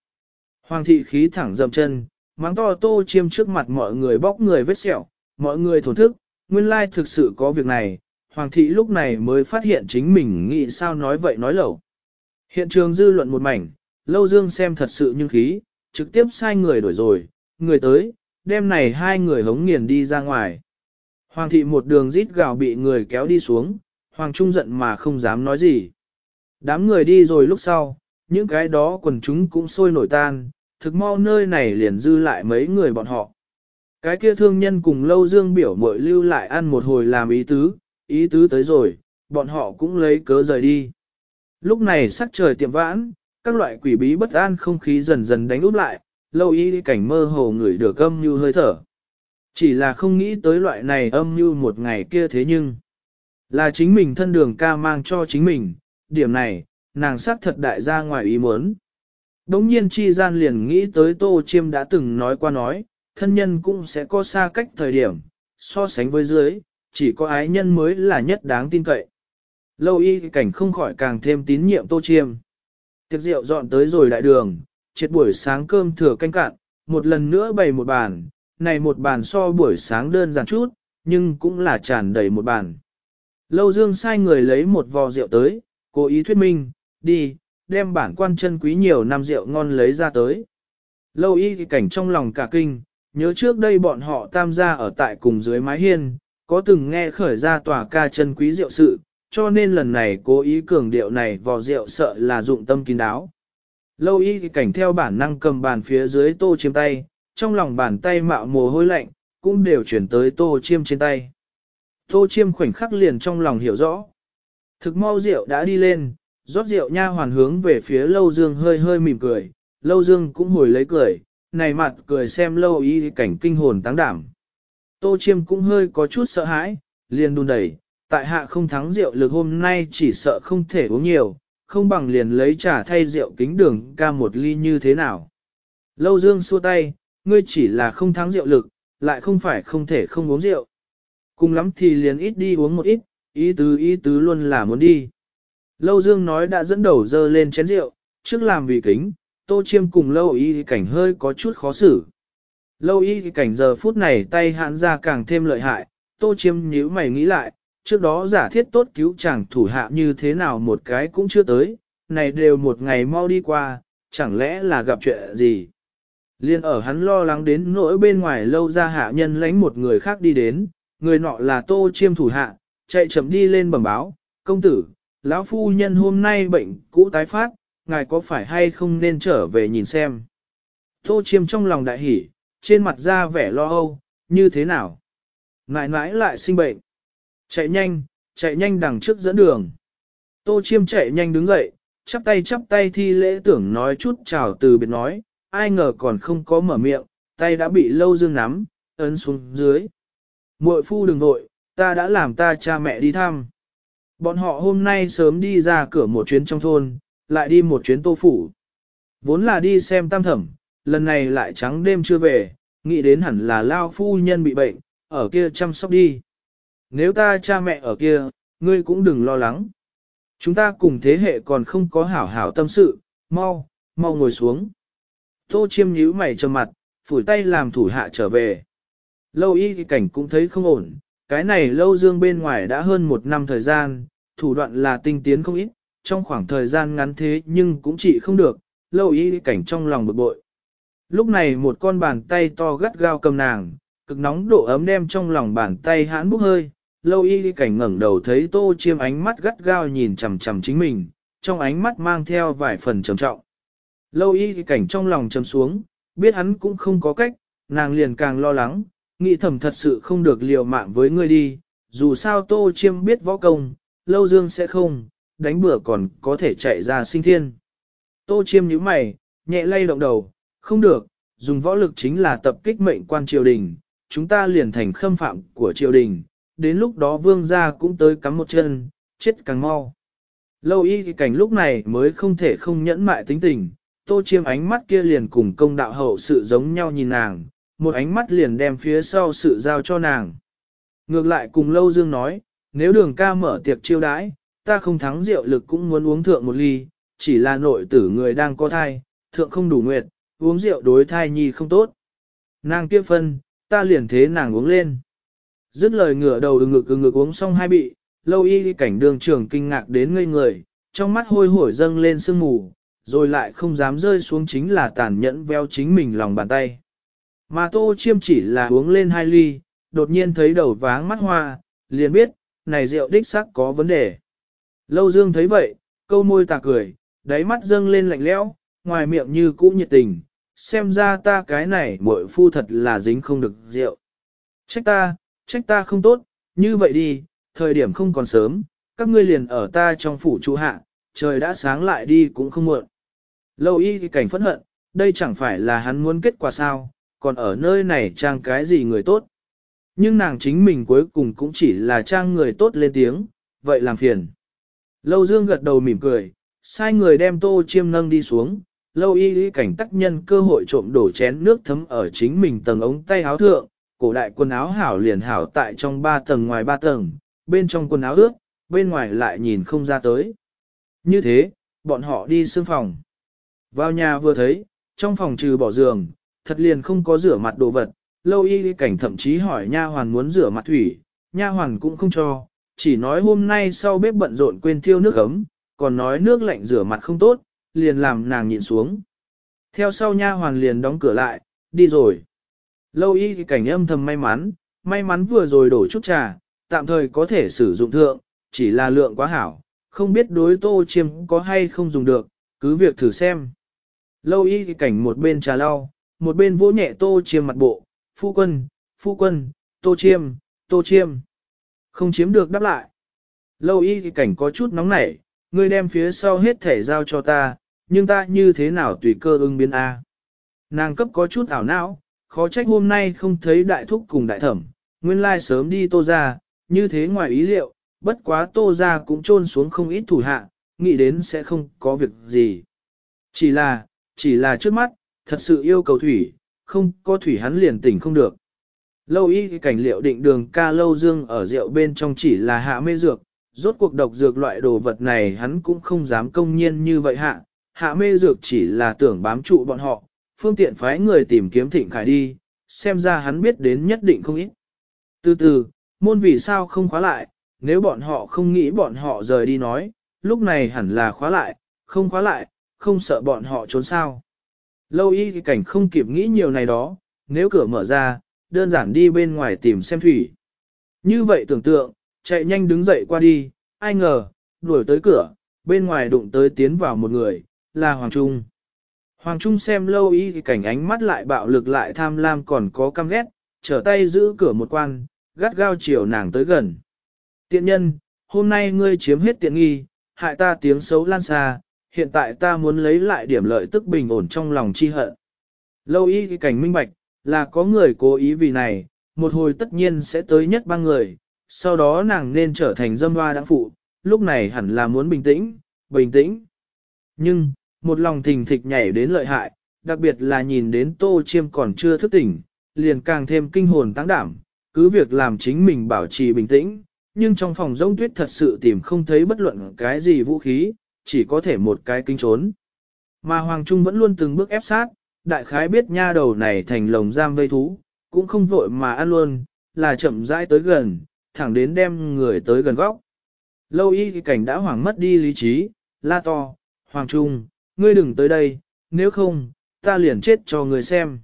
Hoàng thị khí thẳng dầm chân, mắng to tô chiêm trước mặt mọi người bóc người vết sẹo, mọi người thổn thức, nguyên lai thực sự có việc này, Hoàng thị lúc này mới phát hiện chính mình nghĩ sao nói vậy nói lẩu. Hiện trường dư luận một mảnh, lâu dương xem thật sự nhưng khí, trực tiếp sai người đổi rồi, người tới, đêm này hai người hống nghiền đi ra ngoài. Hoàng thị một đường rít gào bị người kéo đi xuống, Hoàng Trung giận mà không dám nói gì. Đám người đi rồi lúc sau, những cái đó quần chúng cũng sôi nổi tan, thực mau nơi này liền dư lại mấy người bọn họ. Cái kia thương nhân cùng lâu dương biểu mội lưu lại ăn một hồi làm ý tứ, ý tứ tới rồi, bọn họ cũng lấy cớ rời đi. Lúc này sắc trời tiệm vãn, các loại quỷ bí bất an không khí dần dần đánh úp lại, lâu y cảnh mơ hồ ngửi được âm như hơi thở. Chỉ là không nghĩ tới loại này âm như một ngày kia thế nhưng, là chính mình thân đường ca mang cho chính mình, điểm này, nàng sắc thật đại ra ngoài ý muốn. Đống nhiên chi gian liền nghĩ tới Tô Chiêm đã từng nói qua nói, thân nhân cũng sẽ có xa cách thời điểm, so sánh với dưới, chỉ có ái nhân mới là nhất đáng tin cậy. Lâu y cảnh không khỏi càng thêm tín nhiệm Tô Chiêm. Tiệc rượu dọn tới rồi đại đường, triệt buổi sáng cơm thừa canh cạn, một lần nữa bày một bàn, này một bàn so buổi sáng đơn giản chút, nhưng cũng là tràn đầy một bàn. Lâu Dương sai người lấy một vò rượu tới, cố ý thuyết minh, đi, đem bản quan chân quý nhiều năm rượu ngon lấy ra tới. Lâu y cảnh trong lòng cả kinh, nhớ trước đây bọn họ tam gia ở tại cùng dưới mái hiên, có từng nghe khởi ra tòa ca chân quý rượu sự, cho nên lần này cố ý cường điệu này vò rượu sợ là dụng tâm kín đáo. Lâu y cảnh theo bản năng cầm bàn phía dưới tô chiêm tay, trong lòng bàn tay mạo mồ hôi lạnh, cũng đều chuyển tới tô chiêm trên tay. Tô chiêm khoảnh khắc liền trong lòng hiểu rõ. Thực mau rượu đã đi lên, rót rượu nha hoàn hướng về phía lâu dương hơi hơi mỉm cười, lâu dương cũng hồi lấy cười, này mặt cười xem lâu y cảnh kinh hồn táng đảm. Tô chiêm cũng hơi có chút sợ hãi, liền đun đẩy, tại hạ không thắng rượu lực hôm nay chỉ sợ không thể uống nhiều, không bằng liền lấy trà thay rượu kính đường ca một ly như thế nào. Lâu dương xua tay, ngươi chỉ là không thắng rượu lực, lại không phải không thể không uống rượu. Cùng lắm thì liền ít đi uống một ít, ý tứ ý tứ luôn là muốn đi. Lâu dương nói đã dẫn đầu dơ lên chén rượu, trước làm vì kính, tô chiêm cùng lâu y cảnh hơi có chút khó xử. Lâu y cảnh giờ phút này tay hạn ra càng thêm lợi hại, tô chiêm nhíu mày nghĩ lại, trước đó giả thiết tốt cứu chàng thủ hạ như thế nào một cái cũng chưa tới, này đều một ngày mau đi qua, chẳng lẽ là gặp chuyện gì. Liên ở hắn lo lắng đến nỗi bên ngoài lâu ra hạ nhân lãnh một người khác đi đến, người nọ là tô chiêm thủ hạ, chạy chậm đi lên bẩm báo, công tử, lão phu nhân hôm nay bệnh cũ tái phát, ngài có phải hay không nên trở về nhìn xem. Tô chiêm trong lòng đại hỉ, trên mặt ra vẻ lo âu, như thế nào? ngài nãi lại sinh bệnh. Chạy nhanh, chạy nhanh đằng trước dẫn đường. Tô chiêm chạy nhanh đứng dậy, chắp tay chắp tay thi lễ tưởng nói chút chào từ biệt nói, ai ngờ còn không có mở miệng, tay đã bị lâu dương nắm, ấn xuống dưới. Muội phu đừng vội, ta đã làm ta cha mẹ đi thăm. Bọn họ hôm nay sớm đi ra cửa một chuyến trong thôn, lại đi một chuyến tô phủ. Vốn là đi xem tam thẩm, lần này lại trắng đêm chưa về, nghĩ đến hẳn là lao phu nhân bị bệnh, ở kia chăm sóc đi. Nếu ta cha mẹ ở kia, ngươi cũng đừng lo lắng. Chúng ta cùng thế hệ còn không có hảo hảo tâm sự, mau, mau ngồi xuống. Tô chiêm nhíu mày trầm mặt, phủi tay làm thủ hạ trở về. Lâu y cảnh cũng thấy không ổn, cái này lâu dương bên ngoài đã hơn một năm thời gian, thủ đoạn là tinh tiến không ít, trong khoảng thời gian ngắn thế nhưng cũng chỉ không được, lâu y cảnh trong lòng bực bội. Lúc này một con bàn tay to gắt gao cầm nàng, cực nóng độ ấm đem trong lòng bàn tay hãn bốc hơi, lâu y cảnh ngẩng đầu thấy tô chiêm ánh mắt gắt gao nhìn chằm chằm chính mình, trong ánh mắt mang theo vài phần trầm trọng. Lâu y cảnh trong lòng trầm xuống, biết hắn cũng không có cách, nàng liền càng lo lắng, nghĩ thầm thật sự không được liều mạng với ngươi đi, dù sao tô chiêm biết võ công, lâu dương sẽ không, đánh bữa còn có thể chạy ra sinh thiên. Tô chiêm nhíu mày, nhẹ lay động đầu, không được, dùng võ lực chính là tập kích mệnh quan triều đình, chúng ta liền thành khâm phạm của triều đình, đến lúc đó vương gia cũng tới cắm một chân, chết càng mau. Lâu y cảnh lúc này mới không thể không nhẫn mại tính tình, tô chiêm ánh mắt kia liền cùng công đạo hậu sự giống nhau nhìn nàng, một ánh mắt liền đem phía sau sự giao cho nàng. Ngược lại cùng Lâu Dương nói, nếu đường ca mở tiệc chiêu đãi, ta không thắng rượu lực cũng muốn uống thượng một ly, chỉ là nội tử người đang có thai, thượng không đủ nguyệt, uống rượu đối thai nhi không tốt. Nàng kia phân, ta liền thế nàng uống lên. Dứt lời ngửa đầu ưng ngực ưng ngực uống xong hai bị, lâu y cảnh đường trưởng kinh ngạc đến ngây người, trong mắt hôi hổi dâng lên sương mù, rồi lại không dám rơi xuống chính là tàn nhẫn veo chính mình lòng bàn tay. Mà tô chiêm chỉ là uống lên hai ly, đột nhiên thấy đầu váng mắt hoa, liền biết, này rượu đích xác có vấn đề. Lâu dương thấy vậy, câu môi tà cười, đáy mắt dâng lên lạnh lẽo, ngoài miệng như cũ nhiệt tình, xem ra ta cái này muội phu thật là dính không được rượu. Trách ta, trách ta không tốt, như vậy đi, thời điểm không còn sớm, các ngươi liền ở ta trong phủ trụ hạ, trời đã sáng lại đi cũng không muộn. Lâu y thì cảnh phẫn hận, đây chẳng phải là hắn muốn kết quả sao, còn ở nơi này trang cái gì người tốt. Nhưng nàng chính mình cuối cùng cũng chỉ là trang người tốt lên tiếng, vậy làm phiền. Lâu Dương gật đầu mỉm cười, sai người đem tô chiêm nâng đi xuống, lâu y lý cảnh tác nhân cơ hội trộm đổ chén nước thấm ở chính mình tầng ống tay áo thượng, cổ đại quần áo hảo liền hảo tại trong ba tầng ngoài ba tầng, bên trong quần áo ướt, bên ngoài lại nhìn không ra tới. Như thế, bọn họ đi xương phòng. Vào nhà vừa thấy, trong phòng trừ bỏ giường, thật liền không có rửa mặt đồ vật, lâu y cảnh thậm chí hỏi nha hoàn muốn rửa mặt thủy, nha hoàn cũng không cho, chỉ nói hôm nay sau bếp bận rộn quên thiêu nước ấm, còn nói nước lạnh rửa mặt không tốt, liền làm nàng nhịn xuống. Theo sau nha hoàn liền đóng cửa lại, đi rồi. Lâu y cảnh âm thầm may mắn, may mắn vừa rồi đổ chút trà, tạm thời có thể sử dụng thượng, chỉ là lượng quá hảo, không biết đối tô chiêm có hay không dùng được, cứ việc thử xem. Lâu y cảnh một bên trà lau, một bên vỗ nhẹ tô chiêm mặt bộ, phu quân, phu quân, tô chiêm, tô chiêm. Không chiếm được đáp lại. Lâu y cảnh có chút nóng nảy, ngươi đem phía sau hết thể giao cho ta, nhưng ta như thế nào tùy cơ ưng biến A. Nàng cấp có chút ảo não, khó trách hôm nay không thấy đại thúc cùng đại thẩm, nguyên lai sớm đi tô ra, như thế ngoài ý liệu, bất quá tô ra cũng trôn xuống không ít thủ hạ, nghĩ đến sẽ không có việc gì. Chỉ là, chỉ là trước mắt, thật sự yêu cầu thủy, không có thủy hắn liền tỉnh không được. Lâu y cảnh liệu định đường ca lâu dương ở rượu bên trong chỉ là hạ mê dược, rốt cuộc độc dược loại đồ vật này hắn cũng không dám công nhiên như vậy hạ, hạ mê dược chỉ là tưởng bám trụ bọn họ, phương tiện phái người tìm kiếm thịnh khải đi, xem ra hắn biết đến nhất định không ít. Từ từ, môn vì sao không khóa lại, nếu bọn họ không nghĩ bọn họ rời đi nói, lúc này hẳn là khóa lại, không khóa lại, không sợ bọn họ trốn sao. Lâu y thì cảnh không kịp nghĩ nhiều này đó, nếu cửa mở ra, đơn giản đi bên ngoài tìm xem thủy. Như vậy tưởng tượng, chạy nhanh đứng dậy qua đi, ai ngờ, đuổi tới cửa, bên ngoài đụng tới tiến vào một người, là Hoàng Trung. Hoàng Trung xem lâu y thì cảnh ánh mắt lại bạo lực lại tham lam còn có căm ghét, trở tay giữ cửa một quan, gắt gao chiều nàng tới gần. Tiện nhân, hôm nay ngươi chiếm hết tiện nghi, hại ta tiếng xấu lan xa, hiện tại ta muốn lấy lại điểm lợi tức bình ổn trong lòng chi hận. Lâu y thì cảnh minh bạch, là có người cố ý vì này, một hồi tất nhiên sẽ tới nhất ba người, sau đó nàng nên trở thành dâm hoa đã phụ, lúc này hẳn là muốn bình tĩnh, bình tĩnh. Nhưng, một lòng thình thịch nhảy đến lợi hại, đặc biệt là nhìn đến tô chiêm còn chưa thức tỉnh, liền càng thêm kinh hồn tăng đảm, cứ việc làm chính mình bảo trì bình tĩnh, nhưng trong phòng rông tuyết thật sự tìm không thấy bất luận cái gì vũ khí, chỉ có thể một cái kinh trốn. Mà Hoàng Trung vẫn luôn từng bước ép sát, đại khái biết nha đầu này thành lồng giam vây thú, cũng không vội mà ăn luôn, là chậm rãi tới gần, thẳng đến đem người tới gần góc. Lâu y thì cảnh đã hoảng mất đi lý trí, la to, Hoàng Trung, ngươi đừng tới đây, nếu không, ta liền chết cho ngươi xem.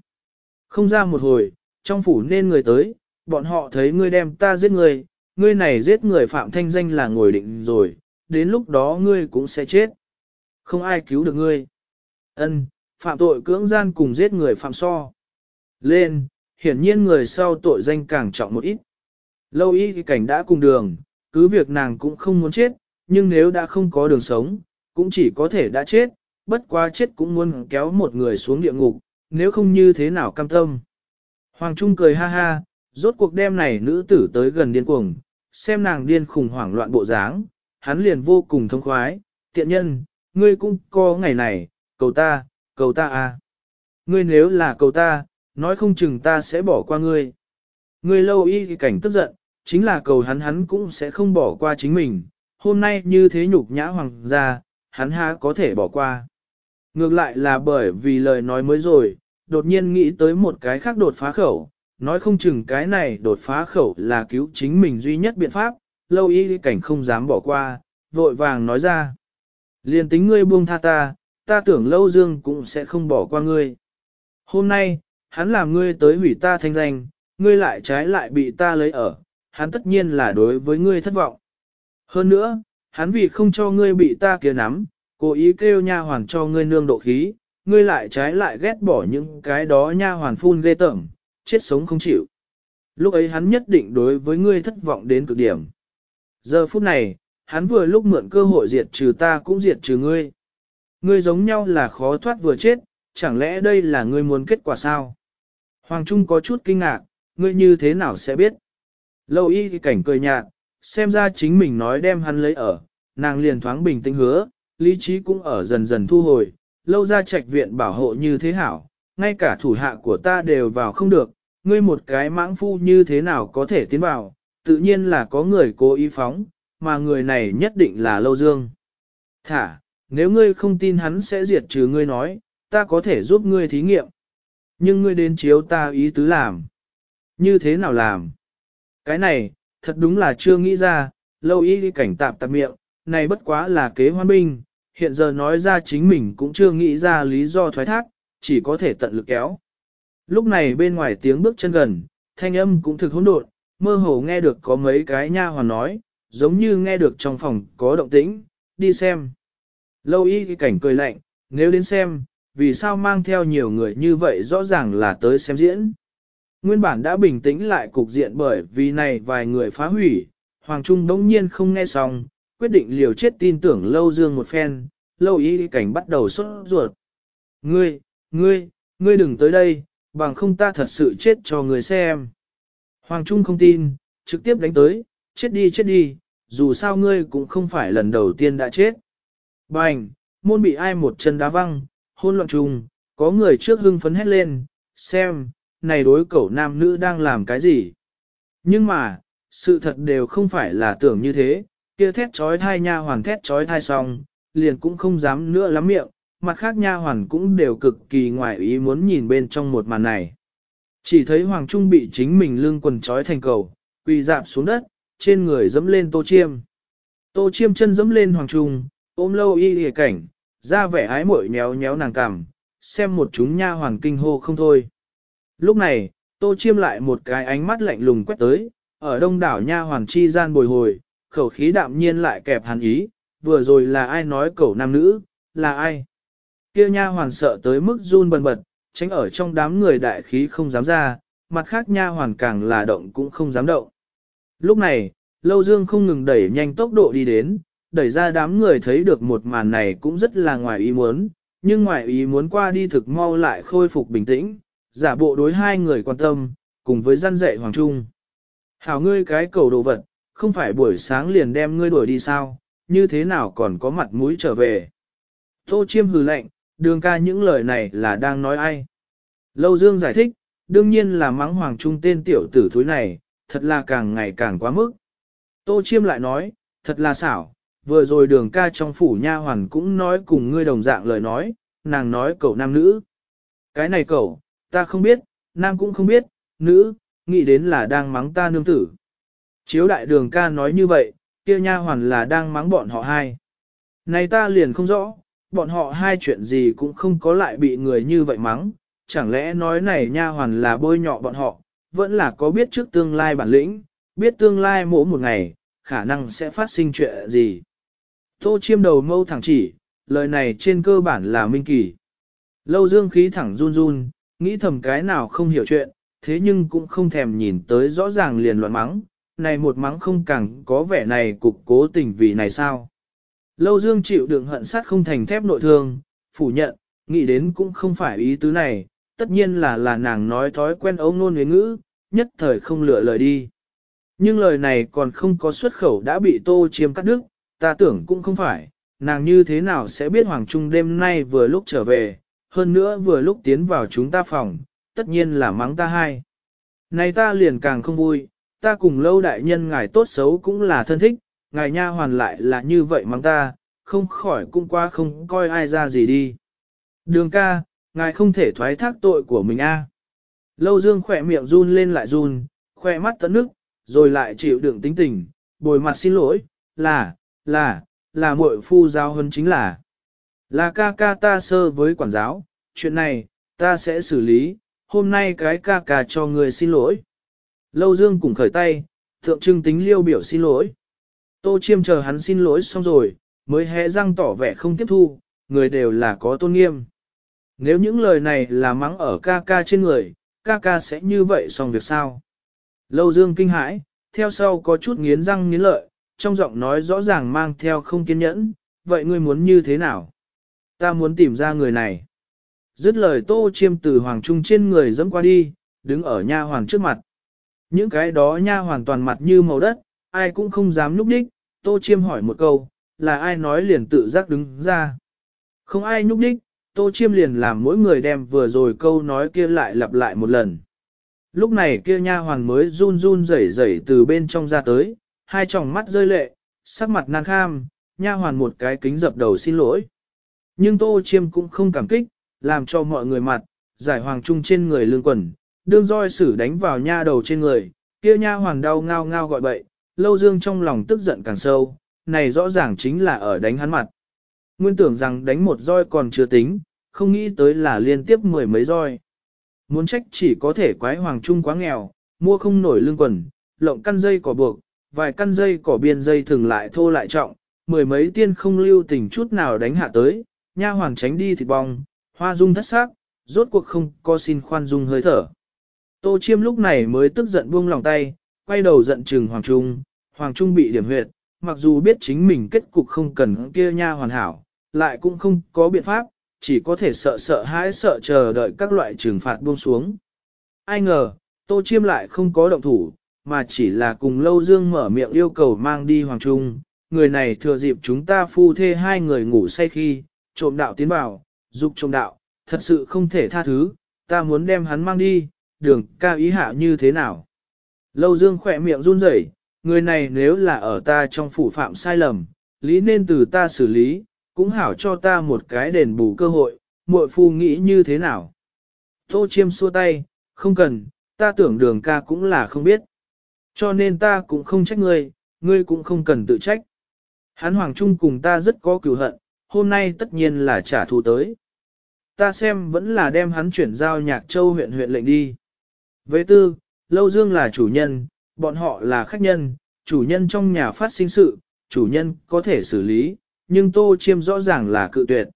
Không ra một hồi, trong phủ nên người tới, bọn họ thấy ngươi đem ta giết người, ngươi này giết người phạm thanh danh là ngồi định rồi, đến lúc đó ngươi cũng sẽ chết. Không ai cứu được ngươi. Ân, phạm tội cưỡng gian cùng giết người phạm so. Lên, hiển nhiên người sau tội danh càng trọng một ít. Lâu y thì cảnh đã cùng đường, cứ việc nàng cũng không muốn chết, nhưng nếu đã không có đường sống, cũng chỉ có thể đã chết, bất quá chết cũng muốn kéo một người xuống địa ngục, nếu không như thế nào cam tâm. Hoàng Trung cười ha ha, rốt cuộc đêm này nữ tử tới gần điên cuồng, xem nàng điên khủng hoảng loạn bộ dáng, hắn liền vô cùng thông khoái, tiện nhân, ngươi cũng có ngày này, cầu ta, cầu ta à. Ngươi nếu là cầu ta, nói không chừng ta sẽ bỏ qua ngươi. Ngươi lâu y cảnh tức giận, chính là cầu hắn hắn cũng sẽ không bỏ qua chính mình, hôm nay như thế nhục nhã hoàng gia, hắn há có thể bỏ qua. Ngược lại là bởi vì lời nói mới rồi, đột nhiên nghĩ tới một cái khác đột phá khẩu, nói không chừng cái này đột phá khẩu là cứu chính mình duy nhất biện pháp, lâu y cảnh không dám bỏ qua, vội vàng nói ra. Liên tính ngươi buông tha ta, ta tưởng lâu dương cũng sẽ không bỏ qua ngươi. Hôm nay, hắn làm ngươi tới hủy ta thanh danh, ngươi lại trái lại bị ta lấy ở, hắn tất nhiên là đối với ngươi thất vọng. Hơn nữa, hắn vì không cho ngươi bị ta kia nắm, cố ý kêu nha hoàn cho ngươi nương độ khí, ngươi lại trái lại ghét bỏ những cái đó nha hoàn phun ghê tởm, chết sống không chịu. Lúc ấy hắn nhất định đối với ngươi thất vọng đến cực điểm. Giờ phút này, hắn vừa lúc mượn cơ hội diệt trừ ta cũng diệt trừ ngươi. Ngươi giống nhau là khó thoát vừa chết, chẳng lẽ đây là ngươi muốn kết quả sao? Hoàng Trung có chút kinh ngạc, ngươi như thế nào sẽ biết? Lâu y thì cảnh cười nhạt, xem ra chính mình nói đem hắn lấy ở, nàng liền thoáng bình tĩnh hứa, lý trí cũng ở dần dần thu hồi, lâu ra trạch viện bảo hộ như thế hảo, ngay cả thủ hạ của ta đều vào không được, ngươi một cái mãng phu như thế nào có thể tiến vào, tự nhiên là có người cố ý phóng, mà người này nhất định là lâu dương. Thả, nếu ngươi không tin hắn sẽ diệt trừ ngươi nói, ta có thể giúp ngươi thí nghiệm. Nhưng ngươi đến chiếu ta ý tứ làm. Như thế nào làm? Cái này, thật đúng là chưa nghĩ ra, lâu ý cảnh tạp tạp miệng, này bất quá là kế hoan binh, hiện giờ nói ra chính mình cũng chưa nghĩ ra lý do thoái thác, chỉ có thể tận lực kéo. Lúc này bên ngoài tiếng bước chân gần, thanh âm cũng thực hỗn độn, mơ hồ nghe được có mấy cái nha hoàn nói, giống như nghe được trong phòng có động tĩnh, đi xem. Lâu y cảnh cười lạnh, nếu đến xem, vì sao mang theo nhiều người như vậy rõ ràng là tới xem diễn. Nguyên bản đã bình tĩnh lại cục diện bởi vì này vài người phá hủy, Hoàng Trung đống nhiên không nghe xong, quyết định liều chết tin tưởng Lâu Dương một phen, Lâu y cảnh bắt đầu xuất ruột. Ngươi, ngươi, ngươi đừng tới đây, bằng không ta thật sự chết cho người xem. Hoàng Trung không tin, trực tiếp đánh tới, chết đi chết đi, dù sao ngươi cũng không phải lần đầu tiên đã chết. Bành, môn bị ai một chân đá văng, hôn loạn trùng, có người trước hưng phấn hét lên, xem, này đối cẩu nam nữ đang làm cái gì. Nhưng mà, sự thật đều không phải là tưởng như thế, kia thét trói thai nha hoàn thét trói thai xong, liền cũng không dám nữa lắm miệng, mặt khác nha hoàn cũng đều cực kỳ ngoại ý muốn nhìn bên trong một màn này. Chỉ thấy Hoàng Trung bị chính mình lưng quần trói thành cầu, quỳ dạp xuống đất, trên người dẫm lên tô chiêm. Tô chiêm chân dẫm lên Hoàng Trung, ôm lâu y hề cảnh, ra vẻ ái mội nhéo nhéo nàng cằm, xem một chúng nha hoàn kinh hô không thôi. Lúc này, tô chiêm lại một cái ánh mắt lạnh lùng quét tới, ở đông đảo nha hoàn chi gian bồi hồi, khẩu khí đạm nhiên lại kẹp hàn ý, vừa rồi là ai nói cẩu nam nữ, là ai? Kia nha hoàn sợ tới mức run bần bật, tránh ở trong đám người đại khí không dám ra, mặt khác nha hoàn càng là động cũng không dám động. Lúc này, Lâu Dương không ngừng đẩy nhanh tốc độ đi đến, đẩy ra đám người thấy được một màn này cũng rất là ngoài ý muốn, nhưng ngoài ý muốn qua đi thực mau lại khôi phục bình tĩnh, giả bộ đối hai người quan tâm, cùng với gian dạy Hoàng Trung. Hảo ngươi cái cầu đồ vật, không phải buổi sáng liền đem ngươi đuổi đi sao, như thế nào còn có mặt mũi trở về. Tô chiêm hừ lạnh, đường ca những lời này là đang nói ai. Lâu Dương giải thích, đương nhiên là mắng Hoàng Trung tên tiểu tử thúi này, thật là càng ngày càng quá mức. Tô chiêm lại nói, thật là xảo, vừa rồi đường ca trong phủ nha hoàn cũng nói cùng ngươi đồng dạng lời nói, nàng nói cậu nam nữ. Cái này cậu, ta không biết, nam cũng không biết, nữ, nghĩ đến là đang mắng ta nương tử. Chiếu đại đường ca nói như vậy, kia nha hoàn là đang mắng bọn họ hai. Này ta liền không rõ, bọn họ hai chuyện gì cũng không có lại bị người như vậy mắng, chẳng lẽ nói này nha hoàn là bôi nhọ bọn họ, vẫn là có biết trước tương lai bản lĩnh, biết tương lai mỗi một ngày, khả năng sẽ phát sinh chuyện gì. Tô chiêm đầu mâu thẳng chỉ, lời này trên cơ bản là minh kỳ. Lâu dương khí thẳng run run, nghĩ thầm cái nào không hiểu chuyện, thế nhưng cũng không thèm nhìn tới rõ ràng liền loạn mắng, này một mắng không càng có vẻ này cục cố tình vì này sao. Lâu dương chịu đựng hận sát không thành thép nội thương, phủ nhận, nghĩ đến cũng không phải ý tứ này, tất nhiên là là nàng nói thói quen ấu ngôn huyến ngữ, nhất thời không lựa lời đi. Nhưng lời này còn không có xuất khẩu đã bị tô chiếm cắt đứt, ta tưởng cũng không phải, nàng như thế nào sẽ biết Hoàng Trung đêm nay vừa lúc trở về, hơn nữa vừa lúc tiến vào chúng ta phòng, tất nhiên là mắng ta hai. Này ta liền càng không vui, ta cùng lâu đại nhân ngài tốt xấu cũng là thân thích, ngài nha hoàn lại là như vậy mắng ta, không khỏi cũng qua không coi ai ra gì đi. Đường ca, ngài không thể thoái thác tội của mình a. Lâu dương khỏe miệng run lên lại run, khỏe mắt tận nước, rồi lại chịu đựng tính tình, bồi mặt xin lỗi, là, là, là muội phu giáo hơn chính là. Là ca ca ta sơ với quản giáo, chuyện này, ta sẽ xử lý, hôm nay cái ca ca cho người xin lỗi. Lâu dương cùng khởi tay, thượng trưng tính liêu biểu xin lỗi. Tô chiêm chờ hắn xin lỗi xong rồi, mới hé răng tỏ vẻ không tiếp thu, người đều là có tôn nghiêm. Nếu những lời này là mắng ở ca ca trên người, ca ca sẽ như vậy xong việc sao? Lâu dương kinh hãi, theo sau có chút nghiến răng nghiến lợi, trong giọng nói rõ ràng mang theo không kiên nhẫn, vậy ngươi muốn như thế nào? Ta muốn tìm ra người này. Dứt lời tô chiêm từ hoàng trung trên người dẫm qua đi, đứng ở nha hoàng trước mặt. Những cái đó nha hoàn toàn mặt như màu đất, ai cũng không dám nhúc đích, tô chiêm hỏi một câu, là ai nói liền tự giác đứng ra. Không ai nhúc đích, tô chiêm liền làm mỗi người đem vừa rồi câu nói kia lại lặp lại một lần. Lúc này kia nha hoàn mới run run rẩy rẩy từ bên trong ra tới, hai tròng mắt rơi lệ, sắc mặt nan kham, nha hoàn một cái kính dập đầu xin lỗi. Nhưng tô chiêm cũng không cảm kích, làm cho mọi người mặt, giải hoàng trung trên người lương quần, đương roi sử đánh vào nha đầu trên người, kia nha hoàn đau ngao ngao gọi bậy, lâu dương trong lòng tức giận càng sâu, này rõ ràng chính là ở đánh hắn mặt. Nguyên tưởng rằng đánh một roi còn chưa tính, không nghĩ tới là liên tiếp mười mấy roi. Muốn trách chỉ có thể quái hoàng trung quá nghèo, mua không nổi lương quần, lộng căn dây cỏ buộc, vài căn dây cỏ biên dây thường lại thô lại trọng, mười mấy tiên không lưu tình chút nào đánh hạ tới, nha hoàng tránh đi thịt bong, hoa dung thất xác, rốt cuộc không có xin khoan dung hơi thở. Tô chiêm lúc này mới tức giận buông lòng tay, quay đầu giận trừng Hoàng Trung, Hoàng Trung bị điểm huyệt, mặc dù biết chính mình kết cục không cần kia nha hoàn hảo, lại cũng không có biện pháp, chỉ có thể sợ sợ hãi sợ chờ đợi các loại trừng phạt buông xuống. Ai ngờ, Tô Chiêm lại không có động thủ, mà chỉ là cùng Lâu Dương mở miệng yêu cầu mang đi Hoàng Trung. Người này thừa dịp chúng ta phu thê hai người ngủ say khi, trộm đạo tiến vào, dục trộm đạo, thật sự không thể tha thứ, ta muốn đem hắn mang đi, đường ca ý hạ như thế nào. Lâu Dương khỏe miệng run rẩy, người này nếu là ở ta trong phủ phạm sai lầm, lý nên từ ta xử lý, cũng hảo cho ta một cái đền bù cơ hội, muội phu nghĩ như thế nào. Tô chiêm xua tay, không cần, ta tưởng đường ca cũng là không biết. Cho nên ta cũng không trách ngươi, ngươi cũng không cần tự trách. Hắn Hoàng Trung cùng ta rất có cửu hận, hôm nay tất nhiên là trả thù tới. Ta xem vẫn là đem hắn chuyển giao nhạc châu huyện huyện lệnh đi. Với tư, Lâu Dương là chủ nhân, bọn họ là khách nhân, chủ nhân trong nhà phát sinh sự, chủ nhân có thể xử lý, nhưng Tô Chiêm rõ ràng là cự tuyệt.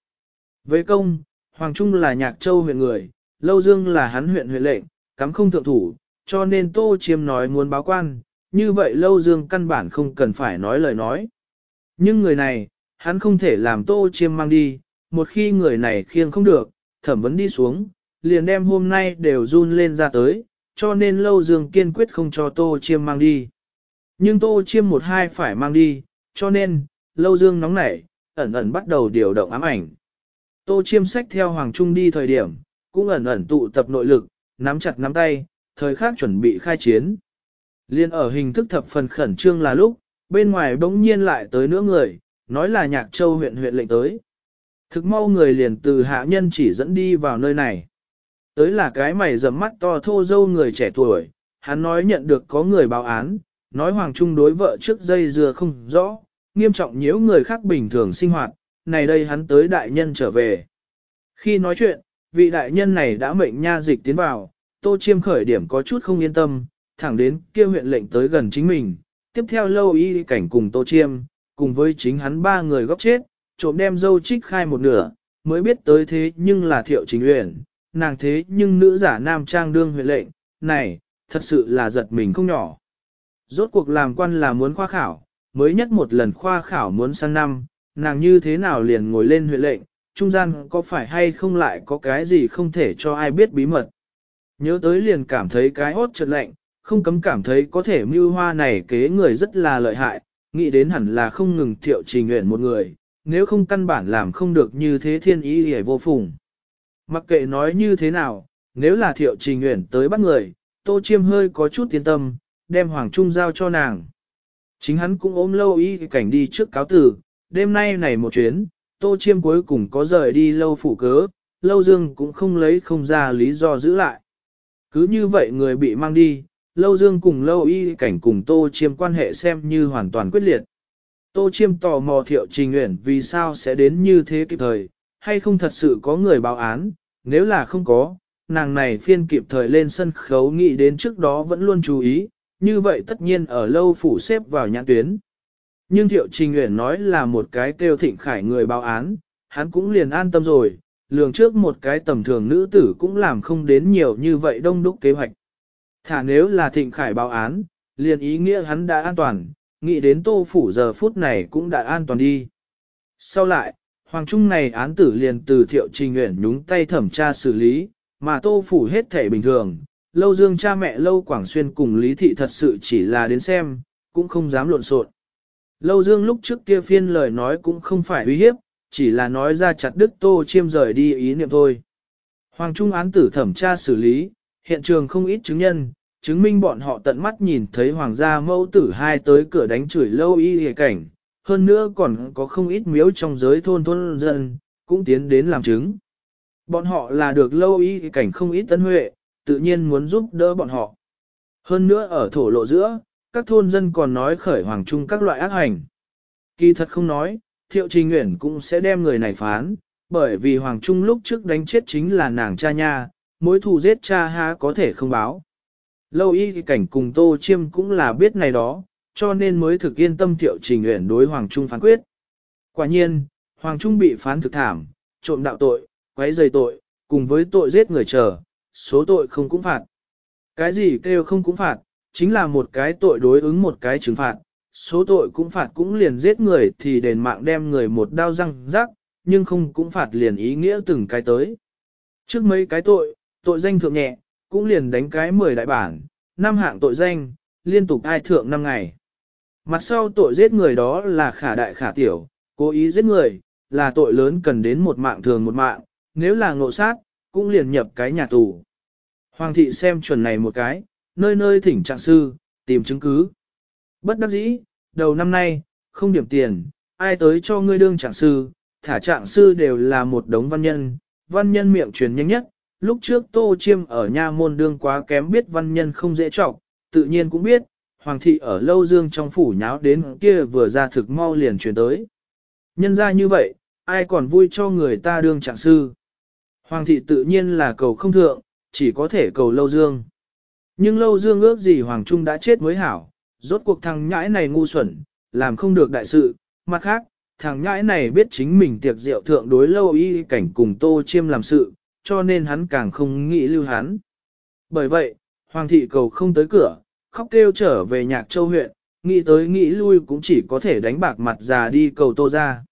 Với công, Hoàng Trung là nhạc châu huyện người, Lâu Dương là hắn huyện huyện lệnh, cắm không thượng thủ, cho nên Tô Chiêm nói muốn báo quan, như vậy Lâu Dương căn bản không cần phải nói lời nói. Nhưng người này, hắn không thể làm Tô Chiêm mang đi, một khi người này khiêng không được, thẩm vấn đi xuống, liền đem hôm nay đều run lên ra tới, cho nên Lâu Dương kiên quyết không cho Tô Chiêm mang đi. Nhưng Tô Chiêm một hai phải mang đi, cho nên, Lâu Dương nóng nảy, ẩn ẩn bắt đầu điều động ám ảnh. Tô Chiêm sách theo Hoàng Trung đi thời điểm, cũng ẩn ẩn tụ tập nội lực, nắm chặt nắm tay, thời khắc chuẩn bị khai chiến. Liên ở hình thức thập phần khẩn trương là lúc, bên ngoài bỗng nhiên lại tới nữa người, nói là Nhạc Châu huyện huyện lệnh tới. Thực mau người liền từ hạ nhân chỉ dẫn đi vào nơi này. Tới là cái mày rậm mắt to thô dâu người trẻ tuổi, hắn nói nhận được có người báo án, nói Hoàng Trung đối vợ trước dây dưa không rõ, nghiêm trọng nhiễu người khác bình thường sinh hoạt, này đây hắn tới đại nhân trở về. Khi nói chuyện, vị đại nhân này đã mệnh nha dịch tiến vào, tô chiêm khởi điểm có chút không yên tâm, thẳng đến kia huyện lệnh tới gần chính mình, tiếp theo lâu y cảnh cùng tô chiêm, cùng với chính hắn ba người góc chết, trộm đem dâu trích khai một nửa, mới biết tới thế nhưng là thiệu chính uyển, nàng thế nhưng nữ giả nam trang đương huyện lệnh, này, thật sự là giật mình không nhỏ. Rốt cuộc làm quan là muốn khoa khảo, mới nhất một lần khoa khảo muốn sang năm, nàng như thế nào liền ngồi lên huyện lệnh, trung gian có phải hay không lại có cái gì không thể cho ai biết bí mật. Nhớ tới liền cảm thấy cái hốt chợt lạnh, không cấm cảm thấy có thể mưu hoa này kế người rất là lợi hại, nghĩ đến hẳn là không ngừng thiệu trình nguyện một người, nếu không căn bản làm không được như thế thiên ý hề vô phùng. Mặc kệ nói như thế nào, nếu là thiệu trình nguyện tới bắt người, tô chiêm hơi có chút tiến tâm, đem Hoàng Trung giao cho nàng. Chính hắn cũng ôm lâu y cảnh đi trước cáo tử, đêm nay này một chuyến, tô chiêm cuối cùng có rời đi lâu phủ cớ, lâu dương cũng không lấy không ra lý do giữ lại. Cứ như vậy người bị mang đi, lâu dương cùng lâu y cảnh cùng tô chiêm quan hệ xem như hoàn toàn quyết liệt. Tô chiêm tò mò thiệu trình nguyện vì sao sẽ đến như thế kịp thời, hay không thật sự có người báo án, nếu là không có, nàng này phiên kịp thời lên sân khấu nghĩ đến trước đó vẫn luôn chú ý, như vậy tất nhiên ở lâu phủ xếp vào nhãn tuyến. Nhưng thiệu trình uyển nói là một cái kêu thịnh khải người báo án, hắn cũng liền an tâm rồi, lường trước một cái tầm thường nữ tử cũng làm không đến nhiều như vậy đông đúc kế hoạch. Thả nếu là thịnh khải báo án, liền ý nghĩa hắn đã an toàn, nghĩ đến tô phủ giờ phút này cũng đã an toàn đi. Sau lại, Hoàng Trung này án tử liền từ thiệu trình nguyện nhúng tay thẩm tra xử lý, mà tô phủ hết thể bình thường. Lâu dương cha mẹ Lâu Quảng Xuyên cùng Lý Thị thật sự chỉ là đến xem, cũng không dám lộn xộn. Lâu dương lúc trước kia phiên lời nói cũng không phải uy hiếp, chỉ là nói ra chặt đức tô chiêm rời đi ý niệm thôi. Hoàng Trung án tử thẩm tra xử lý, hiện trường không ít chứng nhân, chứng minh bọn họ tận mắt nhìn thấy hoàng gia mẫu tử hai tới cửa đánh chửi lâu y hề cảnh, hơn nữa còn có không ít miếu trong giới thôn thôn dân, cũng tiến đến làm chứng. Bọn họ là được lâu y cảnh không ít tân huệ, tự nhiên muốn giúp đỡ bọn họ. Hơn nữa ở thổ lộ giữa, các thôn dân còn nói khởi hoàng trung các loại ác hành. Kỳ thật không nói, thiệu trình nguyện cũng sẽ đem người này phán, bởi vì hoàng trung lúc trước đánh chết chính là nàng cha nha, mối thù giết cha há có thể không báo. Lâu y cảnh cùng tô chiêm cũng là biết này đó, cho nên mới thực yên tâm thiệu trình uyển đối hoàng trung phán quyết. Quả nhiên, hoàng trung bị phán thực thảm, trộm đạo tội, quấy rầy tội, cùng với tội giết người chờ, số tội không cũng phạt. Cái gì kêu không cũng phạt, chính là một cái tội đối ứng một cái trừng phạt, số tội cũng phạt cũng liền giết người thì đền mạng đem người một đao răng rắc, nhưng không cũng phạt liền ý nghĩa từng cái tới. Trước mấy cái tội, tội danh thượng nhẹ, cũng liền đánh cái 10 đại bản, năm hạng tội danh, liên tục ai thượng 5 ngày. Mặt sau tội giết người đó là khả đại khả tiểu, cố ý giết người, là tội lớn cần đến một mạng thường một mạng, nếu là ngộ sát, cũng liền nhập cái nhà tù. Hoàng thị xem chuẩn này một cái, nơi nơi thỉnh trạng sư, tìm chứng cứ. Bất đắc dĩ, đầu năm nay, không điểm tiền, ai tới cho ngươi đương trạng sư, thả trạng sư đều là một đống văn nhân, văn nhân miệng truyền nhanh nhất, lúc trước tô chiêm ở nha môn đương quá kém biết văn nhân không dễ trọng, tự nhiên cũng biết, hoàng thị ở lâu dương trong phủ nháo đến kia vừa ra thực mau liền truyền tới. Nhân ra như vậy, ai còn vui cho người ta đương trạng sư. Hoàng thị tự nhiên là cầu không thượng, chỉ có thể cầu lâu dương. Nhưng lâu dương ước gì Hoàng Trung đã chết mới hảo, rốt cuộc thằng nhãi này ngu xuẩn, làm không được đại sự, mặt khác, thằng nhãi này biết chính mình tiệc rượu thượng đối lâu y cảnh cùng tô chiêm làm sự, cho nên hắn càng không nghĩ lưu hắn. Bởi vậy, Hoàng thị cầu không tới cửa, khóc kêu trở về nhạc châu huyện, nghĩ tới nghĩ lui cũng chỉ có thể đánh bạc mặt già đi cầu tô ra.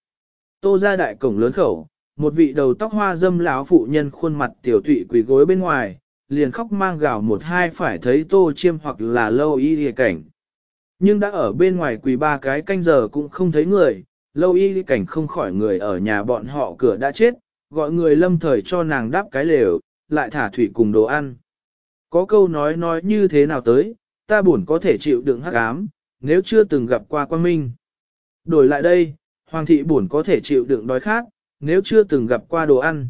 Tô ra đại cổng lớn khẩu, một vị đầu tóc hoa dâm lão phụ nhân khuôn mặt tiểu tụy quỳ gối bên ngoài, liền khóc mang gạo một hai phải thấy tô chiêm hoặc là lâu y lìa cảnh. Nhưng đã ở bên ngoài quỳ ba cái canh giờ cũng không thấy người, lâu y cảnh không khỏi người ở nhà bọn họ cửa đã chết, gọi người lâm thời cho nàng đáp cái lều, lại thả thủy cùng đồ ăn. Có câu nói nói như thế nào tới, ta buồn có thể chịu đựng hắc ám, nếu chưa từng gặp qua quan minh. Đổi lại đây, hoàng thị buồn có thể chịu đựng đói khát, nếu chưa từng gặp qua đồ ăn.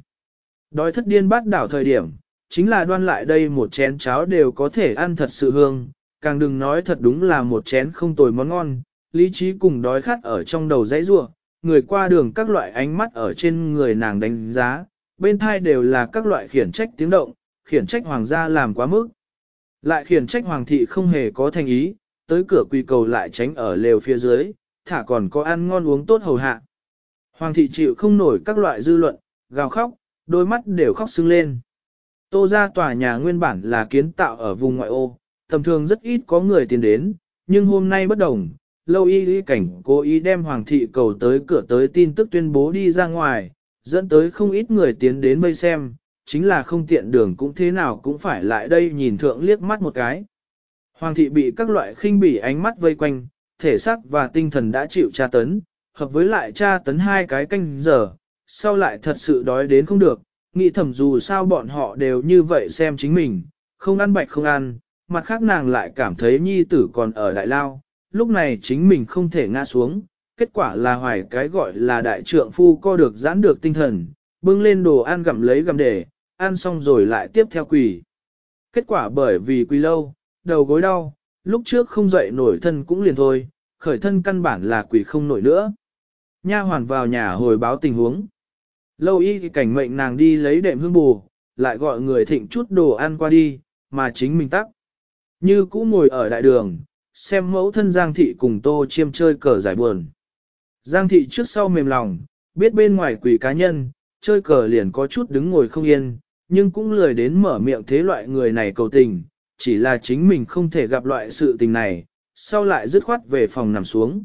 Đói thất điên bát đảo thời điểm, chính là đoan lại đây một chén cháo đều có thể ăn thật sự hương, càng đừng nói thật đúng là một chén không tồi món ngon, lý trí cùng đói khát ở trong đầu dãy rua, người qua đường các loại ánh mắt ở trên người nàng đánh giá, bên thai đều là các loại khiển trách tiếng động, khiển trách hoàng gia làm quá mức. Lại khiển trách hoàng thị không hề có thành ý, tới cửa quỳ cầu lại tránh ở lều phía dưới, thả còn có ăn ngon uống tốt hầu hạ. Hoàng thị chịu không nổi các loại dư luận, gào khóc, đôi mắt đều khóc sưng lên. Tô ra tòa nhà nguyên bản là kiến tạo ở vùng ngoại ô, tầm thường rất ít có người tiến đến, nhưng hôm nay bất đồng, lâu y lý cảnh cố ý đem hoàng thị cầu tới cửa tới tin tức tuyên bố đi ra ngoài, dẫn tới không ít người tiến đến vây xem, chính là không tiện đường cũng thế nào cũng phải lại đây nhìn thượng liếc mắt một cái. Hoàng thị bị các loại khinh bỉ ánh mắt vây quanh, thể xác và tinh thần đã chịu tra tấn, hợp với lại tra tấn hai cái canh giờ, sau lại thật sự đói đến không được, nghĩ thầm dù sao bọn họ đều như vậy xem chính mình, không ăn bạch không ăn, mặt khác nàng lại cảm thấy nhi tử còn ở đại lao, lúc này chính mình không thể ngã xuống, kết quả là hoài cái gọi là đại trượng phu co được giãn được tinh thần, bưng lên đồ ăn gặm lấy gặm để, ăn xong rồi lại tiếp theo quỳ. Kết quả bởi vì quỳ lâu, đầu gối đau, lúc trước không dậy nổi thân cũng liền thôi, khởi thân căn bản là quỳ không nổi nữa. Nha hoàn vào nhà hồi báo tình huống. Lâu y thì cảnh mệnh nàng đi lấy đệm hương bù, lại gọi người thịnh chút đồ ăn qua đi, mà chính mình tắc. Như cũ ngồi ở đại đường, xem mẫu thân Giang Thị cùng Tô Chiêm chơi cờ giải buồn. Giang Thị trước sau mềm lòng, biết bên ngoài quỷ cá nhân, chơi cờ liền có chút đứng ngồi không yên, nhưng cũng lười đến mở miệng thế loại người này cầu tình, chỉ là chính mình không thể gặp loại sự tình này, sau lại dứt khoát về phòng nằm xuống.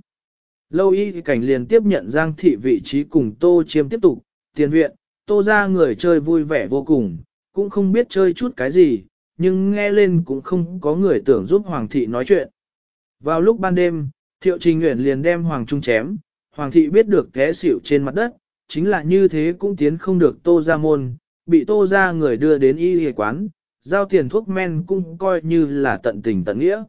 Lâu y cảnh liền tiếp nhận Giang Thị vị trí cùng Tô Chiêm tiếp tục, tiền viện, Tô ra người chơi vui vẻ vô cùng, cũng không biết chơi chút cái gì, nhưng nghe lên cũng không có người tưởng giúp Hoàng Thị nói chuyện. Vào lúc ban đêm, Thiệu Trình Nguyễn liền đem Hoàng Trung chém, Hoàng Thị biết được té xỉu trên mặt đất, chính là như thế cũng tiến không được Tô ra môn, bị Tô ra người đưa đến y y quán, giao tiền thuốc men cũng coi như là tận tình tận nghĩa.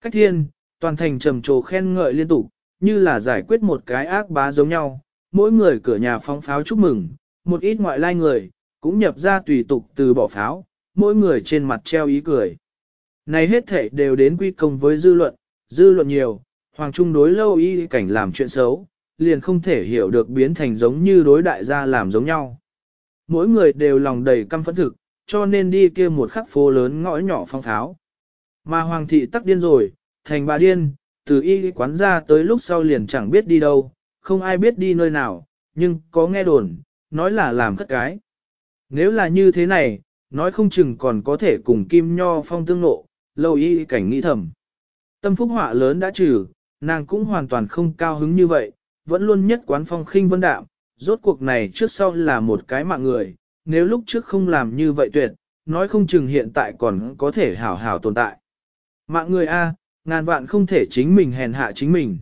Cách thiên, toàn thành trầm trồ khen ngợi liên tục, như là giải quyết một cái ác bá giống nhau, mỗi người cửa nhà phóng pháo chúc mừng, một ít ngoại lai người, cũng nhập ra tùy tục từ bỏ pháo, mỗi người trên mặt treo ý cười. Này hết thể đều đến quy công với dư luận, dư luận nhiều, Hoàng Trung đối lâu y cảnh làm chuyện xấu, liền không thể hiểu được biến thành giống như đối đại gia làm giống nhau. Mỗi người đều lòng đầy căm phẫn thực, cho nên đi kia một khắc phố lớn ngõ nhỏ phong tháo. Mà Hoàng thị tắc điên rồi, thành bà điên, từ y quán ra tới lúc sau liền chẳng biết đi đâu, không ai biết đi nơi nào, nhưng có nghe đồn, nói là làm khất cái. Nếu là như thế này, nói không chừng còn có thể cùng Kim Nho phong tương nộ, lâu y cảnh nghĩ thầm. Tâm phúc họa lớn đã trừ, nàng cũng hoàn toàn không cao hứng như vậy, vẫn luôn nhất quán phong khinh vân đạm, rốt cuộc này trước sau là một cái mạng người, nếu lúc trước không làm như vậy tuyệt, nói không chừng hiện tại còn có thể hảo hảo tồn tại. Mạng người A, ngàn vạn không thể chính mình hèn hạ chính mình.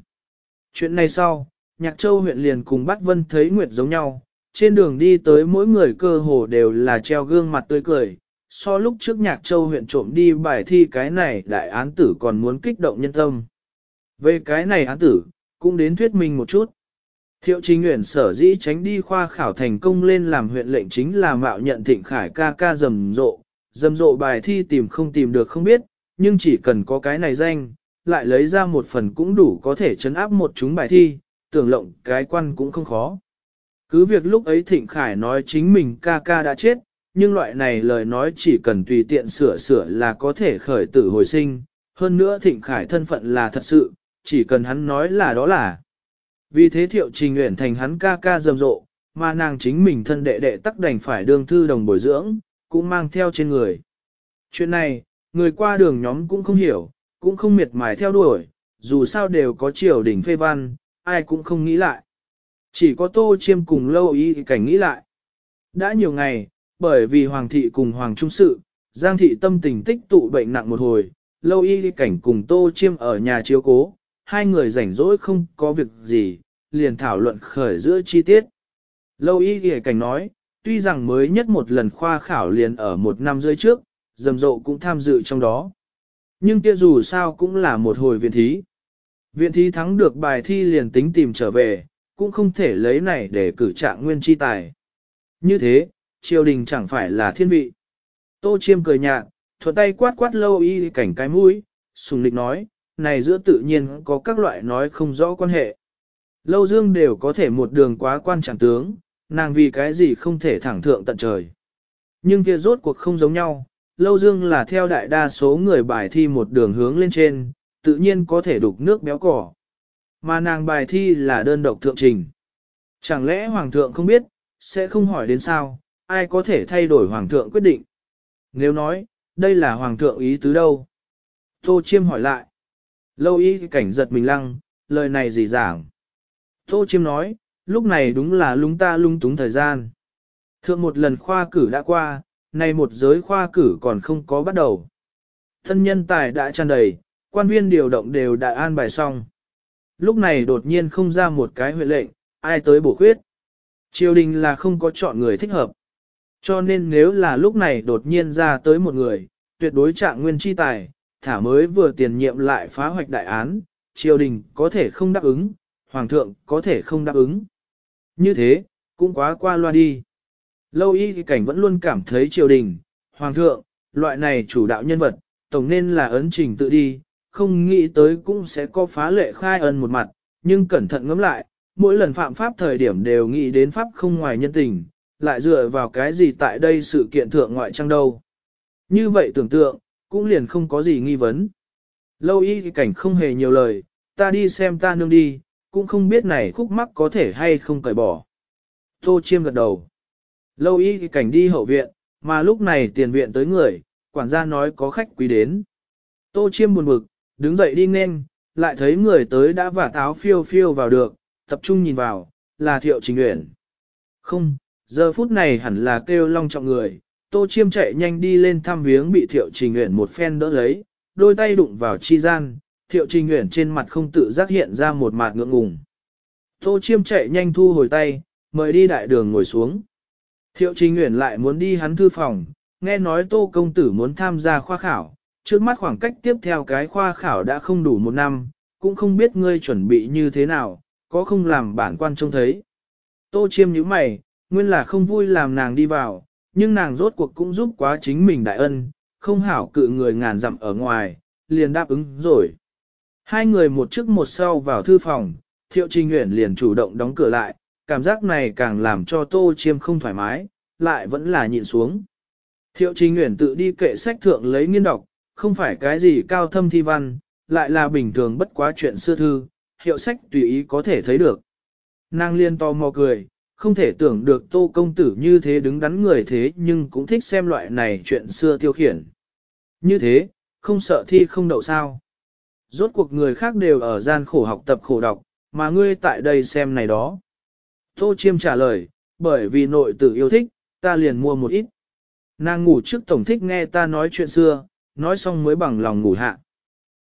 Chuyện này sau, Nhạc Châu huyện liền cùng Bát Vân thấy Nguyệt giống nhau, trên đường đi tới mỗi người cơ hồ đều là treo gương mặt tươi cười, so lúc trước Nhạc Châu huyện trộm đi bài thi cái này đại án tử còn muốn kích động nhân tâm. Về cái này án tử, cũng đến thuyết minh một chút. Thiệu Trình Nguyễn sở dĩ tránh đi khoa khảo thành công lên làm huyện lệnh chính là mạo nhận thịnh khải ca ca rầm rộ, rầm rộ bài thi tìm không tìm được không biết, nhưng chỉ cần có cái này danh, lại lấy ra một phần cũng đủ có thể chấn áp một chúng bài thi, tưởng lộng cái quan cũng không khó. Cứ việc lúc ấy Thịnh Khải nói chính mình ca ca đã chết, nhưng loại này lời nói chỉ cần tùy tiện sửa sửa là có thể khởi tử hồi sinh, hơn nữa Thịnh Khải thân phận là thật sự, chỉ cần hắn nói là đó là. Vì thế thiệu trình nguyện thành hắn ca ca rầm rộ, mà nàng chính mình thân đệ đệ tắc đành phải đương thư đồng bồi dưỡng, cũng mang theo trên người. Chuyện này, người qua đường nhóm cũng không hiểu, cũng không miệt mài theo đuổi, dù sao đều có triều đỉnh phê văn, ai cũng không nghĩ lại. Chỉ có tô chiêm cùng lâu ý cảnh nghĩ lại. Đã nhiều ngày, bởi vì hoàng thị cùng hoàng trung sự, giang thị tâm tình tích tụ bệnh nặng một hồi, lâu y cảnh cùng tô chiêm ở nhà chiếu cố, hai người rảnh rỗi không có việc gì, liền thảo luận khởi giữa chi tiết. Lâu y cảnh nói, tuy rằng mới nhất một lần khoa khảo liền ở một năm rưỡi trước, rầm rộ cũng tham dự trong đó. Nhưng kia dù sao cũng là một hồi viện thí. Viện thí thắng được bài thi liền tính tìm trở về, cũng không thể lấy này để cử trạng nguyên chi tài. Như thế, triều đình chẳng phải là thiên vị. Tô chiêm cười nhạt, thuận tay quát quát lâu y cảnh cái mũi, sùng lịch nói, này giữa tự nhiên có các loại nói không rõ quan hệ. Lâu dương đều có thể một đường quá quan chẳng tướng, nàng vì cái gì không thể thẳng thượng tận trời. Nhưng kia rốt cuộc không giống nhau, lâu dương là theo đại đa số người bài thi một đường hướng lên trên, tự nhiên có thể đục nước béo cỏ. Mà nàng bài thi là đơn độc thượng trình. Chẳng lẽ hoàng thượng không biết, sẽ không hỏi đến sao, ai có thể thay đổi hoàng thượng quyết định. Nếu nói, đây là hoàng thượng ý tứ đâu? Tô Chiêm hỏi lại. Lâu y cảnh giật mình lăng, lời này gì giảng? Tô Chiêm nói, lúc này đúng là lúng ta lung túng thời gian. Thượng một lần khoa cử đã qua, nay một giới khoa cử còn không có bắt đầu. Thân nhân tài đã tràn đầy, quan viên điều động đều đã an bài xong. Lúc này đột nhiên không ra một cái huyện lệnh, ai tới bổ khuyết. Triều đình là không có chọn người thích hợp. Cho nên nếu là lúc này đột nhiên ra tới một người, tuyệt đối trạng nguyên chi tài, thả mới vừa tiền nhiệm lại phá hoạch đại án, triều đình có thể không đáp ứng, hoàng thượng có thể không đáp ứng. Như thế, cũng quá qua loa đi. Lâu y thì cảnh vẫn luôn cảm thấy triều đình, hoàng thượng, loại này chủ đạo nhân vật, tổng nên là ấn trình tự đi, không nghĩ tới cũng sẽ có phá lệ khai ân một mặt, nhưng cẩn thận ngẫm lại, mỗi lần phạm pháp thời điểm đều nghĩ đến pháp không ngoài nhân tình, lại dựa vào cái gì tại đây sự kiện thượng ngoại trang đâu. Như vậy tưởng tượng, cũng liền không có gì nghi vấn. Lâu y thì cảnh không hề nhiều lời, ta đi xem ta nương đi, cũng không biết này khúc mắc có thể hay không cởi bỏ. Tô chiêm gật đầu. Lâu y thì cảnh đi hậu viện, mà lúc này tiền viện tới người, quản gia nói có khách quý đến. Tô chiêm buồn bực, đứng dậy đi nên, lại thấy người tới đã vả táo phiêu phiêu vào được, tập trung nhìn vào, là thiệu trình nguyện. Không, giờ phút này hẳn là kêu long trọng người, tô chiêm chạy nhanh đi lên thăm viếng bị thiệu trình nguyện một phen đỡ lấy, đôi tay đụng vào chi gian, thiệu trình nguyện trên mặt không tự giác hiện ra một mặt ngượng ngùng. Tô chiêm chạy nhanh thu hồi tay, mời đi đại đường ngồi xuống. Thiệu trình nguyện lại muốn đi hắn thư phòng, nghe nói tô công tử muốn tham gia khoa khảo, trước mắt khoảng cách tiếp theo cái khoa khảo đã không đủ một năm, cũng không biết ngươi chuẩn bị như thế nào, có không làm bản quan trông thấy. Tô chiêm nhíu mày, nguyên là không vui làm nàng đi vào, nhưng nàng rốt cuộc cũng giúp quá chính mình đại ân, không hảo cự người ngàn dặm ở ngoài, liền đáp ứng rồi. Hai người một trước một sau vào thư phòng, thiệu trình nguyện liền chủ động đóng cửa lại, cảm giác này càng làm cho tô chiêm không thoải mái, lại vẫn là nhịn xuống. Thiệu trình nguyện tự đi kệ sách thượng lấy nghiên đọc, không phải cái gì cao thâm thi văn, lại là bình thường bất quá chuyện xưa thư, hiệu sách tùy ý có thể thấy được. Nàng liên to mò cười, không thể tưởng được tô công tử như thế đứng đắn người thế nhưng cũng thích xem loại này chuyện xưa tiêu khiển. Như thế, không sợ thi không đậu sao. Rốt cuộc người khác đều ở gian khổ học tập khổ đọc, mà ngươi tại đây xem này đó. Tô Chiêm trả lời, bởi vì nội tử yêu thích, ta liền mua một ít. Nàng ngủ trước tổng thích nghe ta nói chuyện xưa, nói xong mới bằng lòng ngủ hạ.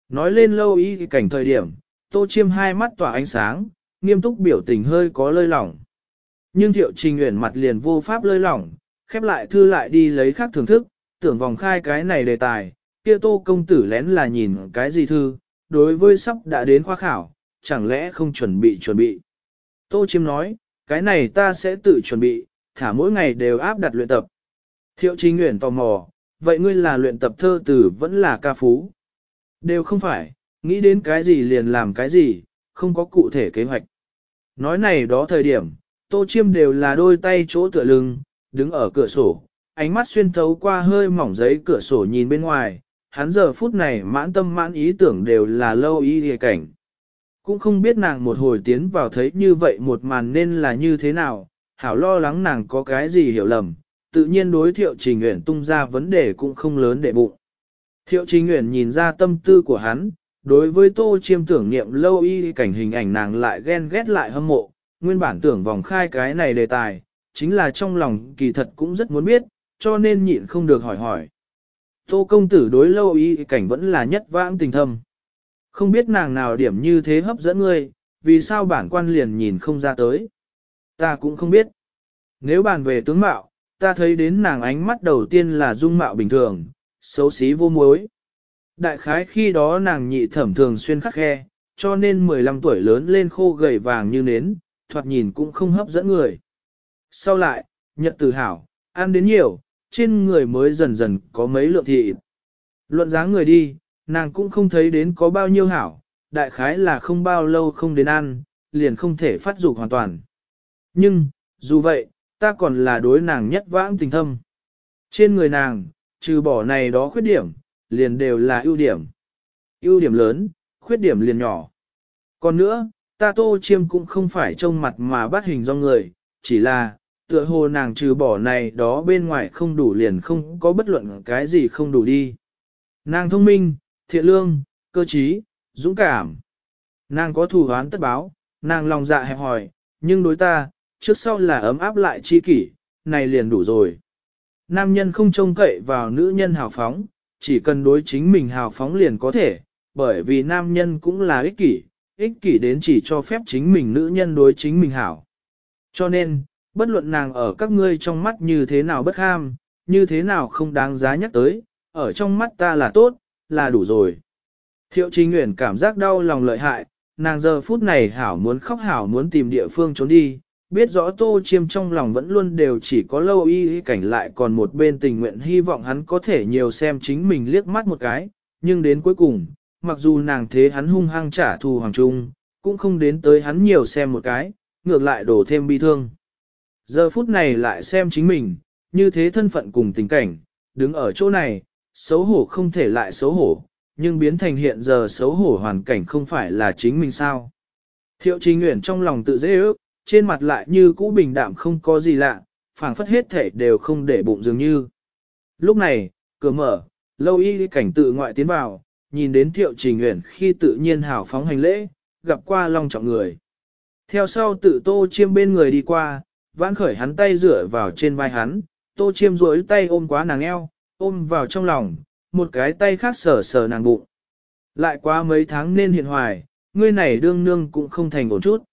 Nói lên lâu ý cảnh thời điểm, tô chiêm hai mắt tỏa ánh sáng, nghiêm túc biểu tình hơi có lơi lỏng. Nhưng thiệu trình nguyện mặt liền vô pháp lơi lỏng, khép lại thư lại đi lấy khác thưởng thức, tưởng vòng khai cái này đề tài, kia tô công tử lén là nhìn cái gì thư, đối với sắp đã đến khoa khảo, chẳng lẽ không chuẩn bị chuẩn bị. Tô chiêm nói, cái này ta sẽ tự chuẩn bị, thả mỗi ngày đều áp đặt luyện tập. Thiệu trình nguyện tò mò, vậy ngươi là luyện tập thơ tử vẫn là ca phú. Đều không phải, nghĩ đến cái gì liền làm cái gì, không có cụ thể kế hoạch. Nói này đó thời điểm, tô chiêm đều là đôi tay chỗ tựa lưng, đứng ở cửa sổ, ánh mắt xuyên thấu qua hơi mỏng giấy cửa sổ nhìn bên ngoài, hắn giờ phút này mãn tâm mãn ý tưởng đều là lâu ý địa cảnh. Cũng không biết nàng một hồi tiến vào thấy như vậy một màn nên là như thế nào, hảo lo lắng nàng có cái gì hiểu lầm, tự nhiên đối thiệu trình nguyện tung ra vấn đề cũng không lớn để bụng. Thiệu trình nguyện nhìn ra tâm tư của hắn, đối với tô chiêm tưởng niệm lâu y cảnh hình ảnh nàng lại ghen ghét lại hâm mộ, nguyên bản tưởng vòng khai cái này đề tài, chính là trong lòng kỳ thật cũng rất muốn biết, cho nên nhịn không được hỏi hỏi. Tô công tử đối lâu y cảnh vẫn là nhất vãng tình thâm. Không biết nàng nào điểm như thế hấp dẫn ngươi, vì sao bản quan liền nhìn không ra tới. Ta cũng không biết. Nếu bàn về tướng mạo, ta thấy đến nàng ánh mắt đầu tiên là dung mạo bình thường, xấu xí vô muối. Đại khái khi đó nàng nhị thẩm thường xuyên khắc khe, cho nên 15 tuổi lớn lên khô gầy vàng như nến, thoạt nhìn cũng không hấp dẫn người. Sau lại, nhật tử hảo, ăn đến nhiều, trên người mới dần dần có mấy lượng thị. Luận giá người đi, nàng cũng không thấy đến có bao nhiêu hảo, đại khái là không bao lâu không đến ăn, liền không thể phát dục hoàn toàn. Nhưng, dù vậy, ta còn là đối nàng nhất vãng tình thâm. Trên người nàng, trừ bỏ này đó khuyết điểm, liền đều là ưu điểm. ưu điểm lớn, khuyết điểm liền nhỏ. Còn nữa, ta tô chiêm cũng không phải trông mặt mà bắt hình do người, chỉ là, tựa hồ nàng trừ bỏ này đó bên ngoài không đủ liền không có bất luận cái gì không đủ đi. Nàng thông minh, thiện lương, cơ trí, dũng cảm. Nàng có thù hoán tất báo, nàng lòng dạ hẹp hòi, nhưng đối ta, trước sau là ấm áp lại chi kỷ, này liền đủ rồi. Nam nhân không trông cậy vào nữ nhân hào phóng, chỉ cần đối chính mình hào phóng liền có thể, bởi vì nam nhân cũng là ích kỷ, ích kỷ đến chỉ cho phép chính mình nữ nhân đối chính mình hảo. Cho nên, bất luận nàng ở các ngươi trong mắt như thế nào bất ham, như thế nào không đáng giá nhắc tới, ở trong mắt ta là tốt, là đủ rồi. Thiệu Trình Nguyễn cảm giác đau lòng lợi hại, nàng giờ phút này hảo muốn khóc hảo muốn tìm địa phương trốn đi, biết rõ tô chiêm trong lòng vẫn luôn đều chỉ có lâu y cảnh lại còn một bên tình nguyện hy vọng hắn có thể nhiều xem chính mình liếc mắt một cái, nhưng đến cuối cùng, mặc dù nàng thế hắn hung hăng trả thù hoàng trung, cũng không đến tới hắn nhiều xem một cái, ngược lại đổ thêm bi thương. Giờ phút này lại xem chính mình, như thế thân phận cùng tình cảnh, đứng ở chỗ này, xấu hổ không thể lại xấu hổ, nhưng biến thành hiện giờ xấu hổ hoàn cảnh không phải là chính mình sao. Thiệu Trình nguyện trong lòng tự dễ ước, trên mặt lại như cũ bình đạm không có gì lạ, phảng phất hết thể đều không để bụng dường như. Lúc này, cửa mở, lâu y cảnh tự ngoại tiến vào, nhìn đến Thiệu Trình nguyện khi tự nhiên hào phóng hành lễ, gặp qua long trọng người. Theo sau tự tô chiêm bên người đi qua, vãn khởi hắn tay rửa vào trên vai hắn, tô chiêm rối tay ôm quá nàng eo, ôm vào trong lòng, một cái tay khác sờ sờ nàng bụng. Lại qua mấy tháng nên hiện hoài, ngươi này đương nương cũng không thành ổn chút.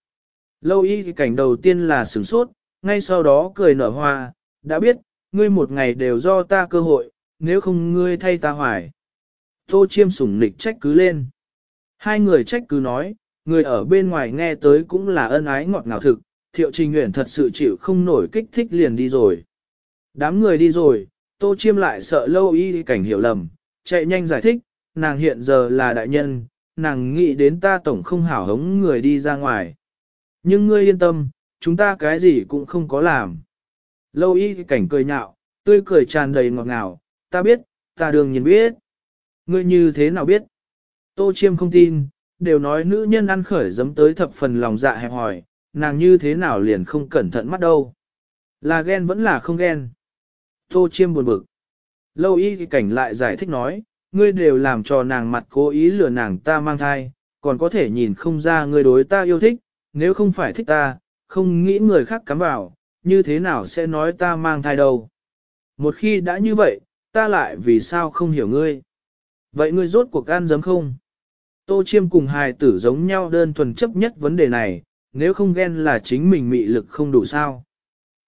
Lâu y cảnh đầu tiên là sửng sốt, ngay sau đó cười nở hoa, đã biết, ngươi một ngày đều do ta cơ hội, nếu không ngươi thay ta hoài. Tô chiêm sủng nịch trách cứ lên. Hai người trách cứ nói, người ở bên ngoài nghe tới cũng là ân ái ngọt ngào thực, thiệu trình nguyện thật sự chịu không nổi kích thích liền đi rồi. Đám người đi rồi, tô chiêm lại sợ lâu y cảnh hiểu lầm, chạy nhanh giải thích, nàng hiện giờ là đại nhân, nàng nghĩ đến ta tổng không hảo hống người đi ra ngoài. Nhưng ngươi yên tâm, chúng ta cái gì cũng không có làm. Lâu y cảnh cười nhạo, tươi cười tràn đầy ngọt ngào, ta biết, ta đương nhiên biết. Ngươi như thế nào biết? Tô chiêm không tin, đều nói nữ nhân ăn khởi dấm tới thập phần lòng dạ hẹp hỏi, nàng như thế nào liền không cẩn thận mắt đâu. Là ghen vẫn là không ghen. Tô chiêm buồn bực. Lâu y cảnh lại giải thích nói, ngươi đều làm cho nàng mặt cố ý lừa nàng ta mang thai, còn có thể nhìn không ra ngươi đối ta yêu thích, nếu không phải thích ta, không nghĩ người khác cắm vào, như thế nào sẽ nói ta mang thai đâu. Một khi đã như vậy, ta lại vì sao không hiểu ngươi. Vậy ngươi rốt cuộc gan dấm không? Tô chiêm cùng hài tử giống nhau đơn thuần chấp nhất vấn đề này, nếu không ghen là chính mình mị lực không đủ sao.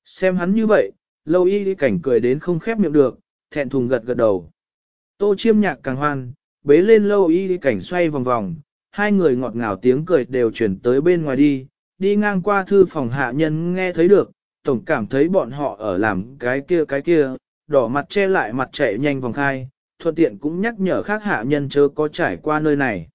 Xem hắn như vậy, lâu y cảnh cười đến không khép miệng được, thẹn thùng gật gật đầu. Tô chiêm nhạc càng hoan, bế lên lâu y cảnh xoay vòng vòng, hai người ngọt ngào tiếng cười đều chuyển tới bên ngoài đi, đi ngang qua thư phòng hạ nhân nghe thấy được, tổng cảm thấy bọn họ ở làm cái kia cái kia, đỏ mặt che lại mặt chạy nhanh vòng khai, thuận tiện cũng nhắc nhở khác hạ nhân chớ có trải qua nơi này.